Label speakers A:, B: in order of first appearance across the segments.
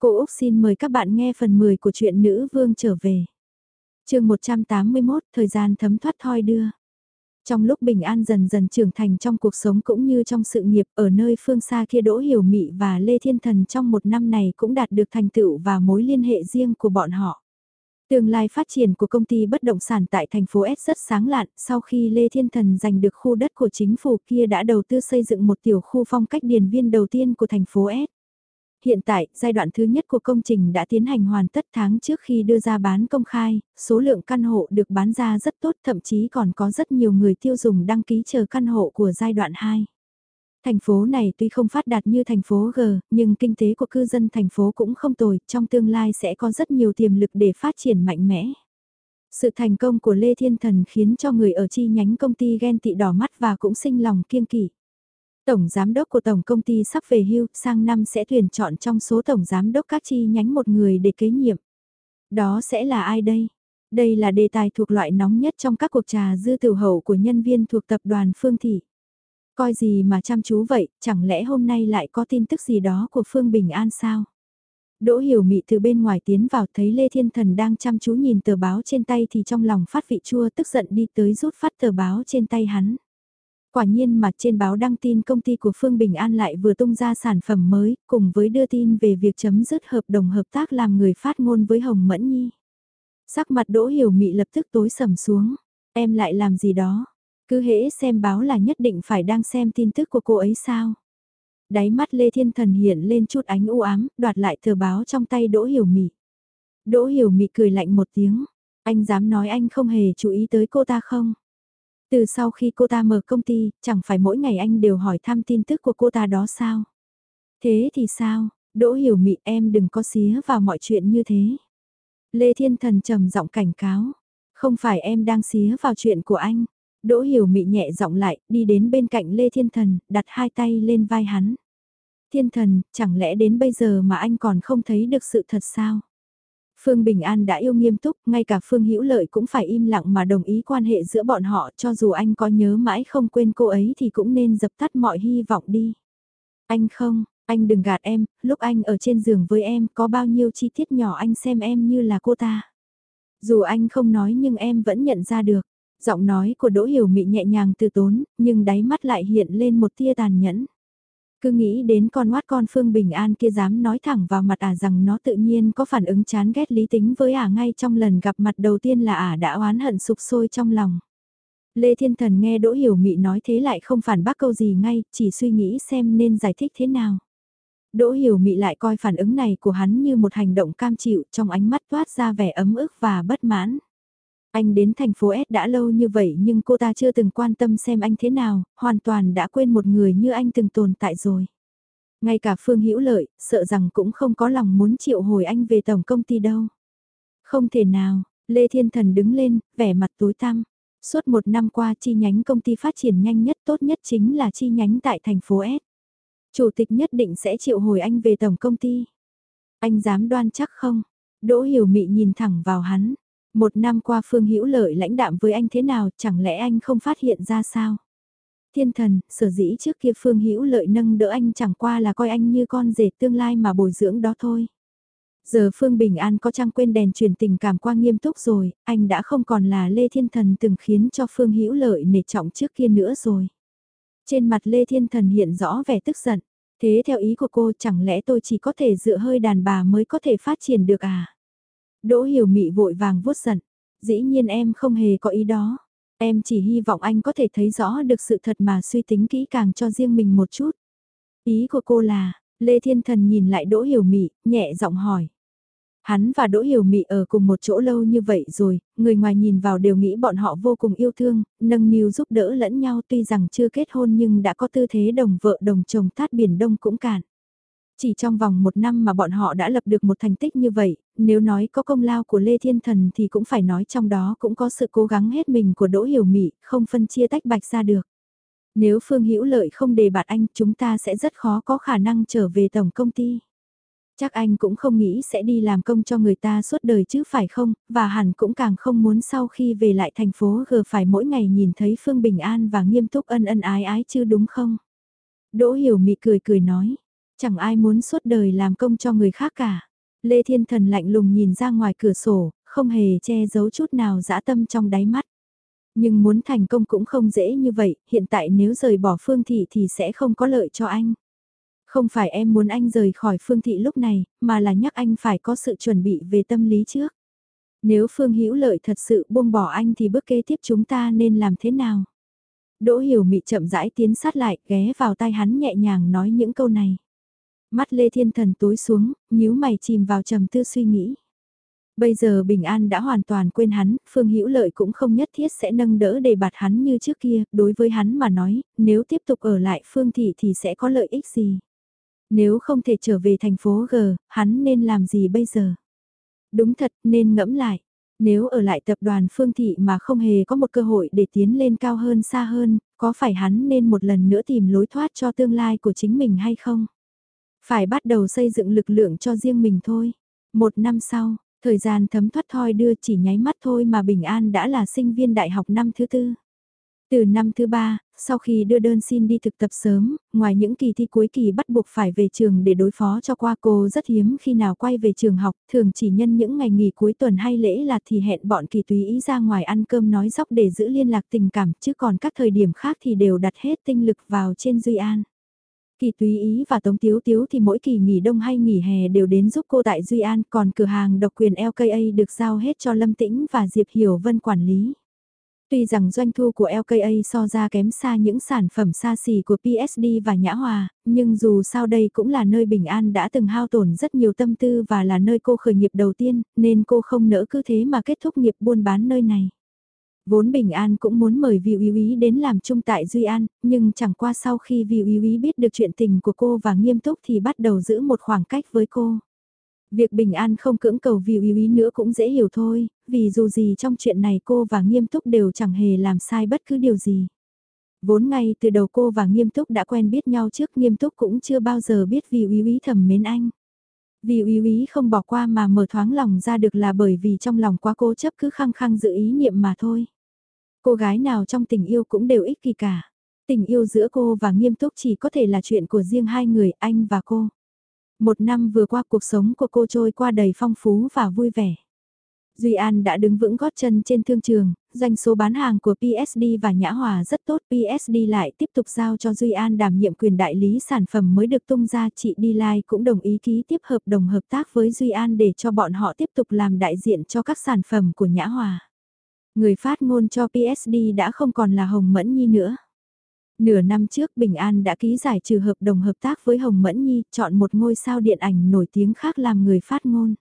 A: Cô Úc xin mời các bạn nghe phần 10 của truyện Nữ Vương trở về. chương 181, thời gian thấm thoát thoi đưa. Trong lúc bình an dần dần trưởng thành trong cuộc sống cũng như trong sự nghiệp ở nơi phương xa kia Đỗ Hiểu Mị và Lê Thiên Thần trong một năm này cũng đạt được thành tựu và mối liên hệ riêng của bọn họ. Tương lai phát triển của công ty bất động sản tại thành phố S rất sáng lạn, sau khi Lê Thiên Thần giành được khu đất của chính phủ kia đã đầu tư xây dựng một tiểu khu phong cách điền viên đầu tiên của thành phố S. Hiện tại, giai đoạn thứ nhất của công trình đã tiến hành hoàn tất tháng trước khi đưa ra bán công khai, số lượng căn hộ được bán ra rất tốt thậm chí còn có rất nhiều người tiêu dùng đăng ký chờ căn hộ của giai đoạn 2. Thành phố này tuy không phát đạt như thành phố G, nhưng kinh tế của cư dân thành phố cũng không tồi, trong tương lai sẽ có rất nhiều tiềm lực để phát triển mạnh mẽ. Sự thành công của Lê Thiên Thần khiến cho người ở chi nhánh công ty ghen tị đỏ mắt và cũng sinh lòng kiêng kỵ. Tổng giám đốc của tổng công ty sắp về hưu, sang năm sẽ tuyển chọn trong số tổng giám đốc các chi nhánh một người để kế nhiệm. Đó sẽ là ai đây? Đây là đề tài thuộc loại nóng nhất trong các cuộc trà dư tiểu hậu của nhân viên thuộc tập đoàn Phương Thị. Coi gì mà chăm chú vậy, chẳng lẽ hôm nay lại có tin tức gì đó của Phương Bình An sao? Đỗ Hiểu Mị từ bên ngoài tiến vào thấy Lê Thiên Thần đang chăm chú nhìn tờ báo trên tay thì trong lòng phát vị chua tức giận đi tới rút phát tờ báo trên tay hắn. Quả nhiên mà trên báo đăng tin công ty của Phương Bình An lại vừa tung ra sản phẩm mới, cùng với đưa tin về việc chấm dứt hợp đồng hợp tác làm người phát ngôn với Hồng Mẫn Nhi. Sắc mặt Đỗ Hiểu Mị lập tức tối sầm xuống, em lại làm gì đó, cứ hễ xem báo là nhất định phải đang xem tin tức của cô ấy sao. Đáy mắt Lê Thiên Thần hiện lên chút ánh u ám, đoạt lại tờ báo trong tay Đỗ Hiểu Mị. Đỗ Hiểu Mị cười lạnh một tiếng, anh dám nói anh không hề chú ý tới cô ta không? Từ sau khi cô ta mở công ty, chẳng phải mỗi ngày anh đều hỏi thăm tin tức của cô ta đó sao? Thế thì sao? Đỗ hiểu mị em đừng có xía vào mọi chuyện như thế. Lê Thiên Thần trầm giọng cảnh cáo. Không phải em đang xía vào chuyện của anh. Đỗ hiểu mị nhẹ giọng lại, đi đến bên cạnh Lê Thiên Thần, đặt hai tay lên vai hắn. Thiên Thần, chẳng lẽ đến bây giờ mà anh còn không thấy được sự thật sao? Phương Bình An đã yêu nghiêm túc, ngay cả Phương Hữu Lợi cũng phải im lặng mà đồng ý quan hệ giữa bọn họ cho dù anh có nhớ mãi không quên cô ấy thì cũng nên dập tắt mọi hy vọng đi. Anh không, anh đừng gạt em, lúc anh ở trên giường với em có bao nhiêu chi tiết nhỏ anh xem em như là cô ta. Dù anh không nói nhưng em vẫn nhận ra được. Giọng nói của Đỗ Hiểu Mị nhẹ nhàng từ tốn, nhưng đáy mắt lại hiện lên một tia tàn nhẫn. Cứ nghĩ đến con oát con Phương Bình An kia dám nói thẳng vào mặt ả rằng nó tự nhiên có phản ứng chán ghét lý tính với ả ngay trong lần gặp mặt đầu tiên là ả đã oán hận sụp sôi trong lòng. Lê Thiên Thần nghe Đỗ Hiểu Mị nói thế lại không phản bác câu gì ngay, chỉ suy nghĩ xem nên giải thích thế nào. Đỗ Hiểu Mị lại coi phản ứng này của hắn như một hành động cam chịu trong ánh mắt toát ra vẻ ấm ức và bất mãn. Anh đến thành phố S đã lâu như vậy nhưng cô ta chưa từng quan tâm xem anh thế nào, hoàn toàn đã quên một người như anh từng tồn tại rồi. Ngay cả Phương Hữu Lợi, sợ rằng cũng không có lòng muốn triệu hồi anh về tổng công ty đâu. Không thể nào, Lê Thiên Thần đứng lên, vẻ mặt tối tăm. Suốt một năm qua chi nhánh công ty phát triển nhanh nhất tốt nhất chính là chi nhánh tại thành phố S. Chủ tịch nhất định sẽ triệu hồi anh về tổng công ty. Anh dám đoan chắc không? Đỗ Hiểu Mị nhìn thẳng vào hắn. Một năm qua Phương Hữu Lợi lãnh đạm với anh thế nào, chẳng lẽ anh không phát hiện ra sao? Thiên thần, sở dĩ trước kia Phương Hữu Lợi nâng đỡ anh chẳng qua là coi anh như con rể tương lai mà bồi dưỡng đó thôi. Giờ Phương Bình An có trang quên đèn truyền tình cảm qua nghiêm túc rồi, anh đã không còn là Lê Thiên Thần từng khiến cho Phương Hữu Lợi nể trọng trước kia nữa rồi. Trên mặt Lê Thiên Thần hiện rõ vẻ tức giận, thế theo ý của cô chẳng lẽ tôi chỉ có thể dựa hơi đàn bà mới có thể phát triển được à? Đỗ hiểu mị vội vàng vuốt giận. Dĩ nhiên em không hề có ý đó. Em chỉ hy vọng anh có thể thấy rõ được sự thật mà suy tính kỹ càng cho riêng mình một chút. Ý của cô là, Lê Thiên Thần nhìn lại Đỗ Hiểu Mị, nhẹ giọng hỏi. Hắn và Đỗ Hiểu Mị ở cùng một chỗ lâu như vậy rồi, người ngoài nhìn vào đều nghĩ bọn họ vô cùng yêu thương, nâng niu giúp đỡ lẫn nhau tuy rằng chưa kết hôn nhưng đã có tư thế đồng vợ đồng chồng tát biển đông cũng cạn. Chỉ trong vòng một năm mà bọn họ đã lập được một thành tích như vậy, nếu nói có công lao của Lê Thiên Thần thì cũng phải nói trong đó cũng có sự cố gắng hết mình của Đỗ Hiểu Mị, không phân chia tách bạch ra được. Nếu Phương Hữu Lợi không đề bạt anh, chúng ta sẽ rất khó có khả năng trở về tổng công ty. Chắc anh cũng không nghĩ sẽ đi làm công cho người ta suốt đời chứ phải không, và hẳn cũng càng không muốn sau khi về lại thành phố G phải mỗi ngày nhìn thấy Phương Bình An và nghiêm túc ân ân ái ái chứ đúng không? Đỗ Hiểu Mị cười cười nói, Chẳng ai muốn suốt đời làm công cho người khác cả. Lê Thiên Thần lạnh lùng nhìn ra ngoài cửa sổ, không hề che giấu chút nào dã tâm trong đáy mắt. Nhưng muốn thành công cũng không dễ như vậy, hiện tại nếu rời bỏ Phương Thị thì sẽ không có lợi cho anh. Không phải em muốn anh rời khỏi Phương Thị lúc này, mà là nhắc anh phải có sự chuẩn bị về tâm lý trước. Nếu Phương Hữu Lợi thật sự buông bỏ anh thì bước kế tiếp chúng ta nên làm thế nào? Đỗ Hiểu Mị chậm rãi tiến sát lại, ghé vào tai hắn nhẹ nhàng nói những câu này. Mắt Lê Thiên Thần tối xuống, nhíu mày chìm vào trầm tư suy nghĩ. Bây giờ Bình An đã hoàn toàn quên hắn, Phương Hữu Lợi cũng không nhất thiết sẽ nâng đỡ để bạt hắn như trước kia, đối với hắn mà nói, nếu tiếp tục ở lại Phương Thị thì sẽ có lợi ích gì? Nếu không thể trở về thành phố G, hắn nên làm gì bây giờ? Đúng thật, nên ngẫm lại. Nếu ở lại tập đoàn Phương Thị mà không hề có một cơ hội để tiến lên cao hơn xa hơn, có phải hắn nên một lần nữa tìm lối thoát cho tương lai của chính mình hay không? Phải bắt đầu xây dựng lực lượng cho riêng mình thôi. Một năm sau, thời gian thấm thoát thoi đưa chỉ nháy mắt thôi mà Bình An đã là sinh viên đại học năm thứ tư. Từ năm thứ ba, sau khi đưa đơn xin đi thực tập sớm, ngoài những kỳ thi cuối kỳ bắt buộc phải về trường để đối phó cho qua cô rất hiếm khi nào quay về trường học, thường chỉ nhân những ngày nghỉ cuối tuần hay lễ là thì hẹn bọn kỳ tùy ý ra ngoài ăn cơm nói dóc để giữ liên lạc tình cảm, chứ còn các thời điểm khác thì đều đặt hết tinh lực vào trên Duy An. Kỳ Túy Ý và Tống Tiếu Tiếu thì mỗi kỳ nghỉ đông hay nghỉ hè đều đến giúp cô tại Duy An, còn cửa hàng độc quyền LKA được giao hết cho Lâm Tĩnh và Diệp Hiểu Vân quản lý. Tuy rằng doanh thu của LKA so ra kém xa những sản phẩm xa xỉ của PSD và Nhã Hòa, nhưng dù sao đây cũng là nơi Bình An đã từng hao tổn rất nhiều tâm tư và là nơi cô khởi nghiệp đầu tiên, nên cô không nỡ cứ thế mà kết thúc nghiệp buôn bán nơi này. Vốn Bình An cũng muốn mời Vi Uy Uy đến làm chung tại Duy An, nhưng chẳng qua sau khi Vi Uy Uy biết được chuyện tình của cô và nghiêm túc thì bắt đầu giữ một khoảng cách với cô. Việc Bình An không cưỡng cầu Vi Uy Uy nữa cũng dễ hiểu thôi, vì dù gì trong chuyện này cô và nghiêm túc đều chẳng hề làm sai bất cứ điều gì. Vốn ngay từ đầu cô và nghiêm túc đã quen biết nhau trước nghiêm túc cũng chưa bao giờ biết Vi Uy Uy thầm mến anh. Vì uy uy không bỏ qua mà mở thoáng lòng ra được là bởi vì trong lòng quá cố chấp cứ khăng khăng giữ ý niệm mà thôi. Cô gái nào trong tình yêu cũng đều ích kỳ cả. Tình yêu giữa cô và nghiêm túc chỉ có thể là chuyện của riêng hai người, anh và cô. Một năm vừa qua cuộc sống của cô trôi qua đầy phong phú và vui vẻ. Duy An đã đứng vững gót chân trên thương trường, doanh số bán hàng của PSD và Nhã Hòa rất tốt. PSD lại tiếp tục giao cho Duy An đảm nhiệm quyền đại lý sản phẩm mới được tung ra. Chị Đi Lai cũng đồng ý ký tiếp hợp đồng hợp tác với Duy An để cho bọn họ tiếp tục làm đại diện cho các sản phẩm của Nhã Hòa. Người phát ngôn cho PSD đã không còn là Hồng Mẫn Nhi nữa. Nửa năm trước Bình An đã ký giải trừ hợp đồng hợp tác với Hồng Mẫn Nhi, chọn một ngôi sao điện ảnh nổi tiếng khác làm người phát ngôn.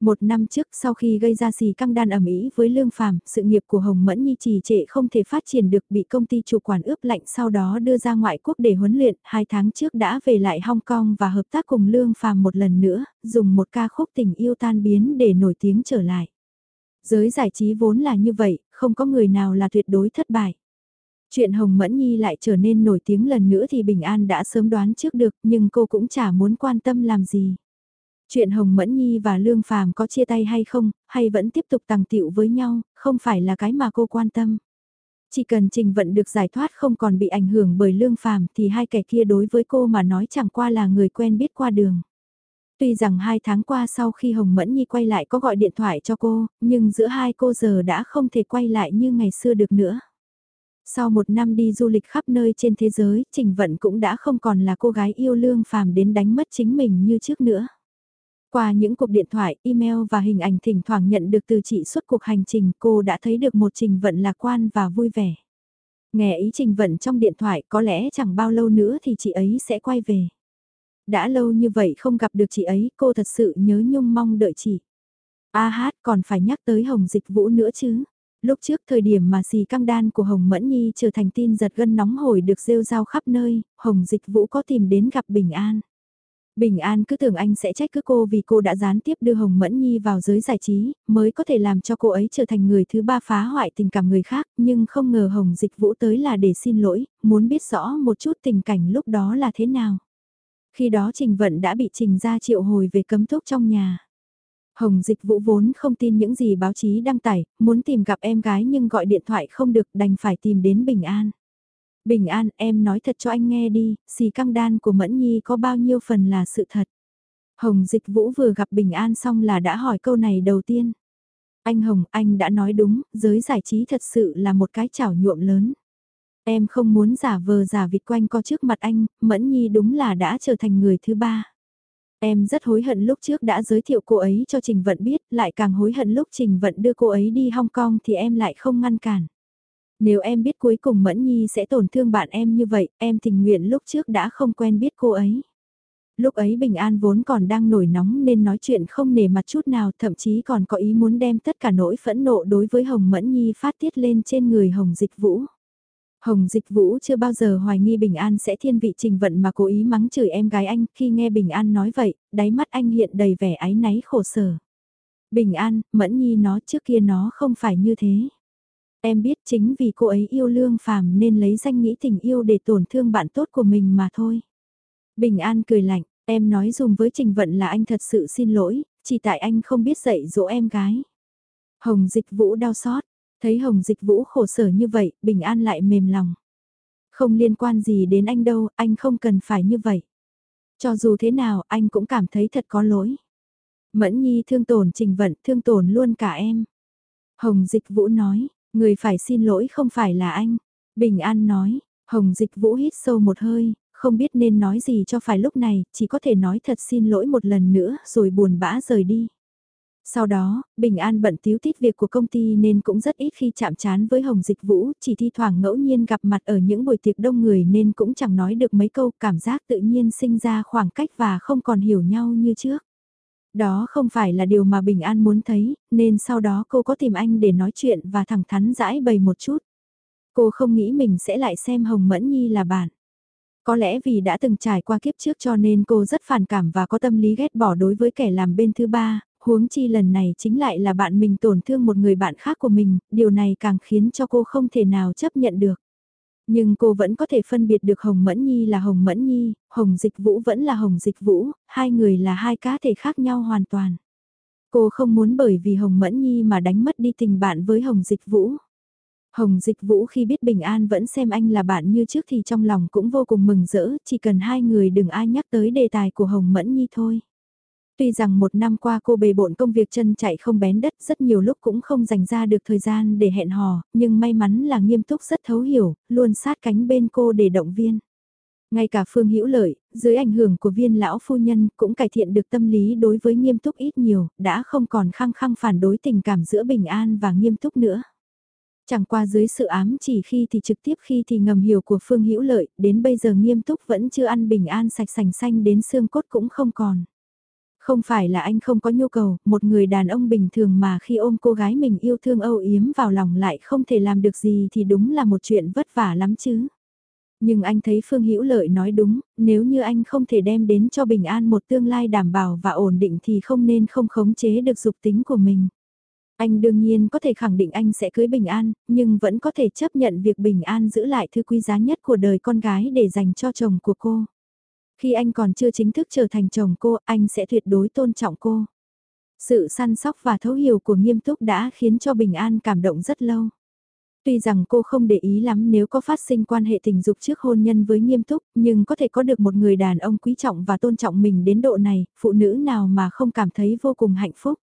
A: Một năm trước sau khi gây ra xì căng đan ẩm ý với Lương Phàm, sự nghiệp của Hồng Mẫn Nhi trì trệ không thể phát triển được bị công ty chủ quản ướp lạnh sau đó đưa ra ngoại quốc để huấn luyện, hai tháng trước đã về lại Hong Kong và hợp tác cùng Lương Phàm một lần nữa, dùng một ca khúc tình yêu tan biến để nổi tiếng trở lại. Giới giải trí vốn là như vậy, không có người nào là tuyệt đối thất bại. Chuyện Hồng Mẫn Nhi lại trở nên nổi tiếng lần nữa thì Bình An đã sớm đoán trước được nhưng cô cũng chả muốn quan tâm làm gì. Chuyện Hồng Mẫn Nhi và Lương Phàm có chia tay hay không, hay vẫn tiếp tục tàng tiệu với nhau, không phải là cái mà cô quan tâm. Chỉ cần Trình Vận được giải thoát không còn bị ảnh hưởng bởi Lương Phàm thì hai kẻ kia đối với cô mà nói chẳng qua là người quen biết qua đường. Tuy rằng hai tháng qua sau khi Hồng Mẫn Nhi quay lại có gọi điện thoại cho cô, nhưng giữa hai cô giờ đã không thể quay lại như ngày xưa được nữa. Sau một năm đi du lịch khắp nơi trên thế giới, Trình Vận cũng đã không còn là cô gái yêu lương phàm đến đánh mất chính mình như trước nữa. Qua những cuộc điện thoại, email và hình ảnh thỉnh thoảng nhận được từ chị suốt cuộc hành trình cô đã thấy được một trình vận lạc quan và vui vẻ. Nghe ý trình vận trong điện thoại có lẽ chẳng bao lâu nữa thì chị ấy sẽ quay về. Đã lâu như vậy không gặp được chị ấy cô thật sự nhớ nhung mong đợi chị. A hát còn phải nhắc tới Hồng Dịch Vũ nữa chứ. Lúc trước thời điểm mà xì căng đan của Hồng Mẫn Nhi trở thành tin giật gân nóng hổi được rêu rao khắp nơi, Hồng Dịch Vũ có tìm đến gặp Bình An. Bình An cứ tưởng anh sẽ trách cứ cô vì cô đã gián tiếp đưa Hồng Mẫn Nhi vào giới giải trí, mới có thể làm cho cô ấy trở thành người thứ ba phá hoại tình cảm người khác, nhưng không ngờ Hồng Dịch Vũ tới là để xin lỗi, muốn biết rõ một chút tình cảnh lúc đó là thế nào. Khi đó Trình Vận đã bị Trình ra triệu hồi về cấm túc trong nhà. Hồng Dịch Vũ vốn không tin những gì báo chí đăng tải, muốn tìm gặp em gái nhưng gọi điện thoại không được đành phải tìm đến Bình An. Bình an, em nói thật cho anh nghe đi, xì căng đan của Mẫn Nhi có bao nhiêu phần là sự thật. Hồng Dịch Vũ vừa gặp Bình An xong là đã hỏi câu này đầu tiên. Anh Hồng, anh đã nói đúng, giới giải trí thật sự là một cái chảo nhuộm lớn. Em không muốn giả vờ giả vịt quanh co trước mặt anh, Mẫn Nhi đúng là đã trở thành người thứ ba. Em rất hối hận lúc trước đã giới thiệu cô ấy cho Trình Vận biết, lại càng hối hận lúc Trình Vận đưa cô ấy đi Hong Kong thì em lại không ngăn cản. Nếu em biết cuối cùng Mẫn Nhi sẽ tổn thương bạn em như vậy, em tình nguyện lúc trước đã không quen biết cô ấy. Lúc ấy Bình An vốn còn đang nổi nóng nên nói chuyện không nề mặt chút nào, thậm chí còn có ý muốn đem tất cả nỗi phẫn nộ đối với Hồng Mẫn Nhi phát tiết lên trên người Hồng Dịch Vũ. Hồng Dịch Vũ chưa bao giờ hoài nghi Bình An sẽ thiên vị trình vận mà cố ý mắng chửi em gái anh, khi nghe Bình An nói vậy, đáy mắt anh hiện đầy vẻ áy náy khổ sở. Bình An, Mẫn Nhi nó trước kia nó không phải như thế. Em biết chính vì cô ấy yêu lương phàm nên lấy danh nghĩ tình yêu để tổn thương bạn tốt của mình mà thôi. Bình An cười lạnh, em nói dùm với Trình Vận là anh thật sự xin lỗi, chỉ tại anh không biết dạy dỗ em gái. Hồng Dịch Vũ đau xót, thấy Hồng Dịch Vũ khổ sở như vậy, Bình An lại mềm lòng. Không liên quan gì đến anh đâu, anh không cần phải như vậy. Cho dù thế nào, anh cũng cảm thấy thật có lỗi. Mẫn Nhi thương tổn Trình Vận, thương tổn luôn cả em. Hồng Dịch Vũ nói, người phải xin lỗi không phải là anh. Bình An nói, Hồng Dịch Vũ hít sâu một hơi, không biết nên nói gì cho phải lúc này, chỉ có thể nói thật xin lỗi một lần nữa rồi buồn bã rời đi. Sau đó, Bình An bận tiếu tít việc của công ty nên cũng rất ít khi chạm chán với Hồng Dịch Vũ, chỉ thi thoảng ngẫu nhiên gặp mặt ở những buổi tiệc đông người nên cũng chẳng nói được mấy câu, cảm giác tự nhiên sinh ra khoảng cách và không còn hiểu nhau như trước. Đó không phải là điều mà Bình An muốn thấy, nên sau đó cô có tìm anh để nói chuyện và thẳng thắn giải bày một chút. Cô không nghĩ mình sẽ lại xem Hồng Mẫn Nhi là bạn. Có lẽ vì đã từng trải qua kiếp trước cho nên cô rất phản cảm và có tâm lý ghét bỏ đối với kẻ làm bên thứ ba, huống chi lần này chính lại là bạn mình tổn thương một người bạn khác của mình, điều này càng khiến cho cô không thể nào chấp nhận được. Nhưng cô vẫn có thể phân biệt được Hồng Mẫn Nhi là Hồng Mẫn Nhi, Hồng Dịch Vũ vẫn là Hồng Dịch Vũ, hai người là hai cá thể khác nhau hoàn toàn. Cô không muốn bởi vì Hồng Mẫn Nhi mà đánh mất đi tình bạn với Hồng Dịch Vũ. Hồng Dịch Vũ khi biết Bình An vẫn xem anh là bạn như trước thì trong lòng cũng vô cùng mừng rỡ, chỉ cần hai người đừng ai nhắc tới đề tài của Hồng Mẫn Nhi thôi. Tuy rằng một năm qua cô bề bộn công việc chân chạy không bén đất rất nhiều lúc cũng không dành ra được thời gian để hẹn hò, nhưng may mắn là nghiêm túc rất thấu hiểu, luôn sát cánh bên cô để động viên. Ngay cả Phương Hữu Lợi, dưới ảnh hưởng của viên lão phu nhân cũng cải thiện được tâm lý đối với nghiêm túc ít nhiều, đã không còn khăng khăng phản đối tình cảm giữa bình an và nghiêm túc nữa. Chẳng qua dưới sự ám chỉ khi thì trực tiếp khi thì ngầm hiểu của Phương Hữu Lợi, đến bây giờ nghiêm túc vẫn chưa ăn bình an sạch sành xanh đến xương cốt cũng không còn. Không phải là anh không có nhu cầu, một người đàn ông bình thường mà khi ôm cô gái mình yêu thương âu yếm vào lòng lại không thể làm được gì thì đúng là một chuyện vất vả lắm chứ. Nhưng anh thấy Phương Hữu Lợi nói đúng, nếu như anh không thể đem đến cho Bình An một tương lai đảm bảo và ổn định thì không nên không khống chế được dục tính của mình. Anh đương nhiên có thể khẳng định anh sẽ cưới Bình An, nhưng vẫn có thể chấp nhận việc Bình An giữ lại thứ quý giá nhất của đời con gái để dành cho chồng của cô. Khi anh còn chưa chính thức trở thành chồng cô, anh sẽ tuyệt đối tôn trọng cô. Sự săn sóc và thấu hiểu của nghiêm túc đã khiến cho Bình An cảm động rất lâu. Tuy rằng cô không để ý lắm nếu có phát sinh quan hệ tình dục trước hôn nhân với nghiêm túc, nhưng có thể có được một người đàn ông quý trọng và tôn trọng mình đến độ này, phụ nữ nào mà không cảm thấy vô cùng hạnh phúc.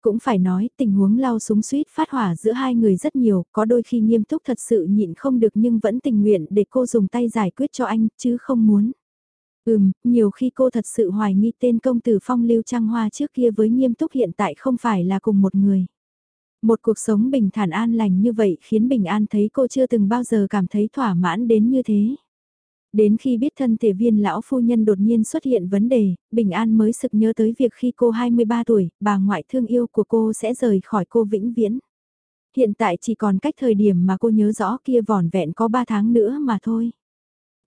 A: Cũng phải nói, tình huống lao súng suýt phát hỏa giữa hai người rất nhiều, có đôi khi nghiêm túc thật sự nhịn không được nhưng vẫn tình nguyện để cô dùng tay giải quyết cho anh, chứ không muốn. Ừm, nhiều khi cô thật sự hoài nghi tên công tử phong lưu trăng hoa trước kia với nghiêm túc hiện tại không phải là cùng một người. Một cuộc sống bình thản an lành như vậy khiến Bình An thấy cô chưa từng bao giờ cảm thấy thỏa mãn đến như thế. Đến khi biết thân thể viên lão phu nhân đột nhiên xuất hiện vấn đề, Bình An mới sực nhớ tới việc khi cô 23 tuổi, bà ngoại thương yêu của cô sẽ rời khỏi cô vĩnh viễn. Hiện tại chỉ còn cách thời điểm mà cô nhớ rõ kia vỏn vẹn có 3 tháng nữa mà thôi.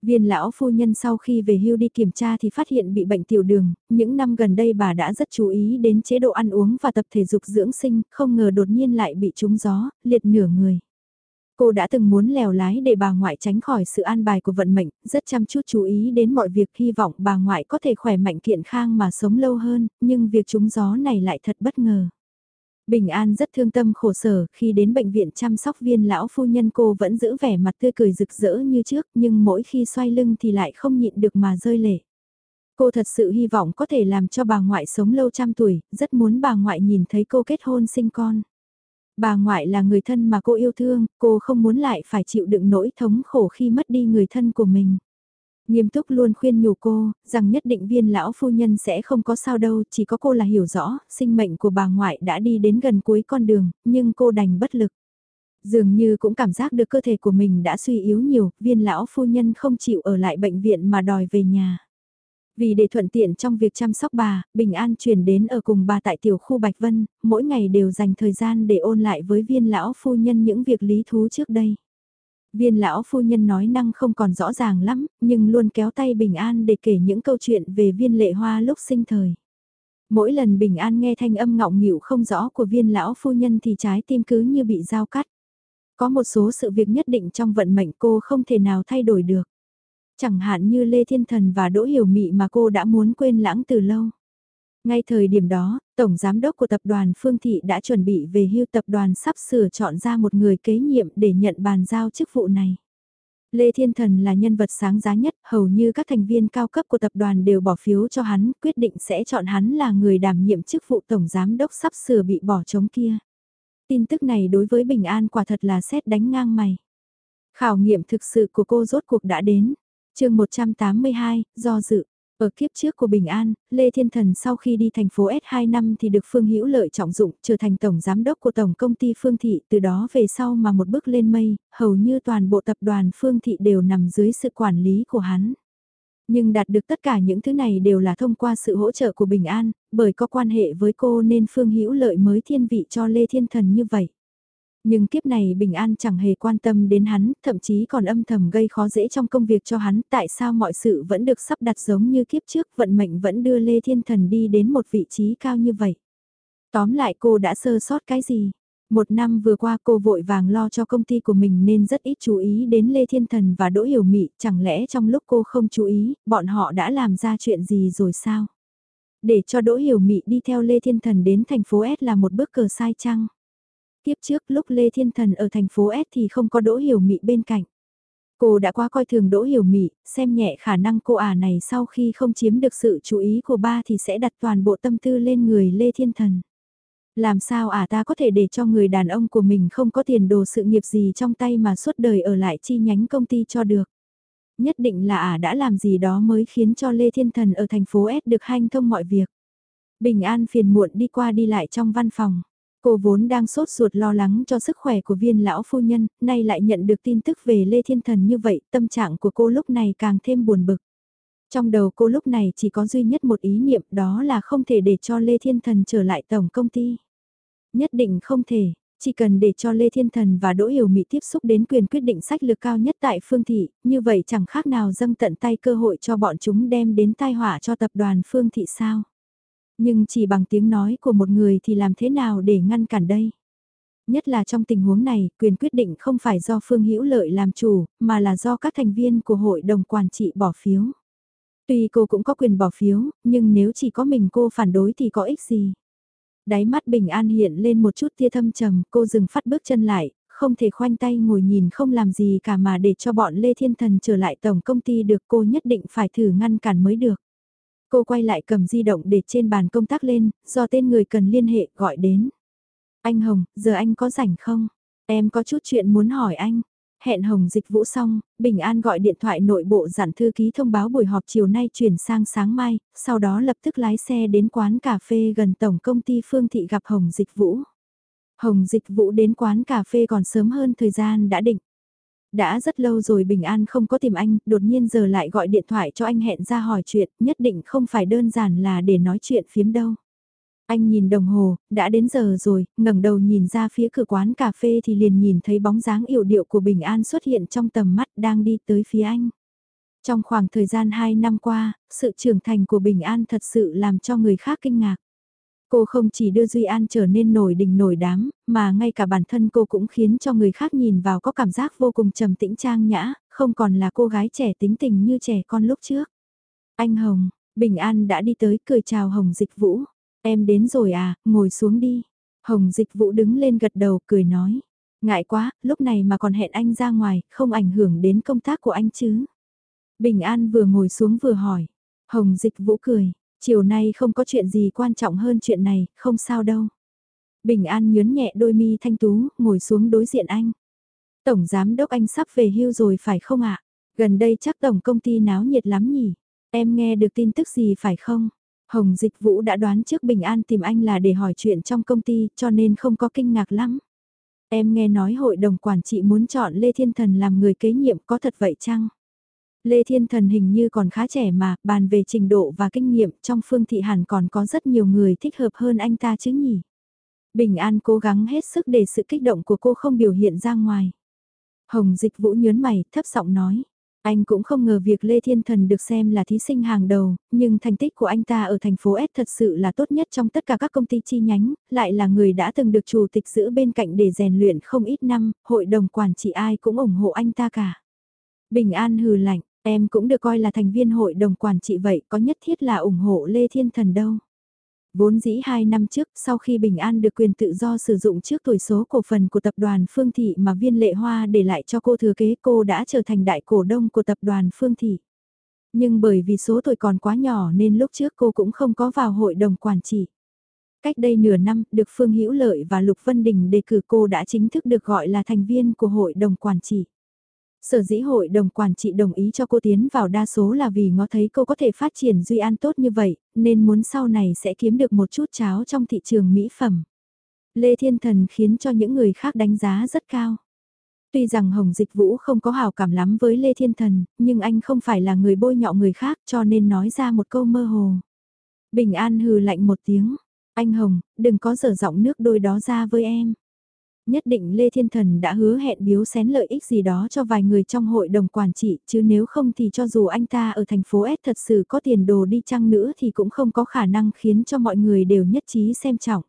A: Viên lão phu nhân sau khi về hưu đi kiểm tra thì phát hiện bị bệnh tiểu đường, những năm gần đây bà đã rất chú ý đến chế độ ăn uống và tập thể dục dưỡng sinh, không ngờ đột nhiên lại bị trúng gió, liệt nửa người. Cô đã từng muốn lèo lái để bà ngoại tránh khỏi sự an bài của vận mệnh, rất chăm chút chú ý đến mọi việc hy vọng bà ngoại có thể khỏe mạnh kiện khang mà sống lâu hơn, nhưng việc trúng gió này lại thật bất ngờ. Bình An rất thương tâm khổ sở, khi đến bệnh viện chăm sóc viên lão phu nhân cô vẫn giữ vẻ mặt tươi cười rực rỡ như trước, nhưng mỗi khi xoay lưng thì lại không nhịn được mà rơi lệ. Cô thật sự hy vọng có thể làm cho bà ngoại sống lâu trăm tuổi, rất muốn bà ngoại nhìn thấy cô kết hôn sinh con. Bà ngoại là người thân mà cô yêu thương, cô không muốn lại phải chịu đựng nỗi thống khổ khi mất đi người thân của mình. Nghiêm túc luôn khuyên nhủ cô, rằng nhất định viên lão phu nhân sẽ không có sao đâu, chỉ có cô là hiểu rõ, sinh mệnh của bà ngoại đã đi đến gần cuối con đường, nhưng cô đành bất lực. Dường như cũng cảm giác được cơ thể của mình đã suy yếu nhiều, viên lão phu nhân không chịu ở lại bệnh viện mà đòi về nhà. Vì để thuận tiện trong việc chăm sóc bà, Bình An chuyển đến ở cùng bà tại tiểu khu Bạch Vân, mỗi ngày đều dành thời gian để ôn lại với viên lão phu nhân những việc lý thú trước đây. Viên lão phu nhân nói năng không còn rõ ràng lắm, nhưng luôn kéo tay Bình An để kể những câu chuyện về viên lệ hoa lúc sinh thời. Mỗi lần Bình An nghe thanh âm ngọng nghịu không rõ của viên lão phu nhân thì trái tim cứ như bị dao cắt. Có một số sự việc nhất định trong vận mệnh cô không thể nào thay đổi được. Chẳng hạn như Lê Thiên Thần và Đỗ Hiểu Mị mà cô đã muốn quên lãng từ lâu. Ngay thời điểm đó, Tổng Giám đốc của tập đoàn Phương Thị đã chuẩn bị về hưu tập đoàn sắp sửa chọn ra một người kế nhiệm để nhận bàn giao chức vụ này. Lê Thiên Thần là nhân vật sáng giá nhất, hầu như các thành viên cao cấp của tập đoàn đều bỏ phiếu cho hắn, quyết định sẽ chọn hắn là người đảm nhiệm chức vụ Tổng Giám đốc sắp sửa bị bỏ trống kia. Tin tức này đối với Bình An quả thật là xét đánh ngang mày. Khảo nghiệm thực sự của cô rốt cuộc đã đến. chương 182, do dự. Ở kiếp trước của Bình An, Lê Thiên Thần sau khi đi thành phố S2 năm thì được Phương Hữu Lợi trọng dụng trở thành tổng giám đốc của tổng công ty Phương Thị từ đó về sau mà một bước lên mây, hầu như toàn bộ tập đoàn Phương Thị đều nằm dưới sự quản lý của hắn. Nhưng đạt được tất cả những thứ này đều là thông qua sự hỗ trợ của Bình An, bởi có quan hệ với cô nên Phương Hữu Lợi mới thiên vị cho Lê Thiên Thần như vậy. Nhưng kiếp này Bình An chẳng hề quan tâm đến hắn, thậm chí còn âm thầm gây khó dễ trong công việc cho hắn, tại sao mọi sự vẫn được sắp đặt giống như kiếp trước, vận mệnh vẫn đưa Lê Thiên Thần đi đến một vị trí cao như vậy. Tóm lại cô đã sơ sót cái gì? Một năm vừa qua cô vội vàng lo cho công ty của mình nên rất ít chú ý đến Lê Thiên Thần và Đỗ Hiểu Mị, chẳng lẽ trong lúc cô không chú ý, bọn họ đã làm ra chuyện gì rồi sao? Để cho Đỗ Hiểu Mị đi theo Lê Thiên Thần đến thành phố S là một bước cờ sai chăng? Tiếp trước lúc Lê Thiên Thần ở thành phố S thì không có Đỗ Hiểu Mị bên cạnh. Cô đã quá coi thường Đỗ Hiểu Mị, xem nhẹ khả năng cô ả này sau khi không chiếm được sự chú ý của ba thì sẽ đặt toàn bộ tâm tư lên người Lê Thiên Thần. Làm sao ả ta có thể để cho người đàn ông của mình không có tiền đồ sự nghiệp gì trong tay mà suốt đời ở lại chi nhánh công ty cho được. Nhất định là ả đã làm gì đó mới khiến cho Lê Thiên Thần ở thành phố S được hanh thông mọi việc. Bình an phiền muộn đi qua đi lại trong văn phòng. Cô vốn đang sốt ruột lo lắng cho sức khỏe của viên lão phu nhân, nay lại nhận được tin tức về Lê Thiên Thần như vậy, tâm trạng của cô lúc này càng thêm buồn bực. Trong đầu cô lúc này chỉ có duy nhất một ý niệm đó là không thể để cho Lê Thiên Thần trở lại tổng công ty. Nhất định không thể, chỉ cần để cho Lê Thiên Thần và Đỗ Hiểu Mỹ tiếp xúc đến quyền quyết định sách lược cao nhất tại Phương Thị, như vậy chẳng khác nào dâng tận tay cơ hội cho bọn chúng đem đến tai họa cho tập đoàn Phương Thị sao. Nhưng chỉ bằng tiếng nói của một người thì làm thế nào để ngăn cản đây? Nhất là trong tình huống này, quyền quyết định không phải do Phương Hữu Lợi làm chủ, mà là do các thành viên của hội đồng quản trị bỏ phiếu. Tuy cô cũng có quyền bỏ phiếu, nhưng nếu chỉ có mình cô phản đối thì có ích gì? Đáy mắt bình an hiện lên một chút tia thâm trầm, cô dừng phát bước chân lại, không thể khoanh tay ngồi nhìn không làm gì cả mà để cho bọn Lê Thiên Thần trở lại tổng công ty được cô nhất định phải thử ngăn cản mới được. Cô quay lại cầm di động để trên bàn công tác lên, do tên người cần liên hệ gọi đến. Anh Hồng, giờ anh có rảnh không? Em có chút chuyện muốn hỏi anh. Hẹn Hồng dịch vụ xong, Bình An gọi điện thoại nội bộ dặn thư ký thông báo buổi họp chiều nay chuyển sang sáng mai, sau đó lập tức lái xe đến quán cà phê gần tổng công ty Phương Thị gặp Hồng dịch vũ. Hồng dịch vũ đến quán cà phê còn sớm hơn thời gian đã định. Đã rất lâu rồi Bình An không có tìm anh, đột nhiên giờ lại gọi điện thoại cho anh hẹn ra hỏi chuyện, nhất định không phải đơn giản là để nói chuyện phiếm đâu. Anh nhìn đồng hồ, đã đến giờ rồi, ngẩng đầu nhìn ra phía cửa quán cà phê thì liền nhìn thấy bóng dáng yểu điệu của Bình An xuất hiện trong tầm mắt đang đi tới phía anh. Trong khoảng thời gian 2 năm qua, sự trưởng thành của Bình An thật sự làm cho người khác kinh ngạc. Cô không chỉ đưa Duy An trở nên nổi đình nổi đám, mà ngay cả bản thân cô cũng khiến cho người khác nhìn vào có cảm giác vô cùng trầm tĩnh trang nhã, không còn là cô gái trẻ tính tình như trẻ con lúc trước. Anh Hồng, Bình An đã đi tới cười chào Hồng Dịch Vũ. Em đến rồi à, ngồi xuống đi. Hồng Dịch Vũ đứng lên gật đầu cười nói. Ngại quá, lúc này mà còn hẹn anh ra ngoài, không ảnh hưởng đến công tác của anh chứ. Bình An vừa ngồi xuống vừa hỏi. Hồng Dịch Vũ cười, chiều nay không có chuyện gì quan trọng hơn chuyện này, không sao đâu. Bình An nhớn nhẹ đôi mi thanh tú, ngồi xuống đối diện anh. Tổng Giám Đốc anh sắp về hưu rồi phải không ạ? Gần đây chắc tổng công ty náo nhiệt lắm nhỉ? Em nghe được tin tức gì phải không? Hồng Dịch Vũ đã đoán trước Bình An tìm anh là để hỏi chuyện trong công ty cho nên không có kinh ngạc lắm. Em nghe nói hội đồng quản trị muốn chọn Lê Thiên Thần làm người kế nhiệm có thật vậy chăng? Lê Thiên Thần hình như còn khá trẻ mà, bàn về trình độ và kinh nghiệm trong phương thị hẳn còn có rất nhiều người thích hợp hơn anh ta chứ nhỉ? Bình An cố gắng hết sức để sự kích động của cô không biểu hiện ra ngoài. Hồng Dịch Vũ nhớn mày, thấp giọng nói. Anh cũng không ngờ việc Lê Thiên Thần được xem là thí sinh hàng đầu, nhưng thành tích của anh ta ở thành phố S thật sự là tốt nhất trong tất cả các công ty chi nhánh, lại là người đã từng được chủ tịch giữ bên cạnh để rèn luyện không ít năm, hội đồng quản trị ai cũng ủng hộ anh ta cả. Bình An hừ lạnh, em cũng được coi là thành viên hội đồng quản trị vậy, có nhất thiết là ủng hộ Lê Thiên Thần đâu. Vốn dĩ 2 năm trước, sau khi Bình An được quyền tự do sử dụng trước tuổi số cổ phần của tập đoàn Phương Thị mà viên lệ hoa để lại cho cô thừa kế cô đã trở thành đại cổ đông của tập đoàn Phương Thị. Nhưng bởi vì số tuổi còn quá nhỏ nên lúc trước cô cũng không có vào hội đồng quản trị. Cách đây nửa năm, được Phương Hữu Lợi và Lục Vân Đình đề cử cô đã chính thức được gọi là thành viên của hội đồng quản trị. Sở dĩ hội đồng quản trị đồng ý cho cô tiến vào đa số là vì ngó thấy cô có thể phát triển Duy An tốt như vậy, nên muốn sau này sẽ kiếm được một chút cháo trong thị trường mỹ phẩm. Lê Thiên Thần khiến cho những người khác đánh giá rất cao. Tuy rằng Hồng Dịch Vũ không có hào cảm lắm với Lê Thiên Thần, nhưng anh không phải là người bôi nhọ người khác cho nên nói ra một câu mơ hồ. Bình An hừ lạnh một tiếng, anh Hồng, đừng có dở giọng nước đôi đó ra với em nhất định Lê Thiên Thần đã hứa hẹn biếu xén lợi ích gì đó cho vài người trong hội đồng quản trị, chứ nếu không thì cho dù anh ta ở thành phố S thật sự có tiền đồ đi chăng nữa thì cũng không có khả năng khiến cho mọi người đều nhất trí xem trọng.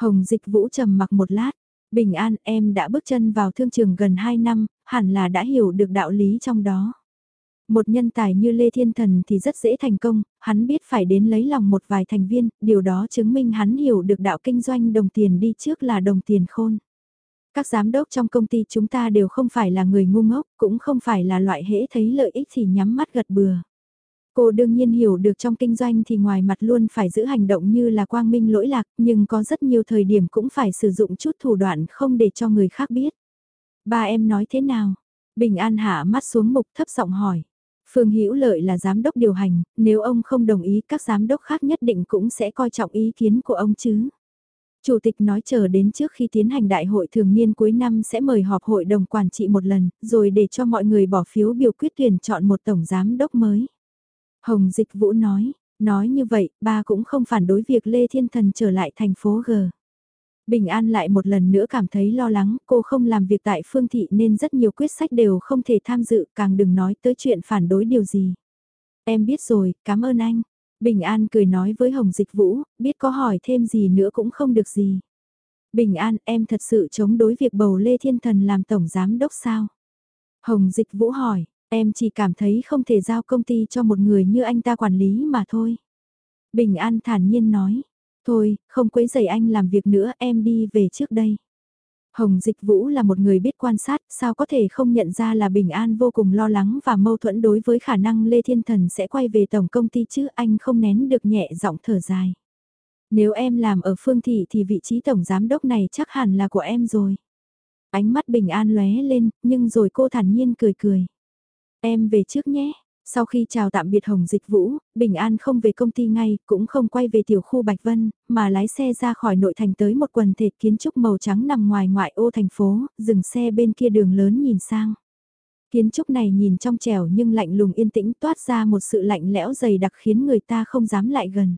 A: Hồng Dịch Vũ trầm mặc một lát, bình an em đã bước chân vào thương trường gần 2 năm, hẳn là đã hiểu được đạo lý trong đó. Một nhân tài như Lê Thiên Thần thì rất dễ thành công, hắn biết phải đến lấy lòng một vài thành viên, điều đó chứng minh hắn hiểu được đạo kinh doanh đồng tiền đi trước là đồng tiền khôn. Các giám đốc trong công ty chúng ta đều không phải là người ngu ngốc, cũng không phải là loại hễ thấy lợi ích thì nhắm mắt gật bừa. Cô đương nhiên hiểu được trong kinh doanh thì ngoài mặt luôn phải giữ hành động như là quang minh lỗi lạc, nhưng có rất nhiều thời điểm cũng phải sử dụng chút thủ đoạn không để cho người khác biết. Ba em nói thế nào? Bình An hạ mắt xuống mục thấp giọng hỏi. Phương Hữu Lợi là giám đốc điều hành, nếu ông không đồng ý các giám đốc khác nhất định cũng sẽ coi trọng ý kiến của ông chứ. Chủ tịch nói chờ đến trước khi tiến hành đại hội thường niên cuối năm sẽ mời họp hội đồng quản trị một lần, rồi để cho mọi người bỏ phiếu biểu quyết tuyển chọn một tổng giám đốc mới. Hồng Dịch Vũ nói, nói như vậy, ba cũng không phản đối việc Lê Thiên Thần trở lại thành phố G. Bình An lại một lần nữa cảm thấy lo lắng, cô không làm việc tại phương thị nên rất nhiều quyết sách đều không thể tham dự, càng đừng nói tới chuyện phản đối điều gì. Em biết rồi, cảm ơn anh. Bình An cười nói với Hồng Dịch Vũ, biết có hỏi thêm gì nữa cũng không được gì. Bình An, em thật sự chống đối việc bầu Lê Thiên Thần làm tổng giám đốc sao? Hồng Dịch Vũ hỏi, em chỉ cảm thấy không thể giao công ty cho một người như anh ta quản lý mà thôi. Bình An thản nhiên nói, thôi, không quấy rầy anh làm việc nữa em đi về trước đây. Hồng Dịch Vũ là một người biết quan sát, sao có thể không nhận ra là Bình An vô cùng lo lắng và mâu thuẫn đối với khả năng Lê Thiên Thần sẽ quay về tổng công ty chứ anh không nén được nhẹ giọng thở dài. Nếu em làm ở phương thị thì vị trí tổng giám đốc này chắc hẳn là của em rồi. Ánh mắt Bình An lóe lên, nhưng rồi cô thản nhiên cười cười. Em về trước nhé. Sau khi chào tạm biệt Hồng Dịch Vũ, Bình An không về công ty ngay, cũng không quay về tiểu khu Bạch Vân, mà lái xe ra khỏi nội thành tới một quần thể kiến trúc màu trắng nằm ngoài ngoại ô thành phố, dừng xe bên kia đường lớn nhìn sang. Kiến trúc này nhìn trong trẻo nhưng lạnh lùng yên tĩnh toát ra một sự lạnh lẽo dày đặc khiến người ta không dám lại gần.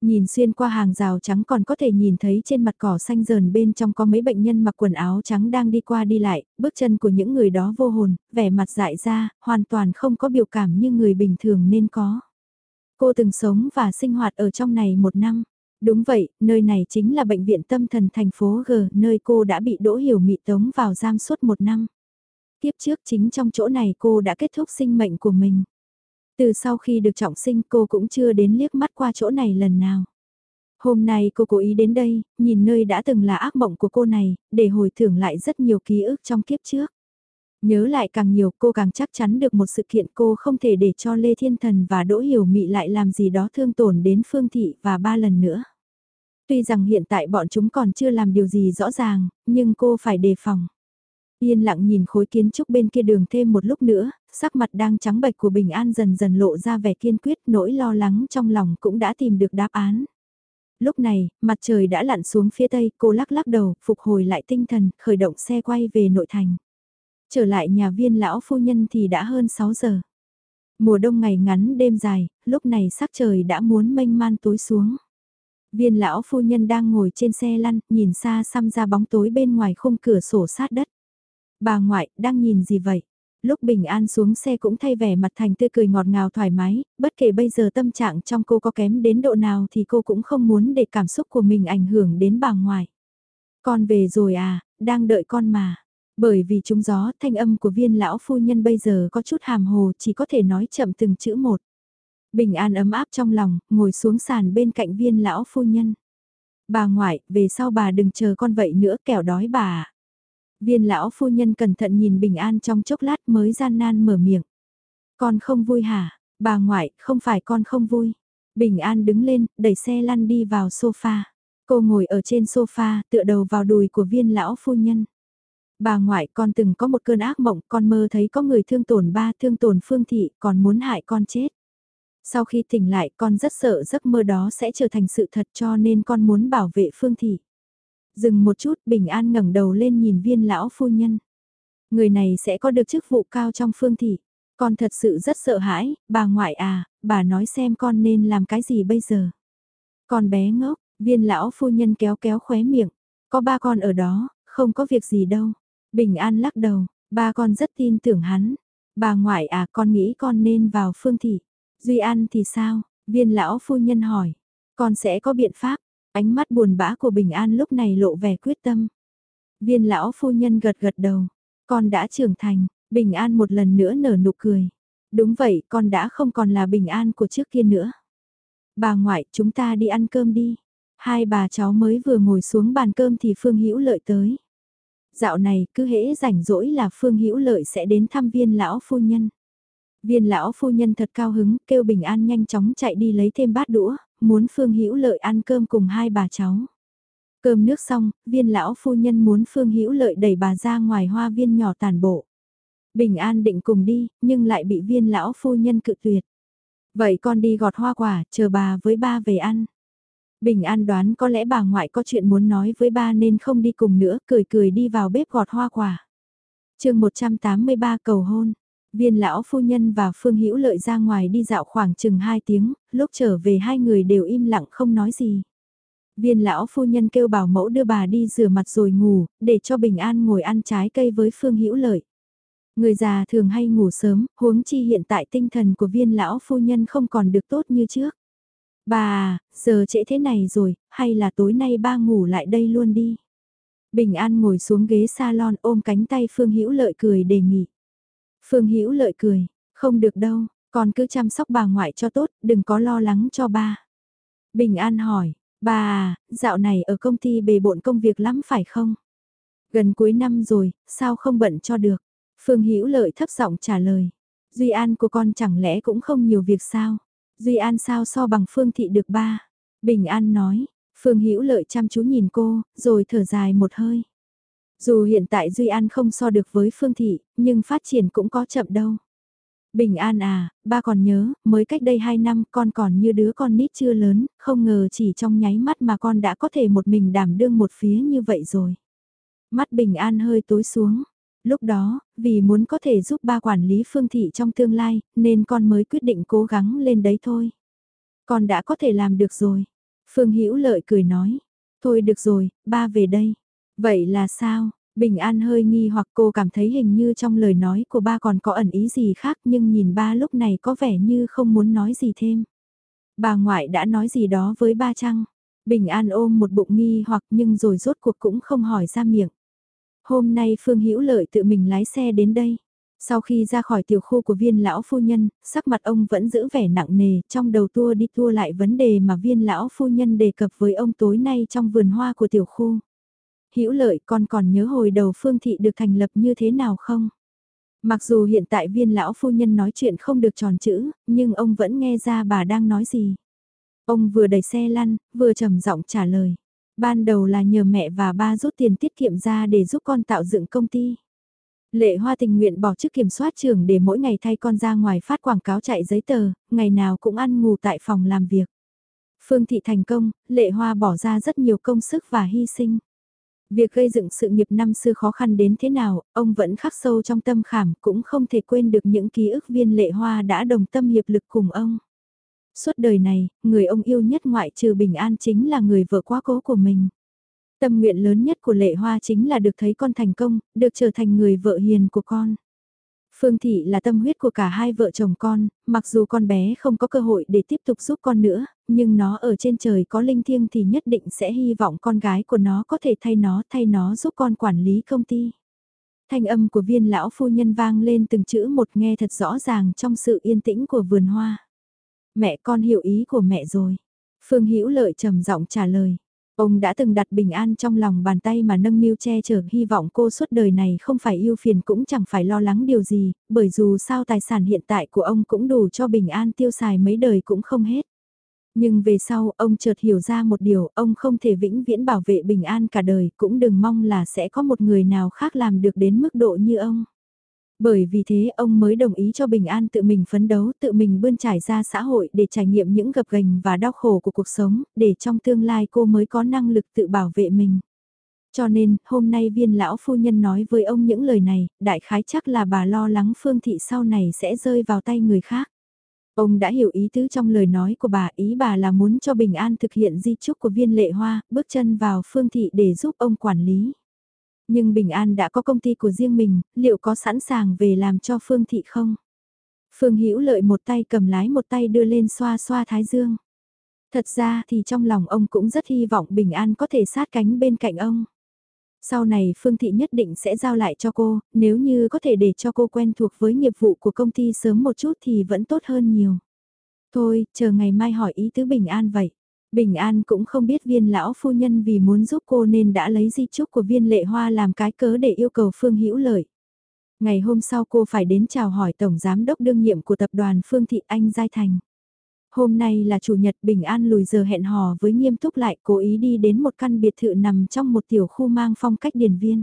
A: Nhìn xuyên qua hàng rào trắng còn có thể nhìn thấy trên mặt cỏ xanh dờn bên trong có mấy bệnh nhân mặc quần áo trắng đang đi qua đi lại, bước chân của những người đó vô hồn, vẻ mặt dại ra, hoàn toàn không có biểu cảm như người bình thường nên có. Cô từng sống và sinh hoạt ở trong này một năm. Đúng vậy, nơi này chính là bệnh viện tâm thần thành phố G, nơi cô đã bị đỗ hiểu mị tống vào giam suốt một năm. Tiếp trước chính trong chỗ này cô đã kết thúc sinh mệnh của mình. Từ sau khi được trọng sinh cô cũng chưa đến liếc mắt qua chỗ này lần nào. Hôm nay cô cố ý đến đây, nhìn nơi đã từng là ác mộng của cô này, để hồi tưởng lại rất nhiều ký ức trong kiếp trước. Nhớ lại càng nhiều cô càng chắc chắn được một sự kiện cô không thể để cho Lê Thiên Thần và Đỗ Hiểu Mị lại làm gì đó thương tổn đến Phương Thị và ba lần nữa. Tuy rằng hiện tại bọn chúng còn chưa làm điều gì rõ ràng, nhưng cô phải đề phòng. Yên lặng nhìn khối kiến trúc bên kia đường thêm một lúc nữa, sắc mặt đang trắng bệch của Bình An dần dần lộ ra vẻ kiên quyết nỗi lo lắng trong lòng cũng đã tìm được đáp án. Lúc này, mặt trời đã lặn xuống phía tây, cô lắc lắc đầu, phục hồi lại tinh thần, khởi động xe quay về nội thành. Trở lại nhà viên lão phu nhân thì đã hơn 6 giờ. Mùa đông ngày ngắn đêm dài, lúc này sắc trời đã muốn mênh man tối xuống. Viên lão phu nhân đang ngồi trên xe lăn, nhìn xa xăm ra bóng tối bên ngoài khung cửa sổ sát đất. Bà ngoại, đang nhìn gì vậy? Lúc bình an xuống xe cũng thay vẻ mặt thành tươi cười ngọt ngào thoải mái, bất kể bây giờ tâm trạng trong cô có kém đến độ nào thì cô cũng không muốn để cảm xúc của mình ảnh hưởng đến bà ngoại. Con về rồi à, đang đợi con mà. Bởi vì trúng gió, thanh âm của viên lão phu nhân bây giờ có chút hàm hồ, chỉ có thể nói chậm từng chữ một. Bình an ấm áp trong lòng, ngồi xuống sàn bên cạnh viên lão phu nhân. Bà ngoại, về sau bà đừng chờ con vậy nữa kẻo đói bà à. Viên lão phu nhân cẩn thận nhìn bình an trong chốc lát mới gian nan mở miệng. Con không vui hả? Bà ngoại, không phải con không vui. Bình an đứng lên, đẩy xe lăn đi vào sofa. Cô ngồi ở trên sofa, tựa đầu vào đùi của viên lão phu nhân. Bà ngoại con từng có một cơn ác mộng, con mơ thấy có người thương tổn ba, thương tổn phương thị, còn muốn hại con chết. Sau khi tỉnh lại con rất sợ giấc mơ đó sẽ trở thành sự thật cho nên con muốn bảo vệ phương thị. Dừng một chút bình an ngẩng đầu lên nhìn viên lão phu nhân. Người này sẽ có được chức vụ cao trong phương thị. Con thật sự rất sợ hãi, bà ngoại à, bà nói xem con nên làm cái gì bây giờ. Con bé ngốc, viên lão phu nhân kéo kéo khóe miệng. Có ba con ở đó, không có việc gì đâu. Bình an lắc đầu, ba con rất tin tưởng hắn. Bà ngoại à con nghĩ con nên vào phương thị. Duy An thì sao? Viên lão phu nhân hỏi. Con sẽ có biện pháp. Ánh mắt buồn bã của Bình An lúc này lộ vẻ quyết tâm. Viên lão phu nhân gật gật đầu. Con đã trưởng thành. Bình An một lần nữa nở nụ cười. Đúng vậy, con đã không còn là Bình An của trước kia nữa. Bà ngoại, chúng ta đi ăn cơm đi. Hai bà cháu mới vừa ngồi xuống bàn cơm thì Phương Hữu Lợi tới. Dạo này cứ hễ rảnh rỗi là Phương Hữu Lợi sẽ đến thăm viên lão phu nhân. Viên lão phu nhân thật cao hứng, kêu Bình An nhanh chóng chạy đi lấy thêm bát đũa, muốn Phương Hữu Lợi ăn cơm cùng hai bà cháu. Cơm nước xong, viên lão phu nhân muốn Phương Hữu Lợi đẩy bà ra ngoài hoa viên nhỏ tàn bộ. Bình An định cùng đi, nhưng lại bị viên lão phu nhân cự tuyệt. Vậy con đi gọt hoa quả, chờ bà với ba về ăn. Bình An đoán có lẽ bà ngoại có chuyện muốn nói với ba nên không đi cùng nữa, cười cười đi vào bếp gọt hoa quả. chương 183 cầu hôn. Viên lão phu nhân và Phương Hữu Lợi ra ngoài đi dạo khoảng chừng 2 tiếng, lúc trở về hai người đều im lặng không nói gì. Viên lão phu nhân kêu bảo mẫu đưa bà đi rửa mặt rồi ngủ, để cho bình an ngồi ăn trái cây với Phương Hữu Lợi. Người già thường hay ngủ sớm, huống chi hiện tại tinh thần của viên lão phu nhân không còn được tốt như trước. Bà, à, giờ trễ thế này rồi, hay là tối nay ba ngủ lại đây luôn đi. Bình An ngồi xuống ghế salon ôm cánh tay Phương Hữu Lợi cười đề nghị. Phương Hữu lợi cười, không được đâu, con cứ chăm sóc bà ngoại cho tốt, đừng có lo lắng cho ba. Bình An hỏi, bà à, dạo này ở công ty bề bộn công việc lắm phải không? Gần cuối năm rồi, sao không bận cho được? Phương Hữu lợi thấp giọng trả lời. Duy An của con chẳng lẽ cũng không nhiều việc sao? Duy An sao so bằng Phương Thị được ba? Bình An nói, Phương Hữu lợi chăm chú nhìn cô, rồi thở dài một hơi. Dù hiện tại Duy An không so được với Phương Thị, nhưng phát triển cũng có chậm đâu. Bình An à, ba còn nhớ, mới cách đây 2 năm con còn như đứa con nít chưa lớn, không ngờ chỉ trong nháy mắt mà con đã có thể một mình đảm đương một phía như vậy rồi. Mắt Bình An hơi tối xuống. Lúc đó, vì muốn có thể giúp ba quản lý Phương Thị trong tương lai, nên con mới quyết định cố gắng lên đấy thôi. Con đã có thể làm được rồi. Phương Hữu Lợi cười nói. Thôi được rồi, ba về đây. Vậy là sao? Bình An hơi nghi hoặc cô cảm thấy hình như trong lời nói của ba còn có ẩn ý gì khác nhưng nhìn ba lúc này có vẻ như không muốn nói gì thêm. Bà ngoại đã nói gì đó với ba chăng? Bình An ôm một bụng nghi hoặc nhưng rồi rốt cuộc cũng không hỏi ra miệng. Hôm nay Phương Hữu Lợi tự mình lái xe đến đây. Sau khi ra khỏi tiểu khu của viên lão phu nhân, sắc mặt ông vẫn giữ vẻ nặng nề, trong đầu tua đi tua lại vấn đề mà viên lão phu nhân đề cập với ông tối nay trong vườn hoa của tiểu khu. Hữu lợi con còn nhớ hồi đầu phương thị được thành lập như thế nào không? Mặc dù hiện tại viên lão phu nhân nói chuyện không được tròn chữ, nhưng ông vẫn nghe ra bà đang nói gì. Ông vừa đẩy xe lăn, vừa trầm giọng trả lời. Ban đầu là nhờ mẹ và ba rút tiền tiết kiệm ra để giúp con tạo dựng công ty. Lệ Hoa tình nguyện bỏ chức kiểm soát trường để mỗi ngày thay con ra ngoài phát quảng cáo chạy giấy tờ, ngày nào cũng ăn ngủ tại phòng làm việc. Phương Thị thành công, Lệ Hoa bỏ ra rất nhiều công sức và hy sinh. Việc gây dựng sự nghiệp năm xưa khó khăn đến thế nào, ông vẫn khắc sâu trong tâm khảm, cũng không thể quên được những ký ức viên Lệ Hoa đã đồng tâm hiệp lực cùng ông. Suốt đời này, người ông yêu nhất ngoại trừ Bình An chính là người vợ quá cố của mình. Tâm nguyện lớn nhất của Lệ Hoa chính là được thấy con thành công, được trở thành người vợ hiền của con. Phương Thị là tâm huyết của cả hai vợ chồng con, mặc dù con bé không có cơ hội để tiếp tục giúp con nữa, nhưng nó ở trên trời có linh thiêng thì nhất định sẽ hy vọng con gái của nó có thể thay nó thay nó giúp con quản lý công ty. Thanh âm của viên lão phu nhân vang lên từng chữ một nghe thật rõ ràng trong sự yên tĩnh của vườn hoa. Mẹ con hiểu ý của mẹ rồi. Phương Hữu Lợi trầm giọng trả lời. Ông đã từng đặt bình an trong lòng bàn tay mà nâng niu che chở hy vọng cô suốt đời này không phải yêu phiền cũng chẳng phải lo lắng điều gì, bởi dù sao tài sản hiện tại của ông cũng đủ cho bình an tiêu xài mấy đời cũng không hết. Nhưng về sau ông chợt hiểu ra một điều, ông không thể vĩnh viễn bảo vệ bình an cả đời, cũng đừng mong là sẽ có một người nào khác làm được đến mức độ như ông. Bởi vì thế ông mới đồng ý cho Bình An tự mình phấn đấu, tự mình bươn trải ra xã hội để trải nghiệm những gập gành và đau khổ của cuộc sống, để trong tương lai cô mới có năng lực tự bảo vệ mình. Cho nên, hôm nay viên lão phu nhân nói với ông những lời này, đại khái chắc là bà lo lắng Phương Thị sau này sẽ rơi vào tay người khác. Ông đã hiểu ý tứ trong lời nói của bà, ý bà là muốn cho Bình An thực hiện di chúc của viên lệ hoa, bước chân vào Phương Thị để giúp ông quản lý. Nhưng Bình An đã có công ty của riêng mình, liệu có sẵn sàng về làm cho Phương Thị không? Phương Hữu lợi một tay cầm lái một tay đưa lên xoa xoa thái dương. Thật ra thì trong lòng ông cũng rất hy vọng Bình An có thể sát cánh bên cạnh ông. Sau này Phương Thị nhất định sẽ giao lại cho cô, nếu như có thể để cho cô quen thuộc với nghiệp vụ của công ty sớm một chút thì vẫn tốt hơn nhiều. Thôi, chờ ngày mai hỏi ý tứ Bình An vậy. Bình An cũng không biết viên lão phu nhân vì muốn giúp cô nên đã lấy di chúc của viên lệ hoa làm cái cớ để yêu cầu Phương Hữu Lợi. Ngày hôm sau cô phải đến chào hỏi Tổng Giám đốc đương nhiệm của tập đoàn Phương Thị Anh Giai Thành. Hôm nay là chủ nhật, Bình An lùi giờ hẹn hò với nghiêm túc lại, cố ý đi đến một căn biệt thự nằm trong một tiểu khu mang phong cách điển viên.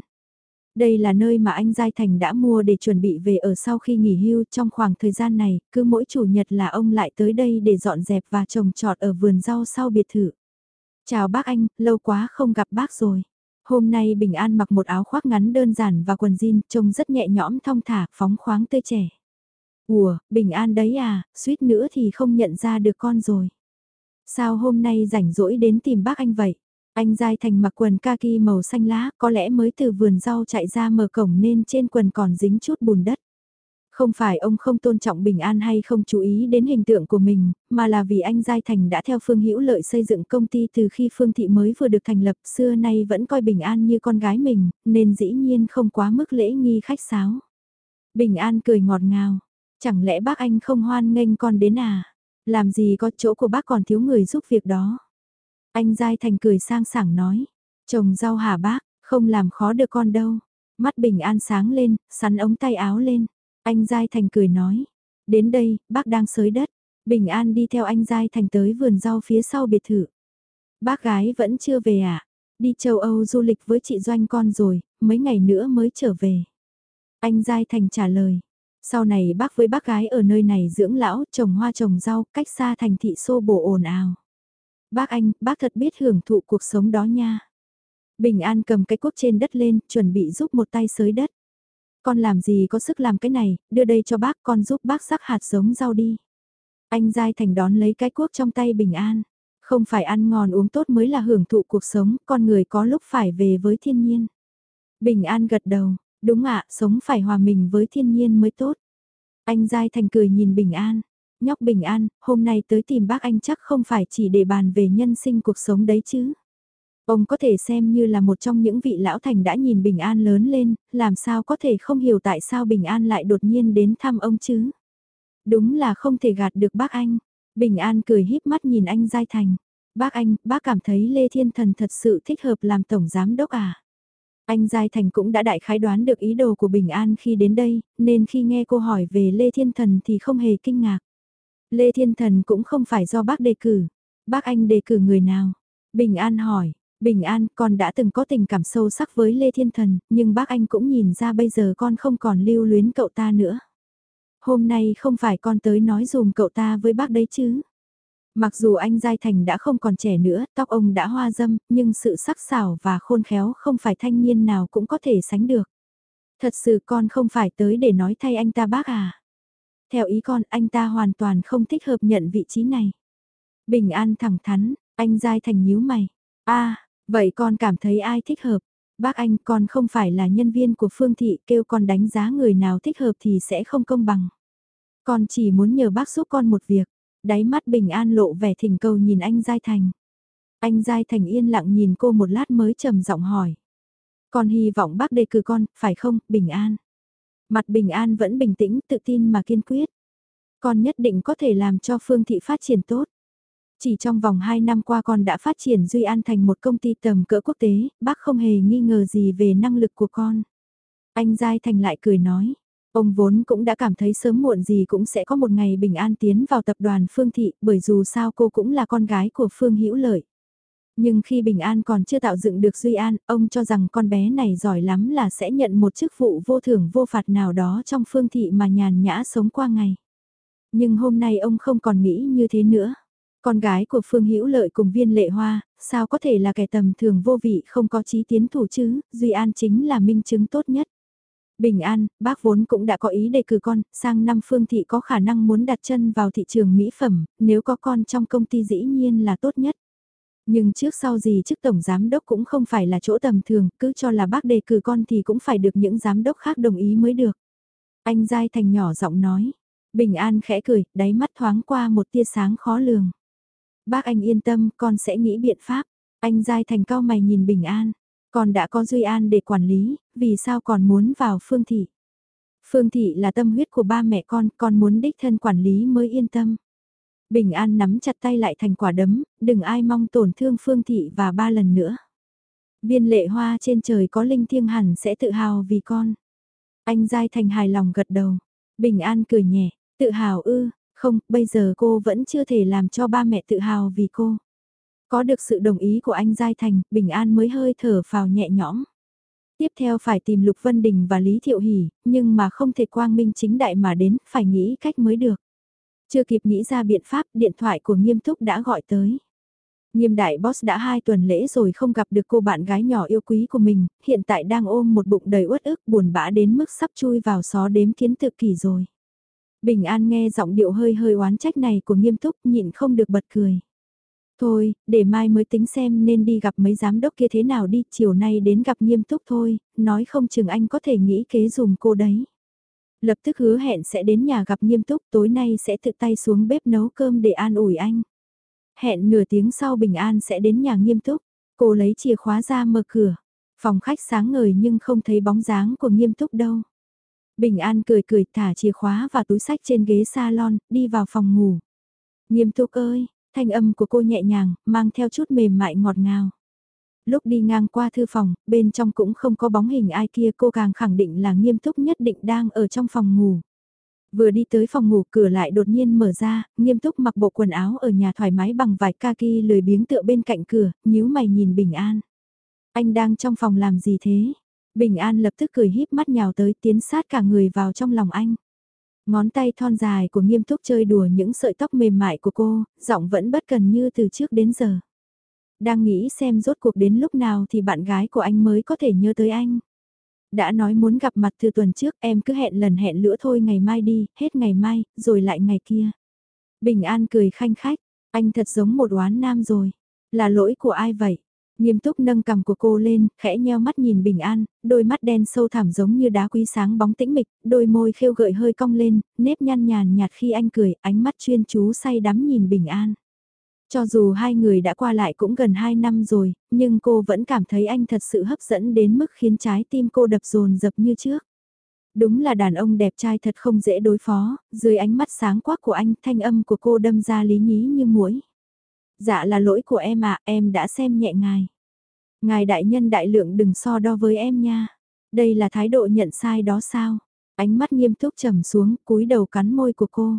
A: Đây là nơi mà anh Giai Thành đã mua để chuẩn bị về ở sau khi nghỉ hưu trong khoảng thời gian này, cứ mỗi chủ nhật là ông lại tới đây để dọn dẹp và trồng trọt ở vườn rau sau biệt thự. Chào bác anh, lâu quá không gặp bác rồi. Hôm nay Bình An mặc một áo khoác ngắn đơn giản và quần jean, trông rất nhẹ nhõm thong thả, phóng khoáng tươi trẻ. Ủa, Bình An đấy à, suýt nữa thì không nhận ra được con rồi. Sao hôm nay rảnh rỗi đến tìm bác anh vậy? Anh Giai Thành mặc quần kaki màu xanh lá, có lẽ mới từ vườn rau chạy ra mở cổng nên trên quần còn dính chút bùn đất. Không phải ông không tôn trọng bình an hay không chú ý đến hình tượng của mình, mà là vì anh Giai Thành đã theo Phương Hữu Lợi xây dựng công ty từ khi Phương Thị mới vừa được thành lập xưa nay vẫn coi bình an như con gái mình, nên dĩ nhiên không quá mức lễ nghi khách sáo. Bình an cười ngọt ngào, chẳng lẽ bác anh không hoan nghênh con đến à? Làm gì có chỗ của bác còn thiếu người giúp việc đó. Anh Giai Thành cười sang sảng nói, trồng rau hả bác, không làm khó được con đâu. Mắt bình an sáng lên, sắn ống tay áo lên. Anh Giai Thành cười nói, đến đây, bác đang sới đất. Bình an đi theo anh Giai Thành tới vườn rau phía sau biệt thự. Bác gái vẫn chưa về à? Đi châu Âu du lịch với chị Doanh con rồi, mấy ngày nữa mới trở về. Anh Giai Thành trả lời. Sau này bác với bác gái ở nơi này dưỡng lão, trồng hoa trồng rau, cách xa thành thị xô bồ ồn ào. Bác anh, bác thật biết hưởng thụ cuộc sống đó nha. Bình An cầm cái cuốc trên đất lên, chuẩn bị giúp một tay sới đất. Con làm gì có sức làm cái này, đưa đây cho bác, con giúp bác sắc hạt giống rau đi. Anh Giai Thành đón lấy cái cuốc trong tay Bình An. Không phải ăn ngon uống tốt mới là hưởng thụ cuộc sống, con người có lúc phải về với thiên nhiên. Bình An gật đầu, đúng ạ, sống phải hòa mình với thiên nhiên mới tốt. Anh Giai Thành cười nhìn Bình An, nhóc bình an, hôm nay tới tìm bác anh chắc không phải chỉ để bàn về nhân sinh cuộc sống đấy chứ. Ông có thể xem như là một trong những vị lão thành đã nhìn Bình An lớn lên, làm sao có thể không hiểu tại sao Bình An lại đột nhiên đến thăm ông chứ. Đúng là không thể gạt được bác anh. Bình An cười híp mắt nhìn anh Giai Thành. Bác anh, bác cảm thấy Lê Thiên Thần thật sự thích hợp làm tổng giám đốc à? Anh Giai Thành cũng đã đại khái đoán được ý đồ của Bình An khi đến đây, nên khi nghe cô hỏi về Lê Thiên Thần thì không hề kinh ngạc. Lê Thiên Thần cũng không phải do bác đề cử. Bác anh đề cử người nào? Bình An hỏi, Bình An con đã từng có tình cảm sâu sắc với Lê Thiên Thần, nhưng bác anh cũng nhìn ra bây giờ con không còn lưu luyến cậu ta nữa. Hôm nay không phải con tới nói dùm cậu ta với bác đấy chứ. Mặc dù anh Giai Thành đã không còn trẻ nữa, tóc ông đã hoa dâm, nhưng sự sắc sảo và khôn khéo không phải thanh niên nào cũng có thể sánh được. Thật sự con không phải tới để nói thay anh ta bác à. Theo ý con, anh ta hoàn toàn không thích hợp nhận vị trí này. Bình an thẳng thắn, anh Giai Thành nhíu mày. a vậy con cảm thấy ai thích hợp? Bác anh con không phải là nhân viên của Phương Thị kêu con đánh giá người nào thích hợp thì sẽ không công bằng. Con chỉ muốn nhờ bác giúp con một việc đáy mắt bình an lộ vẻ thỉnh cầu nhìn anh Giai Thành. Anh Giai Thành yên lặng nhìn cô một lát mới trầm giọng hỏi. Con hy vọng bác đề cử con, phải không, bình an. Mặt bình an vẫn bình tĩnh, tự tin mà kiên quyết. Con nhất định có thể làm cho phương thị phát triển tốt. Chỉ trong vòng 2 năm qua con đã phát triển Duy An thành một công ty tầm cỡ quốc tế, bác không hề nghi ngờ gì về năng lực của con. Anh Giai Thành lại cười nói, Ông vốn cũng đã cảm thấy sớm muộn gì cũng sẽ có một ngày bình an tiến vào tập đoàn Phương Thị, bởi dù sao cô cũng là con gái của Phương Hữu Lợi. Nhưng khi Bình An còn chưa tạo dựng được Duy An, ông cho rằng con bé này giỏi lắm là sẽ nhận một chức vụ vô thưởng vô phạt nào đó trong Phương Thị mà nhàn nhã sống qua ngày. Nhưng hôm nay ông không còn nghĩ như thế nữa. Con gái của Phương Hữu Lợi cùng viên lệ hoa, sao có thể là kẻ tầm thường vô vị không có chí tiến thủ chứ, Duy An chính là minh chứng tốt nhất. Bình an, bác vốn cũng đã có ý đề cử con, sang năm phương thị có khả năng muốn đặt chân vào thị trường mỹ phẩm, nếu có con trong công ty dĩ nhiên là tốt nhất. Nhưng trước sau gì chức tổng giám đốc cũng không phải là chỗ tầm thường, cứ cho là bác đề cử con thì cũng phải được những giám đốc khác đồng ý mới được. Anh Giai Thành nhỏ giọng nói. Bình an khẽ cười, đáy mắt thoáng qua một tia sáng khó lường. Bác anh yên tâm, con sẽ nghĩ biện pháp. Anh Giai Thành cao mày nhìn Bình an. Con đã có Duy An để quản lý, vì sao còn muốn vào Phương Thị? Phương Thị là tâm huyết của ba mẹ con, con muốn đích thân quản lý mới yên tâm. Bình An nắm chặt tay lại thành quả đấm, đừng ai mong tổn thương Phương Thị và ba lần nữa. Viên lệ hoa trên trời có linh thiêng hẳn sẽ tự hào vì con. Anh Giai Thành hài lòng gật đầu. Bình An cười nhẹ, tự hào ư, không, bây giờ cô vẫn chưa thể làm cho ba mẹ tự hào vì cô. Có được sự đồng ý của anh Giai Thành, Bình An mới hơi thở vào nhẹ nhõm. Tiếp theo phải tìm Lục Vân Đình và Lý Thiệu Hỷ, nhưng mà không thể quang minh chính đại mà đến, phải nghĩ cách mới được. Chưa kịp nghĩ ra biện pháp, điện thoại của nghiêm túc đã gọi tới. Nghiêm đại boss đã hai tuần lễ rồi không gặp được cô bạn gái nhỏ yêu quý của mình, hiện tại đang ôm một bụng đầy uất ức buồn bã đến mức sắp chui vào xó đếm kiến tự kỷ rồi. Bình An nghe giọng điệu hơi hơi oán trách này của nghiêm túc nhịn không được bật cười. Thôi, để mai mới tính xem nên đi gặp mấy giám đốc kia thế nào đi, chiều nay đến gặp nghiêm túc thôi, nói không chừng anh có thể nghĩ kế dùng cô đấy. Lập tức hứa hẹn sẽ đến nhà gặp nghiêm túc, tối nay sẽ tự tay xuống bếp nấu cơm để an ủi anh. Hẹn nửa tiếng sau bình an sẽ đến nhà nghiêm túc, cô lấy chìa khóa ra mở cửa. Phòng khách sáng ngời nhưng không thấy bóng dáng của nghiêm túc đâu. Bình an cười cười thả chìa khóa và túi sách trên ghế salon, đi vào phòng ngủ. Nghiêm túc ơi, thanh âm của cô nhẹ nhàng, mang theo chút mềm mại ngọt ngào. Lúc đi ngang qua thư phòng, bên trong cũng không có bóng hình ai kia cô càng khẳng định là nghiêm túc nhất định đang ở trong phòng ngủ. Vừa đi tới phòng ngủ cửa lại đột nhiên mở ra, nghiêm túc mặc bộ quần áo ở nhà thoải mái bằng vải kaki lười biếng tựa bên cạnh cửa, nhíu mày nhìn Bình An. Anh đang trong phòng làm gì thế? Bình An lập tức cười híp mắt nhào tới tiến sát cả người vào trong lòng anh. Ngón tay thon dài của nghiêm túc chơi đùa những sợi tóc mềm mại của cô, giọng vẫn bất cần như từ trước đến giờ. Đang nghĩ xem rốt cuộc đến lúc nào thì bạn gái của anh mới có thể nhớ tới anh. Đã nói muốn gặp mặt từ tuần trước em cứ hẹn lần hẹn lữa thôi ngày mai đi, hết ngày mai, rồi lại ngày kia. Bình An cười khanh khách, anh thật giống một oán nam rồi. Là lỗi của ai vậy? Nghiêm túc nâng cầm của cô lên, khẽ nheo mắt nhìn bình an, đôi mắt đen sâu thẳm giống như đá quý sáng bóng tĩnh mịch, đôi môi khêu gợi hơi cong lên, nếp nhăn nhàn nhạt khi anh cười, ánh mắt chuyên chú say đắm nhìn bình an. Cho dù hai người đã qua lại cũng gần hai năm rồi, nhưng cô vẫn cảm thấy anh thật sự hấp dẫn đến mức khiến trái tim cô đập rồn dập như trước. Đúng là đàn ông đẹp trai thật không dễ đối phó, dưới ánh mắt sáng quắc của anh thanh âm của cô đâm ra lý nhí như mũi. Dạ là lỗi của em ạ, em đã xem nhẹ ngài. Ngài đại nhân đại lượng đừng so đo với em nha. Đây là thái độ nhận sai đó sao? Ánh mắt nghiêm túc trầm xuống, cúi đầu cắn môi của cô.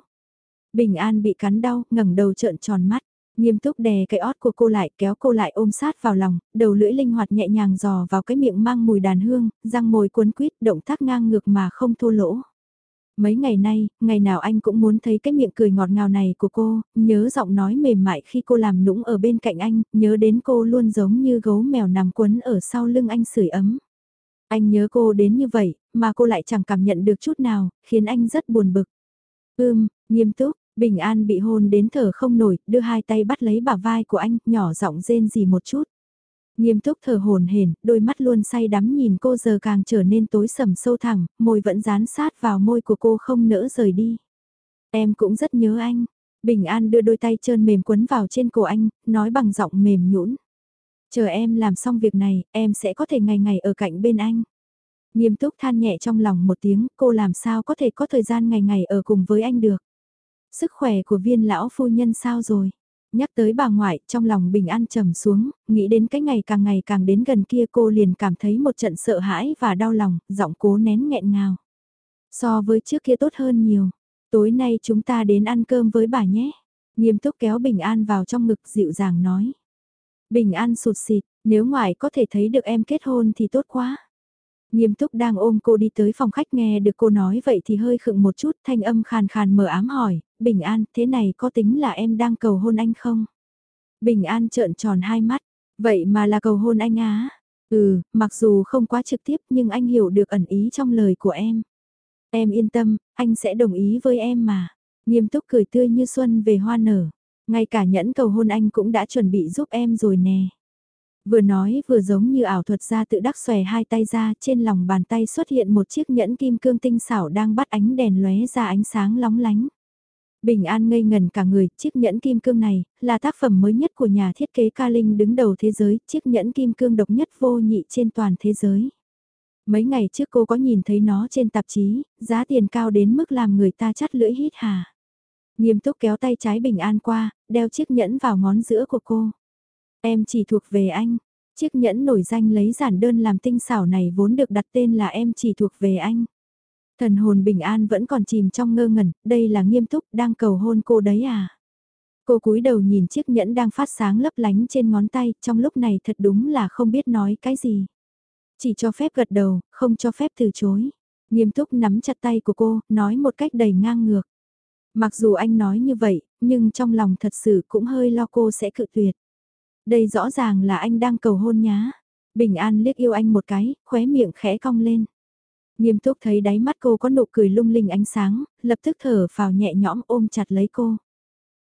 A: Bình An bị cắn đau, ngẩng đầu trợn tròn mắt. Nghiêm túc đè cái ót của cô lại kéo cô lại ôm sát vào lòng, đầu lưỡi linh hoạt nhẹ nhàng dò vào cái miệng mang mùi đàn hương, răng môi cuốn quýt động tác ngang ngược mà không thô lỗ. Mấy ngày nay, ngày nào anh cũng muốn thấy cái miệng cười ngọt ngào này của cô, nhớ giọng nói mềm mại khi cô làm nũng ở bên cạnh anh, nhớ đến cô luôn giống như gấu mèo nằm quấn ở sau lưng anh sưởi ấm. Anh nhớ cô đến như vậy, mà cô lại chẳng cảm nhận được chút nào, khiến anh rất buồn bực. Ưm, nghiêm túc, Bình An bị hôn đến thở không nổi, đưa hai tay bắt lấy bả vai của anh, nhỏ giọng rên gì một chút. Nghiêm túc thở hồn hển, đôi mắt luôn say đắm nhìn cô giờ càng trở nên tối sầm sâu thẳng, môi vẫn dán sát vào môi của cô không nỡ rời đi. Em cũng rất nhớ anh. Bình An đưa đôi tay trơn mềm quấn vào trên cổ anh, nói bằng giọng mềm nhũn. Chờ em làm xong việc này, em sẽ có thể ngày ngày ở cạnh bên anh. Nghiêm túc than nhẹ trong lòng một tiếng, cô làm sao có thể có thời gian ngày ngày ở cùng với anh được. Sức khỏe của viên lão phu nhân sao rồi? Nhắc tới bà ngoại, trong lòng bình an trầm xuống, nghĩ đến cái ngày càng ngày càng đến gần kia cô liền cảm thấy một trận sợ hãi và đau lòng, giọng cố nén nghẹn ngào. So với trước kia tốt hơn nhiều. Tối nay chúng ta đến ăn cơm với bà nhé. Nghiêm túc kéo Bình An vào trong ngực dịu dàng nói. Bình An sụt xịt, nếu ngoại có thể thấy được em kết hôn thì tốt quá. Nghiêm túc đang ôm cô đi tới phòng khách nghe được cô nói vậy thì hơi khựng một chút thanh âm khàn khàn mờ ám hỏi, Bình An, thế này có tính là em đang cầu hôn anh không? Bình An trợn tròn hai mắt, vậy mà là cầu hôn anh á? Ừ, mặc dù không quá trực tiếp nhưng anh hiểu được ẩn ý trong lời của em. Em yên tâm, anh sẽ đồng ý với em mà. Nghiêm túc cười tươi như xuân về hoa nở. Ngay cả nhẫn cầu hôn anh cũng đã chuẩn bị giúp em rồi nè. Vừa nói vừa giống như ảo thuật ra tự đắc xòe hai tay ra trên lòng bàn tay xuất hiện một chiếc nhẫn kim cương tinh xảo đang bắt ánh đèn lóe ra ánh sáng lóng lánh. Bình an ngây ngần cả người, chiếc nhẫn kim cương này, là tác phẩm mới nhất của nhà thiết kế Ca Linh đứng đầu thế giới, chiếc nhẫn kim cương độc nhất vô nhị trên toàn thế giới. Mấy ngày trước cô có nhìn thấy nó trên tạp chí, giá tiền cao đến mức làm người ta chắt lưỡi hít hà. Nghiêm túc kéo tay trái bình an qua, đeo chiếc nhẫn vào ngón giữa của cô. Em chỉ thuộc về anh. Chiếc nhẫn nổi danh lấy giản đơn làm tinh xảo này vốn được đặt tên là em chỉ thuộc về anh. Thần hồn bình an vẫn còn chìm trong ngơ ngẩn, đây là nghiêm túc đang cầu hôn cô đấy à. Cô cúi đầu nhìn chiếc nhẫn đang phát sáng lấp lánh trên ngón tay, trong lúc này thật đúng là không biết nói cái gì. Chỉ cho phép gật đầu, không cho phép từ chối. Nghiêm túc nắm chặt tay của cô, nói một cách đầy ngang ngược. Mặc dù anh nói như vậy, nhưng trong lòng thật sự cũng hơi lo cô sẽ cự tuyệt. Đây rõ ràng là anh đang cầu hôn nhá. Bình An liếc yêu anh một cái, khóe miệng khẽ cong lên. Nghiêm túc thấy đáy mắt cô có nụ cười lung linh ánh sáng, lập tức thở vào nhẹ nhõm ôm chặt lấy cô.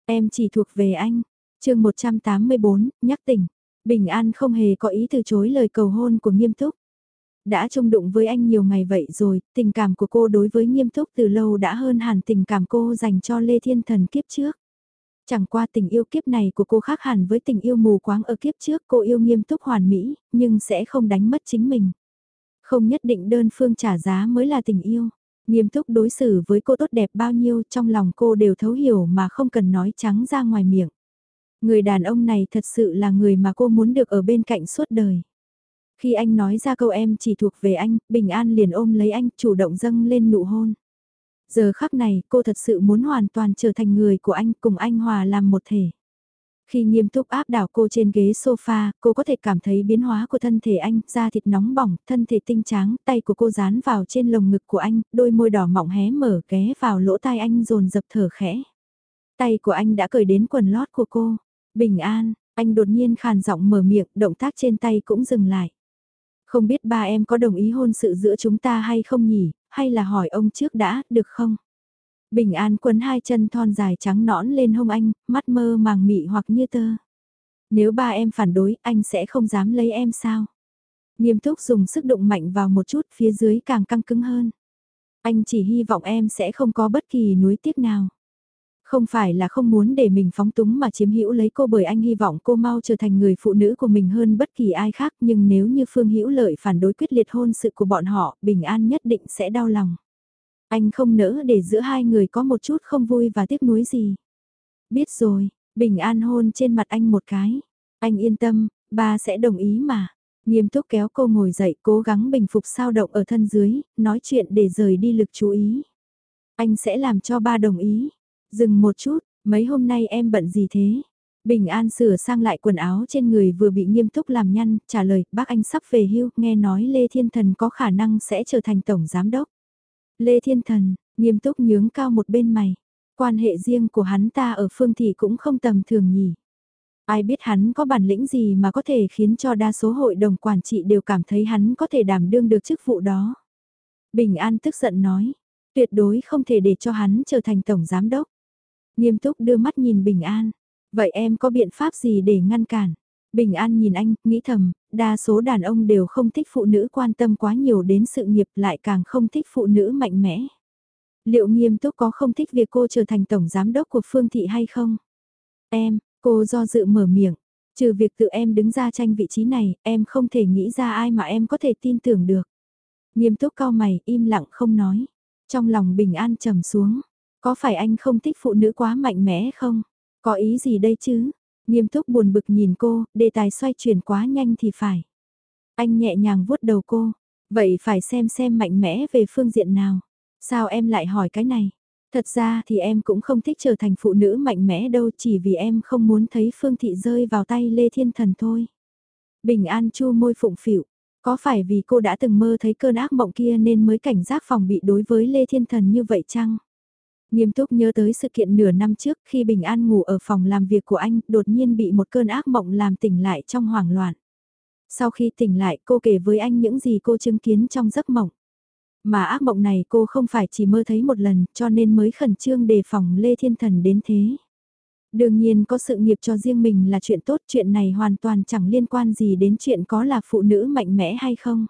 A: Em chỉ thuộc về anh. chương 184, nhắc tỉnh. Bình An không hề có ý từ chối lời cầu hôn của nghiêm túc. Đã chung đụng với anh nhiều ngày vậy rồi, tình cảm của cô đối với nghiêm túc từ lâu đã hơn hẳn tình cảm cô dành cho Lê Thiên Thần kiếp trước. Chẳng qua tình yêu kiếp này của cô khác hẳn với tình yêu mù quáng ở kiếp trước cô yêu nghiêm túc hoàn mỹ, nhưng sẽ không đánh mất chính mình. Không nhất định đơn phương trả giá mới là tình yêu. Nghiêm túc đối xử với cô tốt đẹp bao nhiêu trong lòng cô đều thấu hiểu mà không cần nói trắng ra ngoài miệng. Người đàn ông này thật sự là người mà cô muốn được ở bên cạnh suốt đời. Khi anh nói ra câu em chỉ thuộc về anh, Bình An liền ôm lấy anh chủ động dâng lên nụ hôn. Giờ khắc này cô thật sự muốn hoàn toàn trở thành người của anh cùng anh hòa làm một thể. Khi nghiêm túc áp đảo cô trên ghế sofa, cô có thể cảm thấy biến hóa của thân thể anh, da thịt nóng bỏng, thân thể tinh tráng, tay của cô dán vào trên lồng ngực của anh, đôi môi đỏ mọng hé mở ghé vào lỗ tai anh dồn dập thở khẽ. Tay của anh đã cởi đến quần lót của cô. Bình an, anh đột nhiên khàn giọng mở miệng, động tác trên tay cũng dừng lại. Không biết ba em có đồng ý hôn sự giữa chúng ta hay không nhỉ, hay là hỏi ông trước đã, được không? Bình an quấn hai chân thon dài trắng nõn lên hông anh, mắt mơ màng mị hoặc như tơ. Nếu ba em phản đối, anh sẽ không dám lấy em sao? Nghiêm túc dùng sức đụng mạnh vào một chút phía dưới càng căng cứng hơn. Anh chỉ hy vọng em sẽ không có bất kỳ nuối tiếc nào. Không phải là không muốn để mình phóng túng mà chiếm hữu lấy cô bởi anh hy vọng cô mau trở thành người phụ nữ của mình hơn bất kỳ ai khác nhưng nếu như Phương Hữu Lợi phản đối quyết liệt hôn sự của bọn họ, Bình An nhất định sẽ đau lòng. Anh không nỡ để giữa hai người có một chút không vui và tiếc nuối gì. Biết rồi, Bình An hôn trên mặt anh một cái. Anh yên tâm, ba sẽ đồng ý mà. Nghiêm túc kéo cô ngồi dậy cố gắng bình phục sao động ở thân dưới, nói chuyện để rời đi lực chú ý. Anh sẽ làm cho ba đồng ý. Dừng một chút, mấy hôm nay em bận gì thế? Bình An sửa sang lại quần áo trên người vừa bị nghiêm túc làm nhăn, trả lời, bác anh sắp về hưu, nghe nói Lê Thiên Thần có khả năng sẽ trở thành tổng giám đốc. Lê Thiên Thần, nghiêm túc nhướng cao một bên mày. Quan hệ riêng của hắn ta ở phương thị cũng không tầm thường nhỉ. Ai biết hắn có bản lĩnh gì mà có thể khiến cho đa số hội đồng quản trị đều cảm thấy hắn có thể đảm đương được chức vụ đó. Bình An tức giận nói, tuyệt đối không thể để cho hắn trở thành tổng giám đốc. Nghiêm túc đưa mắt nhìn Bình An, vậy em có biện pháp gì để ngăn cản? Bình An nhìn anh, nghĩ thầm, đa số đàn ông đều không thích phụ nữ quan tâm quá nhiều đến sự nghiệp lại càng không thích phụ nữ mạnh mẽ. Liệu nghiêm túc có không thích việc cô trở thành tổng giám đốc của Phương Thị hay không? Em, cô do dự mở miệng, trừ việc tự em đứng ra tranh vị trí này, em không thể nghĩ ra ai mà em có thể tin tưởng được. Nghiêm túc cao mày, im lặng không nói. Trong lòng bình an trầm xuống, có phải anh không thích phụ nữ quá mạnh mẽ không? Có ý gì đây chứ? Nghiêm túc buồn bực nhìn cô, đề tài xoay chuyển quá nhanh thì phải. Anh nhẹ nhàng vuốt đầu cô, vậy phải xem xem mạnh mẽ về phương diện nào. Sao em lại hỏi cái này? Thật ra thì em cũng không thích trở thành phụ nữ mạnh mẽ đâu chỉ vì em không muốn thấy Phương Thị rơi vào tay Lê Thiên Thần thôi. Bình An chu môi phụng phịu, có phải vì cô đã từng mơ thấy cơn ác mộng kia nên mới cảnh giác phòng bị đối với Lê Thiên Thần như vậy chăng? Nghiêm túc nhớ tới sự kiện nửa năm trước khi Bình An ngủ ở phòng làm việc của anh đột nhiên bị một cơn ác mộng làm tỉnh lại trong hoảng loạn. Sau khi tỉnh lại cô kể với anh những gì cô chứng kiến trong giấc mộng. Mà ác mộng này cô không phải chỉ mơ thấy một lần cho nên mới khẩn trương đề phòng Lê Thiên Thần đến thế. Đương nhiên có sự nghiệp cho riêng mình là chuyện tốt, chuyện này hoàn toàn chẳng liên quan gì đến chuyện có là phụ nữ mạnh mẽ hay không.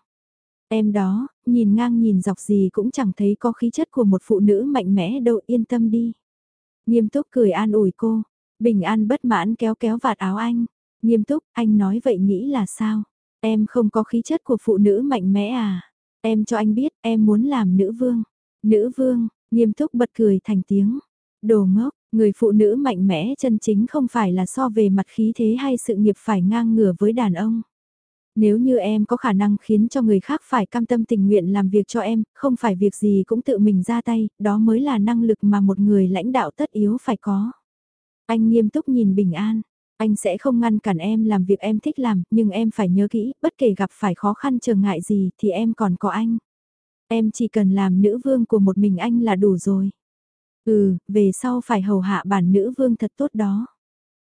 A: Em đó, nhìn ngang nhìn dọc gì cũng chẳng thấy có khí chất của một phụ nữ mạnh mẽ đâu yên tâm đi. Nghiêm túc cười an ủi cô, bình an bất mãn kéo kéo vạt áo anh. Nghiêm túc, anh nói vậy nghĩ là sao? Em không có khí chất của phụ nữ mạnh mẽ à? Em cho anh biết em muốn làm nữ vương. Nữ vương, nghiêm túc bật cười thành tiếng. Đồ ngốc, người phụ nữ mạnh mẽ chân chính không phải là so về mặt khí thế hay sự nghiệp phải ngang ngửa với đàn ông. Nếu như em có khả năng khiến cho người khác phải cam tâm tình nguyện làm việc cho em, không phải việc gì cũng tự mình ra tay, đó mới là năng lực mà một người lãnh đạo tất yếu phải có. Anh nghiêm túc nhìn Bình An, anh sẽ không ngăn cản em làm việc em thích làm, nhưng em phải nhớ kỹ, bất kể gặp phải khó khăn trở ngại gì thì em còn có anh. Em chỉ cần làm nữ vương của một mình anh là đủ rồi. Ừ, về sau phải hầu hạ bản nữ vương thật tốt đó.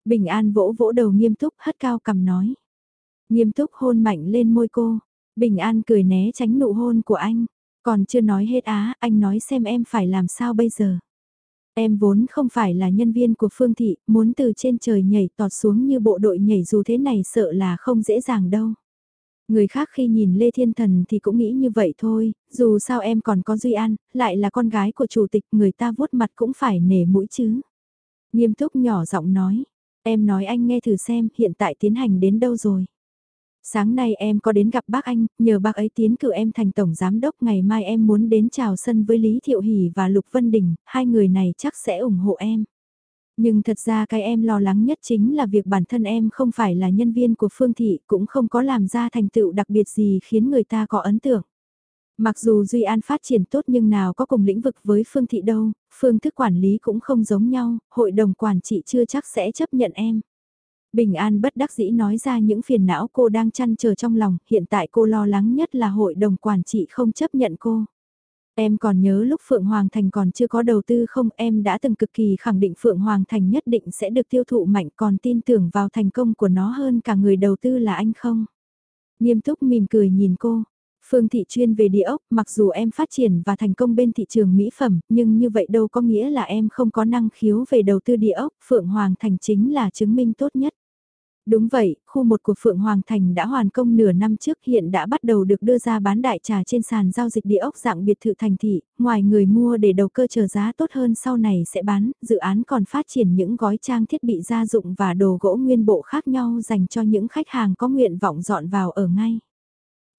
A: Bình An vỗ vỗ đầu nghiêm túc hất cao cầm nói. Nghiêm túc hôn mạnh lên môi cô. Bình An cười né tránh nụ hôn của anh. Còn chưa nói hết á, anh nói xem em phải làm sao bây giờ. Em vốn không phải là nhân viên của Phương Thị, muốn từ trên trời nhảy tọt xuống như bộ đội nhảy dù thế này sợ là không dễ dàng đâu. Người khác khi nhìn Lê Thiên Thần thì cũng nghĩ như vậy thôi, dù sao em còn có Duy An, lại là con gái của chủ tịch người ta vuốt mặt cũng phải nể mũi chứ. Nghiêm túc nhỏ giọng nói, em nói anh nghe thử xem hiện tại tiến hành đến đâu rồi. Sáng nay em có đến gặp bác anh, nhờ bác ấy tiến cử em thành tổng giám đốc, ngày mai em muốn đến chào sân với Lý Thiệu Hỷ và Lục Vân Đình, hai người này chắc sẽ ủng hộ em. Nhưng thật ra cái em lo lắng nhất chính là việc bản thân em không phải là nhân viên của Phương Thị, cũng không có làm ra thành tựu đặc biệt gì khiến người ta có ấn tượng. Mặc dù Duy An phát triển tốt nhưng nào có cùng lĩnh vực với Phương Thị đâu, phương thức quản lý cũng không giống nhau, hội đồng quản trị chưa chắc sẽ chấp nhận em. Bình An bất đắc dĩ nói ra những phiền não cô đang chăn chờ trong lòng, hiện tại cô lo lắng nhất là hội đồng quản trị không chấp nhận cô. Em còn nhớ lúc Phượng Hoàng Thành còn chưa có đầu tư không em đã từng cực kỳ khẳng định Phượng Hoàng Thành nhất định sẽ được tiêu thụ mạnh còn tin tưởng vào thành công của nó hơn cả người đầu tư là anh không? Nghiêm túc mỉm cười nhìn cô. Phương thị chuyên về địa ốc, mặc dù em phát triển và thành công bên thị trường mỹ phẩm, nhưng như vậy đâu có nghĩa là em không có năng khiếu về đầu tư địa ốc, Phượng Hoàng Thành chính là chứng minh tốt nhất. Đúng vậy, khu một của Phượng Hoàng Thành đã hoàn công nửa năm trước hiện đã bắt đầu được đưa ra bán đại trà trên sàn giao dịch địa ốc dạng biệt thự thành thị, ngoài người mua để đầu cơ chờ giá tốt hơn sau này sẽ bán, dự án còn phát triển những gói trang thiết bị gia dụng và đồ gỗ nguyên bộ khác nhau dành cho những khách hàng có nguyện vọng dọn vào ở ngay.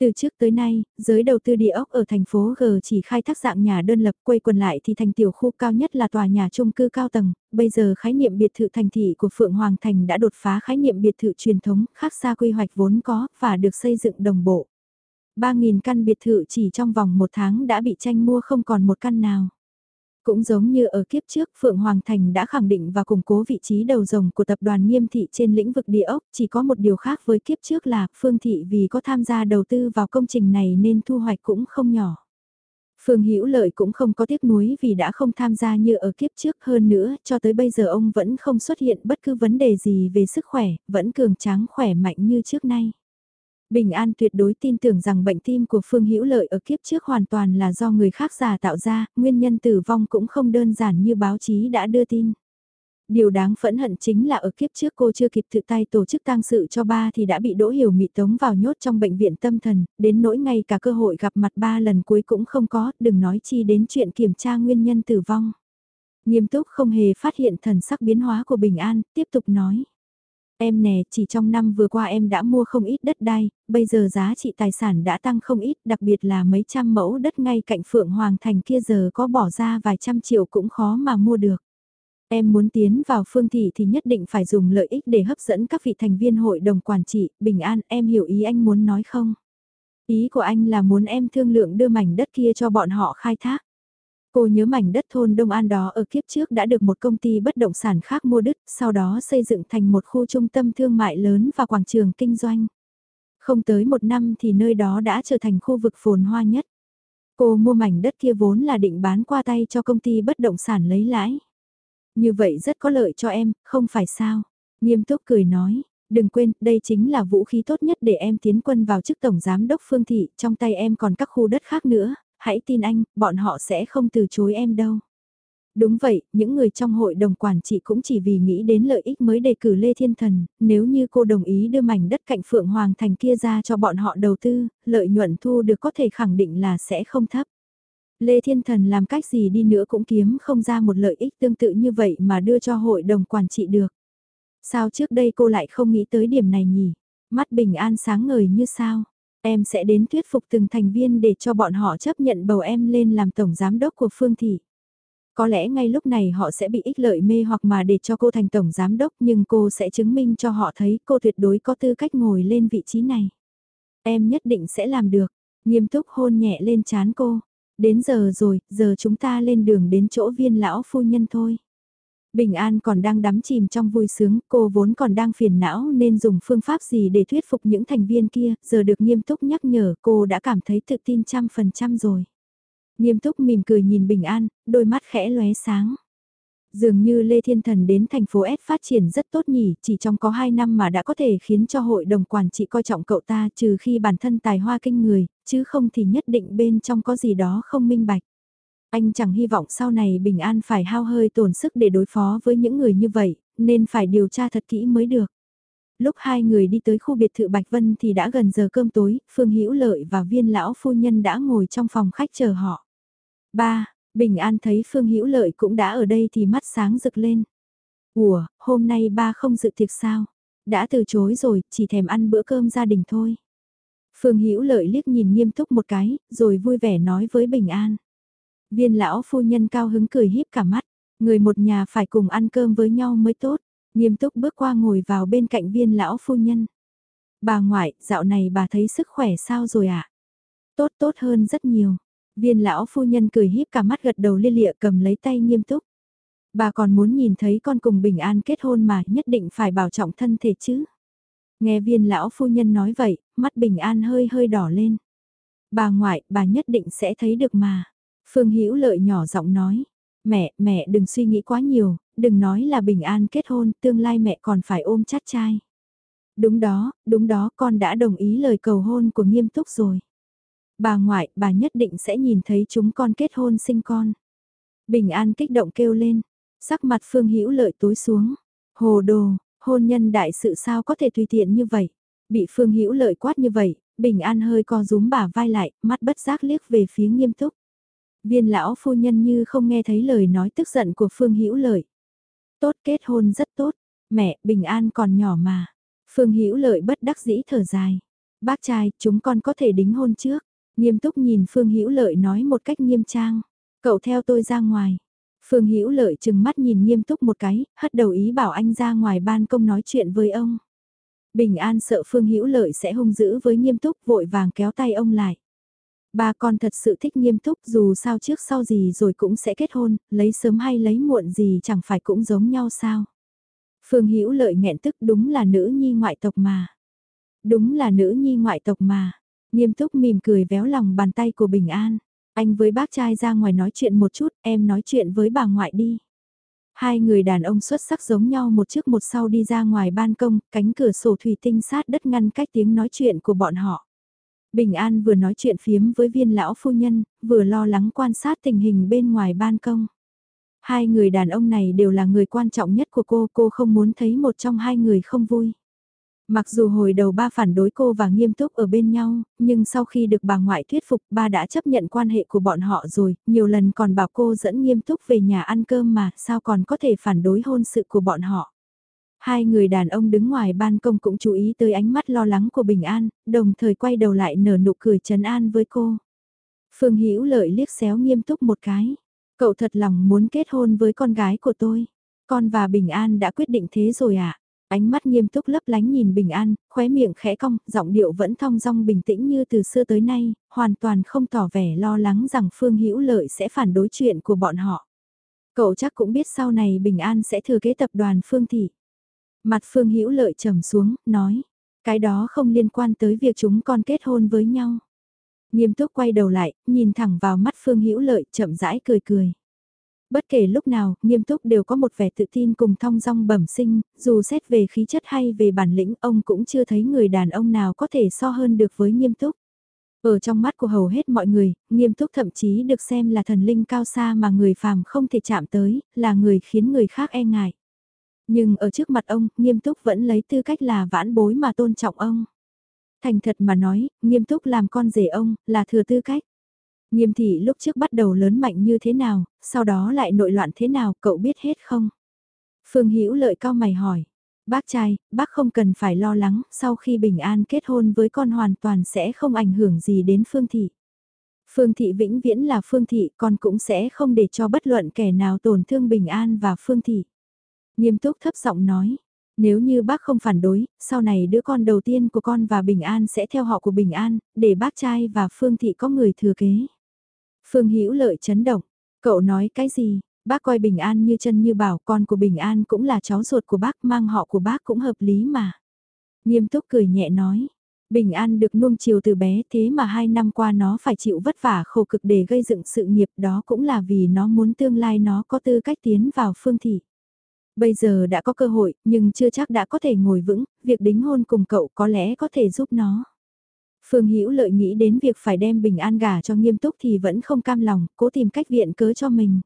A: Từ trước tới nay, giới đầu tư địa ốc ở thành phố G chỉ khai thác dạng nhà đơn lập quay quần lại thì thành tiểu khu cao nhất là tòa nhà chung cư cao tầng, bây giờ khái niệm biệt thự thành thị của Phượng Hoàng Thành đã đột phá khái niệm biệt thự truyền thống khác xa quy hoạch vốn có và được xây dựng đồng bộ. 3.000 căn biệt thự chỉ trong vòng một tháng đã bị tranh mua không còn một căn nào. Cũng giống như ở kiếp trước, Phượng Hoàng Thành đã khẳng định và củng cố vị trí đầu rồng của tập đoàn nghiêm thị trên lĩnh vực địa ốc, chỉ có một điều khác với kiếp trước là Phương Thị vì có tham gia đầu tư vào công trình này nên thu hoạch cũng không nhỏ. Phương Hữu Lợi cũng không có tiếc nuối vì đã không tham gia như ở kiếp trước hơn nữa, cho tới bây giờ ông vẫn không xuất hiện bất cứ vấn đề gì về sức khỏe, vẫn cường tráng khỏe mạnh như trước nay. Bình An tuyệt đối tin tưởng rằng bệnh tim của Phương Hữu Lợi ở kiếp trước hoàn toàn là do người khác giả tạo ra, nguyên nhân tử vong cũng không đơn giản như báo chí đã đưa tin. Điều đáng phẫn hận chính là ở kiếp trước cô chưa kịp tự tay tổ chức tang sự cho ba thì đã bị Đỗ Hiểu Mị tống vào nhốt trong bệnh viện tâm thần, đến nỗi ngay cả cơ hội gặp mặt ba lần cuối cũng không có, đừng nói chi đến chuyện kiểm tra nguyên nhân tử vong. Nghiêm túc không hề phát hiện thần sắc biến hóa của Bình An, tiếp tục nói. Em nè, chỉ trong năm vừa qua em đã mua không ít đất đai, bây giờ giá trị tài sản đã tăng không ít, đặc biệt là mấy trăm mẫu đất ngay cạnh Phượng Hoàng Thành kia giờ có bỏ ra vài trăm triệu cũng khó mà mua được. Em muốn tiến vào phương thị thì nhất định phải dùng lợi ích để hấp dẫn các vị thành viên hội đồng quản trị, bình an, em hiểu ý anh muốn nói không? Ý của anh là muốn em thương lượng đưa mảnh đất kia cho bọn họ khai thác. Cô nhớ mảnh đất thôn Đông An đó ở kiếp trước đã được một công ty bất động sản khác mua đứt, sau đó xây dựng thành một khu trung tâm thương mại lớn và quảng trường kinh doanh. Không tới một năm thì nơi đó đã trở thành khu vực phồn hoa nhất. Cô mua mảnh đất kia vốn là định bán qua tay cho công ty bất động sản lấy lãi. Như vậy rất có lợi cho em, không phải sao? Nghiêm túc cười nói, đừng quên, đây chính là vũ khí tốt nhất để em tiến quân vào chức tổng giám đốc phương thị, trong tay em còn các khu đất khác nữa, hãy tin anh, bọn họ sẽ không từ chối em đâu. Đúng vậy, những người trong hội đồng quản trị cũng chỉ vì nghĩ đến lợi ích mới đề cử Lê Thiên Thần, nếu như cô đồng ý đưa mảnh đất cạnh Phượng Hoàng Thành kia ra cho bọn họ đầu tư, lợi nhuận thu được có thể khẳng định là sẽ không thấp. Lê Thiên Thần làm cách gì đi nữa cũng kiếm không ra một lợi ích tương tự như vậy mà đưa cho hội đồng quản trị được. Sao trước đây cô lại không nghĩ tới điểm này nhỉ? Mắt bình an sáng ngời như sao? Em sẽ đến thuyết phục từng thành viên để cho bọn họ chấp nhận bầu em lên làm tổng giám đốc của Phương Thị. Có lẽ ngay lúc này họ sẽ bị ích lợi mê hoặc mà để cho cô thành tổng giám đốc nhưng cô sẽ chứng minh cho họ thấy cô tuyệt đối có tư cách ngồi lên vị trí này. Em nhất định sẽ làm được. Nghiêm túc hôn nhẹ lên chán cô. Đến giờ rồi, giờ chúng ta lên đường đến chỗ viên lão phu nhân thôi. Bình An còn đang đắm chìm trong vui sướng, cô vốn còn đang phiền não nên dùng phương pháp gì để thuyết phục những thành viên kia, giờ được nghiêm túc nhắc nhở cô đã cảm thấy tự tin trăm phần trăm rồi. Nghiêm túc mỉm cười nhìn Bình An, đôi mắt khẽ lóe sáng. Dường như Lê Thiên Thần đến thành phố S phát triển rất tốt nhỉ, chỉ trong có 2 năm mà đã có thể khiến cho hội đồng quản trị coi trọng cậu ta trừ khi bản thân tài hoa kinh người, chứ không thì nhất định bên trong có gì đó không minh bạch. Anh chẳng hy vọng sau này Bình An phải hao hơi tổn sức để đối phó với những người như vậy, nên phải điều tra thật kỹ mới được. Lúc hai người đi tới khu biệt thự Bạch Vân thì đã gần giờ cơm tối, Phương Hữu Lợi và viên lão phu nhân đã ngồi trong phòng khách chờ họ. Ba, Bình An thấy Phương Hữu Lợi cũng đã ở đây thì mắt sáng rực lên. Ủa, hôm nay ba không dự tiệc sao? Đã từ chối rồi, chỉ thèm ăn bữa cơm gia đình thôi. Phương Hữu Lợi liếc nhìn nghiêm túc một cái, rồi vui vẻ nói với Bình An. Viên lão phu nhân cao hứng cười híp cả mắt, người một nhà phải cùng ăn cơm với nhau mới tốt, nghiêm túc bước qua ngồi vào bên cạnh viên lão phu nhân. Bà ngoại, dạo này bà thấy sức khỏe sao rồi ạ? À? Tốt tốt hơn rất nhiều. Viên lão phu nhân cười híp cả mắt gật đầu lia lịa cầm lấy tay nghiêm túc. Bà còn muốn nhìn thấy con cùng bình an kết hôn mà nhất định phải bảo trọng thân thể chứ. Nghe viên lão phu nhân nói vậy, mắt bình an hơi hơi đỏ lên. Bà ngoại, bà nhất định sẽ thấy được mà. Phương Hữu Lợi nhỏ giọng nói, mẹ, mẹ đừng suy nghĩ quá nhiều, đừng nói là bình an kết hôn, tương lai mẹ còn phải ôm chắt trai. Đúng đó, đúng đó, con đã đồng ý lời cầu hôn của nghiêm túc rồi. Bà ngoại, bà nhất định sẽ nhìn thấy chúng con kết hôn sinh con. Bình an kích động kêu lên, sắc mặt Phương Hữu Lợi tối xuống. Hồ đồ, hôn nhân đại sự sao có thể tùy tiện như vậy. Bị Phương Hữu Lợi quát như vậy, Bình An hơi co rúm bả vai lại, mắt bất giác liếc về phía nghiêm túc. Viên lão phu nhân như không nghe thấy lời nói tức giận của Phương Hữu Lợi. Tốt kết hôn rất tốt, mẹ bình an còn nhỏ mà. Phương Hữu Lợi bất đắc dĩ thở dài. Bác trai, chúng con có thể đính hôn trước. Nghiêm túc nhìn Phương Hữu Lợi nói một cách nghiêm trang. Cậu theo tôi ra ngoài. Phương Hữu Lợi chừng mắt nhìn nghiêm túc một cái, hất đầu ý bảo anh ra ngoài ban công nói chuyện với ông. Bình An sợ Phương Hữu Lợi sẽ hung dữ với nghiêm túc vội vàng kéo tay ông lại. Ba con thật sự thích nghiêm túc dù sao trước sau gì rồi cũng sẽ kết hôn, lấy sớm hay lấy muộn gì chẳng phải cũng giống nhau sao. Phương Hữu Lợi nghẹn tức đúng là nữ nhi ngoại tộc mà. Đúng là nữ nhi ngoại tộc mà. Nghiêm túc mỉm cười véo lòng bàn tay của Bình An. Anh với bác trai ra ngoài nói chuyện một chút, em nói chuyện với bà ngoại đi. Hai người đàn ông xuất sắc giống nhau một trước một sau đi ra ngoài ban công, cánh cửa sổ thủy tinh sát đất ngăn cách tiếng nói chuyện của bọn họ. Bình An vừa nói chuyện phiếm với viên lão phu nhân, vừa lo lắng quan sát tình hình bên ngoài ban công. Hai người đàn ông này đều là người quan trọng nhất của cô, cô không muốn thấy một trong hai người không vui. Mặc dù hồi đầu ba phản đối cô và nghiêm túc ở bên nhau, nhưng sau khi được bà ngoại thuyết phục ba đã chấp nhận quan hệ của bọn họ rồi, nhiều lần còn bảo cô dẫn nghiêm túc về nhà ăn cơm mà sao còn có thể phản đối hôn sự của bọn họ. Hai người đàn ông đứng ngoài ban công cũng chú ý tới ánh mắt lo lắng của Bình An, đồng thời quay đầu lại nở nụ cười trấn an với cô. Phương Hữu lợi liếc xéo nghiêm túc một cái. Cậu thật lòng muốn kết hôn với con gái của tôi. Con và Bình An đã quyết định thế rồi à? Ánh mắt nghiêm túc lấp lánh nhìn Bình An, khóe miệng khẽ cong, giọng điệu vẫn thong dong bình tĩnh như từ xưa tới nay, hoàn toàn không tỏ vẻ lo lắng rằng Phương Hữu Lợi sẽ phản đối chuyện của bọn họ. Cậu chắc cũng biết sau này Bình An sẽ thừa kế tập đoàn Phương Thị. Mặt Phương Hữu Lợi trầm xuống, nói, cái đó không liên quan tới việc chúng con kết hôn với nhau. Nghiêm túc quay đầu lại, nhìn thẳng vào mắt Phương Hữu Lợi, chậm rãi cười cười. Bất kể lúc nào, nghiêm túc đều có một vẻ tự tin cùng thong dong bẩm sinh, dù xét về khí chất hay về bản lĩnh ông cũng chưa thấy người đàn ông nào có thể so hơn được với nghiêm túc. Ở trong mắt của hầu hết mọi người, nghiêm túc thậm chí được xem là thần linh cao xa mà người phàm không thể chạm tới, là người khiến người khác e ngại. Nhưng ở trước mặt ông, nghiêm túc vẫn lấy tư cách là vãn bối mà tôn trọng ông. Thành thật mà nói, nghiêm túc làm con rể ông, là thừa tư cách. Nghiêm thị lúc trước bắt đầu lớn mạnh như thế nào, sau đó lại nội loạn thế nào, cậu biết hết không? Phương Hữu lợi cao mày hỏi. Bác trai, bác không cần phải lo lắng, sau khi Bình An kết hôn với con hoàn toàn sẽ không ảnh hưởng gì đến Phương Thị. Phương Thị vĩnh viễn là Phương Thị, con cũng sẽ không để cho bất luận kẻ nào tổn thương Bình An và Phương Thị. Nghiêm túc thấp giọng nói, nếu như bác không phản đối, sau này đứa con đầu tiên của con và Bình An sẽ theo họ của Bình An, để bác trai và Phương Thị có người thừa kế. Phương Hữu lợi chấn động, cậu nói cái gì, bác coi Bình An như chân như bảo con của Bình An cũng là cháu ruột của bác mang họ của bác cũng hợp lý mà. Nghiêm túc cười nhẹ nói, Bình An được nuông chiều từ bé thế mà hai năm qua nó phải chịu vất vả khổ cực để gây dựng sự nghiệp đó cũng là vì nó muốn tương lai nó có tư cách tiến vào phương thị. Bây giờ đã có cơ hội, nhưng chưa chắc đã có thể ngồi vững, việc đính hôn cùng cậu có lẽ có thể giúp nó. Phương Hữu lợi nghĩ đến việc phải đem bình an gả cho nghiêm túc thì vẫn không cam lòng, cố tìm cách viện cớ cho mình.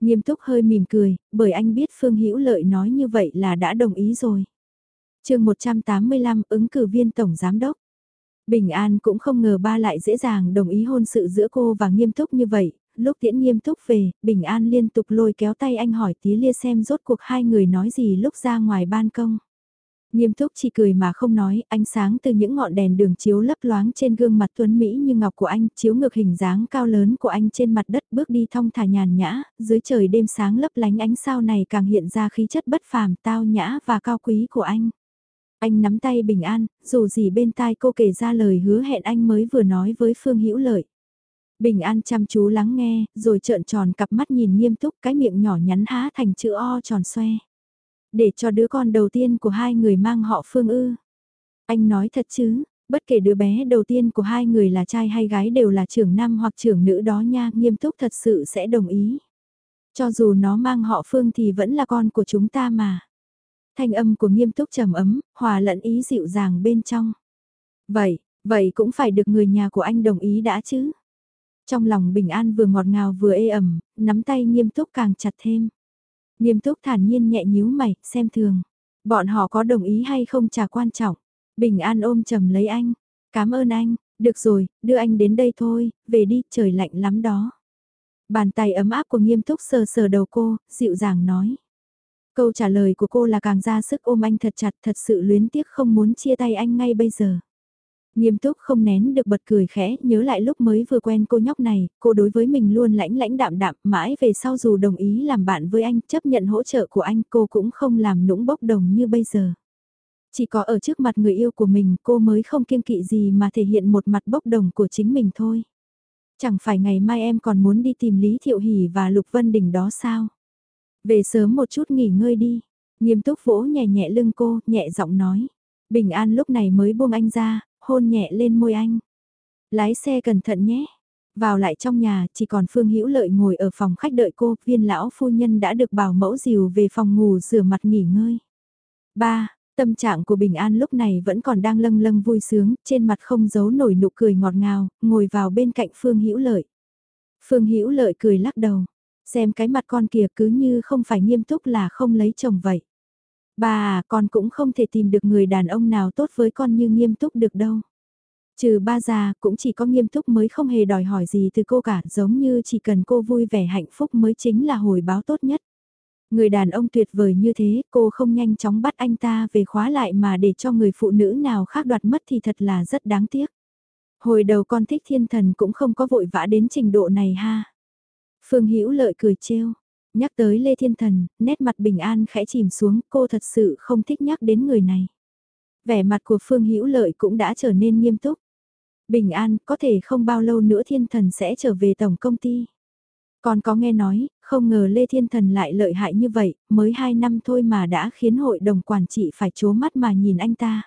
A: Nghiêm túc hơi mỉm cười, bởi anh biết Phương Hữu lợi nói như vậy là đã đồng ý rồi. chương 185 ứng cử viên tổng giám đốc. Bình An cũng không ngờ ba lại dễ dàng đồng ý hôn sự giữa cô và nghiêm túc như vậy, lúc tiễn nghiêm túc về, Bình An liên tục lôi kéo tay anh hỏi tí lia xem rốt cuộc hai người nói gì lúc ra ngoài ban công. Nghiêm túc chỉ cười mà không nói, ánh sáng từ những ngọn đèn đường chiếu lấp loáng trên gương mặt tuấn Mỹ như ngọc của anh, chiếu ngược hình dáng cao lớn của anh trên mặt đất bước đi thong thả nhàn nhã, dưới trời đêm sáng lấp lánh ánh sao này càng hiện ra khí chất bất phàm, tao nhã và cao quý của anh. Anh nắm tay bình an, dù gì bên tai cô kể ra lời hứa hẹn anh mới vừa nói với Phương Hữu Lợi. Bình An chăm chú lắng nghe, rồi trợn tròn cặp mắt nhìn nghiêm túc cái miệng nhỏ nhắn há thành chữ O tròn xoe. Để cho đứa con đầu tiên của hai người mang họ Phương ư. Anh nói thật chứ, bất kể đứa bé đầu tiên của hai người là trai hay gái đều là trưởng nam hoặc trưởng nữ đó nha, nghiêm túc thật sự sẽ đồng ý. Cho dù nó mang họ Phương thì vẫn là con của chúng ta mà. Thanh âm của nghiêm túc trầm ấm, hòa lẫn ý dịu dàng bên trong. Vậy, vậy cũng phải được người nhà của anh đồng ý đã chứ. Trong lòng bình an vừa ngọt ngào vừa ê ẩm, nắm tay nghiêm túc càng chặt thêm. Nghiêm túc thản nhiên nhẹ nhíu mày, xem thường. Bọn họ có đồng ý hay không chả quan trọng. Bình an ôm chầm lấy anh. Cảm ơn anh, được rồi, đưa anh đến đây thôi, về đi, trời lạnh lắm đó. Bàn tay ấm áp của nghiêm túc sờ sờ đầu cô, dịu dàng nói. Câu trả lời của cô là càng ra sức ôm anh thật chặt thật sự luyến tiếc không muốn chia tay anh ngay bây giờ. Nghiêm túc không nén được bật cười khẽ, nhớ lại lúc mới vừa quen cô nhóc này, cô đối với mình luôn lãnh lãnh đạm đạm, mãi về sau dù đồng ý làm bạn với anh, chấp nhận hỗ trợ của anh, cô cũng không làm nũng bốc đồng như bây giờ. Chỉ có ở trước mặt người yêu của mình cô mới không kiêng kỵ gì mà thể hiện một mặt bốc đồng của chính mình thôi. Chẳng phải ngày mai em còn muốn đi tìm Lý Thiệu Hỷ và Lục Vân Đình đó sao? Về sớm một chút nghỉ ngơi đi. Nghiêm túc vỗ nhẹ nhẹ lưng cô, nhẹ giọng nói. Bình an lúc này mới buông anh ra, hôn nhẹ lên môi anh. Lái xe cẩn thận nhé. Vào lại trong nhà, chỉ còn Phương Hữu Lợi ngồi ở phòng khách đợi cô, viên lão phu nhân đã được bảo mẫu dìu về phòng ngủ rửa mặt nghỉ ngơi. Ba, Tâm trạng của Bình An lúc này vẫn còn đang lâng lâng vui sướng, trên mặt không giấu nổi nụ cười ngọt ngào, ngồi vào bên cạnh Phương Hữu Lợi. Phương Hữu Lợi cười lắc đầu, xem cái mặt con kia cứ như không phải nghiêm túc là không lấy chồng vậy. Bà à, con cũng không thể tìm được người đàn ông nào tốt với con như nghiêm túc được đâu. Trừ ba già, cũng chỉ có nghiêm túc mới không hề đòi hỏi gì từ cô cả, giống như chỉ cần cô vui vẻ hạnh phúc mới chính là hồi báo tốt nhất. Người đàn ông tuyệt vời như thế, cô không nhanh chóng bắt anh ta về khóa lại mà để cho người phụ nữ nào khác đoạt mất thì thật là rất đáng tiếc. Hồi đầu con thích thiên thần cũng không có vội vã đến trình độ này ha. Phương Hữu lợi cười trêu, nhắc tới Lê Thiên Thần, nét mặt bình an khẽ chìm xuống, cô thật sự không thích nhắc đến người này. Vẻ mặt của Phương Hữu lợi cũng đã trở nên nghiêm túc. Bình an, có thể không bao lâu nữa Thiên Thần sẽ trở về tổng công ty. Còn có nghe nói, không ngờ Lê Thiên Thần lại lợi hại như vậy, mới 2 năm thôi mà đã khiến hội đồng quản trị phải chố mắt mà nhìn anh ta.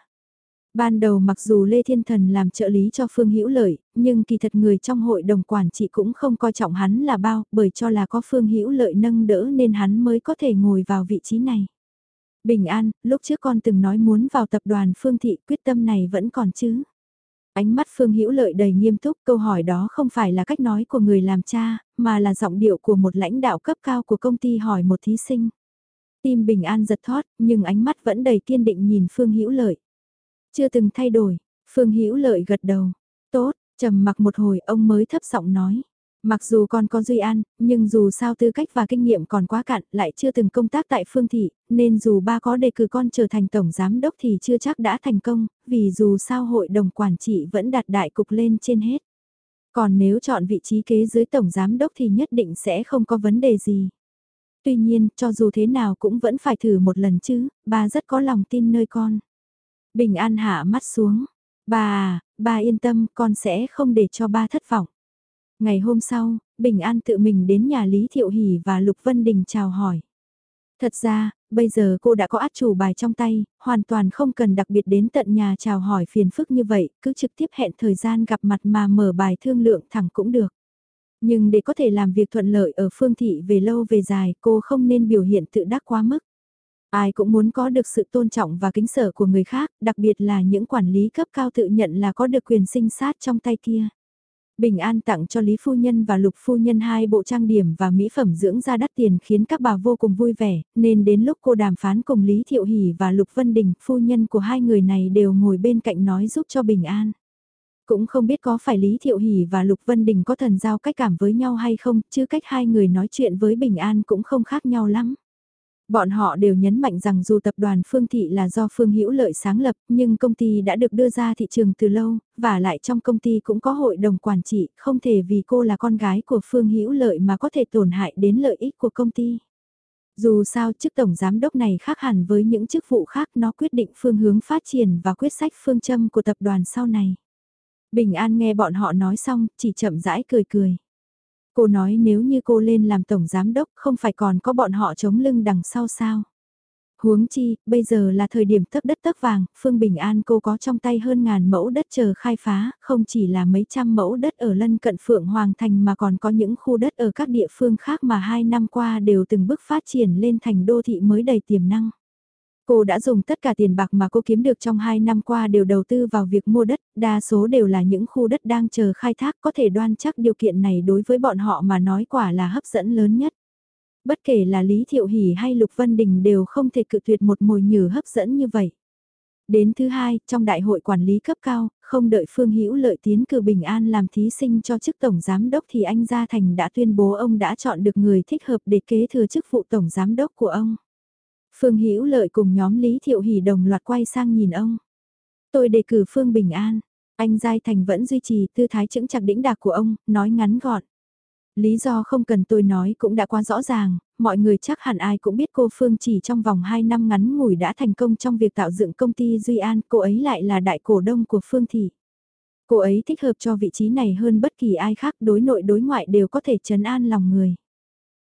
A: Ban đầu mặc dù Lê Thiên Thần làm trợ lý cho Phương Hữu Lợi, nhưng kỳ thật người trong hội đồng quản trị cũng không coi trọng hắn là bao, bởi cho là có Phương Hữu Lợi nâng đỡ nên hắn mới có thể ngồi vào vị trí này. Bình an, lúc trước con từng nói muốn vào tập đoàn Phương Thị quyết tâm này vẫn còn chứ. Ánh mắt Phương Hữu Lợi đầy nghiêm túc, câu hỏi đó không phải là cách nói của người làm cha, mà là giọng điệu của một lãnh đạo cấp cao của công ty hỏi một thí sinh. Tim bình an giật thót, nhưng ánh mắt vẫn đầy kiên định nhìn Phương Hữu Lợi. Chưa từng thay đổi, Phương Hữu Lợi gật đầu. Tốt, trầm mặc một hồi ông mới thấp giọng nói. Mặc dù con có Duy An, nhưng dù sao tư cách và kinh nghiệm còn quá cạn, lại chưa từng công tác tại phương thị, nên dù ba có đề cử con trở thành tổng giám đốc thì chưa chắc đã thành công, vì dù sao hội đồng quản trị vẫn đặt đại cục lên trên hết. Còn nếu chọn vị trí kế dưới tổng giám đốc thì nhất định sẽ không có vấn đề gì. Tuy nhiên, cho dù thế nào cũng vẫn phải thử một lần chứ, ba rất có lòng tin nơi con. Bình An hạ mắt xuống. Bà, à, bà yên tâm, con sẽ không để cho ba thất vọng. Ngày hôm sau, Bình An tự mình đến nhà Lý Thiệu Hỷ và Lục Vân Đình chào hỏi. Thật ra, bây giờ cô đã có át chủ bài trong tay, hoàn toàn không cần đặc biệt đến tận nhà chào hỏi phiền phức như vậy, cứ trực tiếp hẹn thời gian gặp mặt mà mở bài thương lượng thẳng cũng được. Nhưng để có thể làm việc thuận lợi ở phương thị về lâu về dài, cô không nên biểu hiện tự đắc quá mức. Ai cũng muốn có được sự tôn trọng và kính sở của người khác, đặc biệt là những quản lý cấp cao tự nhận là có được quyền sinh sát trong tay kia. Bình An tặng cho Lý Phu Nhân và Lục Phu Nhân hai bộ trang điểm và mỹ phẩm dưỡng da đắt tiền khiến các bà vô cùng vui vẻ, nên đến lúc cô đàm phán cùng Lý Thiệu Hỷ và Lục Vân Đình, phu nhân của hai người này đều ngồi bên cạnh nói giúp cho Bình An. Cũng không biết có phải Lý Thiệu Hỷ và Lục Vân Đình có thần giao cách cảm với nhau hay không, chứ cách hai người nói chuyện với Bình An cũng không khác nhau lắm. Bọn họ đều nhấn mạnh rằng dù tập đoàn Phương Thị là do Phương Hữu Lợi sáng lập, nhưng công ty đã được đưa ra thị trường từ lâu, và lại trong công ty cũng có hội đồng quản trị, không thể vì cô là con gái của Phương Hữu Lợi mà có thể tổn hại đến lợi ích của công ty. Dù sao chức tổng giám đốc này khác hẳn với những chức vụ khác nó quyết định phương hướng phát triển và quyết sách phương châm của tập đoàn sau này. Bình An nghe bọn họ nói xong, chỉ chậm rãi cười cười. Cô nói nếu như cô lên làm tổng giám đốc không phải còn có bọn họ chống lưng đằng sau sao. Huống chi, bây giờ là thời điểm tấp đất tấp vàng, Phương Bình An cô có trong tay hơn ngàn mẫu đất chờ khai phá, không chỉ là mấy trăm mẫu đất ở lân cận Phượng Hoàng Thành mà còn có những khu đất ở các địa phương khác mà hai năm qua đều từng bước phát triển lên thành đô thị mới đầy tiềm năng. Cô đã dùng tất cả tiền bạc mà cô kiếm được trong 2 năm qua đều đầu tư vào việc mua đất, đa số đều là những khu đất đang chờ khai thác có thể đoan chắc điều kiện này đối với bọn họ mà nói quả là hấp dẫn lớn nhất. Bất kể là Lý Thiệu Hỷ hay Lục Vân Đình đều không thể cự tuyệt một mồi nhử hấp dẫn như vậy. Đến thứ hai, trong đại hội quản lý cấp cao, không đợi Phương Hữu Lợi tiến cử Bình An làm thí sinh cho chức tổng giám đốc thì anh Gia Thành đã tuyên bố ông đã chọn được người thích hợp để kế thừa chức vụ tổng giám đốc của ông. Phương Hữu Lợi cùng nhóm Lý Thiệu Hỷ đồng loạt quay sang nhìn ông. Tôi đề cử Phương Bình An. Anh Giai Thành vẫn duy trì tư thái chững chặt đĩnh đạc của ông, nói ngắn gọn. Lý do không cần tôi nói cũng đã quá rõ ràng, mọi người chắc hẳn ai cũng biết cô Phương chỉ trong vòng 2 năm ngắn ngủi đã thành công trong việc tạo dựng công ty Duy An, cô ấy lại là đại cổ đông của Phương Thị. Cô ấy thích hợp cho vị trí này hơn bất kỳ ai khác đối nội đối ngoại đều có thể chấn an lòng người.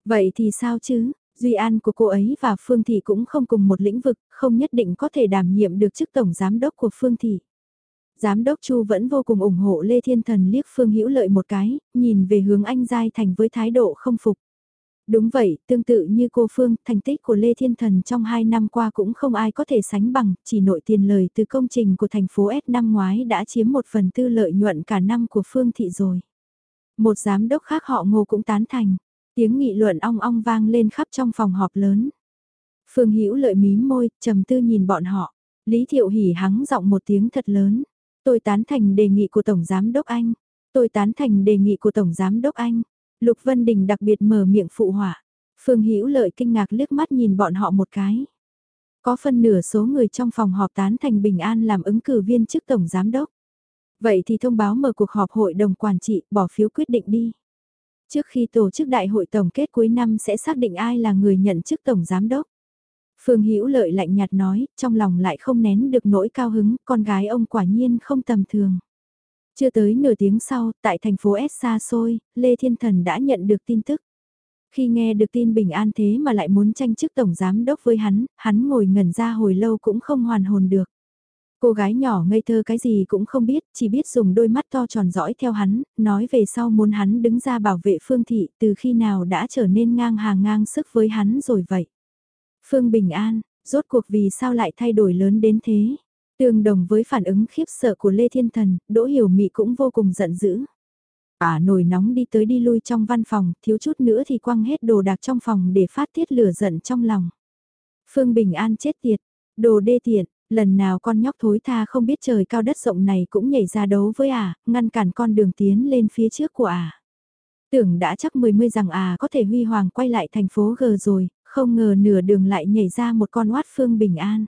A: Vậy thì sao chứ, Duy An của cô ấy và Phương Thị cũng không cùng một lĩnh vực, không nhất định có thể đảm nhiệm được chức tổng giám đốc của Phương Thị. Giám đốc Chu vẫn vô cùng ủng hộ Lê Thiên Thần liếc Phương Hữu Lợi một cái, nhìn về hướng anh Giai Thành với thái độ không phục. Đúng vậy, tương tự như cô Phương, thành tích của Lê Thiên Thần trong 2 năm qua cũng không ai có thể sánh bằng, chỉ nội tiền lời từ công trình của thành phố S năm ngoái đã chiếm một phần tư lợi nhuận cả năm của Phương Thị rồi. Một giám đốc khác họ ngô cũng tán thành, tiếng nghị luận ong ong vang lên khắp trong phòng họp lớn. Phương Hữu lợi mím môi, trầm tư nhìn bọn họ, Lý Thiệu hỉ hắng giọng một tiếng thật lớn. Tôi tán thành đề nghị của Tổng Giám Đốc Anh. Tôi tán thành đề nghị của Tổng Giám Đốc Anh. Lục Vân Đình đặc biệt mở miệng phụ hỏa. Phương Hữu Lợi kinh ngạc liếc mắt nhìn bọn họ một cái. Có phân nửa số người trong phòng họp tán thành Bình An làm ứng cử viên chức Tổng Giám Đốc. Vậy thì thông báo mở cuộc họp hội đồng quản trị, bỏ phiếu quyết định đi. Trước khi tổ chức đại hội tổng kết cuối năm sẽ xác định ai là người nhận chức Tổng Giám Đốc. Phương Hữu Lợi lạnh nhạt nói, trong lòng lại không nén được nỗi cao hứng, con gái ông quả nhiên không tầm thường. Chưa tới nửa tiếng sau, tại thành phố S xa xôi, Lê Thiên Thần đã nhận được tin tức. Khi nghe được tin bình an thế mà lại muốn tranh chức tổng giám đốc với hắn, hắn ngồi ngẩn ra hồi lâu cũng không hoàn hồn được. Cô gái nhỏ ngây thơ cái gì cũng không biết, chỉ biết dùng đôi mắt to tròn dõi theo hắn, nói về sau muốn hắn đứng ra bảo vệ phương thị từ khi nào đã trở nên ngang hàng ngang sức với hắn rồi vậy. Phương Bình An, rốt cuộc vì sao lại thay đổi lớn đến thế? Tương đồng với phản ứng khiếp sợ của Lê Thiên Thần, Đỗ Hiểu Mị cũng vô cùng giận dữ. À nổi nóng đi tới đi lui trong văn phòng, thiếu chút nữa thì quăng hết đồ đạc trong phòng để phát tiết lửa giận trong lòng. Phương Bình An chết tiệt, đồ đê tiện, lần nào con nhóc thối tha không biết trời cao đất rộng này cũng nhảy ra đấu với à, ngăn cản con đường tiến lên phía trước của à. Tưởng đã chắc mười mươi rằng à có thể huy hoàng quay lại thành phố G rồi, không ngờ nửa đường lại nhảy ra một con oát Phương Bình An.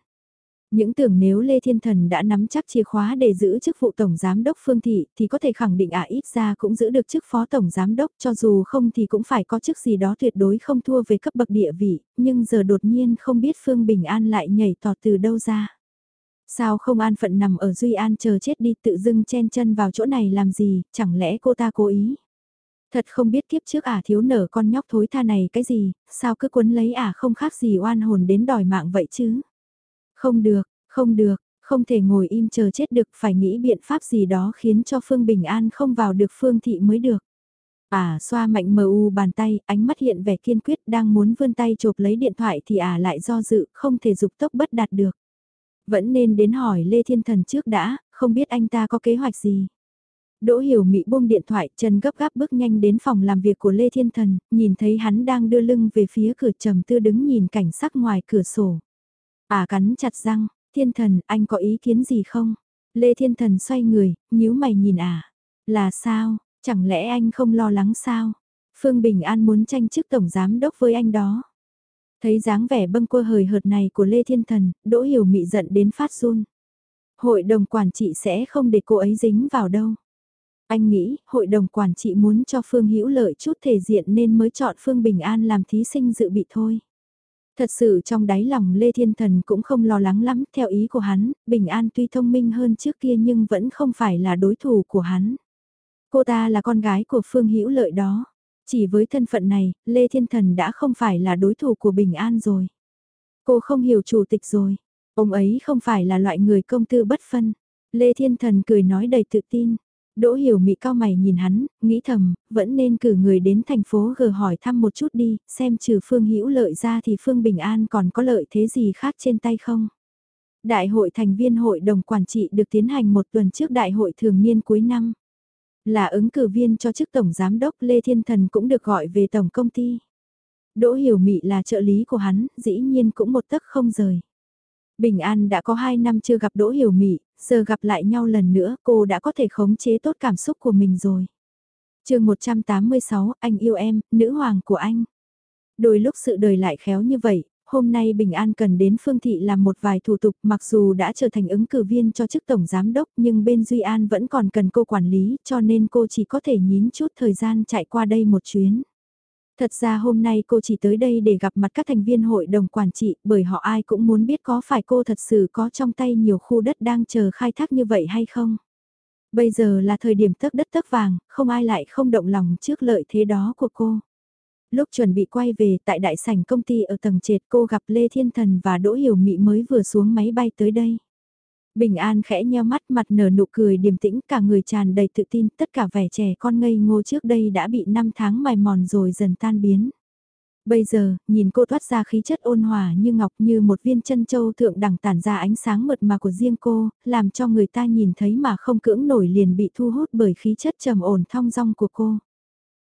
A: Những tưởng nếu Lê Thiên Thần đã nắm chắc chìa khóa để giữ chức vụ Tổng Giám đốc Phương Thị thì có thể khẳng định ả ít ra cũng giữ được chức Phó Tổng Giám đốc cho dù không thì cũng phải có chức gì đó tuyệt đối không thua về cấp bậc địa vị, nhưng giờ đột nhiên không biết Phương Bình An lại nhảy tọt từ đâu ra. Sao không an phận nằm ở Duy An chờ chết đi tự dưng chen chân vào chỗ này làm gì, chẳng lẽ cô ta cố ý? Thật không biết kiếp trước ả thiếu nở con nhóc thối tha này cái gì, sao cứ quấn lấy ả không khác gì oan hồn đến đòi mạng vậy chứ? Không được, không được, không thể ngồi im chờ chết được phải nghĩ biện pháp gì đó khiến cho Phương Bình An không vào được Phương Thị mới được. À xoa mạnh mờ u bàn tay, ánh mắt hiện vẻ kiên quyết đang muốn vươn tay chộp lấy điện thoại thì à lại do dự, không thể dục tốc bất đạt được. Vẫn nên đến hỏi Lê Thiên Thần trước đã, không biết anh ta có kế hoạch gì. Đỗ Hiểu Mị buông điện thoại, chân gấp gáp bước nhanh đến phòng làm việc của Lê Thiên Thần, nhìn thấy hắn đang đưa lưng về phía cửa trầm tư đứng nhìn cảnh sắc ngoài cửa sổ. À cắn chặt răng, Thiên Thần, anh có ý kiến gì không? Lê Thiên Thần xoay người, nhíu mày nhìn à. Là sao, chẳng lẽ anh không lo lắng sao? Phương Bình An muốn tranh chức tổng giám đốc với anh đó. Thấy dáng vẻ bâng quơ hời hợt này của Lê Thiên Thần, Đỗ Hiểu Mị giận đến phát run. Hội đồng quản trị sẽ không để cô ấy dính vào đâu. Anh nghĩ, hội đồng quản trị muốn cho Phương Hữu lợi chút thể diện nên mới chọn Phương Bình An làm thí sinh dự bị thôi. Thật sự trong đáy lòng Lê Thiên Thần cũng không lo lắng lắm, theo ý của hắn, Bình An tuy thông minh hơn trước kia nhưng vẫn không phải là đối thủ của hắn. Cô ta là con gái của Phương Hữu Lợi đó. Chỉ với thân phận này, Lê Thiên Thần đã không phải là đối thủ của Bình An rồi. Cô không hiểu chủ tịch rồi. Ông ấy không phải là loại người công tư bất phân. Lê Thiên Thần cười nói đầy tự tin. Đỗ hiểu mị cao mày nhìn hắn, nghĩ thầm, vẫn nên cử người đến thành phố G hỏi thăm một chút đi, xem trừ Phương Hữu lợi ra thì Phương Bình An còn có lợi thế gì khác trên tay không. Đại hội thành viên hội đồng quản trị được tiến hành một tuần trước đại hội thường niên cuối năm. Là ứng cử viên cho chức tổng giám đốc Lê Thiên Thần cũng được gọi về tổng công ty. Đỗ Hiểu Mị là trợ lý của hắn, dĩ nhiên cũng một tấc không rời. Bình An đã có 2 năm chưa gặp Đỗ Hiểu Mị, giờ gặp lại nhau lần nữa cô đã có thể khống chế tốt cảm xúc của mình rồi. chương 186, anh yêu em, nữ hoàng của anh. Đôi lúc sự đời lại khéo như vậy, Hôm nay Bình An cần đến Phương Thị làm một vài thủ tục mặc dù đã trở thành ứng cử viên cho chức Tổng Giám Đốc nhưng bên Duy An vẫn còn cần cô quản lý cho nên cô chỉ có thể nhín chút thời gian chạy qua đây một chuyến. Thật ra hôm nay cô chỉ tới đây để gặp mặt các thành viên hội đồng quản trị bởi họ ai cũng muốn biết có phải cô thật sự có trong tay nhiều khu đất đang chờ khai thác như vậy hay không. Bây giờ là thời điểm tấc đất tấc vàng, không ai lại không động lòng trước lợi thế đó của cô. Lúc chuẩn bị quay về tại đại sảnh công ty ở tầng trệt cô gặp Lê Thiên Thần và Đỗ Hiểu mỹ mới vừa xuống máy bay tới đây. Bình An khẽ nheo mắt mặt nở nụ cười điềm tĩnh cả người tràn đầy tự tin tất cả vẻ trẻ con ngây ngô trước đây đã bị 5 tháng mài mòn rồi dần tan biến. Bây giờ, nhìn cô thoát ra khí chất ôn hòa như ngọc như một viên chân châu thượng đẳng tản ra ánh sáng mượt mà của riêng cô, làm cho người ta nhìn thấy mà không cưỡng nổi liền bị thu hút bởi khí chất trầm ổn thong dong của cô.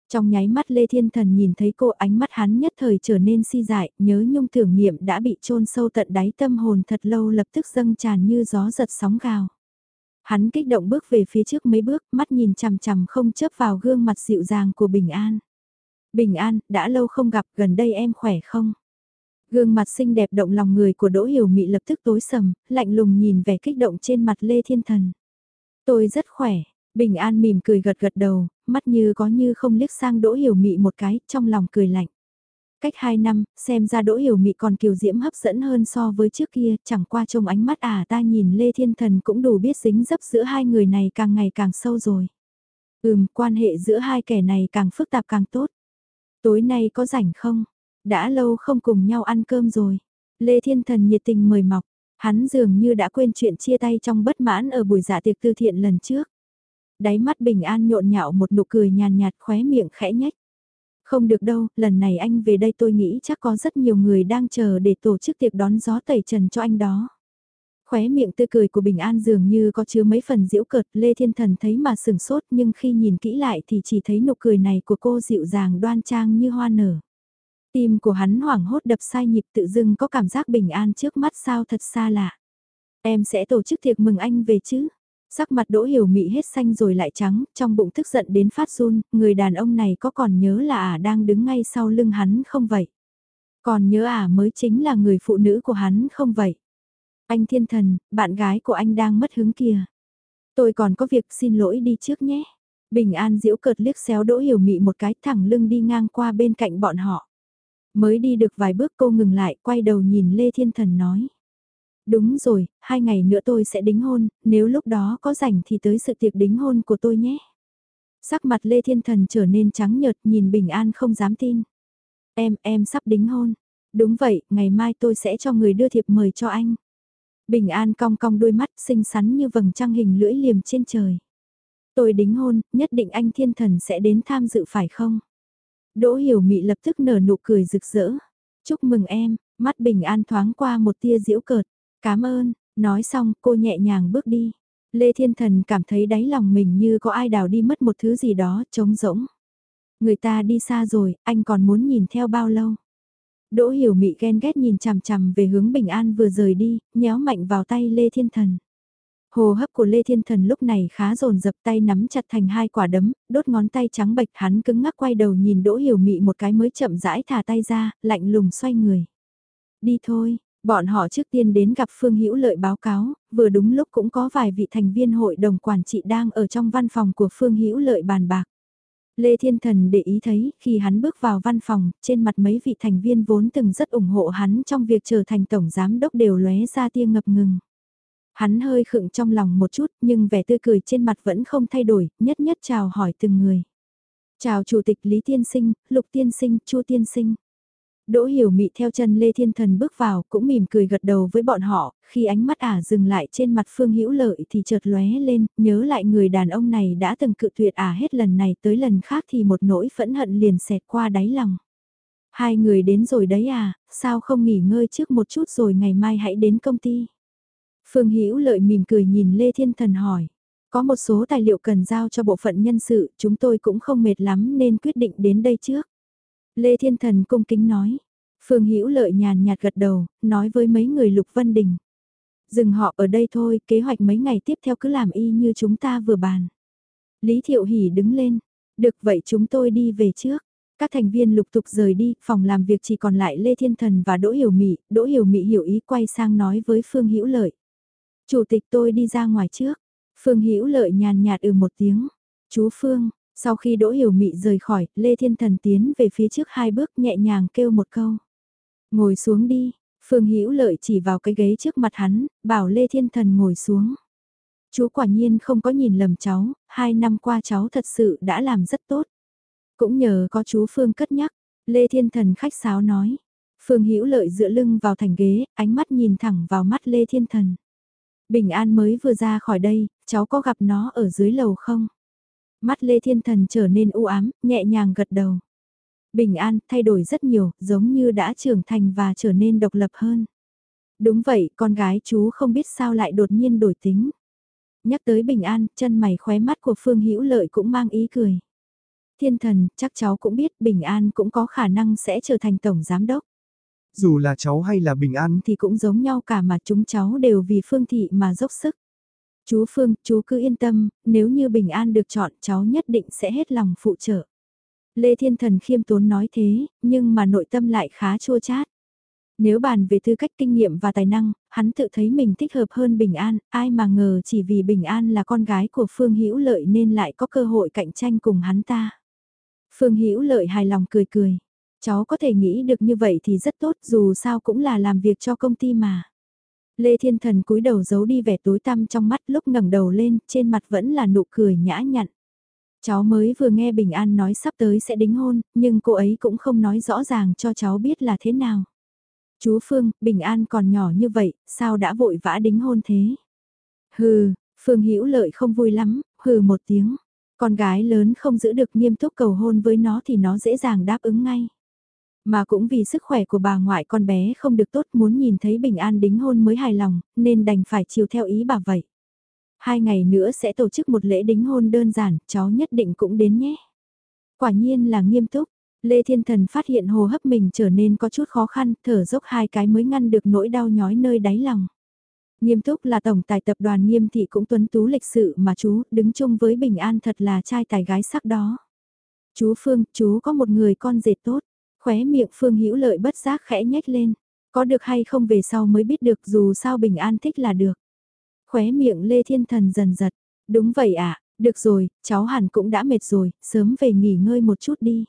A: Trong nháy mắt Lê Thiên Thần nhìn thấy cô ánh mắt hắn nhất thời trở nên si dại, nhớ nhung tưởng niệm đã bị chôn sâu tận đáy tâm hồn thật lâu lập tức dâng tràn như gió giật sóng gào. Hắn kích động bước về phía trước mấy bước, mắt nhìn chằm chằm không chớp vào gương mặt dịu dàng của Bình An. Bình An, đã lâu không gặp, gần đây em khỏe không? Gương mặt xinh đẹp động lòng người của Đỗ Hiểu Mị lập tức tối sầm, lạnh lùng nhìn vẻ kích động trên mặt Lê Thiên Thần. Tôi rất khỏe, Bình An mỉm cười gật gật đầu, mắt như có như không liếc sang Đỗ Hiểu Mị một cái, trong lòng cười lạnh. Cách 2 năm, xem ra Đỗ Hiểu Mị còn kiều diễm hấp dẫn hơn so với trước kia, chẳng qua trông ánh mắt à ta nhìn Lê Thiên Thần cũng đủ biết dính dấp giữa hai người này càng ngày càng sâu rồi. Ừm, quan hệ giữa hai kẻ này càng phức tạp càng tốt. Tối nay có rảnh không? Đã lâu không cùng nhau ăn cơm rồi. Lê Thiên Thần nhiệt tình mời mọc, hắn dường như đã quên chuyện chia tay trong bất mãn ở buổi dạ tiệc tư thiện lần trước. Đáy mắt bình an nhộn nhạo một nụ cười nhàn nhạt khóe miệng khẽ nhách. Không được đâu, lần này anh về đây tôi nghĩ chắc có rất nhiều người đang chờ để tổ chức tiệc đón gió tẩy trần cho anh đó. Khóe miệng tươi cười của Bình An dường như có chứa mấy phần diễu cợt, Lê Thiên Thần thấy mà sừng sốt nhưng khi nhìn kỹ lại thì chỉ thấy nụ cười này của cô dịu dàng đoan trang như hoa nở. Tim của hắn hoảng hốt đập sai nhịp tự dưng có cảm giác bình an trước mắt sao thật xa lạ. Em sẽ tổ chức tiệc mừng anh về chứ? Sắc mặt đỗ hiểu mị hết xanh rồi lại trắng, trong bụng tức giận đến phát run, người đàn ông này có còn nhớ là ả đang đứng ngay sau lưng hắn không vậy? Còn nhớ ả mới chính là người phụ nữ của hắn không vậy? Anh thiên thần, bạn gái của anh đang mất hứng kìa. Tôi còn có việc xin lỗi đi trước nhé. Bình an diễu cợt liếc xéo đỗ hiểu mị một cái thẳng lưng đi ngang qua bên cạnh bọn họ. Mới đi được vài bước cô ngừng lại, quay đầu nhìn Lê Thiên Thần nói. Đúng rồi, hai ngày nữa tôi sẽ đính hôn, nếu lúc đó có rảnh thì tới sự tiệc đính hôn của tôi nhé. Sắc mặt Lê Thiên Thần trở nên trắng nhợt nhìn Bình An không dám tin. Em, em sắp đính hôn. Đúng vậy, ngày mai tôi sẽ cho người đưa thiệp mời cho anh. Bình An cong cong đôi mắt xinh xắn như vầng trăng hình lưỡi liềm trên trời. Tôi đính hôn, nhất định anh thiên thần sẽ đến tham dự phải không? Đỗ hiểu mị lập tức nở nụ cười rực rỡ. Chúc mừng em, mắt Bình An thoáng qua một tia diễu cợt. Cảm ơn, nói xong cô nhẹ nhàng bước đi. Lê Thiên Thần cảm thấy đáy lòng mình như có ai đào đi mất một thứ gì đó trống rỗng. Người ta đi xa rồi, anh còn muốn nhìn theo bao lâu? Đỗ hiểu mị ghen ghét nhìn chằm chằm về hướng bình an vừa rời đi, nhéo mạnh vào tay Lê Thiên Thần. Hồ hấp của Lê Thiên Thần lúc này khá rồn dập tay nắm chặt thành hai quả đấm, đốt ngón tay trắng bệch hắn cứng ngắc quay đầu nhìn Đỗ Hiểu Mị một cái mới chậm rãi thả tay ra, lạnh lùng xoay người. Đi thôi, bọn họ trước tiên đến gặp Phương Hữu Lợi báo cáo, vừa đúng lúc cũng có vài vị thành viên hội đồng quản trị đang ở trong văn phòng của Phương Hữu Lợi bàn bạc. Lê Thiên Thần để ý thấy, khi hắn bước vào văn phòng, trên mặt mấy vị thành viên vốn từng rất ủng hộ hắn trong việc trở thành tổng giám đốc đều lóe ra tia ngập ngừng. Hắn hơi khựng trong lòng một chút, nhưng vẻ tươi cười trên mặt vẫn không thay đổi, nhất nhất chào hỏi từng người. Chào Chủ tịch Lý Tiên Sinh, Lục Tiên Sinh, Chu Tiên Sinh. Đỗ Hiểu Mị theo chân Lê Thiên Thần bước vào, cũng mỉm cười gật đầu với bọn họ, khi ánh mắt ả dừng lại trên mặt Phương Hữu Lợi thì chợt lóe lên, nhớ lại người đàn ông này đã từng cự tuyệt ả hết lần này tới lần khác thì một nỗi phẫn hận liền xẹt qua đáy lòng. Hai người đến rồi đấy à, sao không nghỉ ngơi trước một chút rồi ngày mai hãy đến công ty. Phương Hữu Lợi mỉm cười nhìn Lê Thiên Thần hỏi. Có một số tài liệu cần giao cho bộ phận nhân sự, chúng tôi cũng không mệt lắm nên quyết định đến đây trước. Lê Thiên Thần cung kính nói. Phương Hữu Lợi nhàn nhạt gật đầu, nói với mấy người Lục Vân Đình. Dừng họ ở đây thôi, kế hoạch mấy ngày tiếp theo cứ làm y như chúng ta vừa bàn. Lý Thiệu Hỷ đứng lên. Được vậy chúng tôi đi về trước. Các thành viên lục tục rời đi, phòng làm việc chỉ còn lại Lê Thiên Thần và Đỗ Hiểu Mị, Đỗ Hiểu Mị hiểu ý quay sang nói với Phương Hữu Lợi. Chủ tịch tôi đi ra ngoài trước. Phương Hữu Lợi nhàn nhạt ừ một tiếng. Chú Phương, sau khi Đỗ Hiểu Mị rời khỏi, Lê Thiên Thần tiến về phía trước hai bước nhẹ nhàng kêu một câu. Ngồi xuống đi, Phương Hữu Lợi chỉ vào cái ghế trước mặt hắn, bảo Lê Thiên Thần ngồi xuống. Chú quả nhiên không có nhìn lầm cháu, hai năm qua cháu thật sự đã làm rất tốt. Cũng nhờ có chú Phương cất nhắc, Lê Thiên Thần khách sáo nói. Phương Hữu Lợi dựa lưng vào thành ghế, ánh mắt nhìn thẳng vào mắt Lê Thiên Thần. Bình An mới vừa ra khỏi đây, cháu có gặp nó ở dưới lầu không? Mắt Lê Thiên Thần trở nên u ám, nhẹ nhàng gật đầu. Bình An thay đổi rất nhiều, giống như đã trưởng thành và trở nên độc lập hơn. Đúng vậy, con gái chú không biết sao lại đột nhiên đổi tính. Nhắc tới Bình An, chân mày khóe mắt của Phương Hữu Lợi cũng mang ý cười. Thiên thần, chắc cháu cũng biết Bình An cũng có khả năng sẽ trở thành tổng giám đốc.
B: Dù là cháu hay là Bình An
A: thì cũng giống nhau cả mà chúng cháu đều vì Phương Thị mà dốc sức. Chú Phương, chú cứ yên tâm, nếu như Bình An được chọn cháu nhất định sẽ hết lòng phụ trợ. Lê Thiên Thần khiêm tốn nói thế, nhưng mà nội tâm lại khá chua chát. Nếu bàn về tư cách kinh nghiệm và tài năng, hắn tự thấy mình thích hợp hơn Bình An, ai mà ngờ chỉ vì Bình An là con gái của Phương Hữu Lợi nên lại có cơ hội cạnh tranh cùng hắn ta. Phương Hữu Lợi hài lòng cười cười. Cháu có thể nghĩ được như vậy thì rất tốt dù sao cũng là làm việc cho công ty mà. Lê Thiên Thần cúi đầu giấu đi vẻ tối tăm trong mắt lúc ngẩng đầu lên, trên mặt vẫn là nụ cười nhã nhặn. Cháu mới vừa nghe Bình An nói sắp tới sẽ đính hôn, nhưng cô ấy cũng không nói rõ ràng cho cháu biết là thế nào. Chú Phương, Bình An còn nhỏ như vậy, sao đã vội vã đính hôn thế? Hừ, Phương Hữu Lợi không vui lắm, hừ một tiếng. Con gái lớn không giữ được nghiêm túc cầu hôn với nó thì nó dễ dàng đáp ứng ngay. Mà cũng vì sức khỏe của bà ngoại con bé không được tốt muốn nhìn thấy bình an đính hôn mới hài lòng, nên đành phải chiều theo ý bà vậy. Hai ngày nữa sẽ tổ chức một lễ đính hôn đơn giản, cháu nhất định cũng đến nhé. Quả nhiên là nghiêm túc, Lê Thiên Thần phát hiện hồ hấp mình trở nên có chút khó khăn, thở dốc hai cái mới ngăn được nỗi đau nhói nơi đáy lòng. Nghiêm túc là tổng tài tập đoàn nghiêm thị cũng tuấn tú lịch sự mà chú, đứng chung với Bình An thật là trai tài gái sắc đó. Chú Phương, chú có một người con dệt tốt, khóe miệng Phương hữu lợi bất giác khẽ nhếch lên, có được hay không về sau mới biết được dù sao Bình An thích là được. Khóe miệng Lê Thiên Thần dần giật, đúng vậy ạ, à, được rồi, cháu hẳn cũng đã mệt rồi, sớm về nghỉ ngơi một chút đi.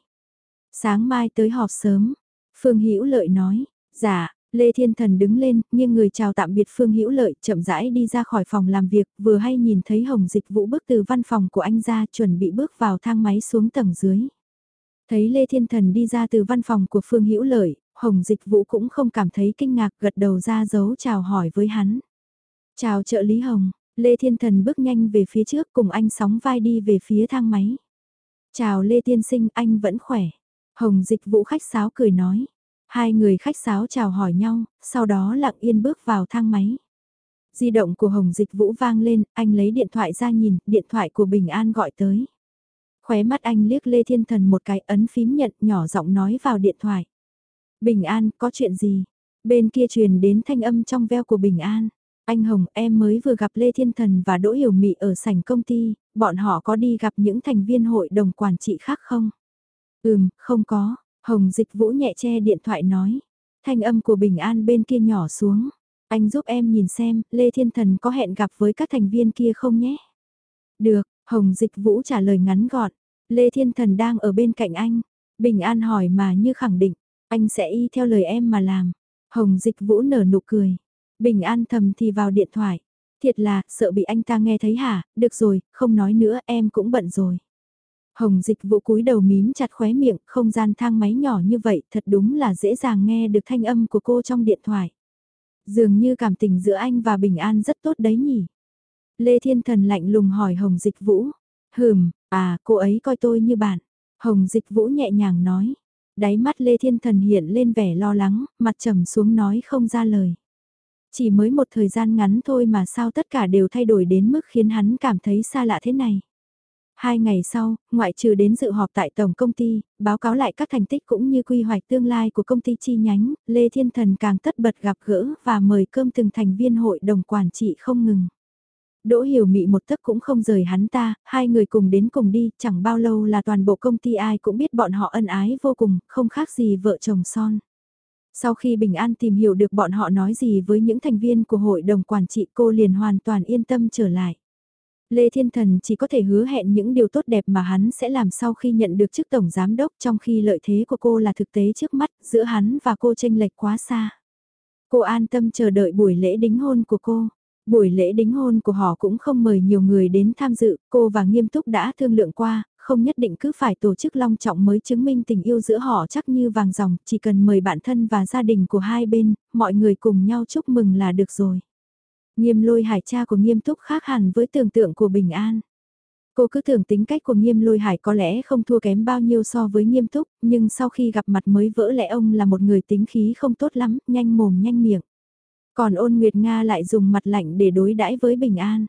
A: Sáng mai tới họp sớm, Phương hữu lợi nói, dạ, Lê Thiên Thần đứng lên, nghiêng người chào tạm biệt Phương Hữu Lợi, chậm rãi đi ra khỏi phòng làm việc, vừa hay nhìn thấy Hồng Dịch Vũ bước từ văn phòng của anh ra, chuẩn bị bước vào thang máy xuống tầng dưới. Thấy Lê Thiên Thần đi ra từ văn phòng của Phương Hữu Lợi, Hồng Dịch Vũ cũng không cảm thấy kinh ngạc, gật đầu ra dấu chào hỏi với hắn. Chào trợ lý Hồng, Lê Thiên Thần bước nhanh về phía trước cùng anh sóng vai đi về phía thang máy. Chào Lê Tiên Sinh, anh vẫn khỏe. Hồng Dịch Vũ khách sáo cười nói. Hai người khách sáo chào hỏi nhau, sau đó lặng yên bước vào thang máy. Di động của Hồng Dịch Vũ vang lên, anh lấy điện thoại ra nhìn, điện thoại của Bình An gọi tới. Khóe mắt anh liếc Lê Thiên Thần một cái ấn phím nhận nhỏ giọng nói vào điện thoại. Bình An, có chuyện gì? Bên kia truyền đến thanh âm trong veo của Bình An. Anh Hồng, em mới vừa gặp Lê Thiên Thần và Đỗ Hiểu Mị ở sảnh công ty, bọn họ có đi gặp những thành viên hội đồng quản trị khác không? Ừm, không có, Hồng Dịch Vũ nhẹ che điện thoại nói. Thanh âm của Bình An bên kia nhỏ xuống. Anh giúp em nhìn xem, Lê Thiên Thần có hẹn gặp với các thành viên kia không nhé? Được, Hồng Dịch Vũ trả lời ngắn gọn. Lê Thiên Thần đang ở bên cạnh anh. Bình An hỏi mà như khẳng định, anh sẽ y theo lời em mà làm. Hồng Dịch Vũ nở nụ cười. Bình An thầm thì vào điện thoại. Thiệt là, sợ bị anh ta nghe thấy hả, được rồi, không nói nữa, em cũng bận rồi. Hồng dịch Vũ cúi đầu mím chặt khóe miệng, không gian thang máy nhỏ như vậy thật đúng là dễ dàng nghe được thanh âm của cô trong điện thoại. Dường như cảm tình giữa anh và Bình An rất tốt đấy nhỉ. Lê Thiên Thần lạnh lùng hỏi Hồng Dịch Vũ. Hừm, à, cô ấy coi tôi như bạn. Hồng Dịch Vũ nhẹ nhàng nói. Đáy mắt Lê Thiên Thần hiện lên vẻ lo lắng, mặt trầm xuống nói không ra lời. Chỉ mới một thời gian ngắn thôi mà sao tất cả đều thay đổi đến mức khiến hắn cảm thấy xa lạ thế này. Hai ngày sau, ngoại trừ đến dự họp tại tổng công ty, báo cáo lại các thành tích cũng như quy hoạch tương lai của công ty chi nhánh, Lê Thiên Thần càng tất bật gặp gỡ và mời cơm từng thành viên hội đồng quản trị không ngừng. Đỗ hiểu mị một tấc cũng không rời hắn ta, hai người cùng đến cùng đi, chẳng bao lâu là toàn bộ công ty ai cũng biết bọn họ ân ái vô cùng, không khác gì vợ chồng son. Sau khi Bình An tìm hiểu được bọn họ nói gì với những thành viên của hội đồng quản trị cô liền hoàn toàn yên tâm trở lại. Lê Thiên Thần chỉ có thể hứa hẹn những điều tốt đẹp mà hắn sẽ làm sau khi nhận được chức tổng giám đốc trong khi lợi thế của cô là thực tế trước mắt giữa hắn và cô tranh lệch quá xa. Cô an tâm chờ đợi buổi lễ đính hôn của cô. Buổi lễ đính hôn của họ cũng không mời nhiều người đến tham dự, cô và nghiêm túc đã thương lượng qua, không nhất định cứ phải tổ chức long trọng mới chứng minh tình yêu giữa họ chắc như vàng dòng, chỉ cần mời bạn thân và gia đình của hai bên, mọi người cùng nhau chúc mừng là được rồi. Nghiêm lôi hải cha của nghiêm túc khác hẳn với tưởng tượng của Bình An. Cô cứ tưởng tính cách của nghiêm lôi hải có lẽ không thua kém bao nhiêu so với nghiêm túc, nhưng sau khi gặp mặt mới vỡ lẽ ông là một người tính khí không tốt lắm, nhanh mồm nhanh miệng. Còn ôn Nguyệt Nga lại dùng mặt lạnh để đối đãi với Bình An.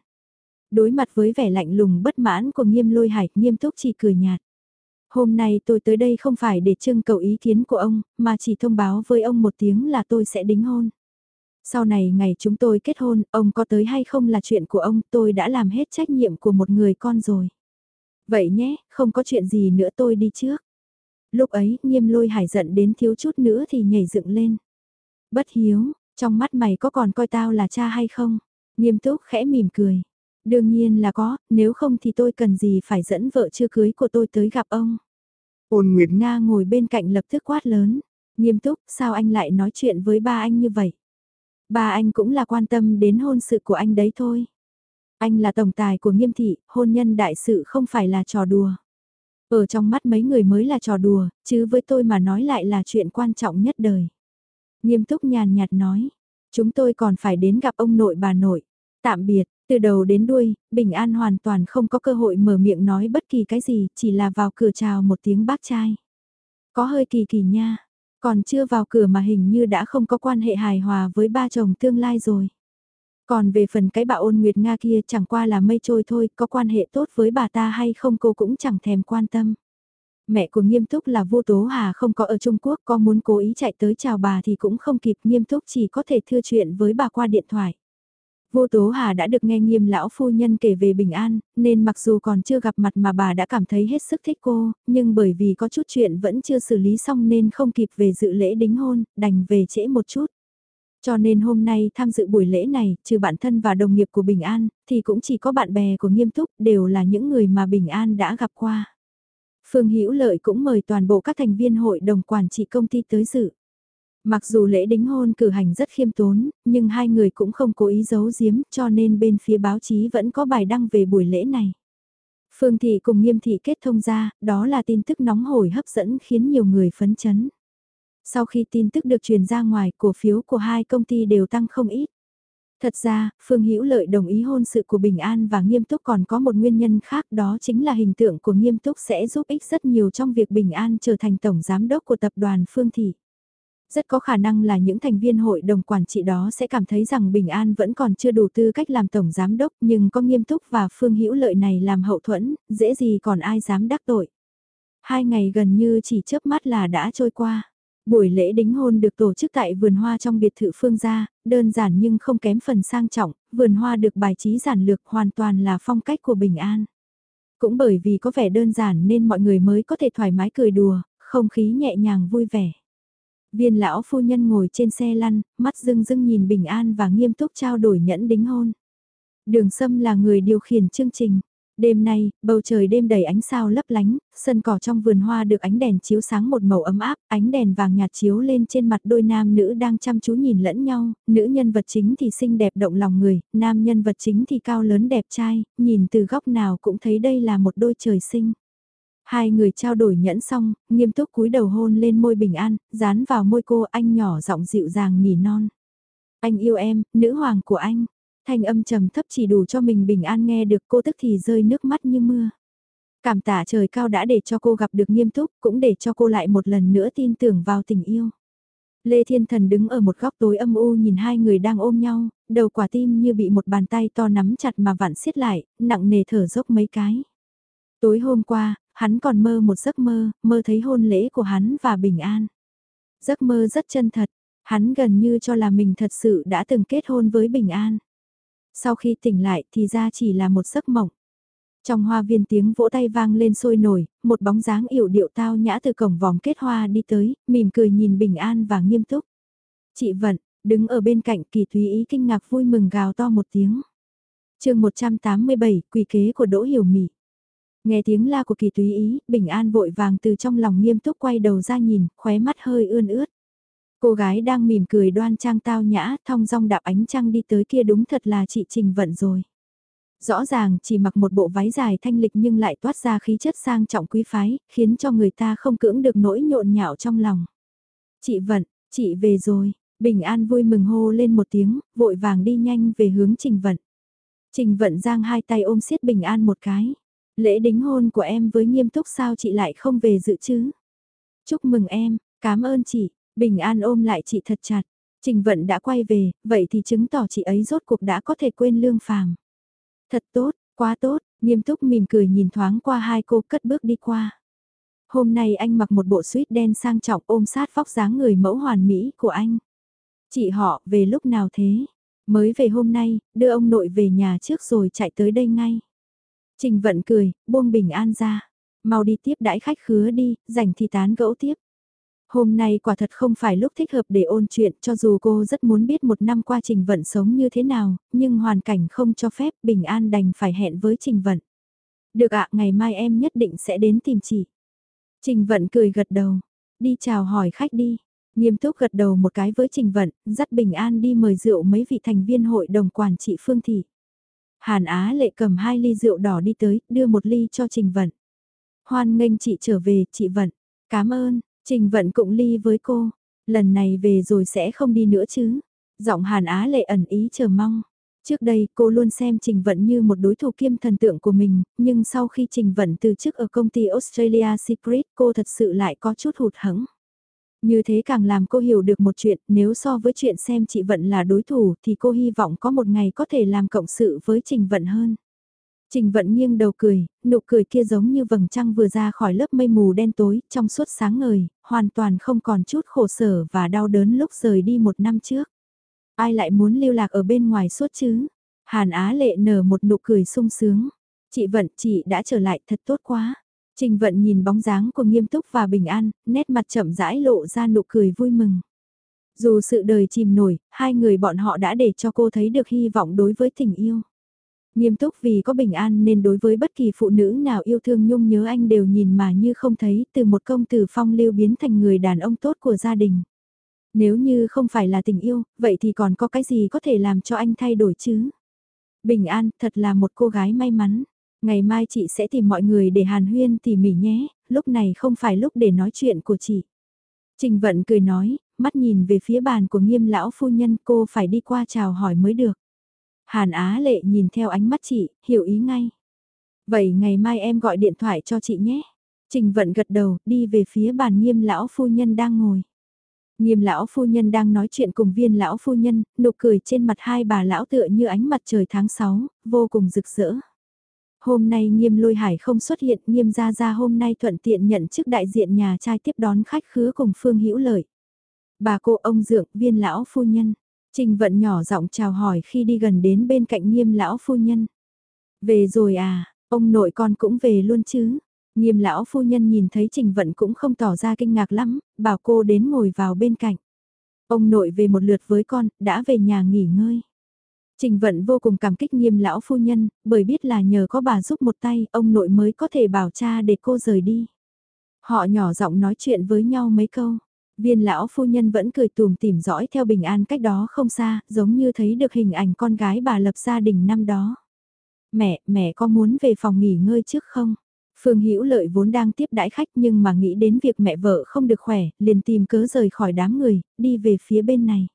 A: Đối mặt với vẻ lạnh lùng bất mãn của nghiêm lôi hải, nghiêm túc chỉ cười nhạt. Hôm nay tôi tới đây không phải để trưng cầu ý kiến của ông, mà chỉ thông báo với ông một tiếng là tôi sẽ đính hôn. Sau này ngày chúng tôi kết hôn, ông có tới hay không là chuyện của ông, tôi đã làm hết trách nhiệm của một người con rồi. Vậy nhé, không có chuyện gì nữa tôi đi trước. Lúc ấy, nghiêm lôi hải giận đến thiếu chút nữa thì nhảy dựng lên. Bất hiếu, trong mắt mày có còn coi tao là cha hay không? Nghiêm túc khẽ mỉm cười. Đương nhiên là có, nếu không thì tôi cần gì phải dẫn vợ chưa cưới của tôi tới gặp ông. Ôn Nguyệt Nga ngồi bên cạnh lập tức quát lớn. Nghiêm túc, sao anh lại nói chuyện với ba anh như vậy? Ba anh cũng là quan tâm đến hôn sự của anh đấy thôi. Anh là tổng tài của nghiêm thị, hôn nhân đại sự không phải là trò đùa. Ở trong mắt mấy người mới là trò đùa, chứ với tôi mà nói lại là chuyện quan trọng nhất đời. Nghiêm túc nhàn nhạt nói, chúng tôi còn phải đến gặp ông nội bà nội. Tạm biệt, từ đầu đến đuôi, Bình An hoàn toàn không có cơ hội mở miệng nói bất kỳ cái gì, chỉ là vào cửa chào một tiếng bác trai. Có hơi kỳ kỳ nha, còn chưa vào cửa mà hình như đã không có quan hệ hài hòa với ba chồng tương lai rồi. Còn về phần cái bà ôn nguyệt Nga kia chẳng qua là mây trôi thôi, có quan hệ tốt với bà ta hay không cô cũng chẳng thèm quan tâm. Mẹ của nghiêm túc là vô tố hà không có ở Trung Quốc, có muốn cố ý chạy tới chào bà thì cũng không kịp nghiêm túc chỉ có thể thưa chuyện với bà qua điện thoại. Vô Tố Hà đã được nghe nghiêm lão phu nhân kể về Bình An, nên mặc dù còn chưa gặp mặt mà bà đã cảm thấy hết sức thích cô, nhưng bởi vì có chút chuyện vẫn chưa xử lý xong nên không kịp về dự lễ đính hôn, đành về trễ một chút. Cho nên hôm nay tham dự buổi lễ này, trừ bản thân và đồng nghiệp của Bình An, thì cũng chỉ có bạn bè của Nghiêm Túc, đều là những người mà Bình An đã gặp qua. Phương Hữu Lợi cũng mời toàn bộ các thành viên hội đồng quản trị công ty tới dự. Mặc dù lễ đính hôn cử hành rất khiêm tốn, nhưng hai người cũng không cố ý giấu giếm cho nên bên phía báo chí vẫn có bài đăng về buổi lễ này. Phương Thị cùng Nghiêm Thị kết thông ra, đó là tin tức nóng hổi hấp dẫn khiến nhiều người phấn chấn. Sau khi tin tức được truyền ra ngoài, cổ phiếu của hai công ty đều tăng không ít. Thật ra, Phương Hữu Lợi đồng ý hôn sự của Bình An và Nghiêm Túc còn có một nguyên nhân khác đó chính là hình tượng của Nghiêm Túc sẽ giúp ích rất nhiều trong việc Bình An trở thành tổng giám đốc của tập đoàn Phương Thị. Rất có khả năng là những thành viên hội đồng quản trị đó sẽ cảm thấy rằng Bình An vẫn còn chưa đủ tư cách làm tổng giám đốc nhưng có nghiêm túc và phương hữu lợi này làm hậu thuẫn, dễ gì còn ai dám đắc tội. Hai ngày gần như chỉ chớp mắt là đã trôi qua. Buổi lễ đính hôn được tổ chức tại vườn hoa trong biệt thự phương gia, đơn giản nhưng không kém phần sang trọng, vườn hoa được bài trí giản lược hoàn toàn là phong cách của Bình An. Cũng bởi vì có vẻ đơn giản nên mọi người mới có thể thoải mái cười đùa, không khí nhẹ nhàng vui vẻ. Viên lão phu nhân ngồi trên xe lăn, mắt dưng dưng nhìn bình an và nghiêm túc trao đổi nhẫn đính hôn. Đường Sâm là người điều khiển chương trình. Đêm nay, bầu trời đêm đầy ánh sao lấp lánh, sân cỏ trong vườn hoa được ánh đèn chiếu sáng một màu ấm áp, ánh đèn vàng nhạt chiếu lên trên mặt đôi nam nữ đang chăm chú nhìn lẫn nhau, nữ nhân vật chính thì xinh đẹp động lòng người, nam nhân vật chính thì cao lớn đẹp trai, nhìn từ góc nào cũng thấy đây là một đôi trời sinh. Hai người trao đổi nhẫn xong, nghiêm túc cúi đầu hôn lên môi bình an, dán vào môi cô anh nhỏ giọng dịu dàng nỉ non. Anh yêu em, nữ hoàng của anh. Thanh âm trầm thấp chỉ đủ cho mình bình an nghe được cô tức thì rơi nước mắt như mưa. Cảm tạ trời cao đã để cho cô gặp được nghiêm túc, cũng để cho cô lại một lần nữa tin tưởng vào tình yêu. Lê Thiên Thần đứng ở một góc tối âm u nhìn hai người đang ôm nhau, đầu quả tim như bị một bàn tay to nắm chặt mà vặn xiết lại, nặng nề thở dốc mấy cái. Tối hôm qua, hắn còn mơ một giấc mơ, mơ thấy hôn lễ của hắn và bình an. Giấc mơ rất chân thật, hắn gần như cho là mình thật sự đã từng kết hôn với bình an. Sau khi tỉnh lại thì ra chỉ là một giấc mộng. Trong hoa viên tiếng vỗ tay vang lên sôi nổi, một bóng dáng yểu điệu tao nhã từ cổng vòng kết hoa đi tới, mỉm cười nhìn bình an và nghiêm túc. Chị Vận, đứng ở bên cạnh kỳ thúy ý kinh ngạc vui mừng gào to một tiếng. chương 187, quỳ kế của Đỗ Hiểu Mỹ. Nghe tiếng la của kỳ túy ý, bình an vội vàng từ trong lòng nghiêm túc quay đầu ra nhìn, khóe mắt hơi ươn ướt. Cô gái đang mỉm cười đoan trang tao nhã, thong dong đạp ánh trăng đi tới kia đúng thật là chị Trình Vận rồi. Rõ ràng chỉ mặc một bộ váy dài thanh lịch nhưng lại toát ra khí chất sang trọng quý phái, khiến cho người ta không cưỡng được nỗi nhộn nhạo trong lòng. Chị Vận, chị về rồi, Bình An vui mừng hô lên một tiếng, vội vàng đi nhanh về hướng Trình Vận. Trình Vận giang hai tay ôm siết Bình An một cái. Lễ đính hôn của em với nghiêm túc sao chị lại không về dự chứ? Chúc mừng em, cảm ơn chị, Bình An ôm lại chị thật chặt. Trình Vận đã quay về, vậy thì chứng tỏ chị ấy rốt cuộc đã có thể quên lương phàm. Thật tốt, quá tốt, nghiêm túc mỉm cười nhìn thoáng qua hai cô cất bước đi qua. Hôm nay anh mặc một bộ suit đen sang trọng ôm sát vóc dáng người mẫu hoàn mỹ của anh. Chị họ về lúc nào thế? Mới về hôm nay, đưa ông nội về nhà trước rồi chạy tới đây ngay. Trình vận cười, buông bình an ra. Mau đi tiếp đãi khách khứa đi, rảnh thì tán gẫu tiếp. Hôm nay quả thật không phải lúc thích hợp để ôn chuyện cho dù cô rất muốn biết một năm qua Trình Vận sống như thế nào, nhưng hoàn cảnh không cho phép Bình An đành phải hẹn với Trình Vận. Được ạ, ngày mai em nhất định sẽ đến tìm chị. Trình Vận cười gật đầu, đi chào hỏi khách đi. Nghiêm túc gật đầu một cái với Trình Vận, dắt Bình An đi mời rượu mấy vị thành viên hội đồng quản trị Phương Thị. Hàn Á lệ cầm hai ly rượu đỏ đi tới, đưa một ly cho Trình Vận. Hoan nghênh chị trở về, chị Vận. Cảm ơn, Trình Vận cũng ly với cô. Lần này về rồi sẽ không đi nữa chứ. Giọng Hàn Á lệ ẩn ý chờ mong. Trước đây cô luôn xem Trình Vận như một đối thủ kiêm thần tượng của mình, nhưng sau khi Trình Vận từ chức ở công ty Australia Secret cô thật sự lại có chút hụt hẫng. Như thế càng làm cô hiểu được một chuyện, nếu so với chuyện xem chị Vận là đối thủ thì cô hy vọng có một ngày có thể làm cộng sự với Trình Vận hơn. Trình Vận nghiêng đầu cười, nụ cười kia giống như vầng trăng vừa ra khỏi lớp mây mù đen tối, trong suốt sáng ngời, hoàn toàn không còn chút khổ sở và đau đớn lúc rời đi một năm trước. Ai lại muốn lưu lạc ở bên ngoài suốt chứ? Hàn Á lệ nở một nụ cười sung sướng. Chị Vận, chị đã trở lại thật tốt quá. Trình vận nhìn bóng dáng của nghiêm túc và bình an, nét mặt chậm rãi lộ ra nụ cười vui mừng. Dù sự đời chìm nổi, hai người bọn họ đã để cho cô thấy được hy vọng đối với tình yêu. Nghiêm túc vì có bình an nên đối với bất kỳ phụ nữ nào yêu thương nhung nhớ anh đều nhìn mà như không thấy từ một công tử phong lưu biến thành người đàn ông tốt của gia đình. Nếu như không phải là tình yêu, vậy thì còn có cái gì có thể làm cho anh thay đổi chứ? Bình an thật là một cô gái may mắn. Ngày mai chị sẽ tìm mọi người để hàn huyên tỉ mỉ nhé, lúc này không phải lúc để nói chuyện của chị. Trình vận cười nói, mắt nhìn về phía bàn của nghiêm lão phu nhân cô phải đi qua chào hỏi mới được. Hàn Á lệ nhìn theo ánh mắt chị, hiểu ý ngay. Vậy ngày mai em gọi điện thoại cho chị nhé. Trình vận gật đầu, đi về phía bàn nghiêm lão phu nhân đang ngồi. Nghiêm lão phu nhân đang nói chuyện cùng viên lão phu nhân, nụ cười trên mặt hai bà lão tựa như ánh mặt trời tháng 6, vô cùng rực rỡ. Hôm nay nghiêm lôi hải không xuất hiện, nghiêm gia gia hôm nay thuận tiện nhận chức đại diện nhà trai tiếp đón khách khứa cùng Phương Hữu Lợi. Bà cô ông dượng, viên lão phu nhân. Trình vận nhỏ giọng chào hỏi khi đi gần đến bên cạnh nghiêm lão phu nhân. Về rồi à, ông nội con cũng về luôn chứ. Nghiêm lão phu nhân nhìn thấy trình vận cũng không tỏ ra kinh ngạc lắm, bảo cô đến ngồi vào bên cạnh. Ông nội về một lượt với con, đã về nhà nghỉ ngơi. Trình vận vô cùng cảm kích nghiêm lão phu nhân, bởi biết là nhờ có bà giúp một tay, ông nội mới có thể bảo cha để cô rời đi. Họ nhỏ giọng nói chuyện với nhau mấy câu. Viên lão phu nhân vẫn cười tùm tìm dõi theo bình an cách đó không xa, giống như thấy được hình ảnh con gái bà lập gia đình năm đó. Mẹ, mẹ có muốn về phòng nghỉ ngơi trước không? Phương Hữu Lợi vốn đang tiếp đãi khách nhưng mà nghĩ đến việc mẹ vợ không được khỏe, liền tìm cớ rời khỏi đám người, đi về phía bên này.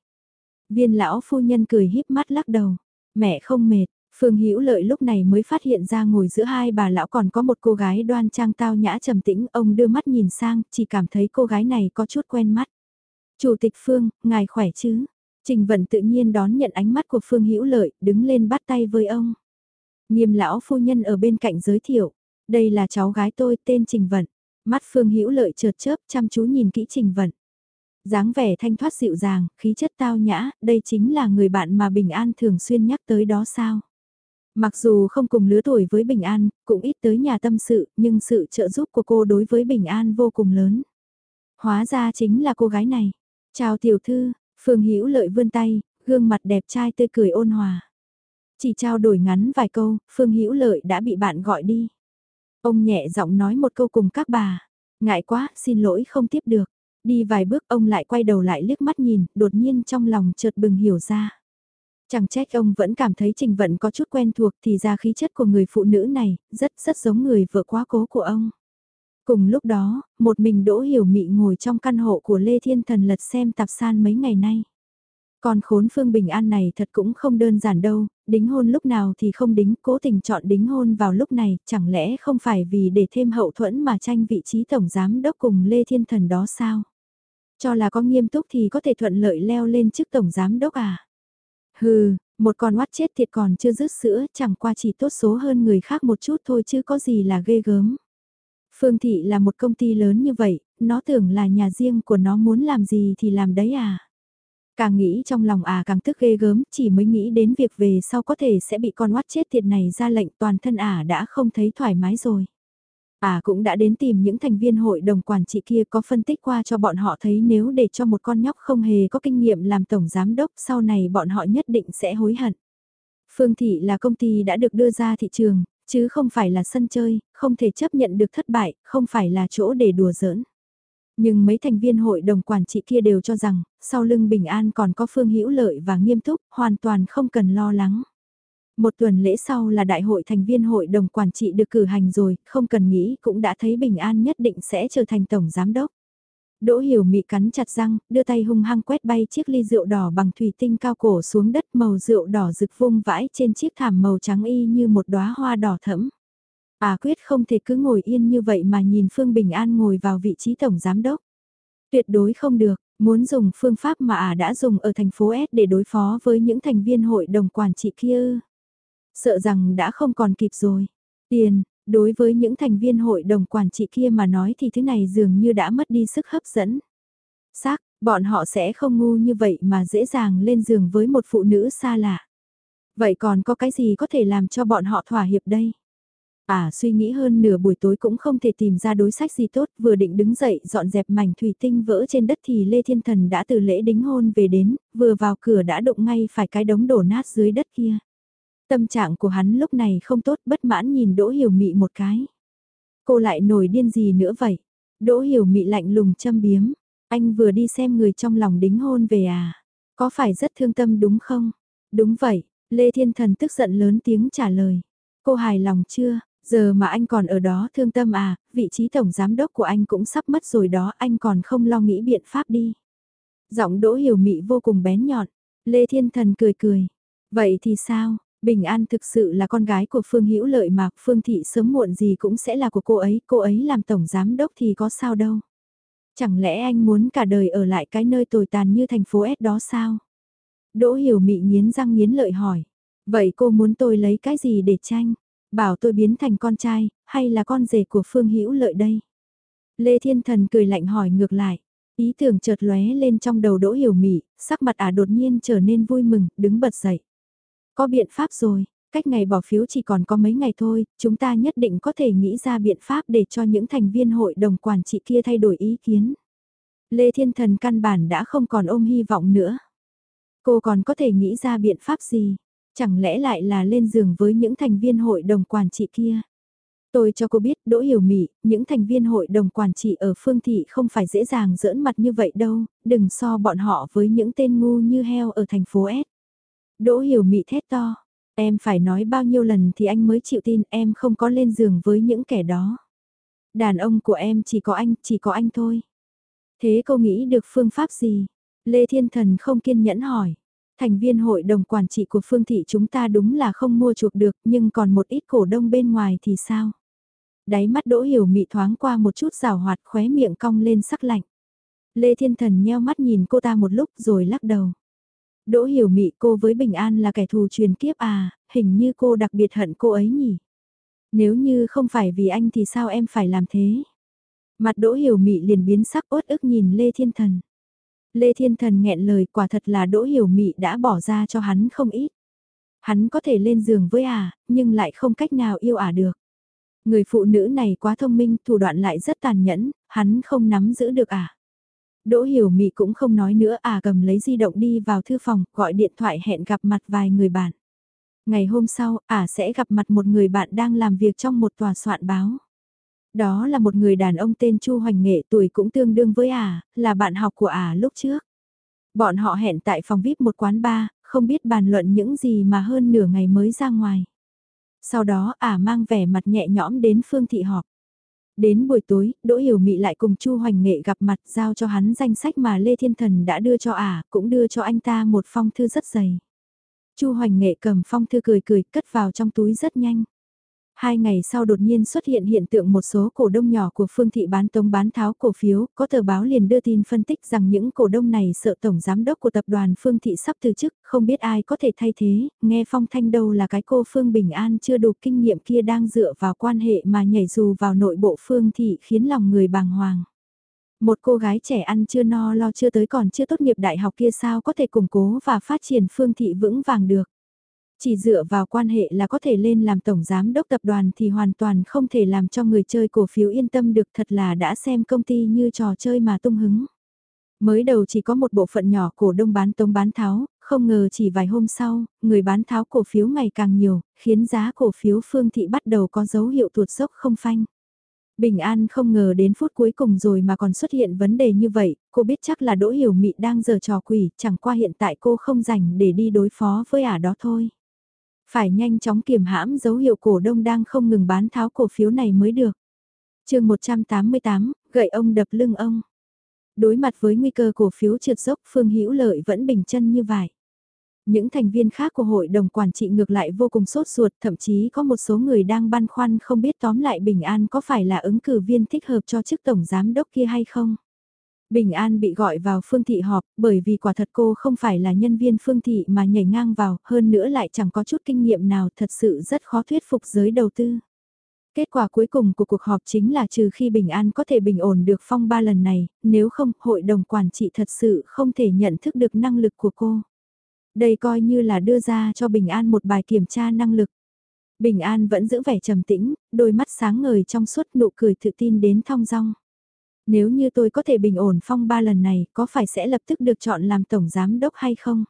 A: Viên lão phu nhân cười híp mắt lắc đầu. Mẹ không mệt, Phương Hữu Lợi lúc này mới phát hiện ra ngồi giữa hai bà lão còn có một cô gái đoan trang tao nhã trầm tĩnh, ông đưa mắt nhìn sang, chỉ cảm thấy cô gái này có chút quen mắt. Chủ tịch Phương, ngài khỏe chứ? Trình Vận tự nhiên đón nhận ánh mắt của Phương Hữu Lợi, đứng lên bắt tay với ông. Nghiêm lão phu nhân ở bên cạnh giới thiệu, đây là cháu gái tôi tên Trình Vận. Mắt Phương Hữu Lợi chợt chớp chăm chú nhìn kỹ Trình Vận. dáng vẻ thanh thoát dịu dàng, khí chất tao nhã, đây chính là người bạn mà Bình An thường xuyên nhắc tới đó sao. Mặc dù không cùng lứa tuổi với Bình An, cũng ít tới nhà tâm sự, nhưng sự trợ giúp của cô đối với Bình An vô cùng lớn. Hóa ra chính là cô gái này. Chào tiểu thư, Phương Hữu Lợi vươn tay, gương mặt đẹp trai tươi cười ôn hòa. Chỉ trao đổi ngắn vài câu, Phương Hữu Lợi đã bị bạn gọi đi. Ông nhẹ giọng nói một câu cùng các bà. Ngại quá, xin lỗi không tiếp được. Đi vài bước ông lại quay đầu lại liếc mắt nhìn, đột nhiên trong lòng chợt bừng hiểu ra. Chẳng trách ông vẫn cảm thấy Trình Vận có chút quen thuộc thì ra khí chất của người phụ nữ này, rất rất giống người vợ quá cố của ông. Cùng lúc đó, một mình Đỗ Hiểu Mị ngồi trong căn hộ của Lê Thiên Thần lật xem tạp san mấy ngày nay. Còn khốn Phương Bình An này thật cũng không đơn giản đâu, đính hôn lúc nào thì không đính, cố tình chọn đính hôn vào lúc này, chẳng lẽ không phải vì để thêm hậu thuẫn mà tranh vị trí tổng giám đốc cùng Lê Thiên Thần đó sao? Cho là có nghiêm túc thì có thể thuận lợi leo lên chức tổng giám đốc à? Hừ, một con oát chết thiệt còn chưa dứt sữa, chẳng qua chỉ tốt số hơn người khác một chút thôi chứ có gì là ghê gớm. Phương Thị là một công ty lớn như vậy, nó tưởng là nhà riêng của nó muốn làm gì thì làm đấy à. Càng nghĩ trong lòng à càng tức ghê gớm, chỉ mới nghĩ đến việc về sau có thể sẽ bị con oát chết thiệt này ra lệnh toàn thân à đã không thấy thoải mái rồi. À cũng đã đến tìm những thành viên hội đồng quản trị kia có phân tích qua cho bọn họ thấy nếu để cho một con nhóc không hề có kinh nghiệm làm tổng giám đốc sau này bọn họ nhất định sẽ hối hận. Phương Thị là công ty đã được đưa ra thị trường, chứ không phải là sân chơi, không thể chấp nhận được thất bại, không phải là chỗ để đùa giỡn. Nhưng mấy thành viên hội đồng quản trị kia đều cho rằng, sau lưng Bình An còn có Phương Hữu Lợi và nghiêm túc, hoàn toàn không cần lo lắng. Một tuần lễ sau là đại hội thành viên hội đồng quản trị được cử hành rồi, không cần nghĩ cũng đã thấy Bình An nhất định sẽ trở thành tổng giám đốc. Đỗ Hiểu Mị cắn chặt răng, đưa tay hung hăng quét bay chiếc ly rượu đỏ bằng thủy tinh cao cổ xuống đất màu rượu đỏ rực vung vãi trên chiếc thảm màu trắng y như một đóa hoa đỏ thẫm. À quyết không thể cứ ngồi yên như vậy mà nhìn Phương Bình An ngồi vào vị trí tổng giám đốc. Tuyệt đối không được, muốn dùng phương pháp mà à đã dùng ở thành phố S để đối phó với những thành viên hội đồng quản trị kia. Sợ rằng đã không còn kịp rồi. Tiền, đối với những thành viên hội đồng quản trị kia mà nói thì thứ này dường như đã mất đi sức hấp dẫn. Xác, bọn họ sẽ không ngu như vậy mà dễ dàng lên giường với một phụ nữ xa lạ. Vậy còn có cái gì có thể làm cho bọn họ thỏa hiệp đây? À suy nghĩ hơn nửa buổi tối cũng không thể tìm ra đối sách gì tốt, vừa định đứng dậy dọn dẹp mảnh thủy tinh vỡ trên đất thì Lê Thiên Thần đã từ lễ đính hôn về đến, vừa vào cửa đã đụng ngay phải cái đống đổ nát dưới đất kia. Tâm trạng của hắn lúc này không tốt bất mãn nhìn Đỗ Hiểu Mị một cái. Cô lại nổi điên gì nữa vậy? Đỗ Hiểu Mị lạnh lùng châm biếm. Anh vừa đi xem người trong lòng đính hôn về à? Có phải rất thương tâm đúng không? Đúng vậy, Lê Thiên Thần tức giận lớn tiếng trả lời. Cô hài lòng chưa? Giờ mà anh còn ở đó thương tâm à, vị trí tổng giám đốc của anh cũng sắp mất rồi đó, anh còn không lo nghĩ biện pháp đi. Giọng Đỗ Hiểu Mị vô cùng bén nhọn. Lê Thiên Thần cười cười. Vậy thì sao, Bình An thực sự là con gái của Phương Hữu Lợi mà, Phương Thị sớm muộn gì cũng sẽ là của cô ấy, cô ấy làm tổng giám đốc thì có sao đâu. Chẳng lẽ anh muốn cả đời ở lại cái nơi tồi tàn như thành phố S đó sao? Đỗ Hiểu Mị nghiến răng nghiến lợi hỏi. Vậy cô muốn tôi lấy cái gì để tranh? Bảo tôi biến thành con trai, hay là con rể của Phương Hữu Lợi đây? Lê Thiên Thần cười lạnh hỏi ngược lại. Ý tưởng chợt lóe lên trong đầu Đỗ Hiểu Mị, sắc mặt ả đột nhiên trở nên vui mừng, đứng bật dậy. Có biện pháp rồi, cách ngày bỏ phiếu chỉ còn có mấy ngày thôi, chúng ta nhất định có thể nghĩ ra biện pháp để cho những thành viên hội đồng quản trị kia thay đổi ý kiến. Lê Thiên Thần căn bản đã không còn ôm hy vọng nữa. Cô còn có thể nghĩ ra biện pháp gì? Chẳng lẽ lại là lên giường với những thành viên hội đồng quản trị kia? Tôi cho cô biết Đỗ Hiểu Mỹ, những thành viên hội đồng quản trị ở phương thị không phải dễ dàng giỡn mặt như vậy đâu, đừng so bọn họ với những tên ngu như heo ở thành phố S. Đỗ hiểu mị thét to. Em phải nói bao nhiêu lần thì anh mới chịu tin em không có lên giường với những kẻ đó. Đàn ông của em chỉ có anh, chỉ có anh thôi. Thế cô nghĩ được phương pháp gì? Lê Thiên Thần không kiên nhẫn hỏi. Thành viên hội đồng quản trị của phương thị chúng ta đúng là không mua chuộc được nhưng còn một ít cổ đông bên ngoài thì sao? Đáy mắt đỗ hiểu mị thoáng qua một chút rào hoạt khóe miệng cong lên sắc lạnh. Lê Thiên Thần nheo mắt nhìn cô ta một lúc rồi lắc đầu. Đỗ hiểu mị cô với Bình An là kẻ thù truyền kiếp à, hình như cô đặc biệt hận cô ấy nhỉ. Nếu như không phải vì anh thì sao em phải làm thế? Mặt đỗ hiểu mị liền biến sắc ốt ức nhìn Lê Thiên Thần. Lê Thiên Thần nghẹn lời quả thật là Đỗ Hiểu Mị đã bỏ ra cho hắn không ít. Hắn có thể lên giường với à, nhưng lại không cách nào yêu à được. Người phụ nữ này quá thông minh, thủ đoạn lại rất tàn nhẫn, hắn không nắm giữ được à? Đỗ Hiểu Mị cũng không nói nữa à cầm lấy di động đi vào thư phòng, gọi điện thoại hẹn gặp mặt vài người bạn. Ngày hôm sau, ả sẽ gặp mặt một người bạn đang làm việc trong một tòa soạn báo. Đó là một người đàn ông tên Chu Hoành Nghệ tuổi cũng tương đương với ả, là bạn học của ả lúc trước. Bọn họ hẹn tại phòng VIP một quán bar, không biết bàn luận những gì mà hơn nửa ngày mới ra ngoài. Sau đó ả mang vẻ mặt nhẹ nhõm đến Phương Thị họp. Đến buổi tối, Đỗ Hiểu Mị lại cùng Chu Hoành Nghệ gặp mặt giao cho hắn danh sách mà Lê Thiên Thần đã đưa cho ả, cũng đưa cho anh ta một phong thư rất dày. Chu Hoành Nghệ cầm phong thư cười cười cất vào trong túi rất nhanh. Hai ngày sau đột nhiên xuất hiện hiện tượng một số cổ đông nhỏ của Phương Thị bán tông bán tháo cổ phiếu, có tờ báo liền đưa tin phân tích rằng những cổ đông này sợ tổng giám đốc của tập đoàn Phương Thị sắp từ chức, không biết ai có thể thay thế, nghe phong thanh đâu là cái cô Phương Bình An chưa đủ kinh nghiệm kia đang dựa vào quan hệ mà nhảy dù vào nội bộ Phương Thị khiến lòng người bàng hoàng. Một cô gái trẻ ăn chưa no lo chưa tới còn chưa tốt nghiệp đại học kia sao có thể củng cố và phát triển Phương Thị vững vàng được. Chỉ dựa vào quan hệ là có thể lên làm tổng giám đốc tập đoàn thì hoàn toàn không thể làm cho người chơi cổ phiếu yên tâm được thật là đã xem công ty như trò chơi mà tung hứng. Mới đầu chỉ có một bộ phận nhỏ cổ đông bán tống bán tháo, không ngờ chỉ vài hôm sau, người bán tháo cổ phiếu ngày càng nhiều, khiến giá cổ phiếu phương thị bắt đầu có dấu hiệu tuột dốc không phanh. Bình An không ngờ đến phút cuối cùng rồi mà còn xuất hiện vấn đề như vậy, cô biết chắc là Đỗ Hiểu Mị đang giờ trò quỷ, chẳng qua hiện tại cô không rảnh để đi đối phó với ả đó thôi. Phải nhanh chóng kiềm hãm dấu hiệu cổ đông đang không ngừng bán tháo cổ phiếu này mới được. chương 188, gậy ông đập lưng ông. Đối mặt với nguy cơ cổ phiếu trượt dốc Phương Hữu Lợi vẫn bình chân như vậy. Những thành viên khác của hội đồng quản trị ngược lại vô cùng sốt ruột, thậm chí có một số người đang băn khoăn không biết tóm lại Bình An có phải là ứng cử viên thích hợp cho chức tổng giám đốc kia hay không. Bình An bị gọi vào Phương Thị họp, bởi vì quả thật cô không phải là nhân viên Phương Thị mà nhảy ngang vào, hơn nữa lại chẳng có chút kinh nghiệm nào thật sự rất khó thuyết phục giới đầu tư. Kết quả cuối cùng của cuộc họp chính là trừ khi Bình An có thể bình ổn được phong ba lần này, nếu không hội đồng quản trị thật sự không thể nhận thức được năng lực của cô. Đây coi như là đưa ra cho Bình An một bài kiểm tra năng lực. Bình An vẫn giữ vẻ trầm tĩnh, đôi mắt sáng ngời trong suốt nụ cười tự tin đến thong dong. Nếu như tôi có thể bình ổn phong ba lần này, có phải sẽ lập tức được chọn làm tổng giám đốc hay không?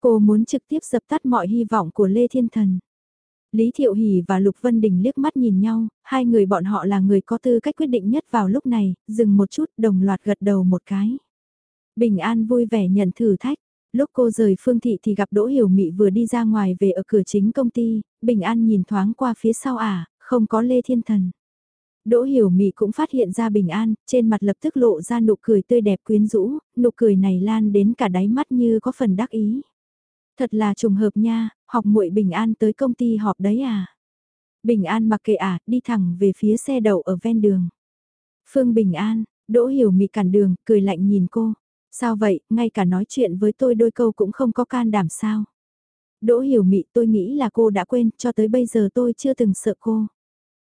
A: Cô muốn trực tiếp dập tắt mọi hy vọng của Lê Thiên Thần. Lý Thiệu Hỷ và Lục Vân Đình liếc mắt nhìn nhau, hai người bọn họ là người có tư cách quyết định nhất vào lúc này, dừng một chút đồng loạt gật đầu một cái. Bình An vui vẻ nhận thử thách, lúc cô rời Phương Thị thì gặp Đỗ Hiểu Mị vừa đi ra ngoài về ở cửa chính công ty, Bình An nhìn thoáng qua phía sau à, không có Lê Thiên Thần. Đỗ Hiểu Mị cũng phát hiện ra bình an, trên mặt lập tức lộ ra nụ cười tươi đẹp quyến rũ, nụ cười này lan đến cả đáy mắt như có phần đắc ý. Thật là trùng hợp nha, học muội bình an tới công ty họp đấy à. Bình an mặc kệ à, đi thẳng về phía xe đậu ở ven đường. Phương Bình An, Đỗ Hiểu Mị cản đường, cười lạnh nhìn cô. Sao vậy, ngay cả nói chuyện với tôi đôi câu cũng không có can đảm sao. Đỗ Hiểu Mị tôi nghĩ là cô đã quên, cho tới bây giờ tôi chưa từng sợ cô.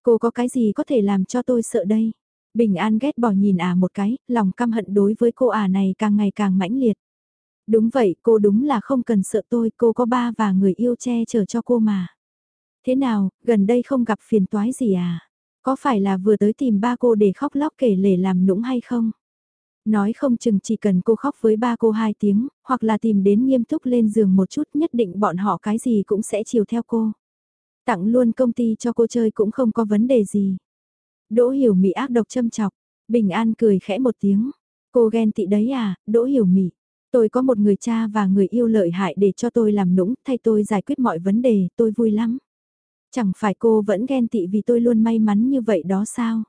A: Cô có cái gì có thể làm cho tôi sợ đây? Bình An ghét bỏ nhìn à một cái, lòng căm hận đối với cô à này càng ngày càng mãnh liệt. Đúng vậy, cô đúng là không cần sợ tôi, cô có ba và người yêu che chở cho cô mà. Thế nào, gần đây không gặp phiền toái gì à? Có phải là vừa tới tìm ba cô để khóc lóc kể lể làm nũng hay không? Nói không chừng chỉ cần cô khóc với ba cô hai tiếng, hoặc là tìm đến nghiêm túc lên giường một chút nhất định bọn họ cái gì cũng sẽ chiều theo cô. Tặng luôn công ty cho cô chơi cũng không có vấn đề gì. Đỗ hiểu mị ác độc châm chọc, bình an cười khẽ một tiếng. Cô ghen tị đấy à, đỗ hiểu mị. Tôi có một người cha và người yêu lợi hại để cho tôi làm nũng, thay tôi giải quyết mọi vấn đề, tôi vui lắm. Chẳng phải cô vẫn ghen tị vì tôi luôn may mắn như vậy đó sao?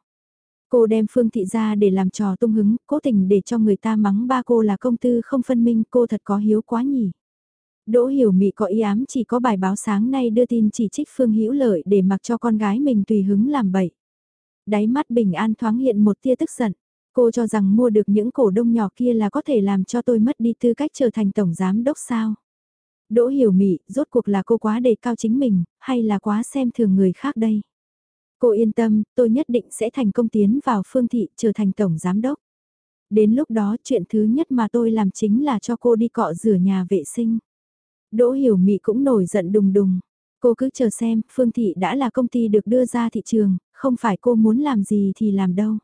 A: Cô đem Phương Thị ra để làm trò tung hứng, cố tình để cho người ta mắng ba cô là công tư không phân minh, cô thật có hiếu quá nhỉ. Đỗ Hiểu Mị có ý ám chỉ có bài báo sáng nay đưa tin chỉ trích Phương Hữu Lợi để mặc cho con gái mình tùy hứng làm bậy. Đáy mắt Bình An thoáng hiện một tia tức giận. Cô cho rằng mua được những cổ đông nhỏ kia là có thể làm cho tôi mất đi tư cách trở thành tổng giám đốc sao. Đỗ Hiểu Mị, rốt cuộc là cô quá đề cao chính mình, hay là quá xem thường người khác đây? Cô yên tâm, tôi nhất định sẽ thành công tiến vào phương thị trở thành tổng giám đốc. Đến lúc đó chuyện thứ nhất mà tôi làm chính là cho cô đi cọ rửa nhà vệ sinh. Đỗ Hiểu Mị cũng nổi giận đùng đùng. Cô cứ chờ xem, Phương Thị đã là công ty được đưa ra thị trường, không phải cô muốn làm gì thì làm đâu.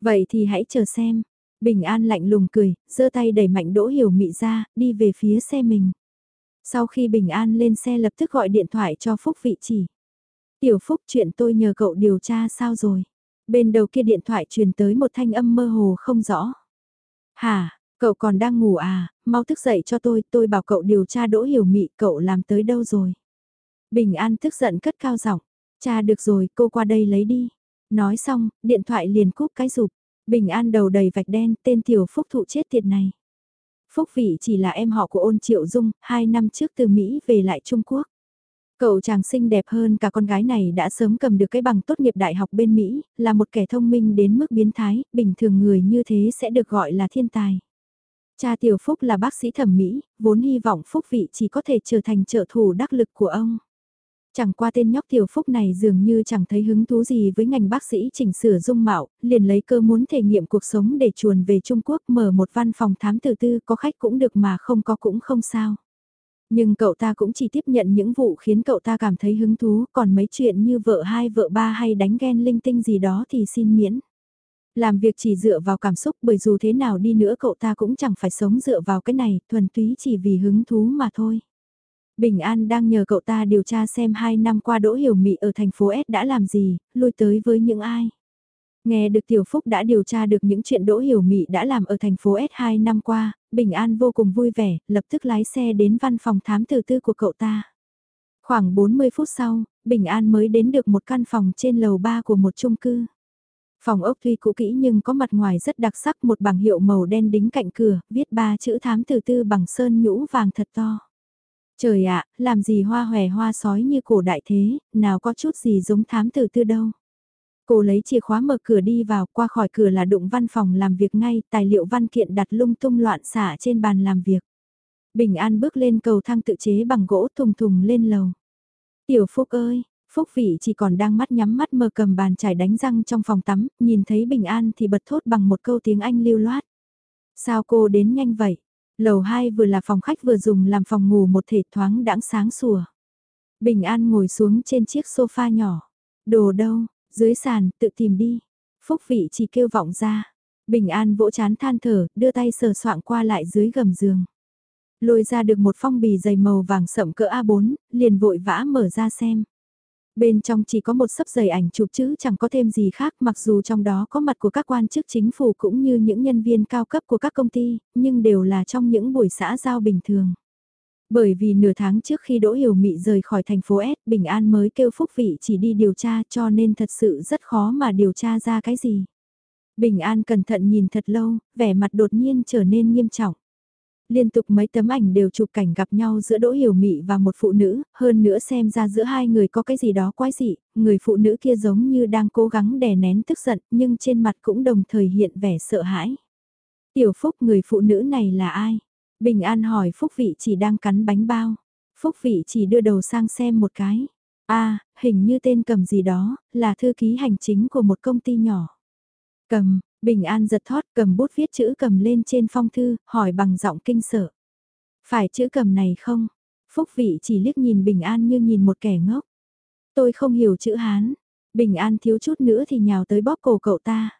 A: Vậy thì hãy chờ xem. Bình An lạnh lùng cười, giơ tay đẩy mạnh Đỗ Hiểu Mị ra, đi về phía xe mình. Sau khi Bình An lên xe lập tức gọi điện thoại cho Phúc vị chỉ. Tiểu Phúc chuyện tôi nhờ cậu điều tra sao rồi? Bên đầu kia điện thoại truyền tới một thanh âm mơ hồ không rõ. Hả, cậu còn đang ngủ à, mau thức dậy cho tôi, tôi bảo cậu điều tra Đỗ Hiểu Mị, cậu làm tới đâu rồi? Bình An tức giận cất cao giọng, cha được rồi, cô qua đây lấy đi. Nói xong, điện thoại liền cúp cái rụp. Bình An đầu đầy vạch đen, tên tiểu phúc thụ chết tiệt này. Phúc Vị chỉ là em họ của ôn triệu dung, hai năm trước từ Mỹ về lại Trung Quốc. Cậu chàng xinh đẹp hơn cả con gái này đã sớm cầm được cái bằng tốt nghiệp đại học bên Mỹ, là một kẻ thông minh đến mức biến thái, bình thường người như thế sẽ được gọi là thiên tài. Cha Tiểu Phúc là bác sĩ thẩm mỹ, vốn hy vọng Phúc Vị chỉ có thể trở thành trợ thủ đắc lực của ông. Chẳng qua tên nhóc tiểu phúc này dường như chẳng thấy hứng thú gì với ngành bác sĩ chỉnh sửa dung mạo, liền lấy cơ muốn thể nghiệm cuộc sống để chuồn về Trung Quốc mở một văn phòng thám tử tư có khách cũng được mà không có cũng không sao. Nhưng cậu ta cũng chỉ tiếp nhận những vụ khiến cậu ta cảm thấy hứng thú, còn mấy chuyện như vợ hai vợ ba hay đánh ghen linh tinh gì đó thì xin miễn. Làm việc chỉ dựa vào cảm xúc bởi dù thế nào đi nữa cậu ta cũng chẳng phải sống dựa vào cái này, thuần túy chỉ vì hứng thú mà thôi. Bình An đang nhờ cậu ta điều tra xem hai năm qua Đỗ Hiểu Mị ở thành phố S đã làm gì, lui tới với những ai. Nghe được Tiểu Phúc đã điều tra được những chuyện Đỗ Hiểu Mị đã làm ở thành phố S 2 năm qua, Bình An vô cùng vui vẻ, lập tức lái xe đến văn phòng thám tử tư của cậu ta. Khoảng 40 phút sau, Bình An mới đến được một căn phòng trên lầu 3 của một chung cư. Phòng ốc tuy cũ kỹ nhưng có mặt ngoài rất đặc sắc một bảng hiệu màu đen đính cạnh cửa, viết ba chữ thám tử tư bằng sơn nhũ vàng thật to. Trời ạ, làm gì hoa hòe hoa sói như cổ đại thế, nào có chút gì giống thám tử tư đâu. Cô lấy chìa khóa mở cửa đi vào, qua khỏi cửa là đụng văn phòng làm việc ngay, tài liệu văn kiện đặt lung tung loạn xả trên bàn làm việc. Bình An bước lên cầu thang tự chế bằng gỗ thùng thùng lên lầu. Tiểu Phúc ơi, Phúc Vị chỉ còn đang mắt nhắm mắt mờ cầm bàn chải đánh răng trong phòng tắm, nhìn thấy Bình An thì bật thốt bằng một câu tiếng Anh lưu loát. Sao cô đến nhanh vậy? Lầu 2 vừa là phòng khách vừa dùng làm phòng ngủ một thể thoáng đãng sáng sủa. Bình An ngồi xuống trên chiếc sofa nhỏ. Đồ đâu, dưới sàn, tự tìm đi. Phúc vị chỉ kêu vọng ra. Bình An vỗ chán than thở, đưa tay sờ soạng qua lại dưới gầm giường. Lôi ra được một phong bì dày màu vàng sậm cỡ A4, liền vội vã mở ra xem. Bên trong chỉ có một sấp giày ảnh chụp chứ chẳng có thêm gì khác mặc dù trong đó có mặt của các quan chức chính phủ cũng như những nhân viên cao cấp của các công ty, nhưng đều là trong những buổi xã giao bình thường. Bởi vì nửa tháng trước khi Đỗ Hiểu Mị rời khỏi thành phố S, Bình An mới kêu Phúc Vị chỉ đi điều tra cho nên thật sự rất khó mà điều tra ra cái gì. Bình An cẩn thận nhìn thật lâu, vẻ mặt đột nhiên trở nên nghiêm trọng. Liên tục mấy tấm ảnh đều chụp cảnh gặp nhau giữa Đỗ Hiểu Mị và một phụ nữ, hơn nữa xem ra giữa hai người có cái gì đó quái dị, người phụ nữ kia giống như đang cố gắng đè nén tức giận nhưng trên mặt cũng đồng thời hiện vẻ sợ hãi. Tiểu Phúc người phụ nữ này là ai? Bình An hỏi Phúc Vị chỉ đang cắn bánh bao. Phúc Vị chỉ đưa đầu sang xem một cái. a à, hình như tên cầm gì đó, là thư ký hành chính của một công ty nhỏ. Cầm, Bình An giật thót cầm bút viết chữ cầm lên trên phong thư, hỏi bằng giọng kinh sợ. Phải chữ cầm này không? Phúc vị chỉ liếc nhìn Bình An như nhìn một kẻ ngốc. Tôi không hiểu chữ Hán. Bình An thiếu chút nữa thì nhào tới bóp cổ cậu ta.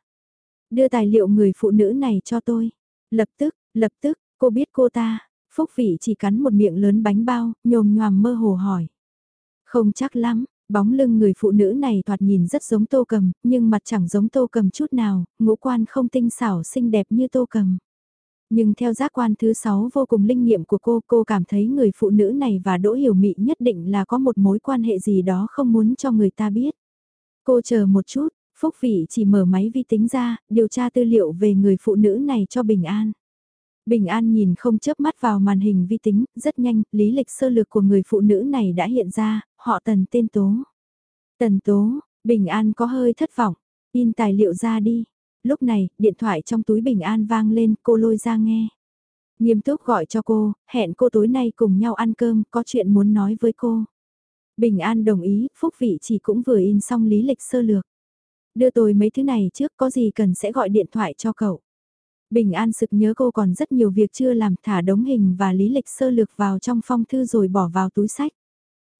A: Đưa tài liệu người phụ nữ này cho tôi. Lập tức, lập tức, cô biết cô ta. Phúc vị chỉ cắn một miệng lớn bánh bao, nhồm nhòm mơ hồ hỏi. Không chắc lắm, Bóng lưng người phụ nữ này thoạt nhìn rất giống tô cầm, nhưng mặt chẳng giống tô cầm chút nào, ngũ quan không tinh xảo xinh đẹp như tô cầm. Nhưng theo giác quan thứ sáu vô cùng linh nghiệm của cô, cô cảm thấy người phụ nữ này và Đỗ Hiểu Mị nhất định là có một mối quan hệ gì đó không muốn cho người ta biết. Cô chờ một chút, Phúc Vị chỉ mở máy vi tính ra, điều tra tư liệu về người phụ nữ này cho Bình An. Bình An nhìn không chớp mắt vào màn hình vi tính, rất nhanh, lý lịch sơ lược của người phụ nữ này đã hiện ra, họ tần tên Tố. Tần Tố, Bình An có hơi thất vọng, in tài liệu ra đi. Lúc này, điện thoại trong túi Bình An vang lên, cô lôi ra nghe. Nghiêm túc gọi cho cô, hẹn cô tối nay cùng nhau ăn cơm, có chuyện muốn nói với cô. Bình An đồng ý, Phúc Vị chỉ cũng vừa in xong lý lịch sơ lược. Đưa tôi mấy thứ này trước, có gì cần sẽ gọi điện thoại cho cậu. Bình An sực nhớ cô còn rất nhiều việc chưa làm thả đống hình và lý lịch sơ lược vào trong phong thư rồi bỏ vào túi sách.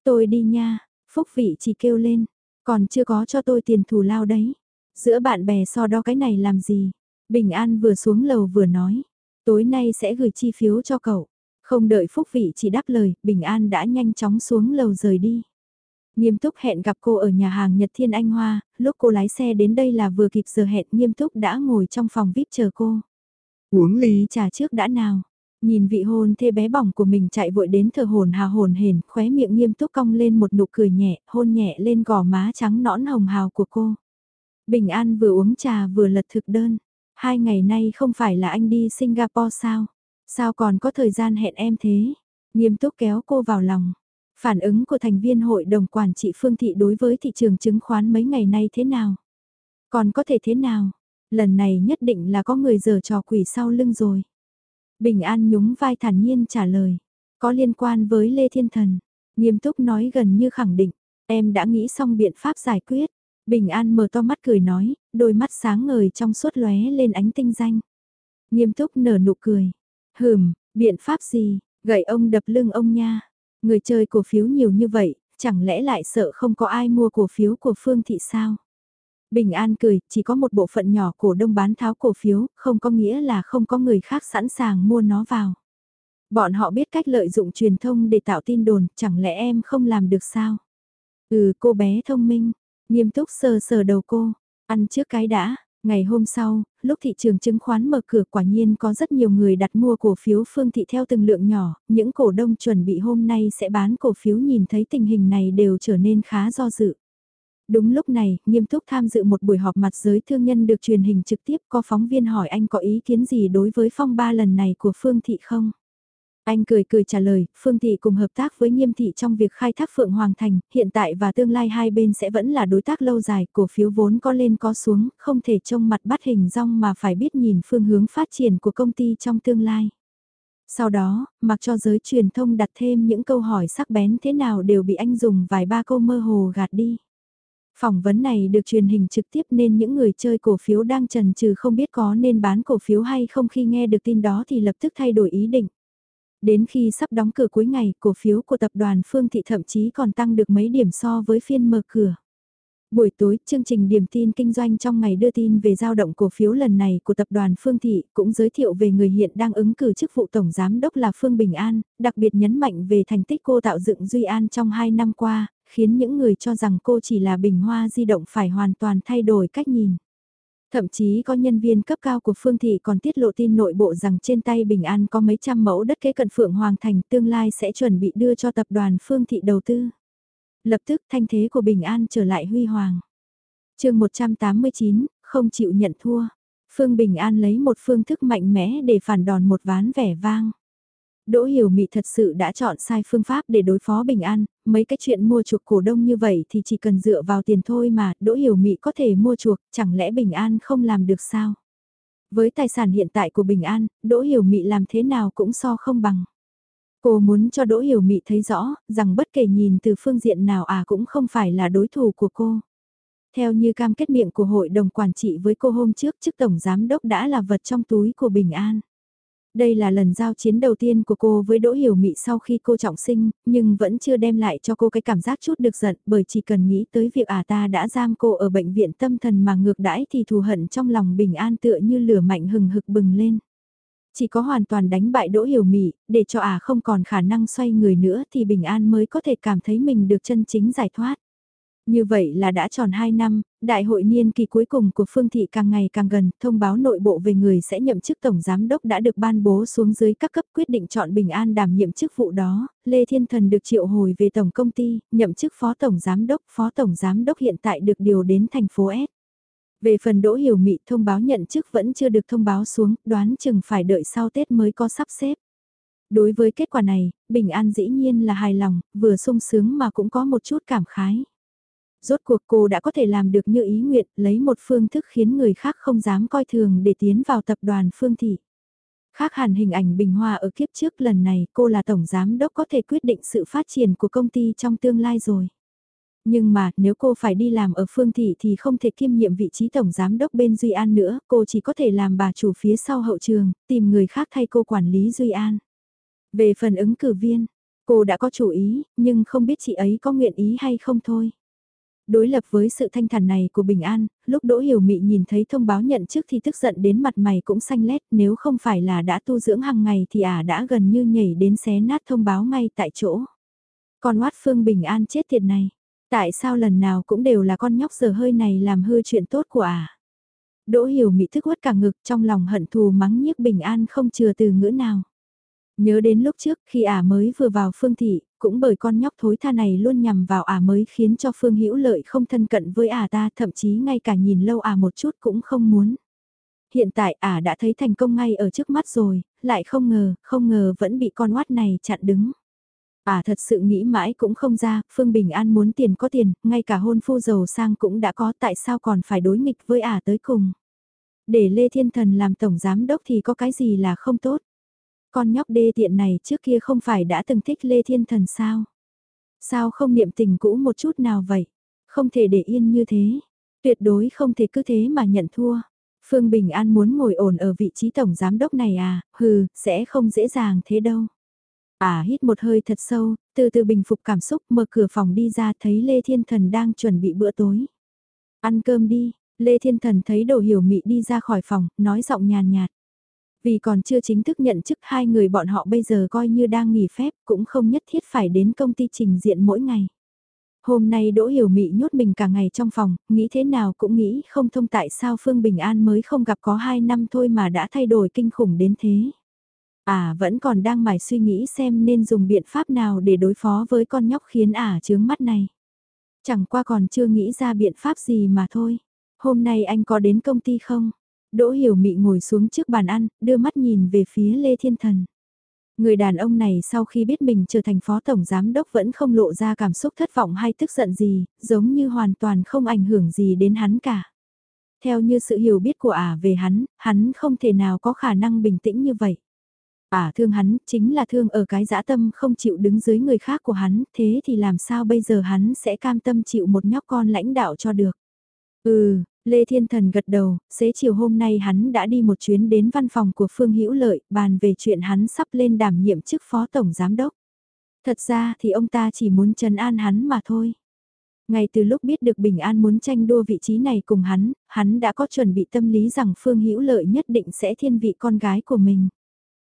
A: Tôi đi nha, Phúc Vị chỉ kêu lên, còn chưa có cho tôi tiền thù lao đấy. Giữa bạn bè so đo cái này làm gì? Bình An vừa xuống lầu vừa nói, tối nay sẽ gửi chi phiếu cho cậu. Không đợi Phúc Vị chỉ đáp lời, Bình An đã nhanh chóng xuống lầu rời đi. Nghiêm túc hẹn gặp cô ở nhà hàng Nhật Thiên Anh Hoa, lúc cô lái xe đến đây là vừa kịp giờ hẹn nghiêm túc đã ngồi trong phòng VIP chờ cô.
B: Uống ly
A: trà trước đã nào. Nhìn vị hôn thê bé bỏng của mình chạy vội đến thờ hồn hà hồn hển, khóe miệng nghiêm túc cong lên một nụ cười nhẹ, hôn nhẹ lên gò má trắng nõn hồng hào của cô. Bình An vừa uống trà vừa lật thực đơn. Hai ngày nay không phải là anh đi Singapore sao? Sao còn có thời gian hẹn em thế? Nghiêm túc kéo cô vào lòng. Phản ứng của thành viên hội đồng quản trị Phương Thị đối với thị trường chứng khoán mấy ngày nay thế nào? Còn có thể thế nào? Lần này nhất định là có người giở trò quỷ sau lưng rồi. Bình An nhúng vai thản nhiên trả lời. Có liên quan với Lê Thiên Thần. Nghiêm túc nói gần như khẳng định. Em đã nghĩ xong biện pháp giải quyết. Bình An mở to mắt cười nói, đôi mắt sáng ngời trong suốt lóe lên ánh tinh danh. Nghiêm túc nở nụ cười. Hừm, biện pháp gì, gậy ông đập lưng ông nha. Người chơi cổ phiếu nhiều như vậy, chẳng lẽ lại sợ không có ai mua cổ phiếu của Phương Thị sao? Bình An cười, chỉ có một bộ phận nhỏ cổ đông bán tháo cổ phiếu, không có nghĩa là không có người khác sẵn sàng mua nó vào. Bọn họ biết cách lợi dụng truyền thông để tạo tin đồn, chẳng lẽ em không làm được sao? Ừ, cô bé thông minh, nghiêm túc sờ sờ đầu cô, ăn trước cái đã, Ngày hôm sau, lúc thị trường chứng khoán mở cửa quả nhiên có rất nhiều người đặt mua cổ phiếu phương thị theo từng lượng nhỏ, những cổ đông chuẩn bị hôm nay sẽ bán cổ phiếu nhìn thấy tình hình này đều trở nên khá do dự. Đúng lúc này, nghiêm túc tham dự một buổi họp mặt giới thương nhân được truyền hình trực tiếp có phóng viên hỏi anh có ý kiến gì đối với phong ba lần này của Phương Thị không? Anh cười cười trả lời, Phương Thị cùng hợp tác với Nghiêm Thị trong việc khai thác Phượng Hoàng Thành, hiện tại và tương lai hai bên sẽ vẫn là đối tác lâu dài, cổ phiếu vốn có lên có xuống, không thể trông mặt bắt hình rong mà phải biết nhìn phương hướng phát triển của công ty trong tương lai. Sau đó, mặc cho giới truyền thông đặt thêm những câu hỏi sắc bén thế nào đều bị anh dùng vài ba câu mơ hồ gạt đi. Phỏng vấn này được truyền hình trực tiếp nên những người chơi cổ phiếu đang trần trừ không biết có nên bán cổ phiếu hay không khi nghe được tin đó thì lập tức thay đổi ý định. Đến khi sắp đóng cửa cuối ngày, cổ phiếu của tập đoàn Phương Thị thậm chí còn tăng được mấy điểm so với phiên mở cửa. Buổi tối, chương trình điểm tin kinh doanh trong ngày đưa tin về giao động cổ phiếu lần này của tập đoàn Phương Thị cũng giới thiệu về người hiện đang ứng cử chức vụ Tổng Giám Đốc là Phương Bình An, đặc biệt nhấn mạnh về thành tích cô tạo dựng Duy An trong 2 năm qua, khiến những người cho rằng cô chỉ là bình hoa di động phải hoàn toàn thay đổi cách nhìn. Thậm chí có nhân viên cấp cao của Phương Thị còn tiết lộ tin nội bộ rằng trên tay Bình An có mấy trăm mẫu đất kế cận Phượng Hoàng Thành tương lai sẽ chuẩn bị đưa cho tập đoàn Phương Thị đầu tư. Lập tức thanh thế của Bình An trở lại huy hoàng. chương 189, không chịu nhận thua. Phương Bình An lấy một phương thức mạnh mẽ để phản đòn một ván vẻ vang. Đỗ Hiểu Mị thật sự đã chọn sai phương pháp để đối phó Bình An, mấy cái chuyện mua chuộc cổ đông như vậy thì chỉ cần dựa vào tiền thôi mà, Đỗ Hiểu Mị có thể mua chuộc, chẳng lẽ Bình An không làm được sao? Với tài sản hiện tại của Bình An, Đỗ Hiểu Mị làm thế nào cũng so không bằng. Cô muốn cho Đỗ Hiểu Mị thấy rõ, rằng bất kể nhìn từ phương diện nào à cũng không phải là đối thủ của cô. Theo như cam kết miệng của hội đồng quản trị với cô hôm trước chức tổng giám đốc đã là vật trong túi của Bình An. Đây là lần giao chiến đầu tiên của cô với Đỗ Hiểu Mị sau khi cô trọng sinh, nhưng vẫn chưa đem lại cho cô cái cảm giác chút được giận bởi chỉ cần nghĩ tới việc à ta đã giam cô ở bệnh viện tâm thần mà ngược đãi thì thù hận trong lòng bình an tựa như lửa mạnh hừng hực bừng lên. Chỉ có hoàn toàn đánh bại Đỗ Hiểu Mị, để cho à không còn khả năng xoay người nữa thì bình an mới có thể cảm thấy mình được chân chính giải thoát. Như vậy là đã tròn 2 năm, đại hội niên kỳ cuối cùng của Phương Thị càng ngày càng gần, thông báo nội bộ về người sẽ nhậm chức Tổng Giám Đốc đã được ban bố xuống dưới các cấp quyết định chọn Bình An đảm nhiệm chức vụ đó, Lê Thiên Thần được triệu hồi về Tổng Công ty, nhậm chức Phó Tổng Giám Đốc, Phó Tổng Giám Đốc hiện tại được điều đến thành phố S. Về phần Đỗ Hiểu Mị thông báo nhận chức vẫn chưa được thông báo xuống, đoán chừng phải đợi sau Tết mới có sắp xếp. Đối với kết quả này, Bình An dĩ nhiên là hài lòng, vừa sung sướng mà cũng có một chút cảm khái rốt cuộc cô đã có thể làm được như ý nguyện, lấy một phương thức khiến người khác không dám coi thường để tiến vào tập đoàn phương thị. Khác hẳn hình ảnh bình hoa ở kiếp trước lần này cô là tổng giám đốc có thể quyết định sự phát triển của công ty trong tương lai rồi. Nhưng mà, nếu cô phải đi làm ở Phương Thị thì không thể kiêm nhiệm vị trí tổng giám đốc bên Duy An nữa, cô chỉ có thể làm bà chủ phía sau hậu trường, tìm người khác thay cô quản lý Duy An. Về phần ứng cử viên, cô đã có chủ ý, nhưng không biết chị ấy có nguyện ý hay không thôi. Đối lập với sự thanh thản này của Bình An, lúc Đỗ Hiểu Mị nhìn thấy thông báo nhận trước thì tức giận đến mặt mày cũng xanh lét, nếu không phải là đã tu dưỡng hàng ngày thì ả à đã gần như nhảy đến xé nát thông báo ngay tại chỗ. Còn oát Phương Bình An chết tiệt này, tại sao lần nào cũng đều là con nhóc giờ hơi này làm hư chuyện tốt của ả? À? Đỗ Hiểu Mị thức quất cả ngực trong lòng hận thù mắng nhiếc Bình An không chừa từ ngữ nào. Nhớ đến lúc trước khi ả mới vừa vào phương thị, cũng bởi con nhóc thối tha này luôn nhằm vào ả mới khiến cho phương hữu lợi không thân cận với ả ta thậm chí ngay cả nhìn lâu ả một chút cũng không muốn. Hiện tại ả đã thấy thành công ngay ở trước mắt rồi, lại không ngờ, không ngờ vẫn bị con oát này chặn đứng. Ả thật sự nghĩ mãi cũng không ra, Phương Bình An muốn tiền có tiền, ngay cả hôn phu giàu sang cũng đã có tại sao còn phải đối nghịch với ả tới cùng. Để Lê Thiên Thần làm tổng giám đốc thì có cái gì là không tốt. Con nhóc đê tiện này trước kia không phải đã từng thích Lê Thiên Thần sao? Sao không niệm tình cũ một chút nào vậy? Không thể để yên như thế. Tuyệt đối không thể cứ thế mà nhận thua. Phương Bình An muốn ngồi ổn ở vị trí tổng giám đốc này à, hừ, sẽ không dễ dàng thế đâu. À hít một hơi thật sâu, từ từ bình phục cảm xúc mở cửa phòng đi ra thấy Lê Thiên Thần đang chuẩn bị bữa tối. Ăn cơm đi, Lê Thiên Thần thấy đồ hiểu mị đi ra khỏi phòng, nói giọng nhàn nhạt. Vì còn chưa chính thức nhận chức hai người bọn họ bây giờ coi như đang nghỉ phép cũng không nhất thiết phải đến công ty trình diện mỗi ngày. Hôm nay Đỗ Hiểu Mị nhốt mình cả ngày trong phòng, nghĩ thế nào cũng nghĩ không thông tại sao Phương Bình An mới không gặp có hai năm thôi mà đã thay đổi kinh khủng đến thế. À vẫn còn đang mải suy nghĩ xem nên dùng biện pháp nào để đối phó với con nhóc khiến ả à chướng mắt này. Chẳng qua còn chưa nghĩ ra biện pháp gì mà thôi. Hôm nay anh có đến công ty không? Đỗ Hiểu Mị ngồi xuống trước bàn ăn, đưa mắt nhìn về phía Lê Thiên Thần. Người đàn ông này sau khi biết mình trở thành phó tổng giám đốc vẫn không lộ ra cảm xúc thất vọng hay tức giận gì, giống như hoàn toàn không ảnh hưởng gì đến hắn cả. Theo như sự hiểu biết của ả về hắn, hắn không thể nào có khả năng bình tĩnh như vậy. Ả thương hắn chính là thương ở cái dã tâm không chịu đứng dưới người khác của hắn, thế thì làm sao bây giờ hắn sẽ cam tâm chịu một nhóc con lãnh đạo cho được. Ừ, Lê Thiên Thần gật đầu, xế chiều hôm nay hắn đã đi một chuyến đến văn phòng của Phương Hữu Lợi, bàn về chuyện hắn sắp lên đảm nhiệm chức phó tổng giám đốc. Thật ra thì ông ta chỉ muốn trấn an hắn mà thôi. Ngay từ lúc biết được Bình An muốn tranh đua vị trí này cùng hắn, hắn đã có chuẩn bị tâm lý rằng Phương Hữu Lợi nhất định sẽ thiên vị con gái của mình.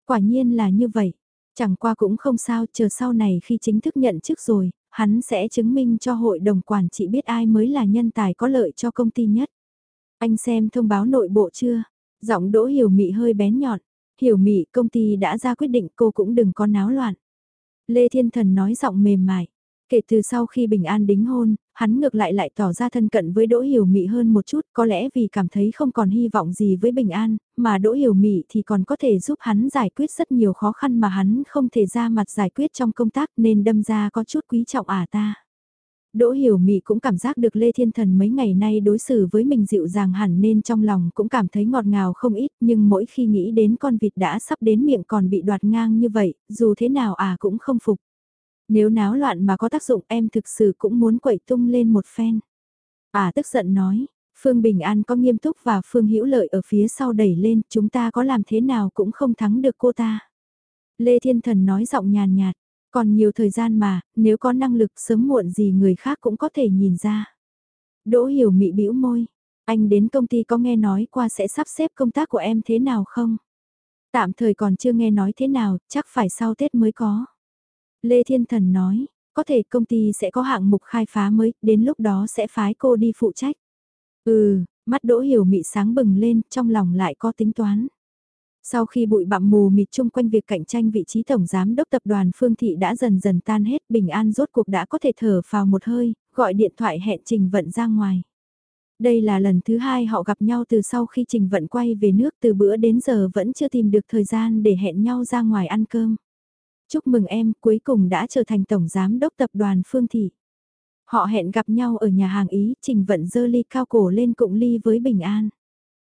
A: Quả nhiên là như vậy. Chẳng qua cũng không sao, chờ sau này khi chính thức nhận chức rồi, hắn sẽ chứng minh cho hội đồng quản trị biết ai mới là nhân tài có lợi cho công ty nhất. Anh xem thông báo nội bộ chưa? Giọng đỗ hiểu mị hơi bén nhọn. Hiểu mị công ty đã ra quyết định cô cũng đừng có náo loạn. Lê Thiên Thần nói giọng mềm mại. Kể từ sau khi Bình An đính hôn, hắn ngược lại lại tỏ ra thân cận với Đỗ Hiểu Mị hơn một chút, có lẽ vì cảm thấy không còn hy vọng gì với Bình An, mà Đỗ Hiểu Mị thì còn có thể giúp hắn giải quyết rất nhiều khó khăn mà hắn không thể ra mặt giải quyết trong công tác nên đâm ra có chút quý trọng à ta. Đỗ Hiểu Mị cũng cảm giác được Lê Thiên Thần mấy ngày nay đối xử với mình dịu dàng hẳn nên trong lòng cũng cảm thấy ngọt ngào không ít nhưng mỗi khi nghĩ đến con vịt đã sắp đến miệng còn bị đoạt ngang như vậy, dù thế nào à cũng không phục. Nếu náo loạn mà có tác dụng em thực sự cũng muốn quậy tung lên một phen. À tức giận nói, Phương Bình An có nghiêm túc và Phương Hữu Lợi ở phía sau đẩy lên, chúng ta có làm thế nào cũng không thắng được cô ta. Lê Thiên Thần nói giọng nhàn nhạt, còn nhiều thời gian mà, nếu có năng lực sớm muộn gì người khác cũng có thể nhìn ra. Đỗ Hiểu mị bĩu môi, anh đến công ty có nghe nói qua sẽ sắp xếp công tác của em thế nào không? Tạm thời còn chưa nghe nói thế nào, chắc phải sau Tết mới có. Lê Thiên Thần nói, có thể công ty sẽ có hạng mục khai phá mới, đến lúc đó sẽ phái cô đi phụ trách. Ừ, mắt Đỗ Hiểu mị sáng bừng lên, trong lòng lại có tính toán. Sau khi bụi bặm mù mịt chung quanh việc cạnh tranh vị trí tổng giám đốc tập đoàn Phương Thị đã dần dần tan hết, Bình An rốt cuộc đã có thể thở vào một hơi, gọi điện thoại hẹn Trình Vận ra ngoài. Đây là lần thứ hai họ gặp nhau từ sau khi Trình Vận quay về nước từ bữa đến giờ vẫn chưa tìm được thời gian để hẹn nhau ra ngoài ăn cơm. Chúc mừng em, cuối cùng đã trở thành tổng giám đốc tập đoàn Phương Thị. Họ hẹn gặp nhau ở nhà hàng Ý, Trình Vận dơ ly cao cổ lên cụng ly với Bình An.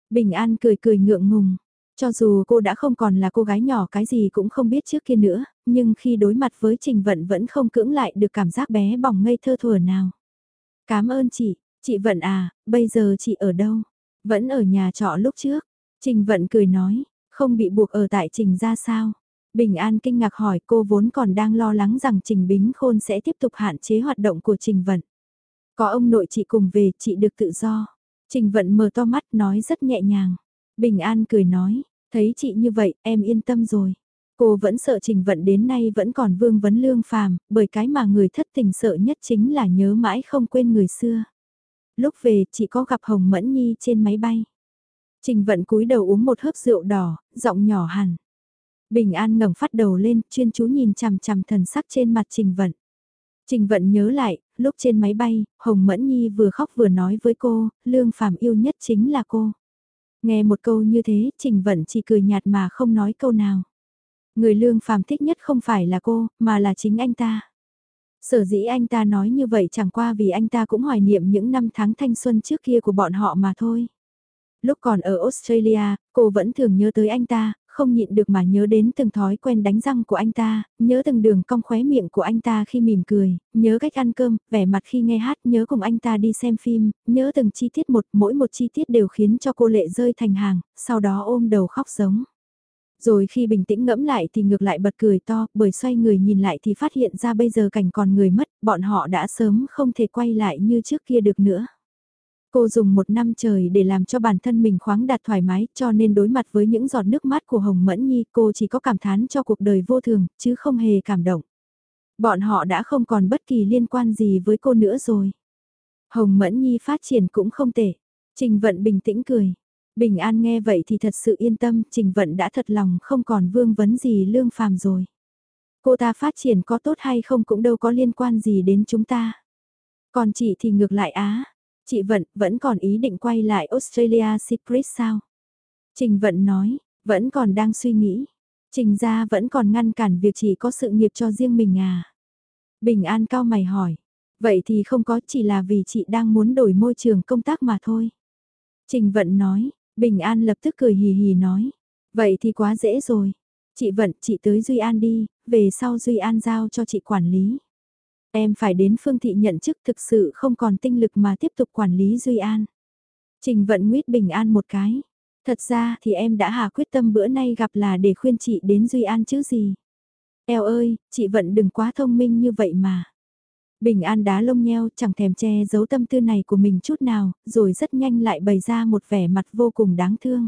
A: Bình An cười cười ngượng ngùng. Cho dù cô đã không còn là cô gái nhỏ cái gì cũng không biết trước kia nữa, nhưng khi đối mặt với Trình Vận vẫn không cưỡng lại được cảm giác bé bỏng ngây thơ thuở nào. Cảm ơn chị, chị Vận à, bây giờ chị ở đâu? Vẫn ở nhà trọ lúc trước. Trình Vận cười nói, không bị buộc ở tại Trình ra sao? Bình An kinh ngạc hỏi cô vốn còn đang lo lắng rằng Trình Bính Khôn sẽ tiếp tục hạn chế hoạt động của Trình Vận. Có ông nội chị cùng về, chị được tự do. Trình Vận mở to mắt nói rất nhẹ nhàng. Bình An cười nói, thấy chị như vậy, em yên tâm rồi. Cô vẫn sợ Trình Vận đến nay vẫn còn vương vấn lương phàm, bởi cái mà người thất tình sợ nhất chính là nhớ mãi không quên người xưa. Lúc về, chị có gặp Hồng Mẫn Nhi trên máy bay. Trình Vận cúi đầu uống một hớp rượu đỏ, giọng nhỏ hẳn. Bình An ngẩng phát đầu lên, chuyên chú nhìn chằm chằm thần sắc trên mặt Trình Vận. Trình Vận nhớ lại, lúc trên máy bay, Hồng Mẫn Nhi vừa khóc vừa nói với cô, Lương Phàm yêu nhất chính là cô. Nghe một câu như thế, Trình Vận chỉ cười nhạt mà không nói câu nào. Người Lương Phàm thích nhất không phải là cô, mà là chính anh ta. Sở dĩ anh ta nói như vậy chẳng qua vì anh ta cũng hoài niệm những năm tháng thanh xuân trước kia của bọn họ mà thôi. Lúc còn ở Australia, cô vẫn thường nhớ tới anh ta, không nhịn được mà nhớ đến từng thói quen đánh răng của anh ta, nhớ từng đường cong khóe miệng của anh ta khi mỉm cười, nhớ cách ăn cơm, vẻ mặt khi nghe hát, nhớ cùng anh ta đi xem phim, nhớ từng chi tiết một, mỗi một chi tiết đều khiến cho cô lệ rơi thành hàng, sau đó ôm đầu khóc giống. Rồi khi bình tĩnh ngẫm lại thì ngược lại bật cười to, bởi xoay người nhìn lại thì phát hiện ra bây giờ cảnh còn người mất, bọn họ đã sớm không thể quay lại như trước kia được nữa. Cô dùng một năm trời để làm cho bản thân mình khoáng đạt thoải mái cho nên đối mặt với những giọt nước mắt của Hồng Mẫn Nhi cô chỉ có cảm thán cho cuộc đời vô thường chứ không hề cảm động. Bọn họ đã không còn bất kỳ liên quan gì với cô nữa rồi. Hồng Mẫn Nhi phát triển cũng không tệ. Trình Vận bình tĩnh cười. Bình An nghe vậy thì thật sự yên tâm, Trình Vận đã thật lòng không còn vương vấn gì lương phàm rồi. Cô ta phát triển có tốt hay không cũng đâu có liên quan gì đến chúng ta. Còn chị thì ngược lại á, Chị Vận vẫn còn ý định quay lại Australia Secret sao? Trình Vận nói, vẫn còn đang suy nghĩ. Trình gia vẫn còn ngăn cản việc chị có sự nghiệp cho riêng mình à? Bình An cao mày hỏi. Vậy thì không có chỉ là vì chị đang muốn đổi môi trường công tác mà thôi. Trình Vận nói, Bình An lập tức cười hì hì nói. Vậy thì quá dễ rồi. Chị Vận, chị tới Duy An đi, về sau Duy An giao cho chị quản lý. Em phải đến phương thị nhận chức thực sự không còn tinh lực mà tiếp tục quản lý Duy An. Trình vận nguyết bình an một cái. Thật ra thì em đã hà quyết tâm bữa nay gặp là để khuyên chị đến Duy An chứ gì. Eo ơi, chị vận đừng quá thông minh như vậy mà. Bình an đá lông nheo chẳng thèm che giấu tâm tư này của mình chút nào, rồi rất nhanh lại bày ra một vẻ mặt vô cùng đáng thương.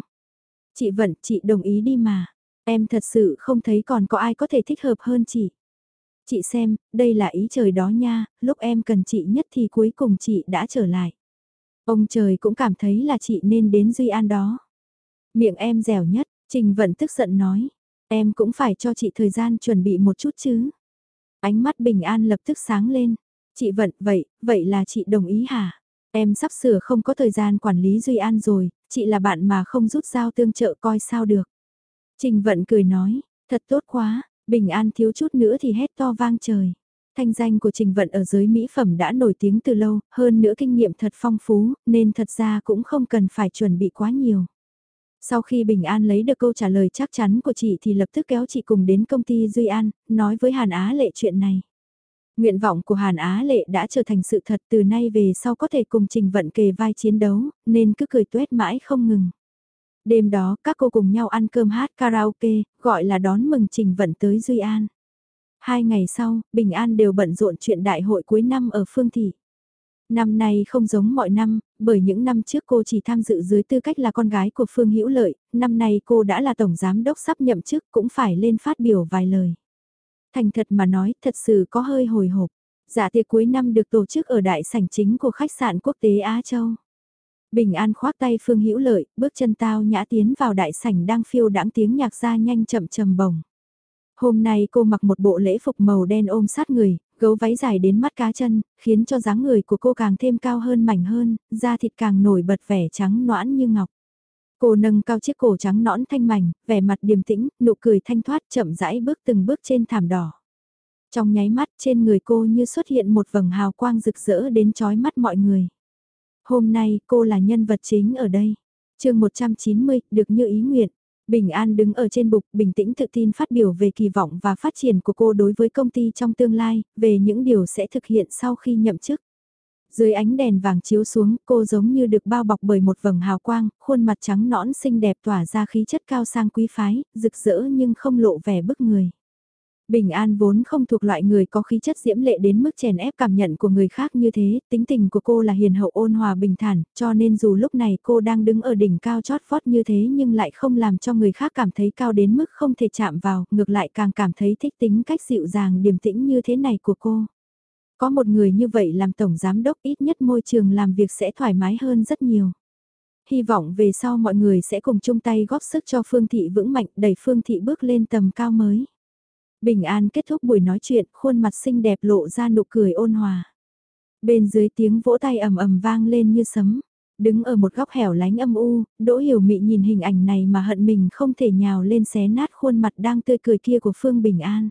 A: Chị vận, chị đồng ý đi mà. Em thật sự không thấy còn có ai có thể thích hợp hơn chị. Chị xem, đây là ý trời đó nha, lúc em cần chị nhất thì cuối cùng chị đã trở lại. Ông trời cũng cảm thấy là chị nên đến Duy An đó. Miệng em dẻo nhất, Trình Vận tức giận nói. Em cũng phải cho chị thời gian chuẩn bị một chút chứ. Ánh mắt bình an lập tức sáng lên. Chị Vận, vậy, vậy là chị đồng ý hả? Em sắp sửa không có thời gian quản lý Duy An rồi, chị là bạn mà không rút giao tương trợ coi sao được. Trình Vận cười nói, thật tốt quá, Bình An thiếu chút nữa thì hét to vang trời. Thanh danh của Trình Vận ở giới mỹ phẩm đã nổi tiếng từ lâu, hơn nữa kinh nghiệm thật phong phú, nên thật ra cũng không cần phải chuẩn bị quá nhiều. Sau khi Bình An lấy được câu trả lời chắc chắn của chị thì lập tức kéo chị cùng đến công ty Duy An, nói với Hàn Á Lệ chuyện này. Nguyện vọng của Hàn Á Lệ đã trở thành sự thật từ nay về sau có thể cùng Trình Vận kề vai chiến đấu, nên cứ cười tuét mãi không ngừng. Đêm đó, các cô cùng nhau ăn cơm hát karaoke, gọi là đón mừng Trình Vận tới Duy An. Hai ngày sau, Bình An đều bận rộn chuyện đại hội cuối năm ở Phương Thị. Năm nay không giống mọi năm, bởi những năm trước cô chỉ tham dự dưới tư cách là con gái của Phương Hữu Lợi, năm nay cô đã là tổng giám đốc sắp nhậm chức cũng phải lên phát biểu vài lời. Thành thật mà nói, thật sự có hơi hồi hộp. Dạ tiệc cuối năm được tổ chức ở đại sảnh chính của khách sạn quốc tế Á Châu. Bình An khoác tay Phương Hữu Lợi, bước chân tao nhã tiến vào đại sảnh đang phiêu đãng tiếng nhạc ra nhanh chậm trầm bồng. Hôm nay cô mặc một bộ lễ phục màu đen ôm sát người, gấu váy dài đến mắt cá chân, khiến cho dáng người của cô càng thêm cao hơn mảnh hơn, da thịt càng nổi bật vẻ trắng noãn như ngọc. Cô nâng cao chiếc cổ trắng nõn thanh mảnh, vẻ mặt điềm tĩnh, nụ cười thanh thoát chậm rãi bước từng bước trên thảm đỏ. Trong nháy mắt trên người cô như xuất hiện một vầng hào quang rực rỡ đến chói mắt mọi người. Hôm nay cô là nhân vật chính ở đây. chương 190, được như ý nguyện. Bình An đứng ở trên bục, bình tĩnh tự tin phát biểu về kỳ vọng và phát triển của cô đối với công ty trong tương lai, về những điều sẽ thực hiện sau khi nhậm chức. Dưới ánh đèn vàng chiếu xuống, cô giống như được bao bọc bởi một vầng hào quang, khuôn mặt trắng nõn xinh đẹp tỏa ra khí chất cao sang quý phái, rực rỡ nhưng không lộ vẻ bức người. Bình An vốn không thuộc loại người có khí chất diễm lệ đến mức chèn ép cảm nhận của người khác như thế, tính tình của cô là hiền hậu ôn hòa bình thản, cho nên dù lúc này cô đang đứng ở đỉnh cao chót vót như thế nhưng lại không làm cho người khác cảm thấy cao đến mức không thể chạm vào, ngược lại càng cảm thấy thích tính cách dịu dàng điềm tĩnh như thế này của cô. Có một người như vậy làm tổng giám đốc ít nhất môi trường làm việc sẽ thoải mái hơn rất nhiều. Hy vọng về sau mọi người sẽ cùng chung tay góp sức cho Phương Thị vững mạnh đẩy Phương Thị bước lên tầm cao mới. Bình An kết thúc buổi nói chuyện, khuôn mặt xinh đẹp lộ ra nụ cười ôn hòa. Bên dưới tiếng vỗ tay ầm ầm vang lên như sấm. Đứng ở một góc hẻo lánh âm u, Đỗ Hiểu Mị nhìn hình ảnh này mà hận mình không thể nhào lên xé nát khuôn mặt đang tươi cười kia của Phương Bình An.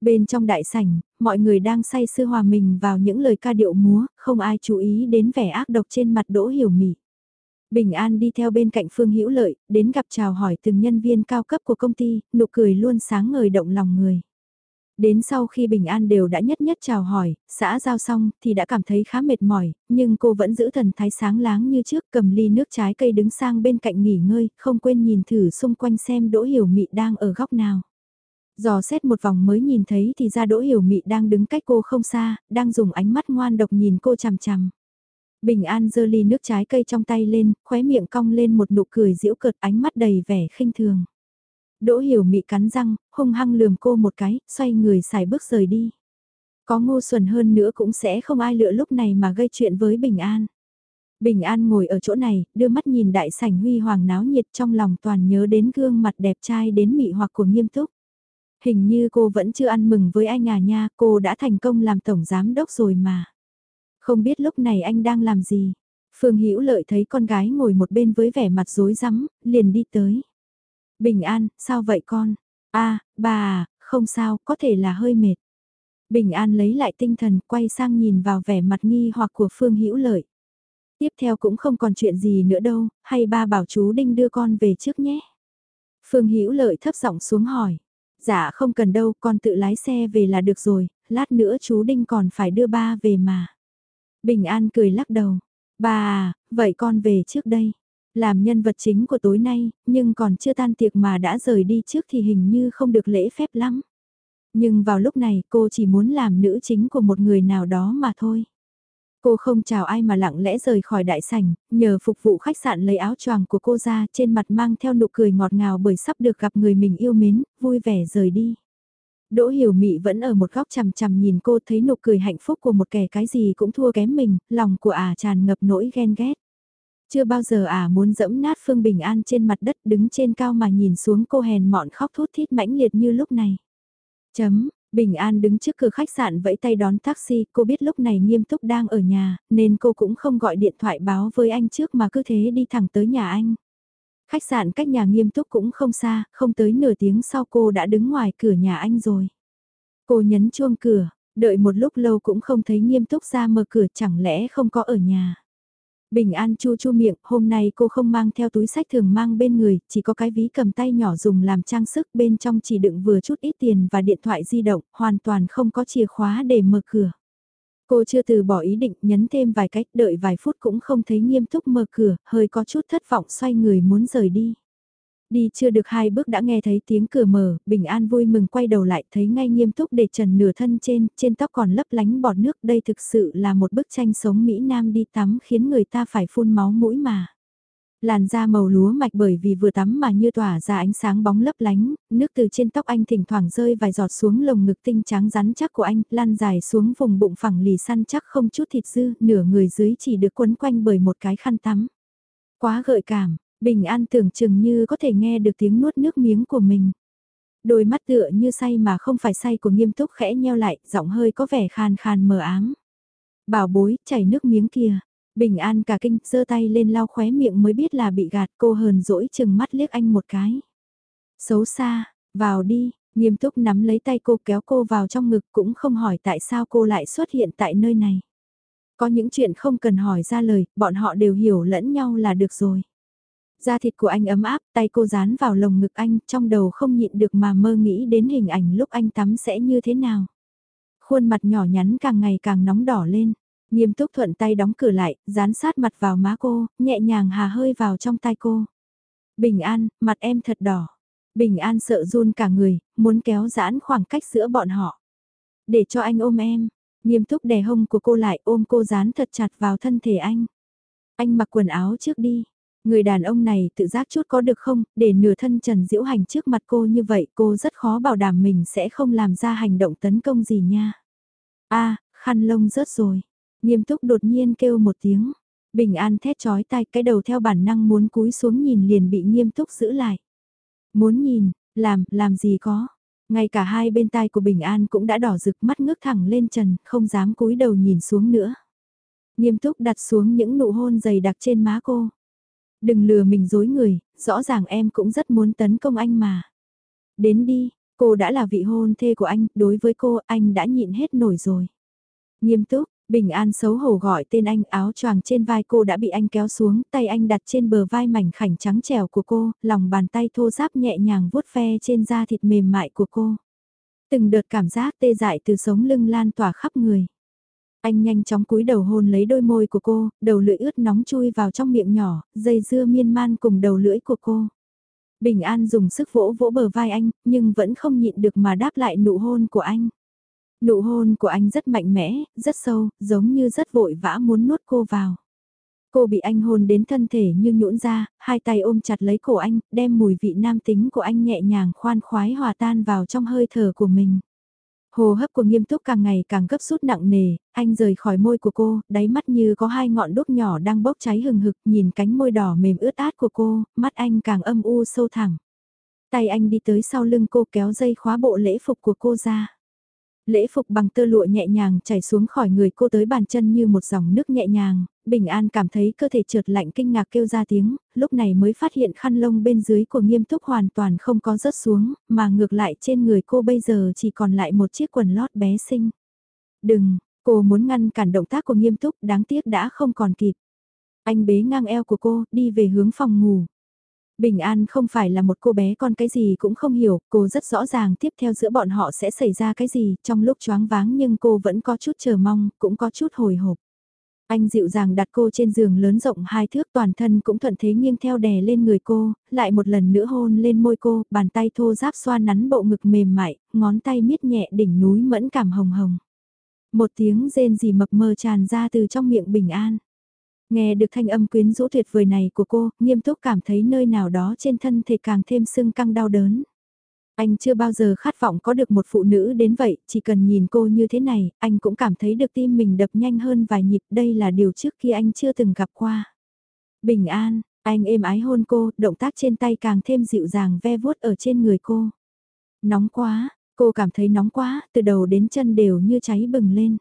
A: Bên trong đại sảnh, mọi người đang say sưa hòa mình vào những lời ca điệu múa, không ai chú ý đến vẻ ác độc trên mặt Đỗ Hiểu Mị. Bình An đi theo bên cạnh Phương Hữu Lợi, đến gặp chào hỏi từng nhân viên cao cấp của công ty, nụ cười luôn sáng ngời động lòng người. Đến sau khi Bình An đều đã nhất nhất chào hỏi, xã giao xong thì đã cảm thấy khá mệt mỏi, nhưng cô vẫn giữ thần thái sáng láng như trước cầm ly nước trái cây đứng sang bên cạnh nghỉ ngơi, không quên nhìn thử xung quanh xem Đỗ Hiểu Mị đang ở góc nào. Dò xét một vòng mới nhìn thấy thì ra Đỗ Hiểu Mị đang đứng cách cô không xa, đang dùng ánh mắt ngoan độc nhìn cô chằm chằm. Bình An giơ ly nước trái cây trong tay lên, khóe miệng cong lên một nụ cười giễu cợt ánh mắt đầy vẻ khinh thường. Đỗ hiểu mị cắn răng, hung hăng lườm cô một cái, xoay người xài bước rời đi. Có ngu xuẩn hơn nữa cũng sẽ không ai lựa lúc này mà gây chuyện với Bình An. Bình An ngồi ở chỗ này, đưa mắt nhìn đại sảnh huy hoàng náo nhiệt trong lòng toàn nhớ đến gương mặt đẹp trai đến mị hoặc của nghiêm túc. Hình như cô vẫn chưa ăn mừng với anh à nha, cô đã thành công làm tổng giám đốc rồi mà. Không biết lúc này anh đang làm gì. Phương Hữu Lợi thấy con gái ngồi một bên với vẻ mặt rối rắm, liền đi tới. Bình An, sao vậy con? a à, bà à, không sao, có thể là hơi mệt. Bình An lấy lại tinh thần, quay sang nhìn vào vẻ mặt nghi hoặc của Phương Hữu Lợi. Tiếp theo cũng không còn chuyện gì nữa đâu, hay ba bảo chú Đinh đưa con về trước nhé. Phương Hữu Lợi thấp giọng xuống hỏi. Dạ không cần đâu, con tự lái xe về là được rồi, lát nữa chú Đinh còn phải đưa ba về mà. Bình An cười lắc đầu. Bà à, vậy con về trước đây. Làm nhân vật chính của tối nay, nhưng còn chưa tan tiệc mà đã rời đi trước thì hình như không được lễ phép lắm. Nhưng vào lúc này cô chỉ muốn làm nữ chính của một người nào đó mà thôi. Cô không chào ai mà lặng lẽ rời khỏi đại sảnh, nhờ phục vụ khách sạn lấy áo choàng của cô ra trên mặt mang theo nụ cười ngọt ngào bởi sắp được gặp người mình yêu mến, vui vẻ rời đi. Đỗ Hiểu Mị vẫn ở một góc chằm chằm nhìn cô thấy nụ cười hạnh phúc của một kẻ cái gì cũng thua kém mình, lòng của ả à tràn ngập nỗi ghen ghét. Chưa bao giờ ả à muốn dẫm nát Phương Bình An trên mặt đất đứng trên cao mà nhìn xuống cô hèn mọn khóc thút thít mãnh liệt như lúc này. Chấm, Bình An đứng trước cửa khách sạn vẫy tay đón taxi, cô biết lúc này nghiêm túc đang ở nhà, nên cô cũng không gọi điện thoại báo với anh trước mà cứ thế đi thẳng tới nhà anh. Khách sạn cách nhà nghiêm túc cũng không xa, không tới nửa tiếng sau cô đã đứng ngoài cửa nhà anh rồi. Cô nhấn chuông cửa, đợi một lúc lâu cũng không thấy nghiêm túc ra mở cửa chẳng lẽ không có ở nhà. Bình an chu chu miệng, hôm nay cô không mang theo túi sách thường mang bên người, chỉ có cái ví cầm tay nhỏ dùng làm trang sức bên trong chỉ đựng vừa chút ít tiền và điện thoại di động, hoàn toàn không có chìa khóa để mở cửa. Cô chưa từ bỏ ý định nhấn thêm vài cách đợi vài phút cũng không thấy nghiêm túc mở cửa, hơi có chút thất vọng xoay người muốn rời đi. Đi chưa được hai bước đã nghe thấy tiếng cửa mở, bình an vui mừng quay đầu lại thấy ngay nghiêm túc để trần nửa thân trên, trên tóc còn lấp lánh bọt nước đây thực sự là một bức tranh sống Mỹ Nam đi tắm khiến người ta phải phun máu mũi mà. Làn da màu lúa mạch bởi vì vừa tắm mà như tỏa ra ánh sáng bóng lấp lánh, nước từ trên tóc anh thỉnh thoảng rơi vài giọt xuống lồng ngực tinh trắng rắn chắc của anh, lan dài xuống vùng bụng phẳng lì săn chắc không chút thịt dư, nửa người dưới chỉ được quấn quanh bởi một cái khăn tắm. Quá gợi cảm, bình an tưởng chừng như có thể nghe được tiếng nuốt nước miếng của mình. Đôi mắt tựa như say mà không phải say của nghiêm túc khẽ nheo lại, giọng hơi có vẻ khàn khàn mờ ám. Bảo bối, chảy nước miếng kia, Bình an cả kinh, giơ tay lên lau khóe miệng mới biết là bị gạt cô hờn dỗi chừng mắt liếc anh một cái. Xấu xa, vào đi, nghiêm túc nắm lấy tay cô kéo cô vào trong ngực cũng không hỏi tại sao cô lại xuất hiện tại nơi này. Có những chuyện không cần hỏi ra lời, bọn họ đều hiểu lẫn nhau là được rồi. Da thịt của anh ấm áp, tay cô dán vào lồng ngực anh, trong đầu không nhịn được mà mơ nghĩ đến hình ảnh lúc anh tắm sẽ như thế nào. Khuôn mặt nhỏ nhắn càng ngày càng nóng đỏ lên, Nghiêm túc thuận tay đóng cửa lại, dán sát mặt vào má cô, nhẹ nhàng hà hơi vào trong tay cô. Bình an, mặt em thật đỏ. Bình an sợ run cả người, muốn kéo giãn khoảng cách giữa bọn họ. Để cho anh ôm em, nghiêm túc đè hông của cô lại ôm cô dán thật chặt vào thân thể anh. Anh mặc quần áo trước đi. Người đàn ông này tự giác chút có được không, để nửa thân Trần Diễu Hành trước mặt cô như vậy cô rất khó bảo đảm mình sẽ không làm ra hành động tấn công gì nha. a khăn lông rớt rồi. Nghiêm túc đột nhiên kêu một tiếng. Bình an thét chói tai cái đầu theo bản năng muốn cúi xuống nhìn liền bị nghiêm túc giữ lại. Muốn nhìn, làm, làm gì có. Ngay cả hai bên tai của Bình An cũng đã đỏ rực mắt ngước thẳng lên trần, không dám cúi đầu nhìn xuống nữa. Nghiêm túc đặt xuống những nụ hôn dày đặc trên má cô. Đừng lừa mình dối người, rõ ràng em cũng rất muốn tấn công anh mà. Đến đi, cô đã là vị hôn thê của anh, đối với cô anh đã nhịn hết nổi rồi. Nghiêm túc, Bình An xấu hổ gọi tên anh áo choàng trên vai cô đã bị anh kéo xuống, tay anh đặt trên bờ vai mảnh khảnh trắng trẻo của cô, lòng bàn tay thô ráp nhẹ nhàng vuốt ve trên da thịt mềm mại của cô. Từng đợt cảm giác tê dại từ sống lưng lan tỏa khắp người. Anh nhanh chóng cúi đầu hôn lấy đôi môi của cô, đầu lưỡi ướt nóng chui vào trong miệng nhỏ, dây dưa miên man cùng đầu lưỡi của cô. Bình An dùng sức vỗ vỗ bờ vai anh, nhưng vẫn không nhịn được mà đáp lại nụ hôn của anh. Nụ hôn của anh rất mạnh mẽ, rất sâu, giống như rất vội vã muốn nuốt cô vào. Cô bị anh hôn đến thân thể như nhũn ra, hai tay ôm chặt lấy cổ anh, đem mùi vị nam tính của anh nhẹ nhàng khoan khoái hòa tan vào trong hơi thở của mình. Hồ hấp của nghiêm túc càng ngày càng gấp rút nặng nề, anh rời khỏi môi của cô, đáy mắt như có hai ngọn đốt nhỏ đang bốc cháy hừng hực, nhìn cánh môi đỏ mềm ướt át của cô, mắt anh càng âm u sâu thẳng. Tay anh đi tới sau lưng cô kéo dây khóa bộ lễ phục của cô ra. Lễ phục bằng tơ lụa nhẹ nhàng chảy xuống khỏi người cô tới bàn chân như một dòng nước nhẹ nhàng, bình an cảm thấy cơ thể trượt lạnh kinh ngạc kêu ra tiếng, lúc này mới phát hiện khăn lông bên dưới của nghiêm túc hoàn toàn không có rớt xuống, mà ngược lại trên người cô bây giờ chỉ còn lại một chiếc quần lót bé xinh. Đừng, cô muốn ngăn cản động tác của nghiêm túc đáng tiếc đã không còn kịp. Anh bế ngang eo của cô, đi về hướng phòng ngủ. Bình An không phải là một cô bé con cái gì cũng không hiểu, cô rất rõ ràng tiếp theo giữa bọn họ sẽ xảy ra cái gì, trong lúc choáng váng nhưng cô vẫn có chút chờ mong, cũng có chút hồi hộp. Anh dịu dàng đặt cô trên giường lớn rộng hai thước toàn thân cũng thuận thế nghiêng theo đè lên người cô, lại một lần nữa hôn lên môi cô, bàn tay thô giáp xoa nắn bộ ngực mềm mại, ngón tay miết nhẹ đỉnh núi mẫn cảm hồng hồng. Một tiếng rên gì mập mờ tràn ra từ trong miệng bình an. Nghe được thanh âm quyến rũ tuyệt vời này của cô, nghiêm túc cảm thấy nơi nào đó trên thân thể càng thêm sưng căng đau đớn. Anh chưa bao giờ khát vọng có được một phụ nữ đến vậy, chỉ cần nhìn cô như thế này, anh cũng cảm thấy được tim mình đập nhanh hơn vài nhịp, đây là điều trước kia anh chưa từng gặp qua. Bình an, anh êm ái hôn cô, động tác trên tay càng thêm dịu dàng ve vuốt ở trên người cô. Nóng quá, cô cảm thấy nóng quá, từ đầu đến chân đều như cháy bừng lên.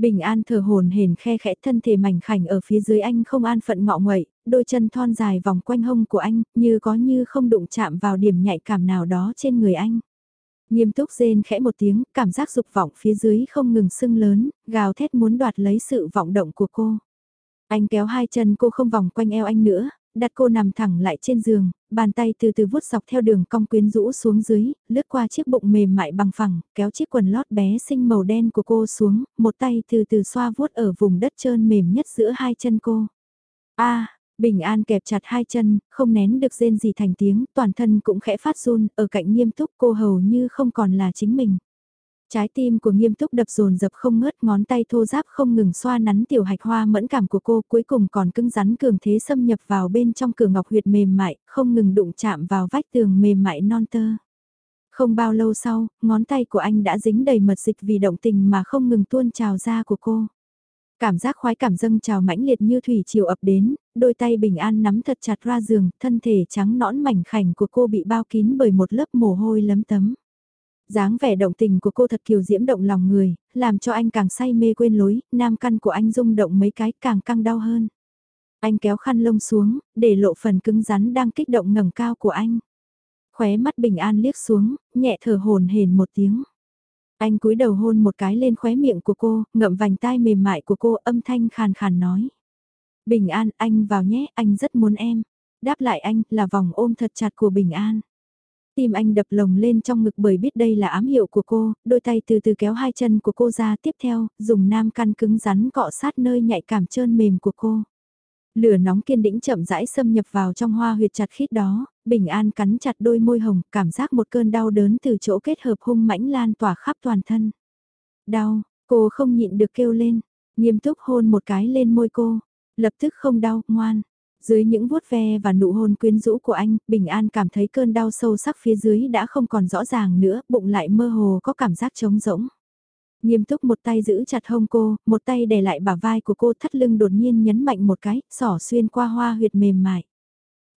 A: Bình an thở hồn hển khe khẽ thân thể mảnh khảnh ở phía dưới anh không an phận ngọ nguậy, đôi chân thon dài vòng quanh hông của anh, như có như không đụng chạm vào điểm nhạy cảm nào đó trên người anh. Nghiêm túc rên khẽ một tiếng, cảm giác dục vọng phía dưới không ngừng sưng lớn, gào thét muốn đoạt lấy sự vọng động của cô. Anh kéo hai chân cô không vòng quanh eo anh nữa, đặt cô nằm thẳng lại trên giường, bàn tay từ từ vuốt dọc theo đường cong quyến rũ xuống dưới, lướt qua chiếc bụng mềm mại bằng phẳng, kéo chiếc quần lót bé xinh màu đen của cô xuống, một tay từ từ xoa vuốt ở vùng đất trơn mềm nhất giữa hai chân cô. a Bình An kẹp chặt hai chân, không nén được rên gì thành tiếng, toàn thân cũng khẽ phát run, ở cạnh nghiêm túc cô hầu như không còn là chính mình. Trái tim của nghiêm túc đập dồn dập không ngớt ngón tay thô giáp không ngừng xoa nắn tiểu hạch hoa mẫn cảm của cô cuối cùng còn cứng rắn cường thế xâm nhập vào bên trong cửa ngọc huyệt mềm mại, không ngừng đụng chạm vào vách tường mềm mại non tơ. Không bao lâu sau, ngón tay của anh đã dính đầy mật dịch vì động tình mà không ngừng tuôn trào ra của cô. Cảm giác khoái cảm dâng trào mãnh liệt như thủy chiều ập đến, đôi tay bình an nắm thật chặt ra giường, thân thể trắng nõn mảnh khảnh của cô bị bao kín bởi một lớp mồ hôi lấm tấm dáng vẻ động tình của cô thật kiều diễm động lòng người, làm cho anh càng say mê quên lối, nam căn của anh rung động mấy cái càng căng đau hơn. Anh kéo khăn lông xuống, để lộ phần cứng rắn đang kích động ngẩng cao của anh. Khóe mắt bình an liếc xuống, nhẹ thở hồn hển một tiếng. Anh cúi đầu hôn một cái lên khóe miệng của cô, ngậm vành tai mềm mại của cô âm thanh khàn khàn nói. Bình an, anh vào nhé, anh rất muốn em. Đáp lại anh là vòng ôm thật chặt của bình an. Tim anh đập lồng lên trong ngực bởi biết đây là ám hiệu của cô, đôi tay từ từ kéo hai chân của cô ra tiếp theo, dùng nam căn cứng rắn cọ sát nơi nhạy cảm trơn mềm của cô. Lửa nóng kiên đĩnh chậm rãi xâm nhập vào trong hoa huyệt chặt khít đó, bình an cắn chặt đôi môi hồng, cảm giác một cơn đau đớn từ chỗ kết hợp hung mãnh lan tỏa khắp toàn thân. Đau, cô không nhịn được kêu lên, nghiêm túc hôn một cái lên môi cô, lập tức không đau, ngoan. Dưới những vuốt ve và nụ hôn quyến rũ của anh, Bình An cảm thấy cơn đau sâu sắc phía dưới đã không còn rõ ràng nữa, bụng lại mơ hồ có cảm giác trống rỗng. Nghiêm túc một tay giữ chặt hông cô, một tay đè lại bả vai của cô thắt lưng đột nhiên nhấn mạnh một cái, sỏ xuyên qua hoa huyệt mềm mại.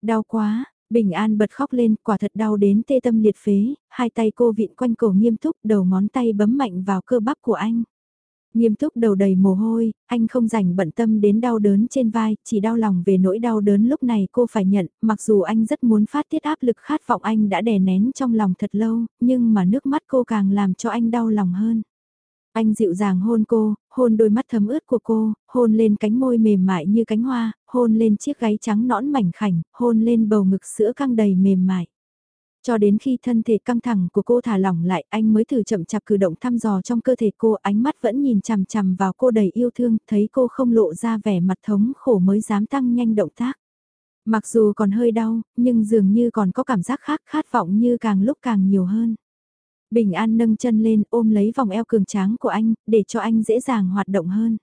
A: Đau quá, Bình An bật khóc lên, quả thật đau đến tê tâm liệt phế, hai tay cô vịn quanh cổ nghiêm túc, đầu ngón tay bấm mạnh vào cơ bắp của anh. Nghiêm túc đầu đầy mồ hôi, anh không rảnh bận tâm đến đau đớn trên vai, chỉ đau lòng về nỗi đau đớn lúc này cô phải nhận, mặc dù anh rất muốn phát tiết áp lực khát vọng anh đã đè nén trong lòng thật lâu, nhưng mà nước mắt cô càng làm cho anh đau lòng hơn. Anh dịu dàng hôn cô, hôn đôi mắt thấm ướt của cô, hôn lên cánh môi mềm mại như cánh hoa, hôn lên chiếc gáy trắng nõn mảnh khảnh, hôn lên bầu ngực sữa căng đầy mềm mại. Cho đến khi thân thể căng thẳng của cô thả lỏng lại, anh mới thử chậm chạp cử động thăm dò trong cơ thể cô, ánh mắt vẫn nhìn chằm chằm vào cô đầy yêu thương, thấy cô không lộ ra vẻ mặt thống khổ mới dám tăng nhanh động tác. Mặc dù còn hơi đau, nhưng dường như còn có cảm giác khác khát vọng như càng lúc càng nhiều hơn. Bình An nâng chân lên ôm lấy vòng eo cường tráng của anh, để cho anh dễ dàng hoạt động hơn.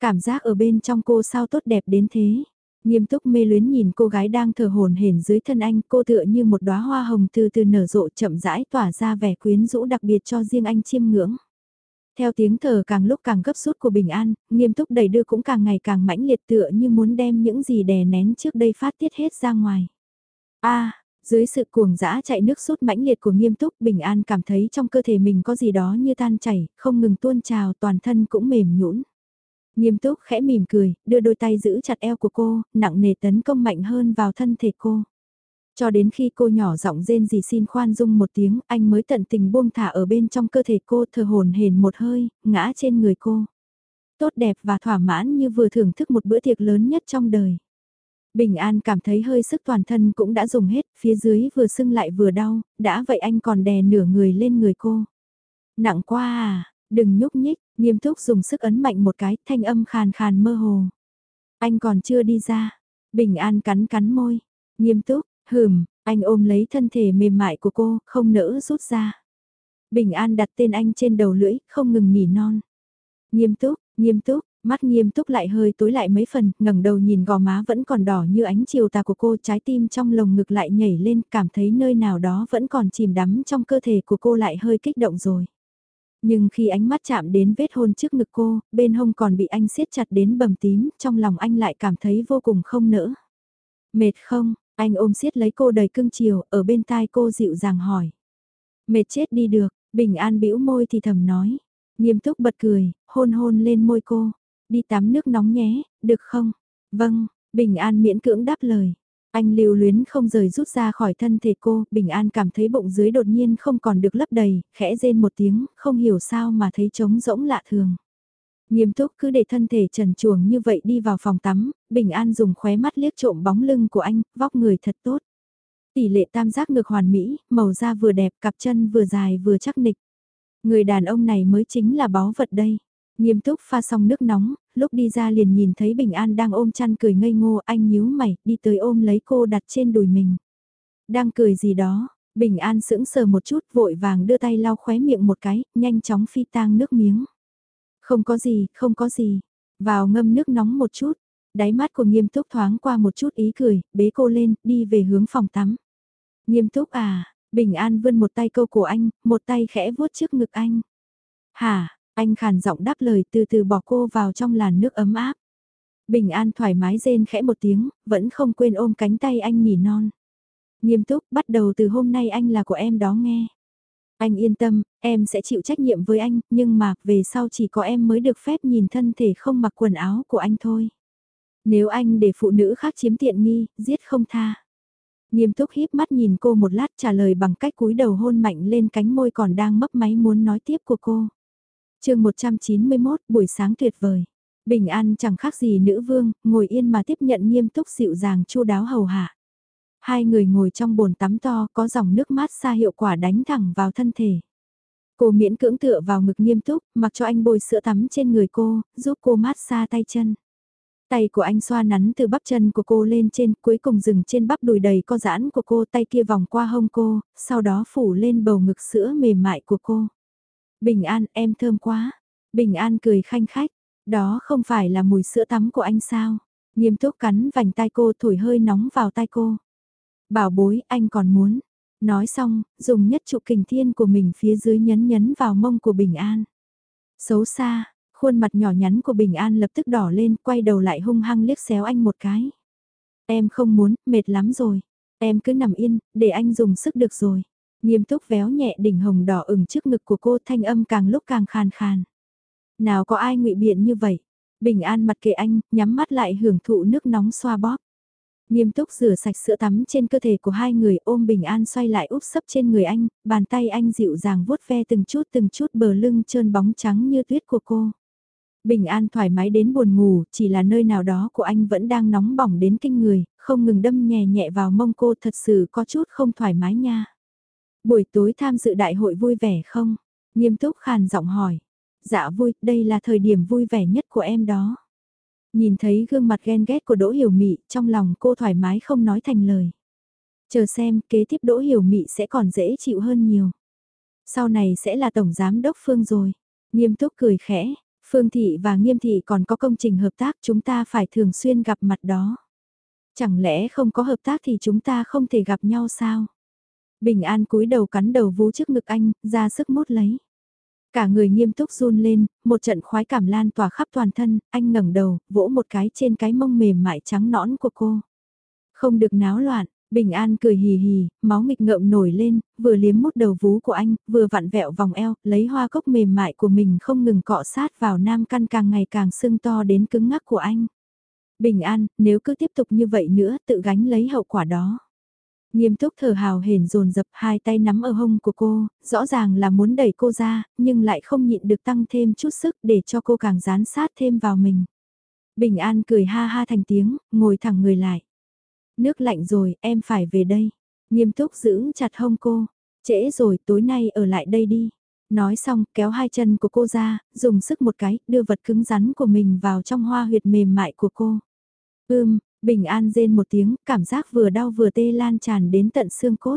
A: Cảm giác ở bên trong cô sao tốt đẹp đến thế. Nghiêm túc mê luyến nhìn cô gái đang thở hồn hển dưới thân anh, cô tựa như một đóa hoa hồng từ từ nở rộ chậm rãi tỏa ra vẻ quyến rũ đặc biệt cho riêng anh chiêm ngưỡng. Theo tiếng thở càng lúc càng gấp rút của Bình An, nghiêm túc đầy đưa cũng càng ngày càng mãnh liệt tựa như muốn đem những gì đè nén trước đây phát tiết hết ra ngoài. a dưới sự cuồng dã chạy nước sút mãnh liệt của nghiêm túc Bình An cảm thấy trong cơ thể mình có gì đó như tan chảy, không ngừng tuôn trào toàn thân cũng mềm nhũn. Nghiêm túc khẽ mỉm cười, đưa đôi tay giữ chặt eo của cô, nặng nề tấn công mạnh hơn vào thân thể cô. Cho đến khi cô nhỏ giọng rên gì xin khoan dung một tiếng, anh mới tận tình buông thả ở bên trong cơ thể cô thờ hồn hền một hơi, ngã trên người cô. Tốt đẹp và thỏa mãn như vừa thưởng thức một bữa tiệc lớn nhất trong đời. Bình An cảm thấy hơi sức toàn thân cũng đã dùng hết, phía dưới vừa sưng lại vừa đau, đã vậy anh còn đè nửa người lên người cô. Nặng quá à, đừng nhúc nhích, nghiêm túc dùng sức ấn mạnh một cái, thanh âm khàn khàn mơ hồ. Anh còn chưa đi ra. Bình An cắn cắn môi. Nghiêm túc, hừm, anh ôm lấy thân thể mềm mại của cô, không nỡ rút ra. Bình An đặt tên anh trên đầu lưỡi, không ngừng nỉ non. Nghiêm túc, nghiêm túc, Mắt nghiêm túc lại hơi tối lại mấy phần, ngẩng đầu nhìn gò má vẫn còn đỏ như ánh chiều tà của cô, trái tim trong lồng ngực lại nhảy lên, cảm thấy nơi nào đó vẫn còn chìm đắm trong cơ thể của cô lại hơi kích động rồi. Nhưng khi ánh mắt chạm đến vết hôn trước ngực cô, bên hông còn bị anh siết chặt đến bầm tím, trong lòng anh lại cảm thấy vô cùng không nỡ. Mệt không, anh ôm siết lấy cô đầy cưng chiều, ở bên tai cô dịu dàng hỏi. Mệt chết đi được, bình an bĩu môi thì thầm nói. Nghiêm túc bật cười, hôn hôn lên môi cô. Đi tắm nước nóng nhé, được không? Vâng, Bình An miễn cưỡng đáp lời. Anh lưu luyến không rời rút ra khỏi thân thể cô, Bình An cảm thấy bụng dưới đột nhiên không còn được lấp đầy, khẽ rên một tiếng, không hiểu sao mà thấy trống rỗng lạ thường. Nghiêm túc cứ để thân thể trần chuồng như vậy đi vào phòng tắm, Bình An dùng khóe mắt liếc trộm bóng lưng của anh, vóc người thật tốt. Tỷ lệ tam giác ngực hoàn mỹ, màu da vừa đẹp, cặp chân vừa dài vừa chắc nịch. Người đàn ông này mới chính là báu vật đây. Nghiêm túc pha xong nước nóng, lúc đi ra liền nhìn thấy Bình An đang ôm chăn cười ngây ngô anh nhíu mày, đi tới ôm lấy cô đặt trên đùi mình. Đang cười gì đó, Bình An sững sờ một chút vội vàng đưa tay lau khóe miệng một cái, nhanh chóng phi tang nước miếng. Không có gì, không có gì. Vào ngâm nước nóng một chút. Đáy mắt của nghiêm túc thoáng qua một chút ý cười, bế cô lên, đi về hướng phòng tắm. Nghiêm túc à, Bình An vươn một tay câu của anh, một tay khẽ vuốt trước ngực anh. Hả, anh khàn giọng đáp lời từ từ bỏ cô vào trong làn nước ấm áp. Bình an thoải mái rên khẽ một tiếng, vẫn không quên ôm cánh tay anh nhỉ non. Nghiêm túc, bắt đầu từ hôm nay anh là của em đó nghe. Anh yên tâm, em sẽ chịu trách nhiệm với anh, nhưng mà về sau chỉ có em mới được phép nhìn thân thể không mặc quần áo của anh thôi. Nếu anh để phụ nữ khác chiếm tiện nghi, giết không tha. Nghiêm túc híp mắt nhìn cô một lát trả lời bằng cách cúi đầu hôn mạnh lên cánh môi còn đang mấp máy muốn nói tiếp của cô chương 191 buổi sáng tuyệt vời. Bình an chẳng khác gì nữ vương, ngồi yên mà tiếp nhận nghiêm túc dịu dàng chu đáo hầu hạ. Hai người ngồi trong bồn tắm to có dòng nước mát xa hiệu quả đánh thẳng vào thân thể. Cô miễn cưỡng tựa vào ngực nghiêm túc, mặc cho anh bôi sữa tắm trên người cô, giúp cô mát xa tay chân. Tay của anh xoa nắn từ bắp chân của cô lên trên, cuối cùng dừng trên bắp đùi đầy co giãn của cô, tay kia vòng qua hông cô, sau đó phủ lên bầu ngực sữa mềm mại của cô. Bình an, em thơm quá. Bình an cười khanh khách, đó không phải là mùi sữa tắm của anh sao? Nghiêm túc cắn vành tay cô thổi hơi nóng vào tay cô. Bảo bối, anh còn muốn. Nói xong, dùng nhất trụ kình thiên của mình phía dưới nhấn nhấn vào mông của Bình An. Xấu xa, khuôn mặt nhỏ nhắn của Bình An lập tức đỏ lên, quay đầu lại hung hăng liếc xéo anh một cái. Em không muốn, mệt lắm rồi. Em cứ nằm yên, để anh dùng sức được rồi. Nghiêm túc véo nhẹ đỉnh hồng đỏ ửng trước ngực của cô thanh âm càng lúc càng khàn khàn. Nào có ai ngụy biện như vậy? Bình An mặt kệ anh, nhắm mắt lại hưởng thụ nước nóng xoa bóp. Nghiêm túc rửa sạch sữa tắm trên cơ thể của hai người ôm Bình An xoay lại úp sấp trên người anh, bàn tay anh dịu dàng vuốt ve từng chút từng chút bờ lưng trơn bóng trắng như tuyết của cô. Bình An thoải mái đến buồn ngủ, chỉ là nơi nào đó của anh vẫn đang nóng bỏng đến kinh người, không ngừng đâm nhẹ nhẹ vào mông cô thật sự có chút không thoải mái nha. Buổi tối tham dự đại hội vui vẻ không? Nghiêm túc khàn giọng hỏi. Dạ vui, đây là thời điểm vui vẻ nhất của em đó. Nhìn thấy gương mặt ghen ghét của Đỗ Hiểu Mị, trong lòng cô thoải mái không nói thành lời. Chờ xem, kế tiếp Đỗ Hiểu Mị sẽ còn dễ chịu hơn nhiều. Sau này sẽ là Tổng Giám Đốc Phương rồi. Nghiêm túc cười khẽ, Phương Thị và Nghiêm Thị còn có công trình hợp tác chúng ta phải thường xuyên gặp mặt đó. Chẳng lẽ không có hợp tác thì chúng ta không thể gặp nhau sao? Bình An cúi đầu cắn đầu vú trước ngực anh, ra sức mút lấy. Cả người nghiêm túc run lên, một trận khoái cảm lan tỏa khắp toàn thân, anh ngẩng đầu, vỗ một cái trên cái mông mềm mại trắng nõn của cô. Không được náo loạn, Bình An cười hì hì, máu nghịch ngợm nổi lên, vừa liếm mút đầu vú của anh, vừa vặn vẹo vòng eo, lấy hoa cốc mềm mại của mình không ngừng cọ sát vào nam căn càng ngày càng sưng to đến cứng ngắc của anh. Bình An, nếu cứ tiếp tục như vậy nữa, tự gánh lấy hậu quả đó. Nghiêm túc thở hào hển dồn dập hai tay nắm ở hông của cô, rõ ràng là muốn đẩy cô ra, nhưng lại không nhịn được tăng thêm chút sức để cho cô càng dán sát thêm vào mình. Bình An cười ha ha thành tiếng, ngồi thẳng người lại. Nước lạnh rồi, em phải về đây. Nghiêm túc giữ chặt hông cô. Trễ rồi, tối nay ở lại đây đi. Nói xong, kéo hai chân của cô ra, dùng sức một cái, đưa vật cứng rắn của mình vào trong hoa huyệt mềm mại của cô. Ưm, Bình an rên một tiếng, cảm giác vừa đau vừa tê lan tràn đến tận xương cốt.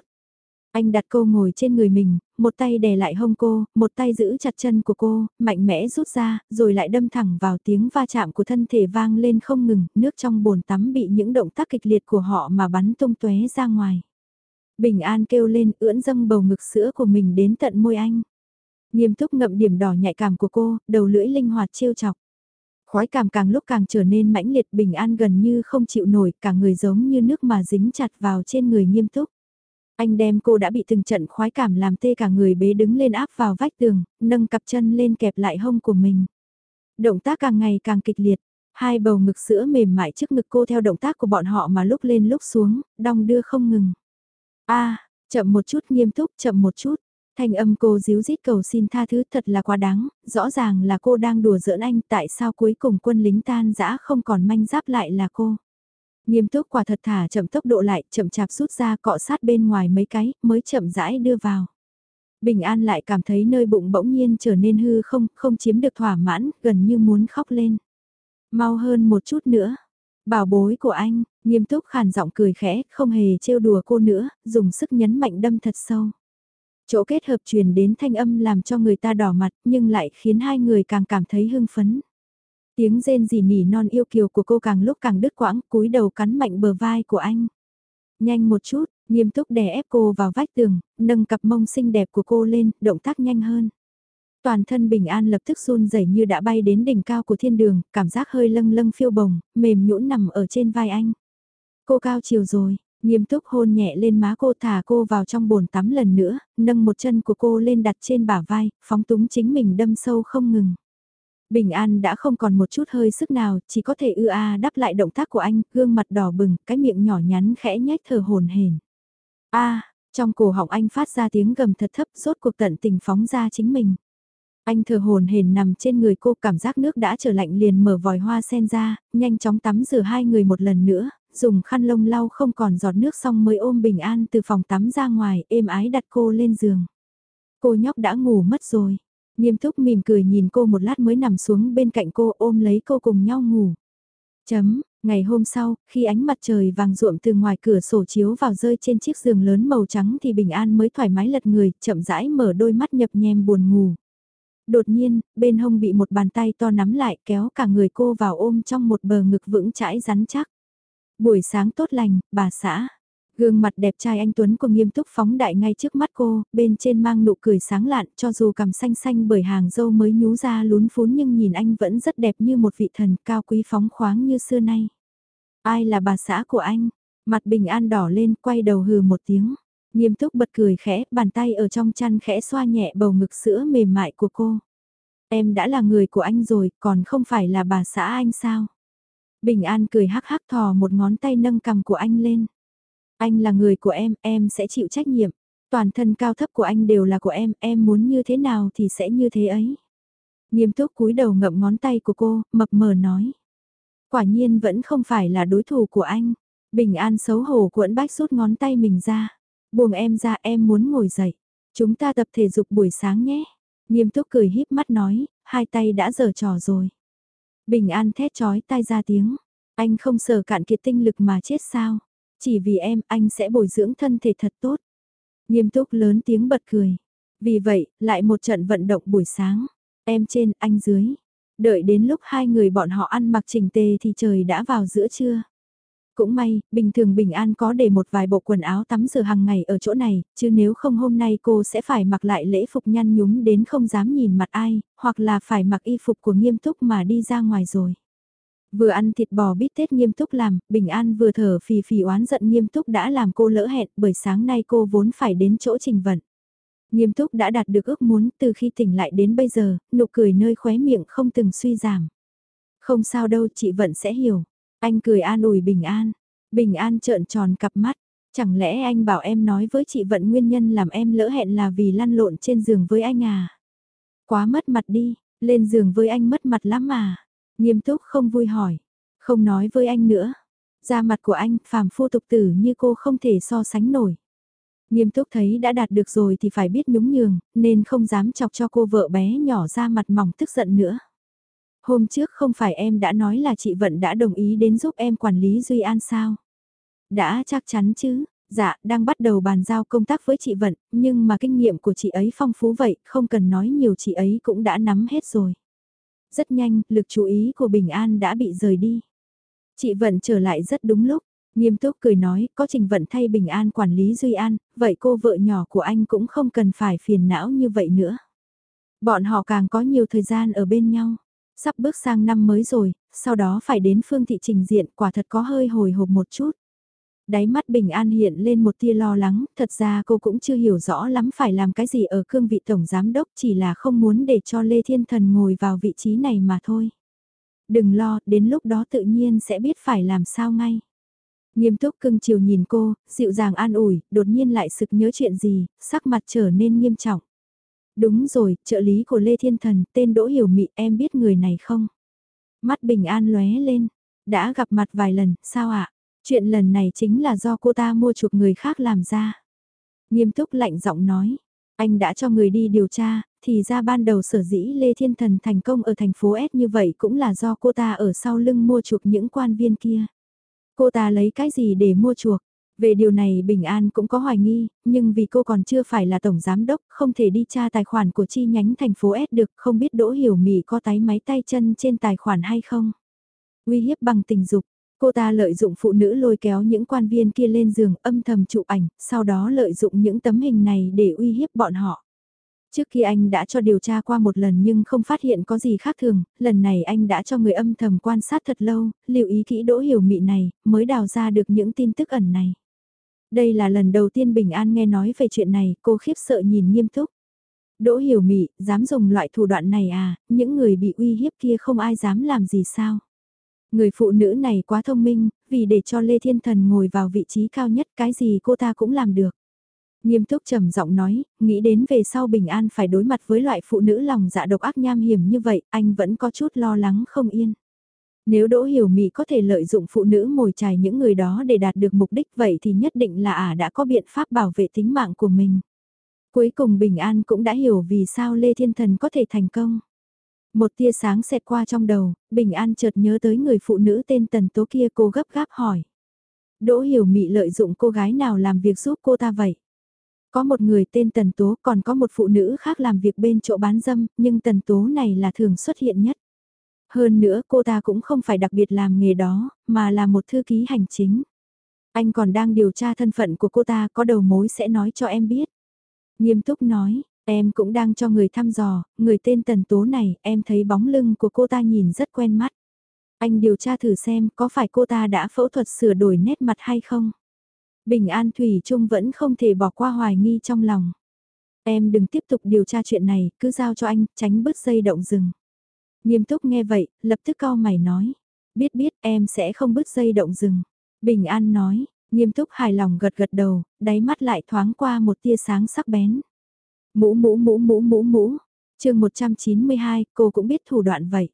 A: Anh đặt cô ngồi trên người mình, một tay đè lại hông cô, một tay giữ chặt chân của cô, mạnh mẽ rút ra, rồi lại đâm thẳng vào tiếng va chạm của thân thể vang lên không ngừng, nước trong bồn tắm bị những động tác kịch liệt của họ mà bắn tung tóe ra ngoài. Bình an kêu lên ưỡn dâng bầu ngực sữa của mình đến tận môi anh. Nghiêm túc ngậm điểm đỏ nhạy cảm của cô, đầu lưỡi linh hoạt trêu chọc. Khói cảm càng lúc càng trở nên mãnh liệt bình an gần như không chịu nổi, cả người giống như nước mà dính chặt vào trên người nghiêm túc. Anh đem cô đã bị từng trận khoái cảm làm tê cả người bế đứng lên áp vào vách tường, nâng cặp chân lên kẹp lại hông của mình. Động tác càng ngày càng kịch liệt, hai bầu ngực sữa mềm mại trước ngực cô theo động tác của bọn họ mà lúc lên lúc xuống, đong đưa không ngừng. a chậm một chút nghiêm túc, chậm một chút. Thanh âm cô díu dít cầu xin tha thứ thật là quá đáng, rõ ràng là cô đang đùa giỡn anh tại sao cuối cùng quân lính tan dã không còn manh giáp lại là cô. Nghiêm túc quả thật thả chậm tốc độ lại, chậm chạp rút ra cọ sát bên ngoài mấy cái, mới chậm rãi đưa vào. Bình An lại cảm thấy nơi bụng bỗng nhiên trở nên hư không, không chiếm được thỏa mãn, gần như muốn khóc lên. Mau hơn một chút nữa. Bảo bối của anh, nghiêm túc khàn giọng cười khẽ, không hề trêu đùa cô nữa, dùng sức nhấn mạnh đâm thật sâu. Chỗ kết hợp truyền đến thanh âm làm cho người ta đỏ mặt nhưng lại khiến hai người càng cảm thấy hưng phấn. Tiếng rên rỉ nỉ non yêu kiều của cô càng lúc càng đứt quãng cúi đầu cắn mạnh bờ vai của anh. Nhanh một chút, nghiêm túc đè ép cô vào vách tường, nâng cặp mông xinh đẹp của cô lên, động tác nhanh hơn. Toàn thân bình an lập tức run rẩy như đã bay đến đỉnh cao của thiên đường, cảm giác hơi lâng lâng phiêu bồng, mềm nhũn nằm ở trên vai anh. Cô cao chiều rồi, Nghiêm túc hôn nhẹ lên má cô thả cô vào trong bồn tắm lần nữa, nâng một chân của cô lên đặt trên bả vai, phóng túng chính mình đâm sâu không ngừng. Bình An đã không còn một chút hơi sức nào, chỉ có thể ư a đáp lại động tác của anh, gương mặt đỏ bừng, cái miệng nhỏ nhắn khẽ nhếch thở hồn hển. A, trong cổ họng anh phát ra tiếng gầm thật thấp, rốt cuộc tận tình phóng ra chính mình. Anh thở hồn hển nằm trên người cô cảm giác nước đã trở lạnh liền mở vòi hoa sen ra, nhanh chóng tắm rửa hai người một lần nữa, dùng khăn lông lau không còn giọt nước xong mới ôm Bình An từ phòng tắm ra ngoài, êm ái đặt cô lên giường. Cô nhóc đã ngủ mất rồi. Nghiêm túc mỉm cười nhìn cô một lát mới nằm xuống bên cạnh cô ôm lấy cô cùng nhau ngủ. Chấm, ngày hôm sau, khi ánh mặt trời vàng ruộm từ ngoài cửa sổ chiếu vào rơi trên chiếc giường lớn màu trắng thì Bình An mới thoải mái lật người, chậm rãi mở đôi mắt nhập nhem buồn ngủ. Đột nhiên, bên hông bị một bàn tay to nắm lại kéo cả người cô vào ôm trong một bờ ngực vững chãi rắn chắc. Buổi sáng tốt lành, bà xã. Gương mặt đẹp trai anh Tuấn của nghiêm túc phóng đại ngay trước mắt cô, bên trên mang nụ cười sáng lạn cho dù cằm xanh xanh bởi hàng dâu mới nhú ra lún phún nhưng nhìn anh vẫn rất đẹp như một vị thần cao quý phóng khoáng như xưa nay. Ai là bà xã của anh? Mặt bình an đỏ lên quay đầu hừ một tiếng. Nghiêm túc bật cười khẽ, bàn tay ở trong chăn khẽ xoa nhẹ bầu ngực sữa mềm mại của cô. Em đã là người của anh rồi, còn không phải là bà xã anh sao? Bình An cười hắc hắc thò một ngón tay nâng cầm của anh lên. Anh là người của em, em sẽ chịu trách nhiệm. Toàn thân cao thấp của anh đều là của em, em muốn như thế nào thì sẽ như thế ấy. Nghiêm túc cúi đầu ngậm ngón tay của cô, mập mờ nói. Quả nhiên vẫn không phải là đối thủ của anh. Bình An xấu hổ cuộn bách rút ngón tay mình ra. Buông em ra em muốn ngồi dậy. Chúng ta tập thể dục buổi sáng nhé. Nghiêm túc cười híp mắt nói, hai tay đã dở trò rồi. Bình An thét chói tai ra tiếng. Anh không sợ cạn kiệt tinh lực mà chết sao? Chỉ vì em, anh sẽ bồi dưỡng thân thể thật tốt. Nghiêm túc lớn tiếng bật cười. Vì vậy, lại một trận vận động buổi sáng. Em trên, anh dưới. Đợi đến lúc hai người bọn họ ăn mặc chỉnh tề thì trời đã vào giữa trưa. Cũng may, bình thường Bình An có để một vài bộ quần áo tắm rửa hàng ngày ở chỗ này, chứ nếu không hôm nay cô sẽ phải mặc lại lễ phục nhăn nhúm đến không dám nhìn mặt ai, hoặc là phải mặc y phục của nghiêm túc mà đi ra ngoài rồi. Vừa ăn thịt bò bít tết nghiêm túc làm, Bình An vừa thở phì phì oán giận nghiêm túc đã làm cô lỡ hẹn bởi sáng nay cô vốn phải đến chỗ trình vận. Nghiêm túc đã đạt được ước muốn từ khi tỉnh lại đến bây giờ, nụ cười nơi khóe miệng không từng suy giảm. Không sao đâu chị Vận sẽ hiểu. Anh cười an ủi Bình An. Bình An trợn tròn cặp mắt. Chẳng lẽ anh bảo em nói với chị Vận nguyên nhân làm em lỡ hẹn là vì lăn lộn trên giường với anh à? Quá mất mặt đi, lên giường với anh mất mặt lắm mà. Nghiêm túc không vui hỏi. Không nói với anh nữa. Da mặt của anh phàm phu tục tử như cô không thể so sánh nổi. Nghiêm túc thấy đã đạt được rồi thì phải biết nhúng nhường, nên không dám chọc cho cô vợ bé nhỏ ra mặt mỏng tức giận nữa. Hôm trước không phải em đã nói là chị Vận đã đồng ý đến giúp em quản lý Duy An sao? Đã chắc chắn chứ, dạ, đang bắt đầu bàn giao công tác với chị Vận, nhưng mà kinh nghiệm của chị ấy phong phú vậy, không cần nói nhiều chị ấy cũng đã nắm hết rồi. Rất nhanh, lực chú ý của Bình An đã bị rời đi. Chị Vận trở lại rất đúng lúc, nghiêm túc cười nói, có Trình Vận thay Bình An quản lý Duy An, vậy cô vợ nhỏ của anh cũng không cần phải phiền não như vậy nữa. Bọn họ càng có nhiều thời gian ở bên nhau. Sắp bước sang năm mới rồi, sau đó phải đến phương thị trình diện quả thật có hơi hồi hộp một chút. Đáy mắt bình an hiện lên một tia lo lắng, thật ra cô cũng chưa hiểu rõ lắm phải làm cái gì ở cương vị tổng giám đốc chỉ là không muốn để cho Lê Thiên Thần ngồi vào vị trí này mà thôi. Đừng lo, đến lúc đó tự nhiên sẽ biết phải làm sao ngay. Nghiêm túc cưng chiều nhìn cô, dịu dàng an ủi, đột nhiên lại sực nhớ chuyện gì, sắc mặt trở nên nghiêm trọng. Đúng rồi, trợ lý của Lê Thiên Thần, tên Đỗ Hiểu Mị, em biết người này không? Mắt bình an lóe lên, đã gặp mặt vài lần, sao ạ? Chuyện lần này chính là do cô ta mua chuộc người khác làm ra. Nghiêm túc lạnh giọng nói, anh đã cho người đi điều tra, thì ra ban đầu sở dĩ Lê Thiên Thần thành công ở thành phố S như vậy cũng là do cô ta ở sau lưng mua chuộc những quan viên kia. Cô ta lấy cái gì để mua chuộc? Về điều này Bình An cũng có hoài nghi, nhưng vì cô còn chưa phải là tổng giám đốc, không thể đi tra tài khoản của chi nhánh thành phố S được, không biết Đỗ Hiểu Mỹ có tái máy tay chân trên tài khoản hay không. Uy hiếp bằng tình dục, cô ta lợi dụng phụ nữ lôi kéo những quan viên kia lên giường âm thầm chụp ảnh, sau đó lợi dụng những tấm hình này để uy hiếp bọn họ. Trước khi anh đã cho điều tra qua một lần nhưng không phát hiện có gì khác thường, lần này anh đã cho người âm thầm quan sát thật lâu, lưu ý kỹ đỗ hiểu mị này, mới đào ra được những tin tức ẩn này. Đây là lần đầu tiên Bình An nghe nói về chuyện này, cô khiếp sợ nhìn nghiêm túc. Đỗ hiểu mị, dám dùng loại thủ đoạn này à, những người bị uy hiếp kia không ai dám làm gì sao. Người phụ nữ này quá thông minh, vì để cho Lê Thiên Thần ngồi vào vị trí cao nhất cái gì cô ta cũng làm được. Nghiêm túc trầm giọng nói, nghĩ đến về sau Bình An phải đối mặt với loại phụ nữ lòng dạ độc ác nham hiểm như vậy, anh vẫn có chút lo lắng không yên. Nếu Đỗ Hiểu Mị có thể lợi dụng phụ nữ mồi chài những người đó để đạt được mục đích vậy thì nhất định là ả đã có biện pháp bảo vệ tính mạng của mình. Cuối cùng Bình An cũng đã hiểu vì sao Lê Thiên Thần có thể thành công. Một tia sáng xẹt qua trong đầu, Bình An chợt nhớ tới người phụ nữ tên Tần Tố kia cô gấp gáp hỏi. Đỗ Hiểu Mị lợi dụng cô gái nào làm việc giúp cô ta vậy? Có một người tên Tần Tố còn có một phụ nữ khác làm việc bên chỗ bán dâm, nhưng Tần Tố này là thường xuất hiện nhất. Hơn nữa cô ta cũng không phải đặc biệt làm nghề đó, mà là một thư ký hành chính. Anh còn đang điều tra thân phận của cô ta có đầu mối sẽ nói cho em biết. Nghiêm túc nói, em cũng đang cho người thăm dò, người tên Tần Tố này, em thấy bóng lưng của cô ta nhìn rất quen mắt. Anh điều tra thử xem có phải cô ta đã phẫu thuật sửa đổi nét mặt hay không. Bình An Thủy Trung vẫn không thể bỏ qua hoài nghi trong lòng. Em đừng tiếp tục điều tra chuyện này, cứ giao cho anh, tránh bứt dây động rừng. Nghiêm túc nghe vậy, lập tức cau mày nói. Biết biết em sẽ không bứt dây động rừng. Bình An nói, nghiêm túc hài lòng gật gật đầu, đáy mắt lại thoáng qua một tia sáng sắc bén. Mũ mũ mũ mũ mũ mũ. chương 192, cô cũng biết thủ đoạn vậy.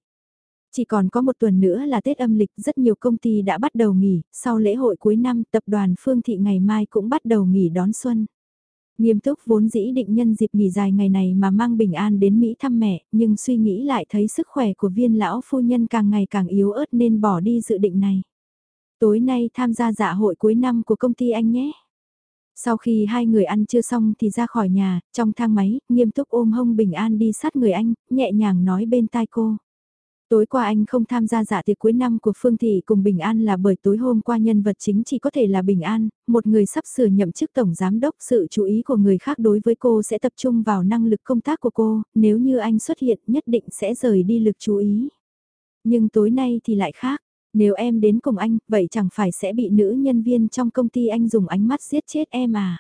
A: Chỉ còn có một tuần nữa là Tết âm lịch, rất nhiều công ty đã bắt đầu nghỉ, sau lễ hội cuối năm tập đoàn Phương Thị ngày mai cũng bắt đầu nghỉ đón xuân. Nghiêm túc vốn dĩ định nhân dịp nghỉ dài ngày này mà mang bình an đến Mỹ thăm mẹ, nhưng suy nghĩ lại thấy sức khỏe của viên lão phu nhân càng ngày càng yếu ớt nên bỏ đi dự định này. Tối nay tham gia dạ hội cuối năm của công ty anh nhé. Sau khi hai người ăn chưa xong thì ra khỏi nhà, trong thang máy, nghiêm túc ôm hông bình an đi sát người anh, nhẹ nhàng nói bên tai cô. Tối qua anh không tham gia dạ tiệc cuối năm của Phương Thị cùng Bình An là bởi tối hôm qua nhân vật chính chỉ có thể là Bình An, một người sắp sửa nhậm chức tổng giám đốc. Sự chú ý của người khác đối với cô sẽ tập trung vào năng lực công tác của cô, nếu như anh xuất hiện nhất định sẽ rời đi lực chú ý. Nhưng tối nay thì lại khác, nếu em đến cùng anh, vậy chẳng phải sẽ bị nữ nhân viên trong công ty anh dùng ánh mắt giết chết em à.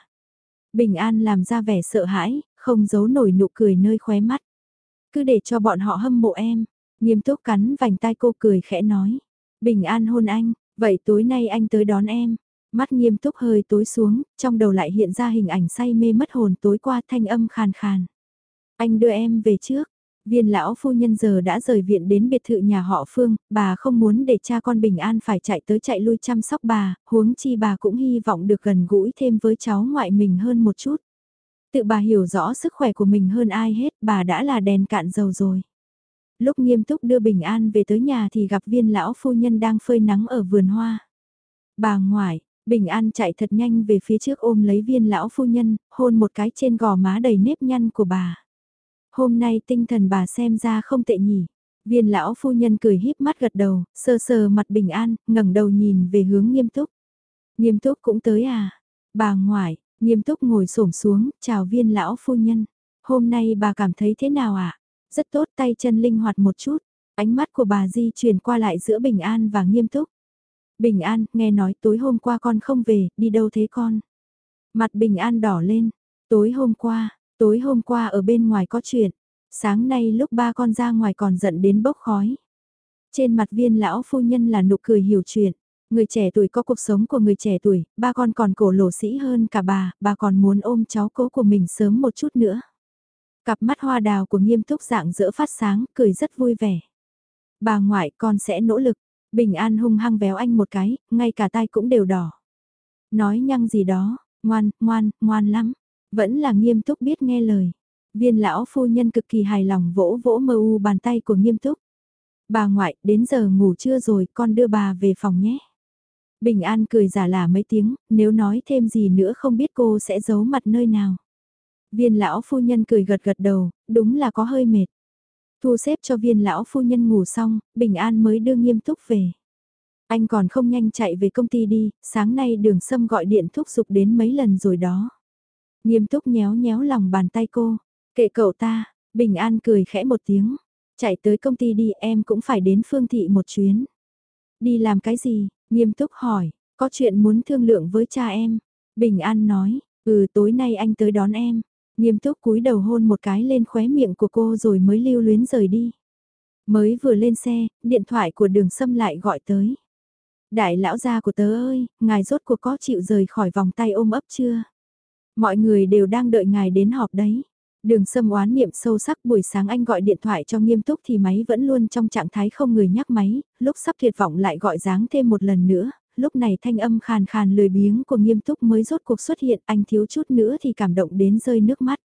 A: Bình An làm ra vẻ sợ hãi, không giấu nổi nụ cười nơi khóe mắt. Cứ để cho bọn họ hâm mộ em, Nghiêm túc cắn vành tai cô cười khẽ nói. Bình an hôn anh, vậy tối nay anh tới đón em. Mắt nghiêm túc hơi tối xuống, trong đầu lại hiện ra hình ảnh say mê mất hồn tối qua thanh âm khàn khàn. Anh đưa em về trước. Viên lão phu nhân giờ đã rời viện đến biệt thự nhà họ Phương, bà không muốn để cha con bình an phải chạy tới chạy lui chăm sóc bà, huống chi bà cũng hy vọng được gần gũi thêm với cháu ngoại mình hơn một chút. Tự bà hiểu rõ sức khỏe của mình hơn ai hết, bà đã là đèn cạn dầu rồi lúc nghiêm túc đưa Bình An về tới nhà thì gặp viên lão phu nhân đang phơi nắng ở vườn hoa. Bà ngoại, Bình An chạy thật nhanh về phía trước ôm lấy viên lão phu nhân, hôn một cái trên gò má đầy nếp nhăn của bà. Hôm nay tinh thần bà xem ra không tệ nhỉ. Viên lão phu nhân cười híp mắt gật đầu, sơ sờ mặt Bình An, ngẩng đầu nhìn về hướng nghiêm túc. Nghiêm túc cũng tới à? Bà ngoại, nghiêm túc ngồi xổm xuống, chào viên lão phu nhân. Hôm nay bà cảm thấy thế nào ạ? À? Rất tốt tay chân linh hoạt một chút, ánh mắt của bà di chuyển qua lại giữa bình an và nghiêm túc. Bình an, nghe nói tối hôm qua con không về, đi đâu thế con? Mặt bình an đỏ lên, tối hôm qua, tối hôm qua ở bên ngoài có chuyện, sáng nay lúc ba con ra ngoài còn giận đến bốc khói. Trên mặt viên lão phu nhân là nụ cười hiểu chuyện, người trẻ tuổi có cuộc sống của người trẻ tuổi, ba con còn cổ lỗ sĩ hơn cả bà, bà còn muốn ôm cháu cố của mình sớm một chút nữa. Cặp mắt hoa đào của nghiêm túc dạng dỡ phát sáng, cười rất vui vẻ. Bà ngoại con sẽ nỗ lực, bình an hung hăng véo anh một cái, ngay cả tai cũng đều đỏ. Nói nhăng gì đó, ngoan, ngoan, ngoan lắm, vẫn là nghiêm túc biết nghe lời. Viên lão phu nhân cực kỳ hài lòng vỗ vỗ mơ u bàn tay của nghiêm túc. Bà ngoại, đến giờ ngủ trưa rồi, con đưa bà về phòng nhé. Bình An cười giả lả mấy tiếng, nếu nói thêm gì nữa không biết cô sẽ giấu mặt nơi nào. Viên lão phu nhân cười gật gật đầu, đúng là có hơi mệt. Thu xếp cho viên lão phu nhân ngủ xong, bình an mới đưa nghiêm túc về. Anh còn không nhanh chạy về công ty đi, sáng nay đường sâm gọi điện thúc giục đến mấy lần rồi đó. Nghiêm túc nhéo nhéo lòng bàn tay cô, kệ cậu ta, bình an cười khẽ một tiếng, chạy tới công ty đi em cũng phải đến phương thị một chuyến. Đi làm cái gì, nghiêm túc hỏi, có chuyện muốn thương lượng với cha em. Bình an nói, ừ tối nay anh tới đón em. Nghiêm túc cúi đầu hôn một cái lên khóe miệng của cô rồi mới lưu luyến rời đi. Mới vừa lên xe, điện thoại của đường sâm lại gọi tới. Đại lão gia của tớ ơi, ngài rốt cuộc có chịu rời khỏi vòng tay ôm ấp chưa? Mọi người đều đang đợi ngài đến họp đấy. Đường sâm oán niệm sâu sắc buổi sáng anh gọi điện thoại cho nghiêm túc thì máy vẫn luôn trong trạng thái không người nhắc máy, lúc sắp tuyệt vọng lại gọi dáng thêm một lần nữa, lúc này thanh âm khàn khàn lười biếng của nghiêm túc mới rốt cuộc xuất hiện anh thiếu chút nữa thì cảm động đến rơi nước mắt.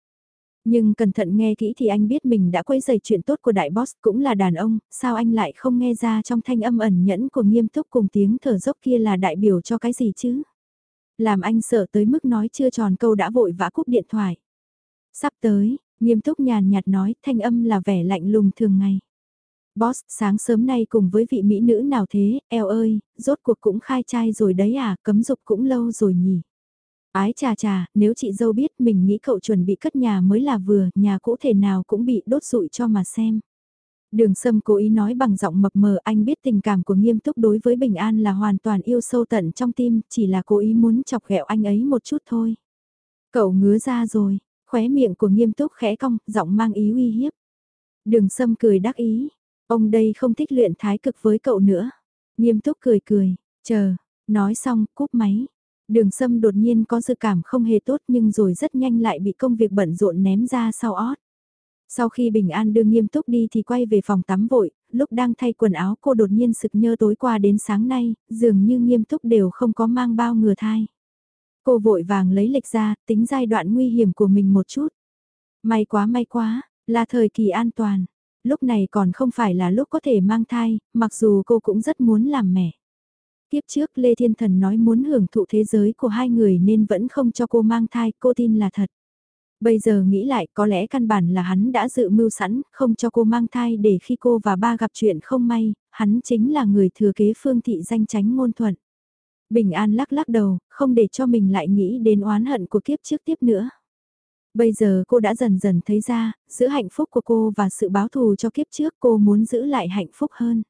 A: Nhưng cẩn thận nghe kỹ thì anh biết mình đã quấy dày chuyện tốt của đại boss cũng là đàn ông, sao anh lại không nghe ra trong thanh âm ẩn nhẫn của nghiêm túc cùng tiếng thở dốc kia là đại biểu cho cái gì chứ? Làm anh sợ tới mức nói chưa tròn câu đã vội vã cúp điện thoại. Sắp tới, nghiêm túc nhàn nhạt nói thanh âm là vẻ lạnh lùng thường ngày. Boss, sáng sớm nay cùng với vị mỹ nữ nào thế, eo ơi, rốt cuộc cũng khai trai rồi đấy à, cấm dục cũng lâu rồi nhỉ. Ái chà chà, nếu chị dâu biết mình nghĩ cậu chuẩn bị cất nhà mới là vừa, nhà cũ thể nào cũng bị đốt rụi cho mà xem. Đường Sâm cố ý nói bằng giọng mập mờ anh biết tình cảm của nghiêm túc đối với Bình An là hoàn toàn yêu sâu tận trong tim, chỉ là cố ý muốn chọc ghẹo anh ấy một chút thôi. Cậu ngứa ra rồi, khóe miệng của nghiêm túc khẽ cong, giọng mang ý uy hiếp. Đường Sâm cười đắc ý, ông đây không thích luyện thái cực với cậu nữa. Nghiêm túc cười cười, chờ, nói xong, cúp máy. Đường Sâm đột nhiên có dự cảm không hề tốt nhưng rồi rất nhanh lại bị công việc bận rộn ném ra sau ót. Sau khi Bình An đưa nghiêm túc đi thì quay về phòng tắm vội, lúc đang thay quần áo cô đột nhiên sực nhớ tối qua đến sáng nay, dường như nghiêm túc đều không có mang bao ngừa thai. Cô vội vàng lấy lịch ra, tính giai đoạn nguy hiểm của mình một chút. May quá may quá, là thời kỳ an toàn. Lúc này còn không phải là lúc có thể mang thai, mặc dù cô cũng rất muốn làm mẹ. Tiếp trước Lê Thiên Thần nói muốn hưởng thụ thế giới của hai người nên vẫn không cho cô mang thai, cô tin là thật. Bây giờ nghĩ lại có lẽ căn bản là hắn đã dự mưu sẵn, không cho cô mang thai để khi cô và ba gặp chuyện không may, hắn chính là người thừa kế phương thị danh tránh ngôn thuận. Bình An lắc lắc đầu, không để cho mình lại nghĩ đến oán hận của kiếp trước tiếp nữa. Bây giờ cô đã dần dần thấy ra, giữa hạnh phúc của cô và sự báo thù cho kiếp trước cô muốn giữ lại hạnh phúc hơn.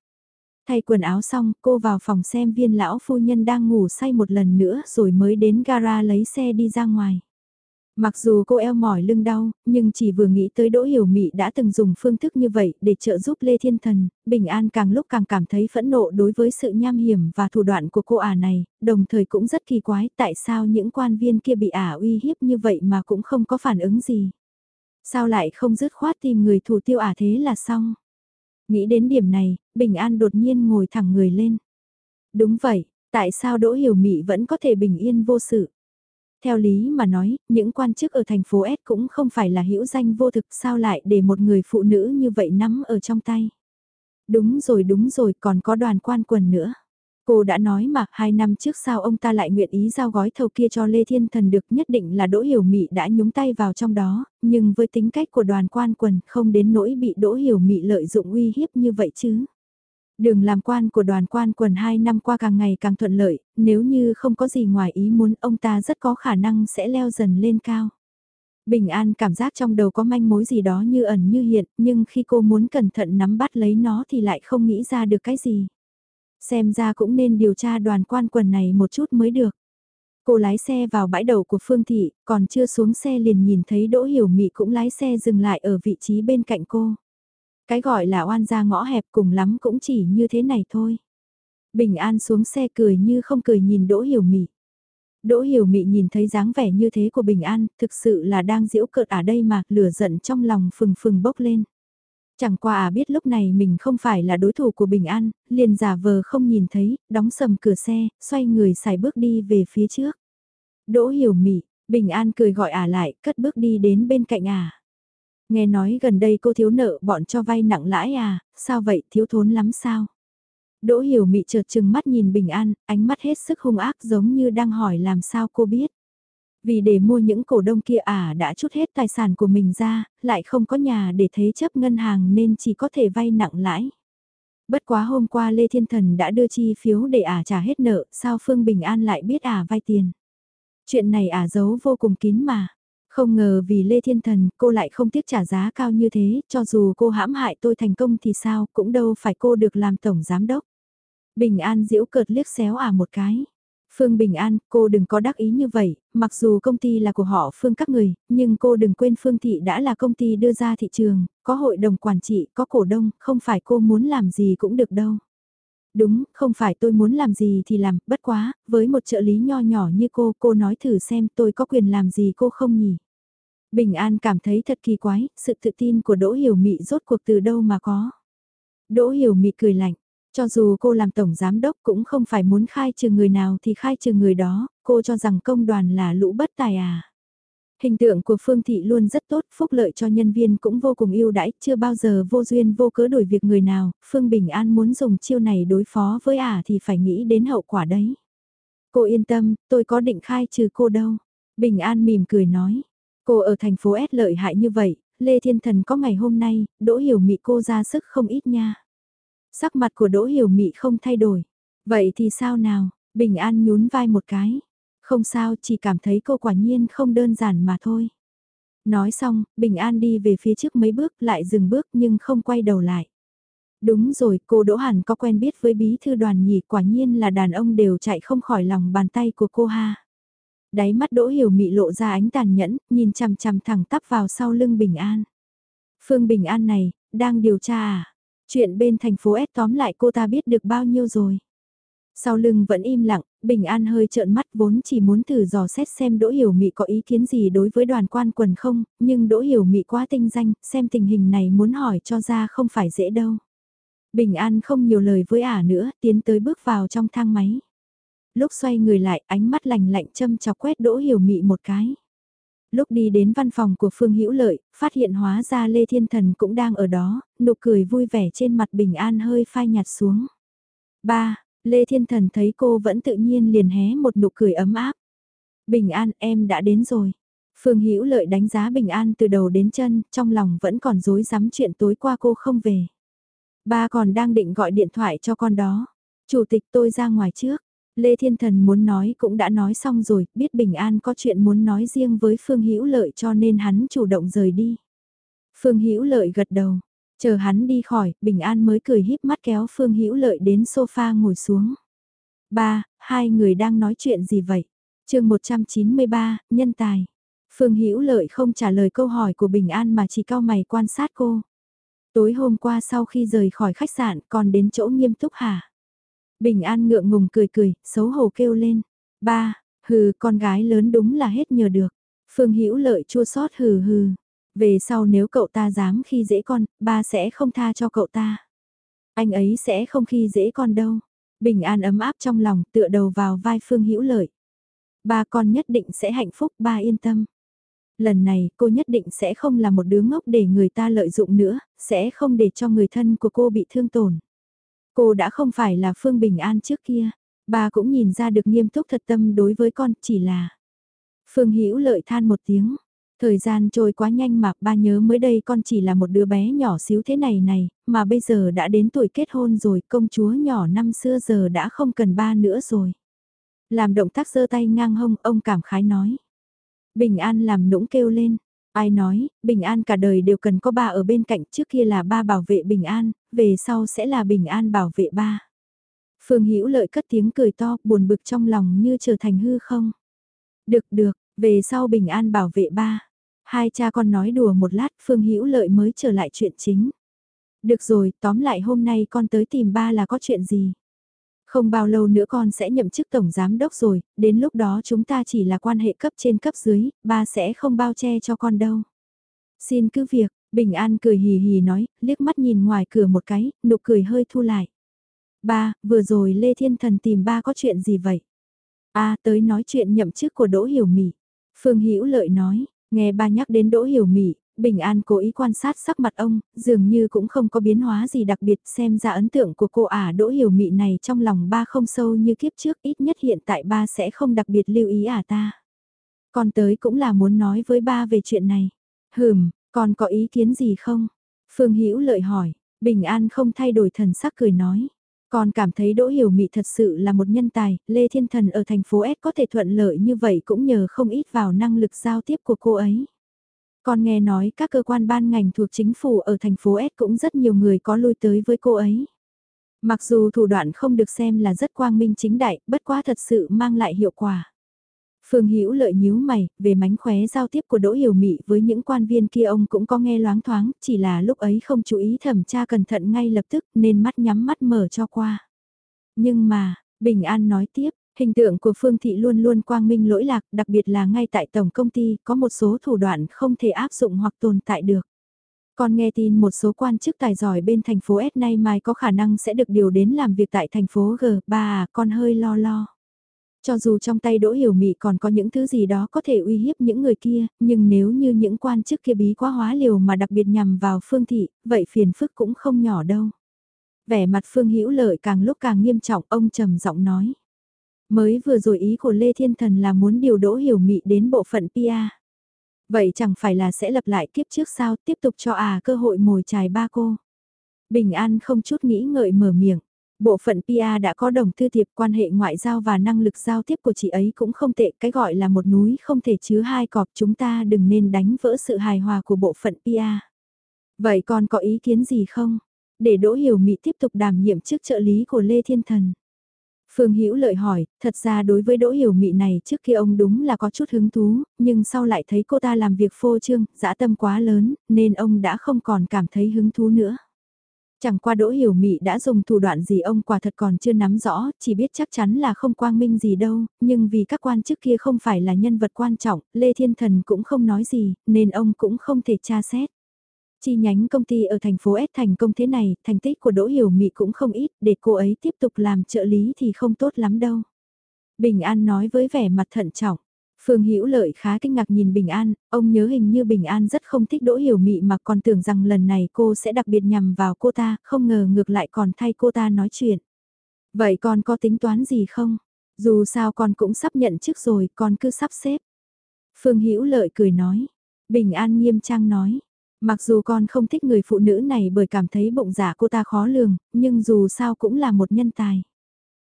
A: Thay quần áo xong, cô vào phòng xem viên lão phu nhân đang ngủ say một lần nữa rồi mới đến gara lấy xe đi ra ngoài. Mặc dù cô eo mỏi lưng đau, nhưng chỉ vừa nghĩ tới Đỗ Hiểu Mị đã từng dùng phương thức như vậy để trợ giúp Lê Thiên Thần, Bình An càng lúc càng cảm thấy phẫn nộ đối với sự nham hiểm và thủ đoạn của cô ả này, đồng thời cũng rất kỳ quái tại sao những quan viên kia bị ả uy hiếp như vậy mà cũng không có phản ứng gì. Sao lại không dứt khoát tìm người thủ tiêu ả thế là xong. Nghĩ đến điểm này, Bình An đột nhiên ngồi thẳng người lên. Đúng vậy, tại sao Đỗ Hiểu Mị vẫn có thể bình yên vô sự? Theo lý mà nói, những quan chức ở thành phố S cũng không phải là hữu danh vô thực sao lại để một người phụ nữ như vậy nắm ở trong tay. Đúng rồi đúng rồi còn có đoàn quan quần nữa. Cô đã nói mà, hai năm trước sao ông ta lại nguyện ý giao gói thầu kia cho Lê Thiên Thần được nhất định là Đỗ Hiểu Mị đã nhúng tay vào trong đó, nhưng với tính cách của đoàn quan quần không đến nỗi bị Đỗ Hiểu Mị lợi dụng uy hiếp như vậy chứ. Đường làm quan của đoàn quan quần 2 năm qua càng ngày càng thuận lợi, nếu như không có gì ngoài ý muốn ông ta rất có khả năng sẽ leo dần lên cao. Bình An cảm giác trong đầu có manh mối gì đó như ẩn như hiện, nhưng khi cô muốn cẩn thận nắm bắt lấy nó thì lại không nghĩ ra được cái gì. Xem ra cũng nên điều tra đoàn quan quần này một chút mới được. Cô lái xe vào bãi đầu của Phương Thị, còn chưa xuống xe liền nhìn thấy Đỗ Hiểu Mị cũng lái xe dừng lại ở vị trí bên cạnh cô. Cái gọi là oan gia ngõ hẹp cùng lắm cũng chỉ như thế này thôi. Bình An xuống xe cười như không cười nhìn Đỗ Hiểu Mị. Đỗ Hiểu Mị nhìn thấy dáng vẻ như thế của Bình An, thực sự là đang giễu cợt ở đây mà, lửa giận trong lòng phừng phừng bốc lên. Chẳng qua à biết lúc này mình không phải là đối thủ của Bình An, liền giả vờ không nhìn thấy, đóng sầm cửa xe, xoay người xài bước đi về phía trước. Đỗ Hiểu Mị, Bình An cười gọi à lại, cất bước đi đến bên cạnh à. Nghe nói gần đây cô thiếu nợ bọn cho vay nặng lãi à, sao vậy thiếu thốn lắm sao? Đỗ hiểu mị chợt chừng mắt nhìn bình an, ánh mắt hết sức hung ác giống như đang hỏi làm sao cô biết. Vì để mua những cổ đông kia à đã chút hết tài sản của mình ra, lại không có nhà để thế chấp ngân hàng nên chỉ có thể vay nặng lãi. Bất quá hôm qua Lê Thiên Thần đã đưa chi phiếu để ả trả hết nợ, sao Phương Bình An lại biết ả vay tiền. Chuyện này ả giấu vô cùng kín mà. Không ngờ vì Lê Thiên Thần cô lại không tiếc trả giá cao như thế, cho dù cô hãm hại tôi thành công thì sao, cũng đâu phải cô được làm tổng giám đốc. Bình An diễu cợt liếc xéo à một cái. Phương Bình An, cô đừng có đắc ý như vậy, mặc dù công ty là của họ Phương các người, nhưng cô đừng quên Phương Thị đã là công ty đưa ra thị trường, có hội đồng quản trị, có cổ đông, không phải cô muốn làm gì cũng được đâu. Đúng, không phải tôi muốn làm gì thì làm, bất quá, với một trợ lý nho nhỏ như cô, cô nói thử xem tôi có quyền làm gì cô không nhỉ? Bình An cảm thấy thật kỳ quái, sự tự tin của Đỗ Hiểu Mị rốt cuộc từ đâu mà có. Đỗ Hiểu Mị cười lạnh, cho dù cô làm tổng giám đốc cũng không phải muốn khai trừ người nào thì khai trừ người đó, cô cho rằng công đoàn là lũ bất tài à. Hình tượng của Phương Thị luôn rất tốt, phúc lợi cho nhân viên cũng vô cùng yêu đãi, chưa bao giờ vô duyên vô cớ đổi việc người nào, Phương Bình An muốn dùng chiêu này đối phó với ả thì phải nghĩ đến hậu quả đấy. Cô yên tâm, tôi có định khai trừ cô đâu. Bình An mỉm cười nói, cô ở thành phố S lợi hại như vậy, Lê Thiên Thần có ngày hôm nay, Đỗ Hiểu Mị cô ra sức không ít nha. Sắc mặt của Đỗ Hiểu Mị không thay đổi. Vậy thì sao nào, Bình An nhún vai một cái. Không sao, chỉ cảm thấy cô quả nhiên không đơn giản mà thôi. Nói xong, Bình An đi về phía trước mấy bước lại dừng bước nhưng không quay đầu lại. Đúng rồi, cô Đỗ Hàn có quen biết với bí thư đoàn nhỉ quả nhiên là đàn ông đều chạy không khỏi lòng bàn tay của cô ha. Đáy mắt Đỗ Hiểu Mị lộ ra ánh tàn nhẫn, nhìn chằm chằm thẳng tắp vào sau lưng Bình An. Phương Bình An này, đang điều tra à? Chuyện bên thành phố S tóm lại cô ta biết được bao nhiêu rồi? Sau lưng vẫn im lặng, Bình An hơi trợn mắt vốn chỉ muốn thử dò xét xem Đỗ Hiểu Mị có ý kiến gì đối với đoàn quan quần không, nhưng Đỗ Hiểu Mị quá tinh danh, xem tình hình này muốn hỏi cho ra không phải dễ đâu. Bình An không nhiều lời với ả nữa, tiến tới bước vào trong thang máy. Lúc xoay người lại, ánh mắt lạnh lạnh châm chọc quét Đỗ Hiểu Mị một cái. Lúc đi đến văn phòng của Phương Hữu Lợi, phát hiện hóa ra Lê Thiên Thần cũng đang ở đó, nụ cười vui vẻ trên mặt Bình An hơi phai nhạt xuống. Ba, Lê Thiên Thần thấy cô vẫn tự nhiên liền hé một nụ cười ấm áp. Bình An, em đã đến rồi. Phương Hữu Lợi đánh giá Bình An từ đầu đến chân, trong lòng vẫn còn rối rắm chuyện tối qua cô không về. Ba còn đang định gọi điện thoại cho con đó. Chủ tịch tôi ra ngoài trước. Lê Thiên Thần muốn nói cũng đã nói xong rồi, biết Bình An có chuyện muốn nói riêng với Phương Hữu Lợi cho nên hắn chủ động rời đi. Phương Hữu Lợi gật đầu, chờ hắn đi khỏi, Bình An mới cười híp mắt kéo Phương Hữu Lợi đến sofa ngồi xuống. Ba, hai người đang nói chuyện gì vậy? Chương 193, nhân tài. Phương Hữu Lợi không trả lời câu hỏi của Bình An mà chỉ cao mày quan sát cô. Tối hôm qua sau khi rời khỏi khách sạn còn đến chỗ nghiêm túc hả? Bình An ngượng ngùng cười cười, xấu hổ kêu lên. Ba, hừ, con gái lớn đúng là hết nhờ được. Phương Hữu Lợi chua xót hừ hừ. Về sau nếu cậu ta dám khi dễ con, ba sẽ không tha cho cậu ta. Anh ấy sẽ không khi dễ con đâu. Bình An ấm áp trong lòng tựa đầu vào vai Phương Hữu Lợi. Ba con nhất định sẽ hạnh phúc, ba yên tâm. Lần này cô nhất định sẽ không là một đứa ngốc để người ta lợi dụng nữa, sẽ không để cho người thân của cô bị thương tổn. Cô đã không phải là Phương Bình An trước kia, bà cũng nhìn ra được nghiêm túc thật tâm đối với con, chỉ là... Phương Hữu lợi than một tiếng. Thời gian trôi quá nhanh mà ba nhớ mới đây con chỉ là một đứa bé nhỏ xíu thế này này, mà bây giờ đã đến tuổi kết hôn rồi, công chúa nhỏ năm xưa giờ đã không cần ba nữa rồi. Làm động tác giơ tay ngang hông, ông cảm khái nói. Bình An làm nũng kêu lên, Ai nói, bình an cả đời đều cần có ba ở bên cạnh trước kia là ba bảo vệ bình an, về sau sẽ là bình an bảo vệ ba. Phương Hữu Lợi cất tiếng cười to, buồn bực trong lòng như trở thành hư không. Được được, về sau bình an bảo vệ ba. Hai cha con nói đùa một lát, Phương Hữu Lợi mới trở lại chuyện chính. Được rồi, tóm lại hôm nay con tới tìm ba là có chuyện gì? Không bao lâu nữa con sẽ nhậm chức tổng giám đốc rồi, đến lúc đó chúng ta chỉ là quan hệ cấp trên cấp dưới, ba sẽ không bao che cho con đâu. Xin cứ việc, Bình An cười hì hì nói, liếc mắt nhìn ngoài cửa một cái, nụ cười hơi thu lại. Ba, vừa rồi Lê Thiên Thần tìm ba có chuyện gì vậy? a tới nói chuyện nhậm chức của Đỗ Hiểu Mỹ. Phương Hữu Lợi nói, nghe ba nhắc đến Đỗ Hiểu Mỹ, Bình An cố ý quan sát sắc mặt ông, dường như cũng không có biến hóa gì đặc biệt xem ra ấn tượng của cô ả đỗ hiểu mị này trong lòng ba không sâu như kiếp trước ít nhất hiện tại ba sẽ không đặc biệt lưu ý ả ta. Con tới cũng là muốn nói với ba về chuyện này. Hừm, con có ý kiến gì không? Phương Hữu lợi hỏi, Bình An không thay đổi thần sắc cười nói. Con cảm thấy Đỗ Hiểu Mị thật sự là một nhân tài, Lê Thiên Thần ở thành phố S có thể thuận lợi như vậy cũng nhờ không ít vào năng lực giao tiếp của cô ấy. Con nghe nói các cơ quan ban ngành thuộc chính phủ ở thành phố S cũng rất nhiều người có lui tới với cô ấy. Mặc dù thủ đoạn không được xem là rất quang minh chính đại, bất quá thật sự mang lại hiệu quả. Phương Hữu lợi nhíu mày, về mánh khóe giao tiếp của Đỗ Hiểu Mị với những quan viên kia ông cũng có nghe loáng thoáng, chỉ là lúc ấy không chú ý thẩm tra cẩn thận ngay lập tức nên mắt nhắm mắt mở cho qua. Nhưng mà, Bình An nói tiếp, Hình tượng của Phương Thị luôn luôn quang minh lỗi lạc, đặc biệt là ngay tại tổng công ty có một số thủ đoạn không thể áp dụng hoặc tồn tại được. Con nghe tin một số quan chức tài giỏi bên thành phố S nay mai có khả năng sẽ được điều đến làm việc tại thành phố G, bà à, con hơi lo lo. Cho dù trong tay Đỗ Hiểu Mị còn có những thứ gì đó có thể uy hiếp những người kia, nhưng nếu như những quan chức kia bí quá hóa liều mà đặc biệt nhằm vào Phương Thị, vậy phiền phức cũng không nhỏ đâu. Vẻ mặt Phương Hữu Lợi càng lúc càng nghiêm trọng, ông trầm giọng nói. Mới vừa rồi ý của Lê Thiên Thần là muốn điều Đỗ Hiểu Mị đến bộ phận PA. Vậy chẳng phải là sẽ lập lại kiếp trước sao tiếp tục cho à cơ hội mồi chài ba cô. Bình An không chút nghĩ ngợi mở miệng. Bộ phận PA đã có đồng tư thiệp quan hệ ngoại giao và năng lực giao tiếp của chị ấy cũng không tệ, cái gọi là một núi không thể chứa hai cọp chúng ta đừng nên đánh vỡ sự hài hòa của bộ phận PA. Vậy còn có ý kiến gì không? Để Đỗ Hiểu Mỹ tiếp tục đảm nhiệm chức trợ lý của Lê Thiên Thần. Phương Hữu lợi hỏi, thật ra đối với Đỗ Hiểu Mị này trước kia ông đúng là có chút hứng thú, nhưng sau lại thấy cô ta làm việc phô trương, dã tâm quá lớn, nên ông đã không còn cảm thấy hứng thú nữa. Chẳng qua Đỗ Hiểu Mị đã dùng thủ đoạn gì ông quả thật còn chưa nắm rõ, chỉ biết chắc chắn là không quang minh gì đâu, nhưng vì các quan chức kia không phải là nhân vật quan trọng, Lê Thiên Thần cũng không nói gì, nên ông cũng không thể tra xét. Chi nhánh công ty ở thành phố S thành công thế này, thành tích của Đỗ Hiểu Mị cũng không ít, để cô ấy tiếp tục làm trợ lý thì không tốt lắm đâu. Bình An nói với vẻ mặt thận trọng. Phương Hữu Lợi khá kinh ngạc nhìn Bình An, ông nhớ hình như Bình An rất không thích Đỗ Hiểu Mị mà còn tưởng rằng lần này cô sẽ đặc biệt nhằm vào cô ta, không ngờ ngược lại còn thay cô ta nói chuyện. Vậy con có tính toán gì không? Dù sao con cũng sắp nhận chức rồi, con cứ sắp xếp. Phương Hữu Lợi cười nói. Bình An nghiêm trang nói, Mặc dù con không thích người phụ nữ này bởi cảm thấy bụng giả dạ cô ta khó lường, nhưng dù sao cũng là một nhân tài.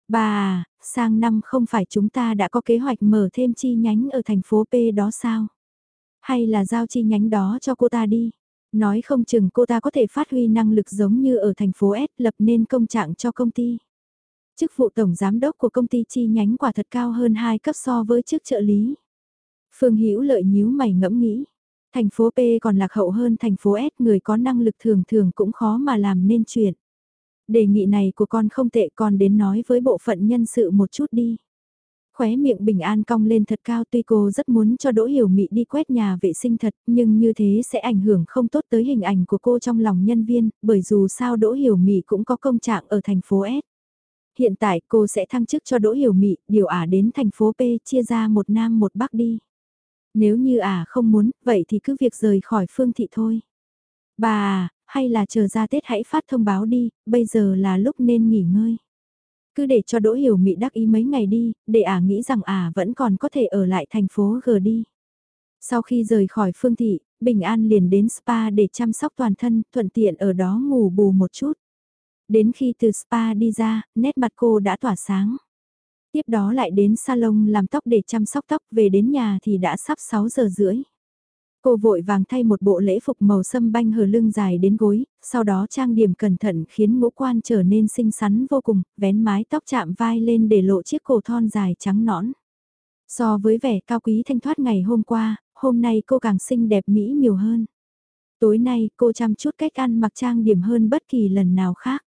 A: Bà, à, sang năm không phải chúng ta đã có kế hoạch mở thêm chi nhánh ở thành phố P đó sao? Hay là giao chi nhánh đó cho cô ta đi? Nói không chừng cô ta có thể phát huy năng lực giống như ở thành phố S lập nên công trạng cho công ty. Chức vụ tổng giám đốc của công ty chi nhánh quả thật cao hơn 2 cấp so với chức trợ lý. Phương Hữu lợi nhíu mày ngẫm nghĩ. Thành phố P còn lạc hậu hơn thành phố S người có năng lực thường thường cũng khó mà làm nên chuyện. Đề nghị này của con không tệ con đến nói với bộ phận nhân sự một chút đi. Khóe miệng bình an cong lên thật cao tuy cô rất muốn cho Đỗ Hiểu Mị đi quét nhà vệ sinh thật nhưng như thế sẽ ảnh hưởng không tốt tới hình ảnh của cô trong lòng nhân viên bởi dù sao Đỗ Hiểu Mị cũng có công trạng ở thành phố S. Hiện tại cô sẽ thăng chức cho Đỗ Hiểu Mị, điều ả đến thành phố P chia ra một nam một bắc đi. Nếu như à không muốn, vậy thì cứ việc rời khỏi phương thị thôi. Bà à, hay là chờ ra Tết hãy phát thông báo đi, bây giờ là lúc nên nghỉ ngơi. Cứ để cho Đỗ Hiểu Mị đắc ý mấy ngày đi, để à nghĩ rằng à vẫn còn có thể ở lại thành phố G đi. Sau khi rời khỏi phương thị, Bình An liền đến spa để chăm sóc toàn thân, thuận tiện ở đó ngủ bù một chút. Đến khi từ spa đi ra, nét mặt cô đã tỏa sáng. Tiếp đó lại đến salon làm tóc để chăm sóc tóc, về đến nhà thì đã sắp 6 giờ rưỡi. Cô vội vàng thay một bộ lễ phục màu sâm banh hở lưng dài đến gối, sau đó trang điểm cẩn thận khiến ngũ quan trở nên xinh xắn vô cùng, vén mái tóc chạm vai lên để lộ chiếc cổ thon dài trắng nõn. So với vẻ cao quý thanh thoát ngày hôm qua, hôm nay cô càng xinh đẹp mỹ miều hơn. Tối nay cô chăm chút cách ăn mặc trang điểm hơn bất kỳ lần nào khác.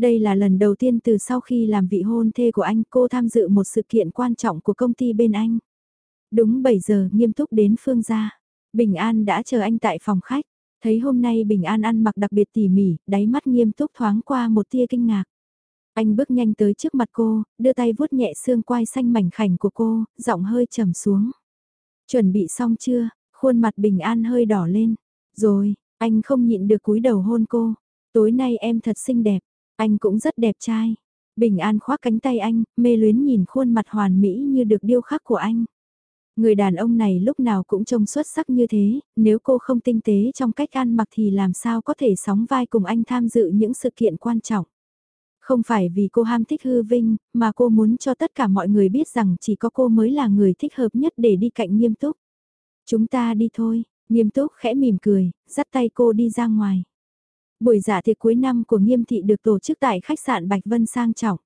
A: Đây là lần đầu tiên từ sau khi làm vị hôn thê của anh cô tham dự một sự kiện quan trọng của công ty bên anh. Đúng 7 giờ nghiêm túc đến Phương gia. Bình An đã chờ anh tại phòng khách. Thấy hôm nay Bình An ăn mặc đặc biệt tỉ mỉ, đáy mắt nghiêm túc thoáng qua một tia kinh ngạc. Anh bước nhanh tới trước mặt cô, đưa tay vuốt nhẹ xương quai xanh mảnh khảnh của cô, giọng hơi trầm xuống. Chuẩn bị xong chưa? Khuôn mặt Bình An hơi đỏ lên. Rồi, anh không nhịn được cúi đầu hôn cô. Tối nay em thật xinh đẹp. Anh cũng rất đẹp trai. Bình An khoác cánh tay anh, mê luyến nhìn khuôn mặt hoàn mỹ như được điêu khắc của anh. Người đàn ông này lúc nào cũng trông xuất sắc như thế, nếu cô không tinh tế trong cách ăn mặc thì làm sao có thể sóng vai cùng anh tham dự những sự kiện quan trọng. Không phải vì cô ham thích hư vinh, mà cô muốn cho tất cả mọi người biết rằng chỉ có cô mới là người thích hợp nhất để đi cạnh nghiêm túc. Chúng ta đi thôi, nghiêm túc khẽ mỉm cười, dắt tay cô đi ra ngoài. Buổi dạ tiệc cuối năm của nghiêm thị được tổ chức tại khách sạn Bạch Vân sang trọng.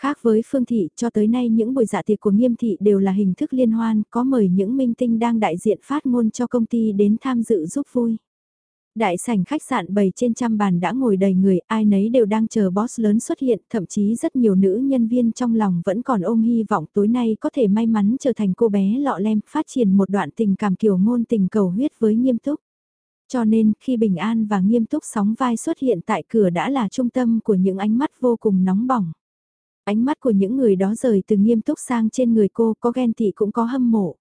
A: Khác với Phương Thị, cho tới nay những buổi dạ tiệc của Nghiêm Thị đều là hình thức liên hoan, có mời những minh tinh đang đại diện phát ngôn cho công ty đến tham dự giúp vui. Đại sảnh khách sạn bầy trên trăm bàn đã ngồi đầy người, ai nấy đều đang chờ boss lớn xuất hiện, thậm chí rất nhiều nữ nhân viên trong lòng vẫn còn ôm hy vọng tối nay có thể may mắn trở thành cô bé lọ lem, phát triển một đoạn tình cảm kiểu ngôn tình cầu huyết với nghiêm túc. Cho nên, khi Bình An và nghiêm túc sóng vai xuất hiện tại cửa đã là trung tâm của những ánh mắt vô cùng nóng bỏng. Ánh mắt của những người đó rời từ nghiêm túc sang trên người cô có ghen tị cũng có hâm mộ.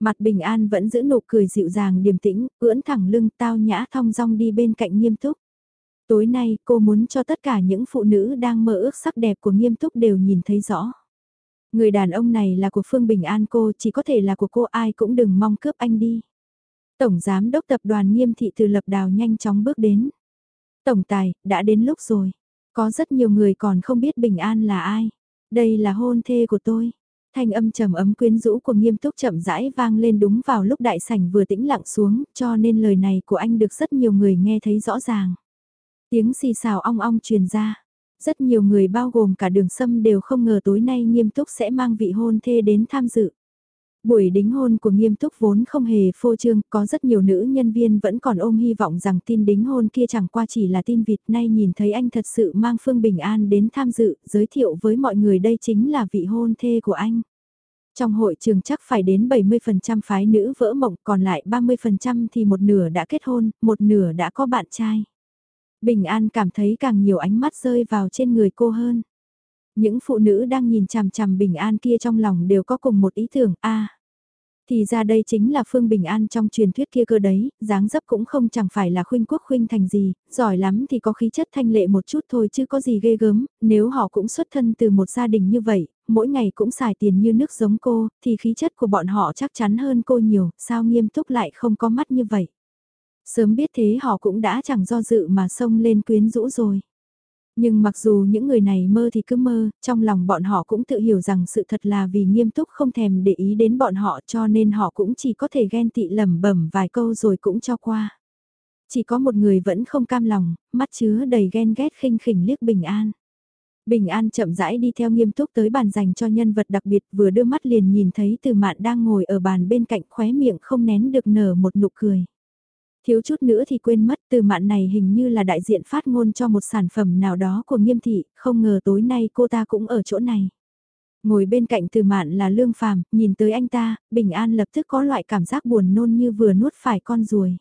A: Mặt bình an vẫn giữ nụ cười dịu dàng điềm tĩnh, ưỡn thẳng lưng tao nhã thong dong đi bên cạnh nghiêm túc. Tối nay cô muốn cho tất cả những phụ nữ đang mơ ước sắc đẹp của nghiêm túc đều nhìn thấy rõ. Người đàn ông này là của Phương Bình An cô chỉ có thể là của cô ai cũng đừng mong cướp anh đi. Tổng Giám đốc Tập đoàn Nghiêm Thị từ Lập Đào nhanh chóng bước đến. Tổng Tài, đã đến lúc rồi. Có rất nhiều người còn không biết Bình An là ai. Đây là hôn thê của tôi. Thanh âm trầm ấm quyến rũ của nghiêm túc chậm rãi vang lên đúng vào lúc đại sảnh vừa tĩnh lặng xuống, cho nên lời này của anh được rất nhiều người nghe thấy rõ ràng. Tiếng xì xào ong ong truyền ra. Rất nhiều người bao gồm cả đường sâm đều không ngờ tối nay nghiêm túc sẽ mang vị hôn thê đến tham dự. Buổi đính hôn của nghiêm túc vốn không hề phô trương, có rất nhiều nữ nhân viên vẫn còn ôm hy vọng rằng tin đính hôn kia chẳng qua chỉ là tin vịt nay nhìn thấy anh thật sự mang Phương Bình An đến tham dự, giới thiệu với mọi người đây chính là vị hôn thê của anh. Trong hội trường chắc phải đến 70% phái nữ vỡ mộng còn lại 30% thì một nửa đã kết hôn, một nửa đã có bạn trai. Bình An cảm thấy càng nhiều ánh mắt rơi vào trên người cô hơn. Những phụ nữ đang nhìn chằm chằm Bình An kia trong lòng đều có cùng một ý tưởng, a thì ra đây chính là Phương Bình An trong truyền thuyết kia cơ đấy, dáng dấp cũng không chẳng phải là khuynh quốc khuynh thành gì, giỏi lắm thì có khí chất thanh lệ một chút thôi chứ có gì ghê gớm, nếu họ cũng xuất thân từ một gia đình như vậy, mỗi ngày cũng xài tiền như nước giống cô, thì khí chất của bọn họ chắc chắn hơn cô nhiều, sao nghiêm túc lại không có mắt như vậy. Sớm biết thế họ cũng đã chẳng do dự mà xông lên quyến rũ rồi. Nhưng mặc dù những người này mơ thì cứ mơ, trong lòng bọn họ cũng tự hiểu rằng sự thật là vì nghiêm túc không thèm để ý đến bọn họ cho nên họ cũng chỉ có thể ghen tị lẩm bẩm vài câu rồi cũng cho qua. Chỉ có một người vẫn không cam lòng, mắt chứa đầy ghen ghét khinh khỉnh liếc Bình An. Bình An chậm rãi đi theo nghiêm túc tới bàn dành cho nhân vật đặc biệt vừa đưa mắt liền nhìn thấy từ mạn đang ngồi ở bàn bên cạnh khóe miệng không nén được nở một nụ cười. Thiếu chút nữa thì quên mất từ mạn này hình như là đại diện phát ngôn cho một sản phẩm nào đó của nghiêm thị, không ngờ tối nay cô ta cũng ở chỗ này. Ngồi bên cạnh từ mạn là lương phàm, nhìn tới anh ta, bình an lập tức có loại cảm giác buồn nôn như vừa nuốt phải con ruồi.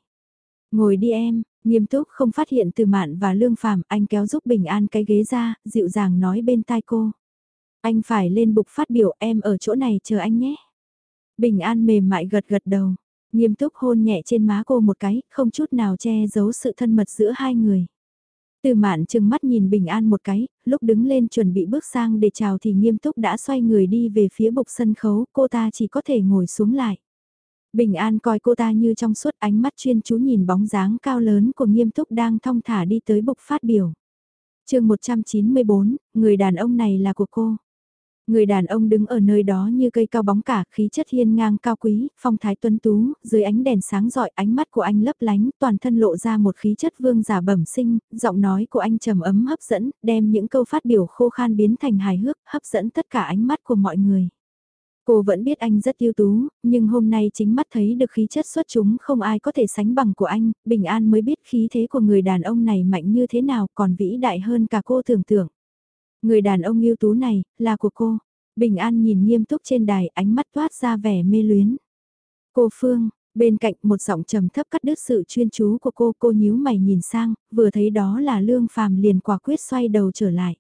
A: Ngồi đi em, nghiêm túc không phát hiện từ mạn và lương phàm, anh kéo giúp bình an cái ghế ra, dịu dàng nói bên tai cô. Anh phải lên bục phát biểu em ở chỗ này chờ anh nhé. Bình an mềm mại gật gật đầu. Nghiêm túc hôn nhẹ trên má cô một cái, không chút nào che giấu sự thân mật giữa hai người. Từ mạn chừng mắt nhìn Bình An một cái, lúc đứng lên chuẩn bị bước sang để chào thì nghiêm túc đã xoay người đi về phía bục sân khấu, cô ta chỉ có thể ngồi xuống lại. Bình An coi cô ta như trong suốt ánh mắt chuyên chú nhìn bóng dáng cao lớn của nghiêm túc đang thong thả đi tới bục phát biểu. chương 194, người đàn ông này là của cô. Người đàn ông đứng ở nơi đó như cây cao bóng cả, khí chất hiên ngang cao quý, phong thái tuấn tú, dưới ánh đèn sáng rọi ánh mắt của anh lấp lánh, toàn thân lộ ra một khí chất vương giả bẩm sinh, giọng nói của anh trầm ấm hấp dẫn, đem những câu phát biểu khô khan biến thành hài hước, hấp dẫn tất cả ánh mắt của mọi người. Cô vẫn biết anh rất ưu tú, nhưng hôm nay chính mắt thấy được khí chất xuất chúng không ai có thể sánh bằng của anh, Bình An mới biết khí thế của người đàn ông này mạnh như thế nào còn vĩ đại hơn cả cô tưởng tượng. Người đàn ông ưu tú này, là của cô. Bình An nhìn nghiêm túc trên đài, ánh mắt toát ra vẻ mê luyến. Cô Phương, bên cạnh một giọng trầm thấp cắt đứt sự chuyên chú của cô, cô nhíu mày nhìn sang, vừa thấy đó là Lương Phàm liền quả quyết xoay đầu trở lại.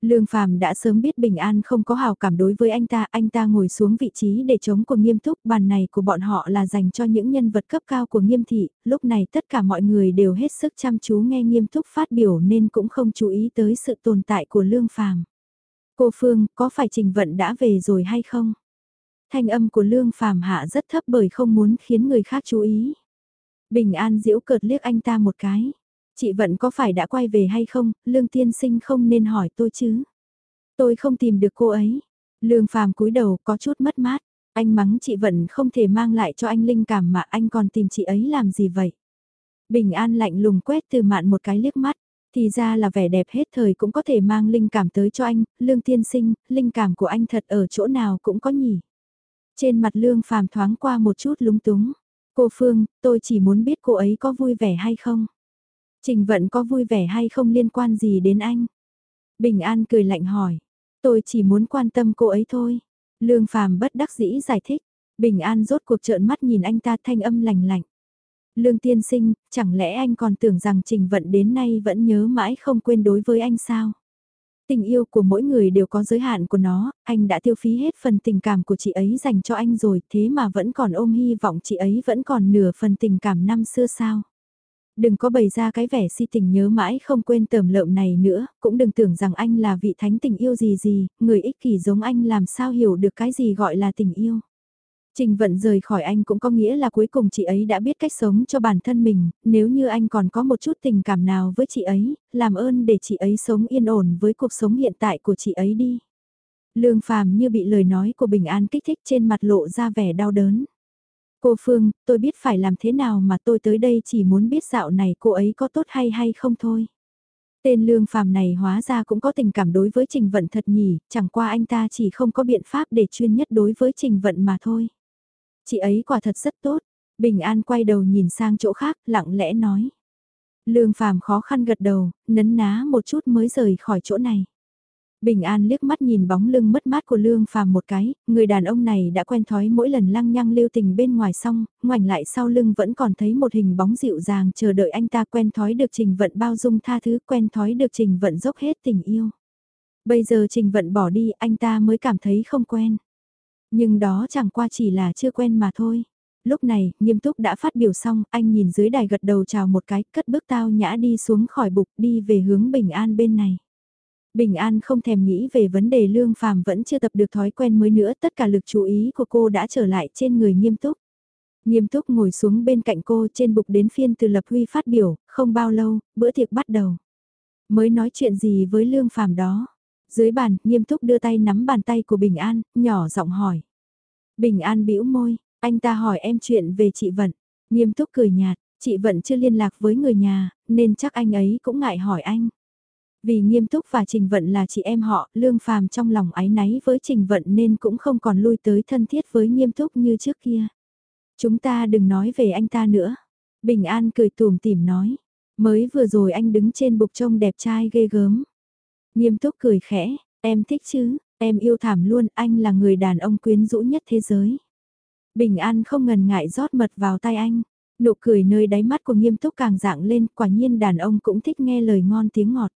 A: Lương Phàm đã sớm biết Bình An không có hào cảm đối với anh ta, anh ta ngồi xuống vị trí để chống của nghiêm túc, bàn này của bọn họ là dành cho những nhân vật cấp cao của nghiêm thị, lúc này tất cả mọi người đều hết sức chăm chú nghe nghiêm túc phát biểu nên cũng không chú ý tới sự tồn tại của Lương Phàm. Cô Phương, có phải Trình Vận đã về rồi hay không? Thanh âm của Lương Phàm hạ rất thấp bởi không muốn khiến người khác chú ý. Bình An diễu cợt liếc anh ta một cái. Chị Vận có phải đã quay về hay không, Lương Tiên Sinh không nên hỏi tôi chứ. Tôi không tìm được cô ấy. Lương Phàm cúi đầu có chút mất mát. Anh mắng chị Vận không thể mang lại cho anh linh cảm mà anh còn tìm chị ấy làm gì vậy. Bình An lạnh lùng quét từ mạn một cái liếc mắt. Thì ra là vẻ đẹp hết thời cũng có thể mang linh cảm tới cho anh, Lương Tiên Sinh, linh cảm của anh thật ở chỗ nào cũng có nhỉ. Trên mặt Lương Phàm thoáng qua một chút lúng túng. Cô Phương, tôi chỉ muốn biết cô ấy có vui vẻ hay không. Trình vận có vui vẻ hay không liên quan gì đến anh. Bình An cười lạnh hỏi. Tôi chỉ muốn quan tâm cô ấy thôi. Lương Phàm bất đắc dĩ giải thích. Bình An rốt cuộc trợn mắt nhìn anh ta thanh âm lành lạnh. Lương tiên sinh, chẳng lẽ anh còn tưởng rằng trình vận đến nay vẫn nhớ mãi không quên đối với anh sao? Tình yêu của mỗi người đều có giới hạn của nó, anh đã tiêu phí hết phần tình cảm của chị ấy dành cho anh rồi, thế mà vẫn còn ôm hy vọng chị ấy vẫn còn nửa phần tình cảm năm xưa sao? Đừng có bày ra cái vẻ si tình nhớ mãi không quên tờm lợm này nữa, cũng đừng tưởng rằng anh là vị thánh tình yêu gì gì, người ích kỷ giống anh làm sao hiểu được cái gì gọi là tình yêu. Trình vận rời khỏi anh cũng có nghĩa là cuối cùng chị ấy đã biết cách sống cho bản thân mình, nếu như anh còn có một chút tình cảm nào với chị ấy, làm ơn để chị ấy sống yên ổn với cuộc sống hiện tại của chị ấy đi. Lương phàm như bị lời nói của Bình An kích thích trên mặt lộ ra vẻ đau đớn. Cô Phương, tôi biết phải làm thế nào mà tôi tới đây chỉ muốn biết dạo này cô ấy có tốt hay hay không thôi. Tên lương phàm này hóa ra cũng có tình cảm đối với trình vận thật nhỉ, chẳng qua anh ta chỉ không có biện pháp để chuyên nhất đối với trình vận mà thôi. Chị ấy quả thật rất tốt. Bình An quay đầu nhìn sang chỗ khác, lặng lẽ nói. Lương Phàm khó khăn gật đầu, nấn ná một chút mới rời khỏi chỗ này. Bình An liếc mắt nhìn bóng lưng mất mát của Lương Phàm một cái, người đàn ông này đã quen thói mỗi lần lăng nhăng lưu tình bên ngoài xong, ngoảnh lại sau lưng vẫn còn thấy một hình bóng dịu dàng chờ đợi anh ta quen thói được trình vận bao dung tha thứ, quen thói được trình vận dốc hết tình yêu. Bây giờ trình vận bỏ đi, anh ta mới cảm thấy không quen. Nhưng đó chẳng qua chỉ là chưa quen mà thôi. Lúc này, nghiêm túc đã phát biểu xong, anh nhìn dưới đài gật đầu chào một cái, cất bước tao nhã đi xuống khỏi bục đi về hướng Bình An bên này. Bình An không thèm nghĩ về vấn đề lương phàm vẫn chưa tập được thói quen mới nữa, tất cả lực chú ý của cô đã trở lại trên người nghiêm túc. Nghiêm túc ngồi xuống bên cạnh cô trên bục đến phiên từ lập huy phát biểu, không bao lâu, bữa tiệc bắt đầu. Mới nói chuyện gì với lương phàm đó, dưới bàn, nghiêm túc đưa tay nắm bàn tay của Bình An, nhỏ giọng hỏi. Bình An bĩu môi, anh ta hỏi em chuyện về chị Vận. Nghiêm túc cười nhạt, chị Vận chưa liên lạc với người nhà, nên chắc anh ấy cũng ngại hỏi anh. Vì Nghiêm Túc và Trình Vận là chị em họ, Lương Phàm trong lòng ái náy với Trình Vận nên cũng không còn lui tới thân thiết với Nghiêm Túc như trước kia. Chúng ta đừng nói về anh ta nữa. Bình An cười tùm tìm nói. Mới vừa rồi anh đứng trên bục trông đẹp trai ghê gớm. Nghiêm túc cười khẽ, em thích chứ, em yêu thảm luôn, anh là người đàn ông quyến rũ nhất thế giới. Bình An không ngần ngại rót mật vào tay anh, nụ cười nơi đáy mắt của nghiêm túc càng dạng lên, quả nhiên đàn ông cũng thích nghe lời ngon tiếng ngọt.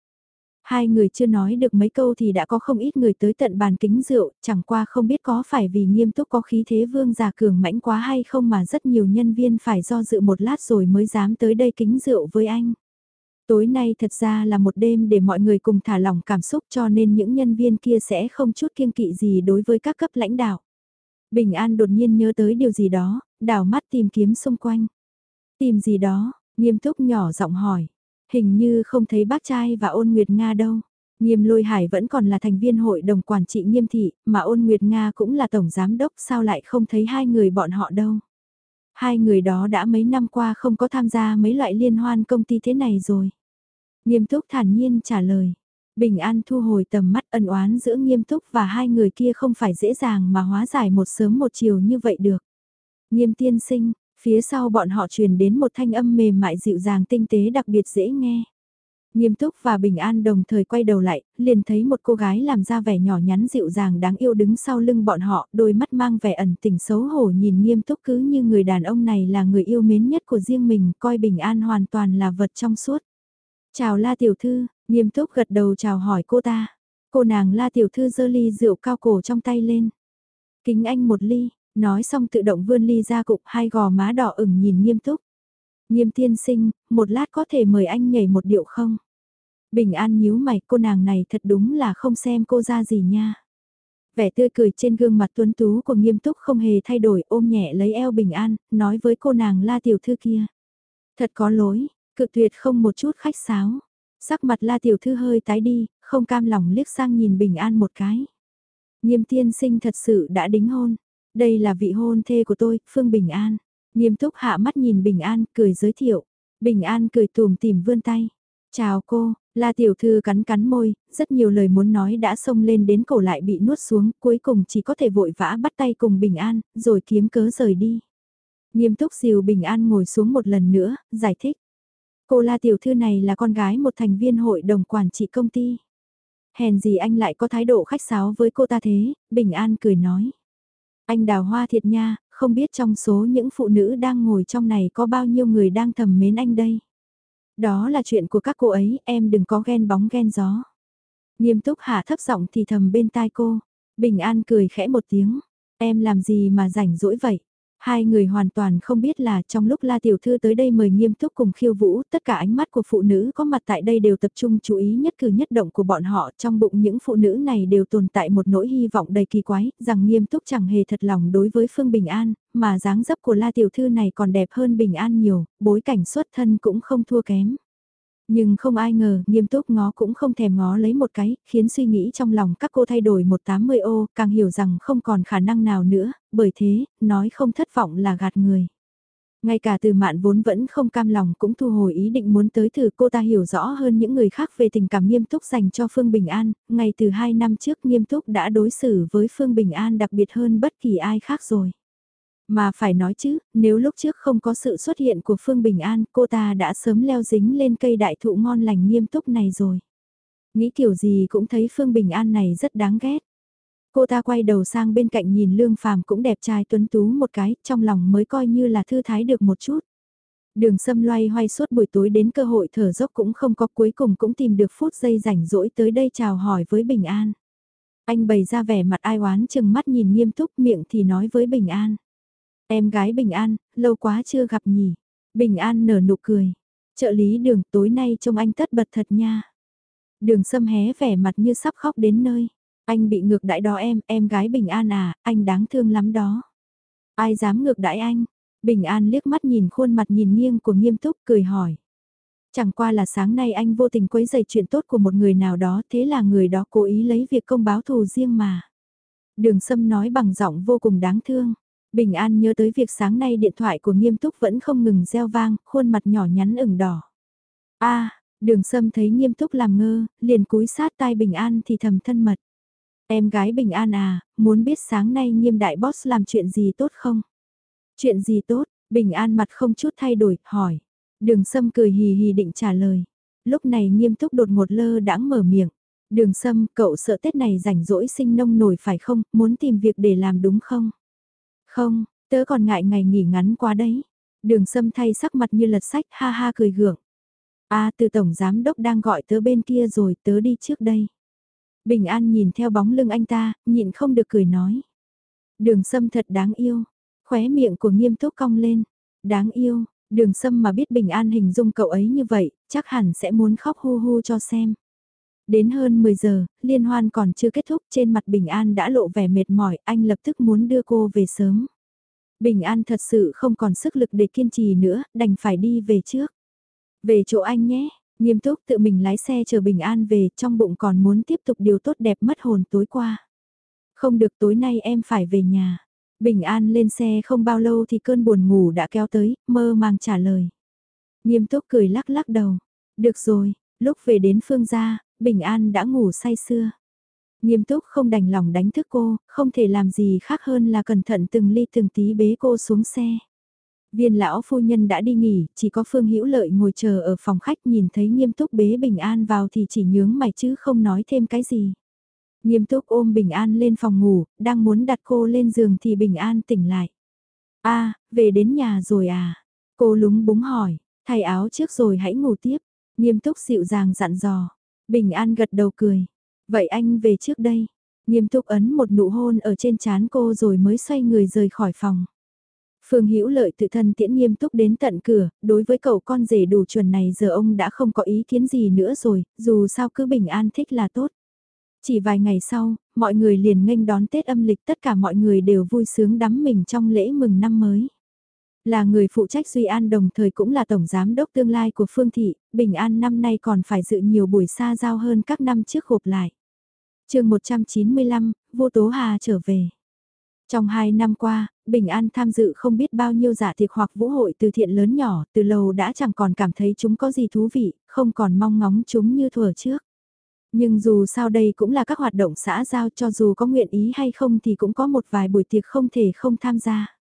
A: Hai người chưa nói được mấy câu thì đã có không ít người tới tận bàn kính rượu, chẳng qua không biết có phải vì nghiêm túc có khí thế vương già cường mãnh quá hay không mà rất nhiều nhân viên phải do dự một lát rồi mới dám tới đây kính rượu với anh. Tối nay thật ra là một đêm để mọi người cùng thả lỏng cảm xúc cho nên những nhân viên kia sẽ không chút kiêng kỵ gì đối với các cấp lãnh đạo. Bình An đột nhiên nhớ tới điều gì đó, đảo mắt tìm kiếm xung quanh. Tìm gì đó, nghiêm túc nhỏ giọng hỏi. Hình như không thấy bác trai và ôn nguyệt Nga đâu. Nghiêm lôi hải vẫn còn là thành viên hội đồng quản trị nghiêm thị, mà ôn nguyệt Nga cũng là tổng giám đốc sao lại không thấy hai người bọn họ đâu. Hai người đó đã mấy năm qua không có tham gia mấy loại liên hoan công ty thế này rồi. Nghiêm túc thản nhiên trả lời. Bình an thu hồi tầm mắt ân oán giữa nghiêm túc và hai người kia không phải dễ dàng mà hóa giải một sớm một chiều như vậy được. Nghiêm tiên sinh, phía sau bọn họ truyền đến một thanh âm mềm mại dịu dàng tinh tế đặc biệt dễ nghe. Nghiêm túc và bình an đồng thời quay đầu lại, liền thấy một cô gái làm ra vẻ nhỏ nhắn dịu dàng đáng yêu đứng sau lưng bọn họ, đôi mắt mang vẻ ẩn tình xấu hổ nhìn nghiêm túc cứ như người đàn ông này là người yêu mến nhất của riêng mình, coi bình an hoàn toàn là vật trong suốt. Chào la tiểu thư, nghiêm túc gật đầu chào hỏi cô ta. Cô nàng la tiểu thư giơ ly rượu cao cổ trong tay lên. Kính anh một ly, nói xong tự động vươn ly ra cục hai gò má đỏ ửng nhìn nghiêm túc. Nghiêm tiên sinh, một lát có thể mời anh nhảy một điệu không? Bình an nhíu mày cô nàng này thật đúng là không xem cô ra gì nha. Vẻ tươi cười trên gương mặt tuấn tú của nghiêm túc không hề thay đổi ôm nhẹ lấy eo bình an, nói với cô nàng la tiểu thư kia. Thật có lỗi, Cự tuyệt không một chút khách sáo. Sắc mặt la tiểu thư hơi tái đi, không cam lòng liếc sang nhìn bình an một cái. Nghiêm tiên sinh thật sự đã đính hôn. Đây là vị hôn thê của tôi, Phương Bình An. Nghiêm túc hạ mắt nhìn Bình An, cười giới thiệu. Bình An cười tùm tìm vươn tay. Chào cô, La Tiểu Thư cắn cắn môi, rất nhiều lời muốn nói đã xông lên đến cổ lại bị nuốt xuống, cuối cùng chỉ có thể vội vã bắt tay cùng Bình An, rồi kiếm cớ rời đi. Nghiêm túc dìu Bình An ngồi xuống một lần nữa, giải thích. Cô La Tiểu Thư này là con gái một thành viên hội đồng quản trị công ty. Hèn gì anh lại có thái độ khách sáo với cô ta thế, Bình An cười nói. Anh đào hoa thiệt nha, không biết trong số những phụ nữ đang ngồi trong này có bao nhiêu người đang thầm mến anh đây. Đó là chuyện của các cô ấy, em đừng có ghen bóng ghen gió. Nghiêm túc hạ thấp giọng thì thầm bên tai cô. Bình An cười khẽ một tiếng. Em làm gì mà rảnh rỗi vậy? Hai người hoàn toàn không biết là trong lúc La Tiểu Thư tới đây mời nghiêm túc cùng khiêu vũ, tất cả ánh mắt của phụ nữ có mặt tại đây đều tập trung chú ý nhất cử nhất động của bọn họ. Trong bụng những phụ nữ này đều tồn tại một nỗi hy vọng đầy kỳ quái, rằng nghiêm túc chẳng hề thật lòng đối với Phương Bình An, mà dáng dấp của La Tiểu Thư này còn đẹp hơn Bình An nhiều, bối cảnh xuất thân cũng không thua kém. Nhưng không ai ngờ, nghiêm túc ngó cũng không thèm ngó lấy một cái, khiến suy nghĩ trong lòng các cô thay đổi 180 ô, càng hiểu rằng không còn khả năng nào nữa, bởi thế, nói không thất vọng là gạt người. Ngay cả từ mạn vốn vẫn không cam lòng cũng thu hồi ý định muốn tới thử cô ta hiểu rõ hơn những người khác về tình cảm nghiêm túc dành cho Phương Bình An, ngay từ hai năm trước nghiêm túc đã đối xử với Phương Bình An đặc biệt hơn bất kỳ ai khác rồi. Mà phải nói chứ, nếu lúc trước không có sự xuất hiện của Phương Bình An, cô ta đã sớm leo dính lên cây đại thụ ngon lành nghiêm túc này rồi. Nghĩ kiểu gì cũng thấy Phương Bình An này rất đáng ghét. Cô ta quay đầu sang bên cạnh nhìn Lương Phàm cũng đẹp trai tuấn tú một cái, trong lòng mới coi như là thư thái được một chút. Đường sâm loay hoay suốt buổi tối đến cơ hội thở dốc cũng không có cuối cùng cũng tìm được phút giây rảnh rỗi tới đây chào hỏi với Bình An. Anh bày ra vẻ mặt ai oán chừng mắt nhìn nghiêm túc miệng thì nói với Bình An. Em gái Bình An, lâu quá chưa gặp nhỉ. Bình An nở nụ cười. Trợ lý đường tối nay trông anh tất bật thật nha. Đường sâm hé vẻ mặt như sắp khóc đến nơi. Anh bị ngược đãi đó em, em gái Bình An à, anh đáng thương lắm đó. Ai dám ngược đãi anh? Bình An liếc mắt nhìn khuôn mặt nhìn nghiêng của nghiêm túc cười hỏi. Chẳng qua là sáng nay anh vô tình quấy dày chuyện tốt của một người nào đó thế là người đó cố ý lấy việc công báo thù riêng mà. Đường Sâm nói bằng giọng vô cùng đáng thương. Bình An nhớ tới việc sáng nay điện thoại của nghiêm túc vẫn không ngừng reo vang, khuôn mặt nhỏ nhắn ửng đỏ. a đường sâm thấy nghiêm túc làm ngơ, liền cúi sát tai Bình An thì thầm thân mật. Em gái Bình An à, muốn biết sáng nay nghiêm đại boss làm chuyện gì tốt không? Chuyện gì tốt? Bình An mặt không chút thay đổi, hỏi. Đường sâm cười hì hì định trả lời. Lúc này nghiêm túc đột ngột lơ đãng mở miệng. Đường sâm, cậu sợ Tết này rảnh rỗi sinh nông nổi phải không, muốn tìm việc để làm đúng không? Không, tớ còn ngại ngày nghỉ ngắn quá đấy. Đường sâm thay sắc mặt như lật sách ha ha cười gượng. a từ tổng giám đốc đang gọi tớ bên kia rồi tớ đi trước đây. Bình An nhìn theo bóng lưng anh ta, nhịn không được cười nói. Đường sâm thật đáng yêu. Khóe miệng của nghiêm túc cong lên. Đáng yêu, đường sâm mà biết Bình An hình dung cậu ấy như vậy, chắc hẳn sẽ muốn khóc hu hu cho xem. Đến hơn 10 giờ, liên hoan còn chưa kết thúc trên mặt Bình An đã lộ vẻ mệt mỏi, anh lập tức muốn đưa cô về sớm. Bình An thật sự không còn sức lực để kiên trì nữa, đành phải đi về trước. Về chỗ anh nhé, nghiêm túc tự mình lái xe chờ Bình An về, trong bụng còn muốn tiếp tục điều tốt đẹp mất hồn tối qua. Không được tối nay em phải về nhà. Bình An lên xe không bao lâu thì cơn buồn ngủ đã kéo tới, mơ màng trả lời. Nghiêm túc cười lắc lắc đầu. Được rồi, lúc về đến phương gia, Bình An đã ngủ say sưa. Nghiêm túc không đành lòng đánh thức cô, không thể làm gì khác hơn là cẩn thận từng ly từng tí bế cô xuống xe. Viên lão phu nhân đã đi nghỉ, chỉ có Phương Hữu Lợi ngồi chờ ở phòng khách nhìn thấy nghiêm túc bế Bình An vào thì chỉ nhướng mày chứ không nói thêm cái gì. Nghiêm túc ôm Bình An lên phòng ngủ, đang muốn đặt cô lên giường thì Bình An tỉnh lại. a về đến nhà rồi à? Cô lúng búng hỏi, thay áo trước rồi hãy ngủ tiếp. Nghiêm túc dịu dàng dặn dò. Bình An gật đầu cười. Vậy anh về trước đây. Nghiêm túc ấn một nụ hôn ở trên trán cô rồi mới xoay người rời khỏi phòng. Phương Hữu Lợi tự thân tiễn nghiêm túc đến tận cửa, đối với cậu con rể đủ chuẩn này giờ ông đã không có ý kiến gì nữa rồi, dù sao cứ bình an thích là tốt. Chỉ vài ngày sau, mọi người liền nghênh đón Tết âm lịch tất cả mọi người đều vui sướng đắm mình trong lễ mừng năm mới. Là người phụ trách Duy An đồng thời cũng là tổng giám đốc tương lai của Phương Thị, Bình An năm nay còn phải dự nhiều buổi xa giao hơn các năm trước gộp lại. chương 195, Vô Tố Hà trở về. Trong hai năm qua, Bình An tham dự không biết bao nhiêu giả tiệc hoặc vũ hội từ thiện lớn nhỏ, từ lâu đã chẳng còn cảm thấy chúng có gì thú vị, không còn mong ngóng chúng như thuở trước. Nhưng dù sao đây cũng là các hoạt động xã giao cho dù có nguyện ý hay không thì cũng có một vài buổi tiệc không thể không tham gia.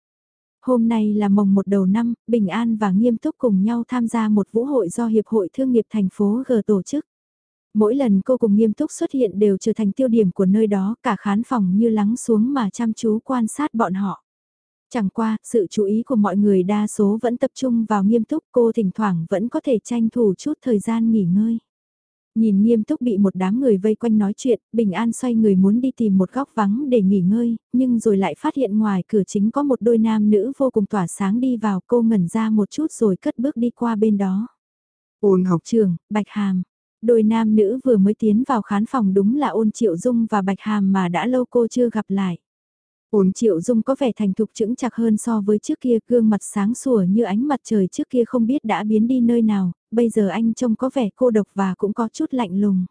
A: Hôm nay là mồng một đầu năm, Bình An và Nghiêm Túc cùng nhau tham gia một vũ hội do Hiệp hội Thương nghiệp thành phố G tổ chức. Mỗi lần cô cùng Nghiêm Túc xuất hiện đều trở thành tiêu điểm của nơi đó, cả khán phòng như lắng xuống mà chăm chú quan sát bọn họ. Chẳng qua, sự chú ý của mọi người đa số vẫn tập trung vào nghiêm túc cô thỉnh thoảng vẫn có thể tranh thủ chút thời gian nghỉ ngơi. Nhìn nghiêm túc bị một đám người vây quanh nói chuyện, bình an xoay người muốn đi tìm một góc vắng để nghỉ ngơi, nhưng rồi lại phát hiện ngoài cửa chính có một đôi nam nữ vô cùng tỏa sáng đi vào cô ngẩn ra một chút rồi cất bước đi qua bên đó.
B: Ôn học
A: trường, Bạch Hàm. Đôi nam nữ vừa mới tiến vào khán phòng đúng là ôn triệu dung và Bạch Hàm mà đã lâu cô chưa gặp lại. Ôn triệu dung có vẻ thành thục chững chặt hơn so với trước kia gương mặt sáng sủa như ánh mặt trời trước kia không biết đã biến đi nơi nào, bây giờ anh trông có vẻ cô độc và cũng có chút lạnh lùng.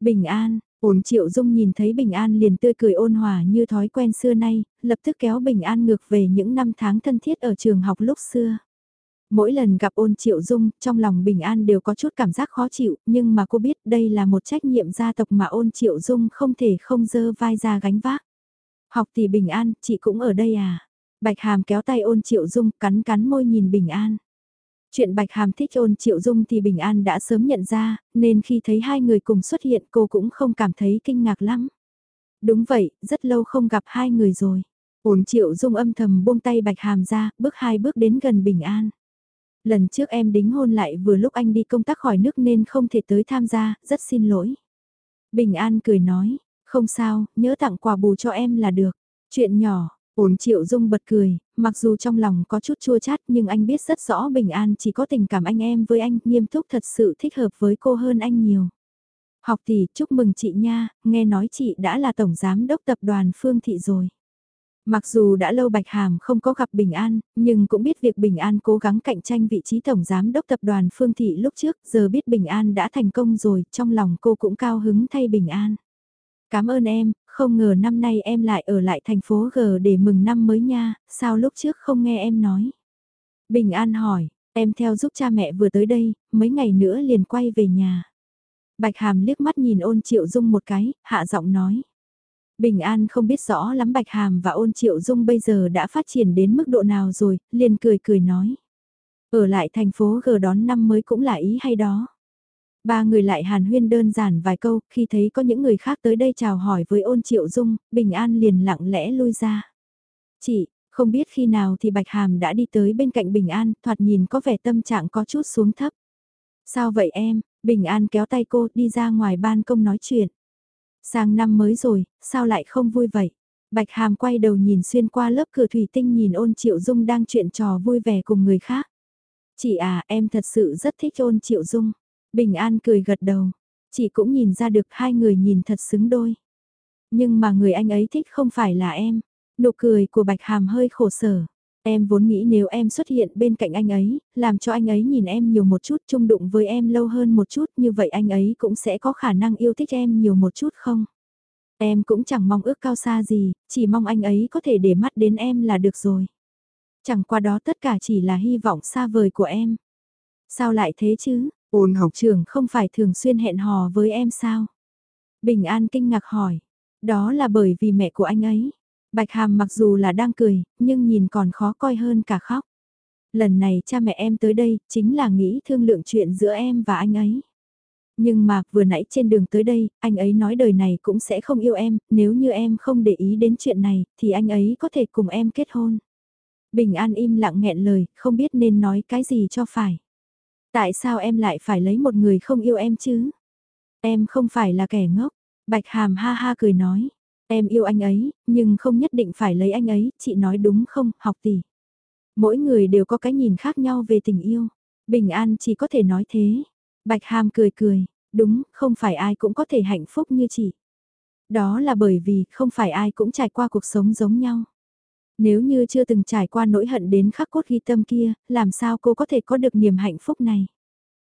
A: Bình an, ôn triệu dung nhìn thấy bình an liền tươi cười ôn hòa như thói quen xưa nay, lập tức kéo bình an ngược về những năm tháng thân thiết ở trường học lúc xưa. Mỗi lần gặp ôn triệu dung, trong lòng bình an đều có chút cảm giác khó chịu, nhưng mà cô biết đây là một trách nhiệm gia tộc mà ôn triệu dung không thể không dơ vai ra gánh vác. Học tỷ bình an, chị cũng ở đây à? Bạch Hàm kéo tay ôn triệu dung, cắn cắn môi nhìn bình an. Chuyện Bạch Hàm thích ôn triệu dung thì Bình An đã sớm nhận ra, nên khi thấy hai người cùng xuất hiện cô cũng không cảm thấy kinh ngạc lắm. Đúng vậy, rất lâu không gặp hai người rồi. Ôn triệu dung âm thầm buông tay Bạch Hàm ra, bước hai bước đến gần Bình An. Lần trước em đính hôn lại vừa lúc anh đi công tác khỏi nước nên không thể tới tham gia, rất xin lỗi. Bình An cười nói, không sao, nhớ tặng quà bù cho em là được. Chuyện nhỏ, ổn triệu dung bật cười, mặc dù trong lòng có chút chua chát nhưng anh biết rất rõ Bình An chỉ có tình cảm anh em với anh, nghiêm túc thật sự thích hợp với cô hơn anh nhiều. Học tỷ, chúc mừng chị nha, nghe nói chị đã là tổng giám đốc tập đoàn Phương Thị rồi. Mặc dù đã lâu Bạch Hàm không có gặp Bình An, nhưng cũng biết việc Bình An cố gắng cạnh tranh vị trí tổng giám đốc tập đoàn Phương Thị lúc trước, giờ biết Bình An đã thành công rồi, trong lòng cô cũng cao hứng thay Bình An. Cảm ơn em, không ngờ năm nay em lại ở lại thành phố G để mừng năm mới nha, sao lúc trước không nghe em nói. Bình An hỏi, em theo giúp cha mẹ vừa tới đây, mấy ngày nữa liền quay về nhà. Bạch Hàm liếc mắt nhìn ôn triệu dung một cái, hạ giọng nói. Bình An không biết rõ lắm Bạch Hàm và ôn triệu dung bây giờ đã phát triển đến mức độ nào rồi, liền cười cười nói. Ở lại thành phố G đón năm mới cũng là ý hay đó. Ba người lại hàn huyên đơn giản vài câu, khi thấy có những người khác tới đây chào hỏi với ôn triệu dung, Bình An liền lặng lẽ lui ra. Chị, không biết khi nào thì Bạch Hàm đã đi tới bên cạnh Bình An, thoạt nhìn có vẻ tâm trạng có chút xuống thấp. Sao vậy em, Bình An kéo tay cô đi ra ngoài ban công nói chuyện. Sang năm mới rồi, sao lại không vui vậy? Bạch Hàm quay đầu nhìn xuyên qua lớp cửa thủy tinh nhìn ôn Triệu Dung đang chuyện trò vui vẻ cùng người khác. Chị à, em thật sự rất thích ôn Triệu Dung. Bình An cười gật đầu. Chị cũng nhìn ra được hai người nhìn thật xứng đôi. Nhưng mà người anh ấy thích không phải là em. Nụ cười của Bạch Hàm hơi khổ sở. Em vốn nghĩ nếu em xuất hiện bên cạnh anh ấy, làm cho anh ấy nhìn em nhiều một chút, chung đụng với em lâu hơn một chút, như vậy anh ấy cũng sẽ có khả năng yêu thích em nhiều một chút không? Em cũng chẳng mong ước cao xa gì, chỉ mong anh ấy có thể để mắt đến em là được rồi. Chẳng qua đó tất cả chỉ là hy vọng xa vời của em. Sao lại thế chứ? Ôn học trưởng không phải thường xuyên hẹn hò với em sao? Bình An kinh ngạc hỏi. Đó là bởi vì mẹ của anh ấy. Bạch Hàm mặc dù là đang cười, nhưng nhìn còn khó coi hơn cả khóc. Lần này cha mẹ em tới đây, chính là nghĩ thương lượng chuyện giữa em và anh ấy. Nhưng mà, vừa nãy trên đường tới đây, anh ấy nói đời này cũng sẽ không yêu em, nếu như em không để ý đến chuyện này, thì anh ấy có thể cùng em kết hôn. Bình An im lặng nghẹn lời, không biết nên nói cái gì cho phải. Tại sao em lại phải lấy một người không yêu em chứ? Em không phải là kẻ ngốc. Bạch Hàm ha ha cười nói. Em yêu anh ấy, nhưng không nhất định phải lấy anh ấy, chị nói đúng không, học tỷ. Mỗi người đều có cái nhìn khác nhau về tình yêu. Bình An chỉ có thể nói thế. Bạch Hàm cười cười, đúng, không phải ai cũng có thể hạnh phúc như chị. Đó là bởi vì không phải ai cũng trải qua cuộc sống giống nhau. Nếu như chưa từng trải qua nỗi hận đến khắc cốt ghi tâm kia, làm sao cô có thể có được niềm hạnh phúc này?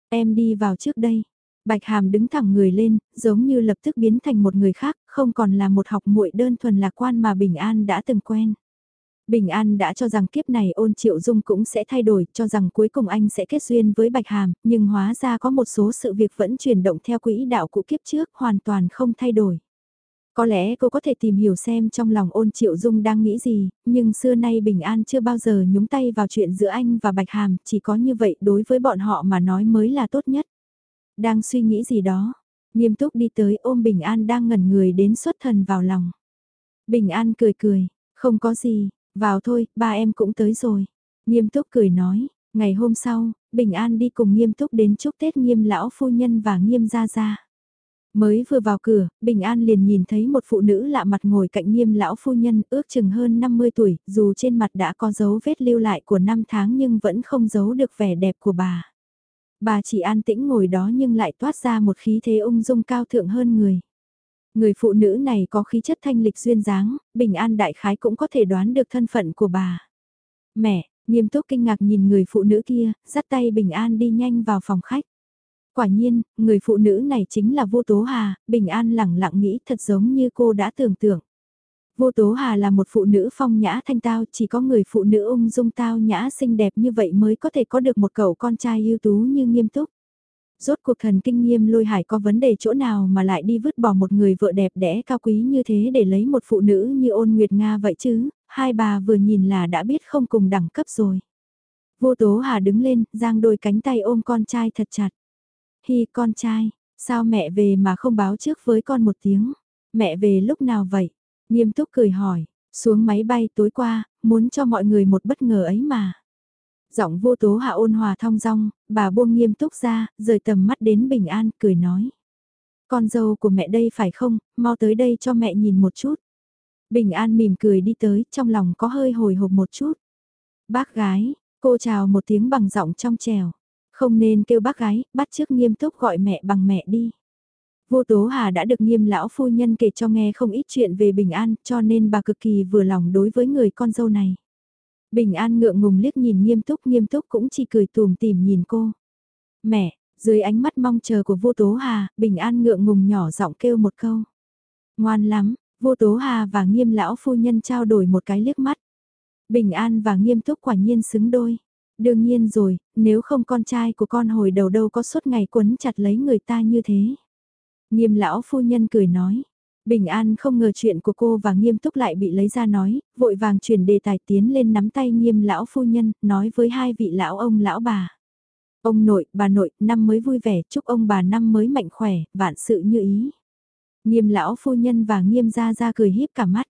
A: Em đi vào trước đây. Bạch Hàm đứng thẳng người lên, giống như lập tức biến thành một người khác, không còn là một học muội đơn thuần lạc quan mà Bình An đã từng quen. Bình An đã cho rằng kiếp này ôn triệu dung cũng sẽ thay đổi, cho rằng cuối cùng anh sẽ kết duyên với Bạch Hàm, nhưng hóa ra có một số sự việc vẫn chuyển động theo quỹ đạo cũ kiếp trước hoàn toàn không thay đổi. Có lẽ cô có thể tìm hiểu xem trong lòng ôn triệu dung đang nghĩ gì, nhưng xưa nay Bình An chưa bao giờ nhúng tay vào chuyện giữa anh và Bạch Hàm, chỉ có như vậy đối với bọn họ mà nói mới là tốt nhất. Đang suy nghĩ gì đó, nghiêm túc đi tới ôm Bình An đang ngẩn người đến xuất thần vào lòng. Bình An cười cười, không có gì, vào thôi, ba em cũng tới rồi. Nghiêm túc cười nói, ngày hôm sau, Bình An đi cùng nghiêm túc đến chúc Tết nghiêm lão phu nhân và nghiêm gia gia. Mới vừa vào cửa, Bình An liền nhìn thấy một phụ nữ lạ mặt ngồi cạnh nghiêm lão phu nhân ước chừng hơn 50 tuổi, dù trên mặt đã có dấu vết lưu lại của năm tháng nhưng vẫn không giấu được vẻ đẹp của bà. Bà chỉ an tĩnh ngồi đó nhưng lại toát ra một khí thế ung dung cao thượng hơn người. Người phụ nữ này có khí chất thanh lịch duyên dáng, Bình An đại khái cũng có thể đoán được thân phận của bà. Mẹ, nghiêm túc kinh ngạc nhìn người phụ nữ kia, dắt tay Bình An đi nhanh vào phòng khách. Quả nhiên, người phụ nữ này chính là vô tố hà, bình an lẳng lặng nghĩ thật giống như cô đã tưởng tượng. Vô tố hà là một phụ nữ phong nhã thanh tao, chỉ có người phụ nữ ung dung tao nhã xinh đẹp như vậy mới có thể có được một cậu con trai ưu tú như nghiêm túc. Rốt cuộc thần kinh nghiêm lôi hải có vấn đề chỗ nào mà lại đi vứt bỏ một người vợ đẹp đẽ cao quý như thế để lấy một phụ nữ như ôn nguyệt Nga vậy chứ, hai bà vừa nhìn là đã biết không cùng đẳng cấp rồi. Vô tố hà đứng lên, giang đôi cánh tay ôm con trai thật chặt. Hi con trai, sao mẹ về mà không báo trước với con một tiếng? Mẹ về lúc nào vậy? Nghiêm túc cười hỏi, xuống máy bay tối qua, muốn cho mọi người một bất ngờ ấy mà. Giọng vô tố hạ ôn hòa thong dong, bà buông nghiêm túc ra, rời tầm mắt đến bình an, cười nói. Con dâu của mẹ đây phải không, mau tới đây cho mẹ nhìn một chút. Bình an mỉm cười đi tới, trong lòng có hơi hồi hộp một chút. Bác gái, cô chào một tiếng bằng giọng trong trèo. Không nên kêu bác gái, bắt trước nghiêm túc gọi mẹ bằng mẹ đi. Vô Tố Hà đã được nghiêm lão phu nhân kể cho nghe không ít chuyện về Bình An, cho nên bà cực kỳ vừa lòng đối với người con dâu này. Bình An ngượng ngùng liếc nhìn nghiêm túc, nghiêm túc cũng chỉ cười tùm tìm nhìn cô. Mẹ, dưới ánh mắt mong chờ của vô Tố Hà, Bình An ngượng ngùng nhỏ giọng kêu một câu. Ngoan lắm, vô Tố Hà và nghiêm lão phu nhân trao đổi một cái liếc mắt. Bình An và nghiêm túc quả nhiên xứng đôi. Đương nhiên rồi, nếu không con trai của con hồi đầu đâu có suốt ngày quấn chặt lấy người ta như thế. Nghiêm lão phu nhân cười nói. Bình An không ngờ chuyện của cô và nghiêm túc lại bị lấy ra nói, vội vàng chuyển đề tài tiến lên nắm tay nghiêm lão phu nhân, nói với hai vị lão ông lão bà. Ông nội, bà nội, năm mới vui vẻ, chúc ông bà năm mới mạnh khỏe, vạn sự như ý. Nghiêm lão phu nhân và nghiêm gia gia cười híp cả mắt.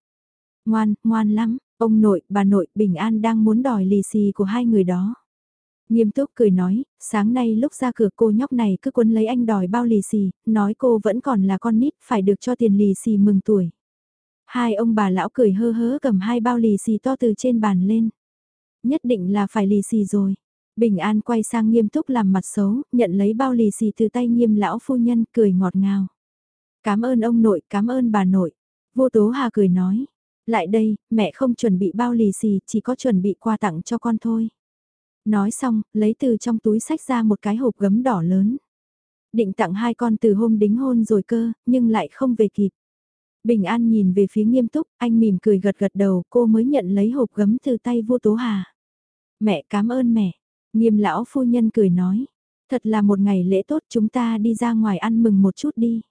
A: Ngoan, ngoan lắm, Ông nội, bà nội, Bình An đang muốn đòi lì xì của hai người đó. Nghiêm túc cười nói, sáng nay lúc ra cửa cô nhóc này cứ quấn lấy anh đòi bao lì xì, nói cô vẫn còn là con nít, phải được cho tiền lì xì mừng tuổi. Hai ông bà lão cười hơ hớ cầm hai bao lì xì to từ trên bàn lên. Nhất định là phải lì xì rồi. Bình An quay sang nghiêm túc làm mặt xấu, nhận lấy bao lì xì từ tay nghiêm lão phu nhân, cười ngọt ngào. Cảm ơn ông nội, cảm ơn bà nội. Vô Tố Hà cười nói, lại đây, mẹ không chuẩn bị bao lì xì, chỉ có chuẩn bị quà tặng cho con thôi. Nói xong, lấy từ trong túi sách ra một cái hộp gấm đỏ lớn. Định tặng hai con từ hôm đính hôn rồi cơ, nhưng lại không về kịp. Bình An nhìn về phía nghiêm túc, anh mỉm cười gật gật đầu, cô mới nhận lấy hộp gấm từ tay vua Tố Hà. Mẹ cảm ơn mẹ. Nghiêm lão phu nhân cười nói. Thật là một ngày lễ tốt chúng ta đi ra ngoài ăn mừng một chút đi.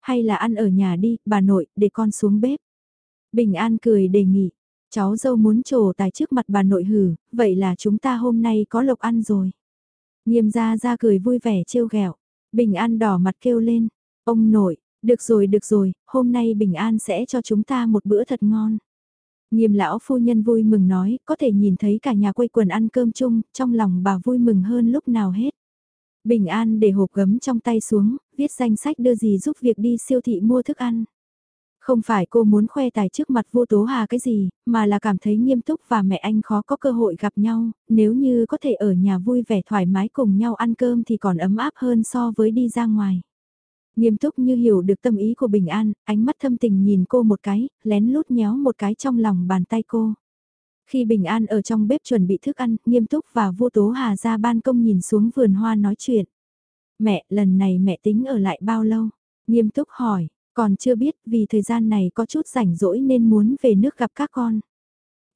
A: Hay là ăn ở nhà đi, bà nội, để con xuống bếp. Bình An cười đề nghị, cháu dâu muốn trổ tài trước mặt bà nội hử, vậy là chúng ta hôm nay có lộc ăn rồi. Nghiêm gia ra cười vui vẻ trêu ghẹo. Bình An đỏ mặt kêu lên, ông nội, được rồi được rồi, hôm nay Bình An sẽ cho chúng ta một bữa thật ngon. Nghiêm lão phu nhân vui mừng nói, có thể nhìn thấy cả nhà quây quần ăn cơm chung, trong lòng bà vui mừng hơn lúc nào hết. Bình An để hộp gấm trong tay xuống, viết danh sách đưa gì giúp việc đi siêu thị mua thức ăn. Không phải cô muốn khoe tài trước mặt vô tố hà cái gì, mà là cảm thấy nghiêm túc và mẹ anh khó có cơ hội gặp nhau, nếu như có thể ở nhà vui vẻ thoải mái cùng nhau ăn cơm thì còn ấm áp hơn so với đi ra ngoài. Nghiêm túc như hiểu được tâm ý của Bình An, ánh mắt thâm tình nhìn cô một cái, lén lút nhéo một cái trong lòng bàn tay cô. Khi Bình An ở trong bếp chuẩn bị thức ăn, nghiêm túc và vô tố hà ra ban công nhìn xuống vườn hoa nói chuyện. Mẹ, lần này mẹ tính ở lại bao lâu? Nghiêm túc hỏi, còn chưa biết vì thời gian này có chút rảnh rỗi nên muốn về nước gặp các con.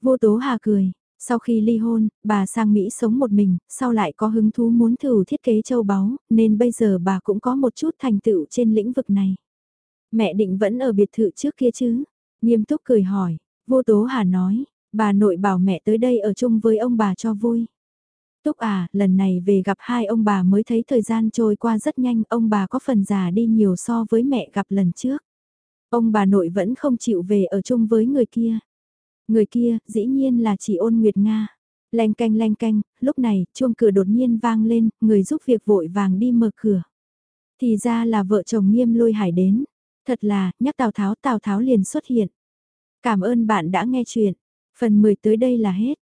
A: Vô Tố Hà cười, sau khi ly hôn, bà sang Mỹ sống một mình, sau lại có hứng thú muốn thử thiết kế châu báu, nên bây giờ bà cũng có một chút thành tựu trên lĩnh vực này. Mẹ định vẫn ở biệt thự trước kia chứ? Nghiêm túc cười hỏi, vô tố hà nói, bà nội bảo mẹ tới đây ở chung với ông bà cho vui. Túc à, lần này về gặp hai ông bà mới thấy thời gian trôi qua rất nhanh, ông bà có phần già đi nhiều so với mẹ gặp lần trước. Ông bà nội vẫn không chịu về ở chung với người kia. Người kia, dĩ nhiên là chỉ ôn Nguyệt Nga. Lanh canh lanh canh, lúc này, chuông cửa đột nhiên vang lên, người giúp việc vội vàng đi mở cửa. Thì ra là vợ chồng nghiêm lôi hải đến. Thật là, nhắc Tào Tháo Tào Tháo liền xuất hiện. Cảm ơn bạn đã nghe chuyện. Phần 10 tới đây là hết.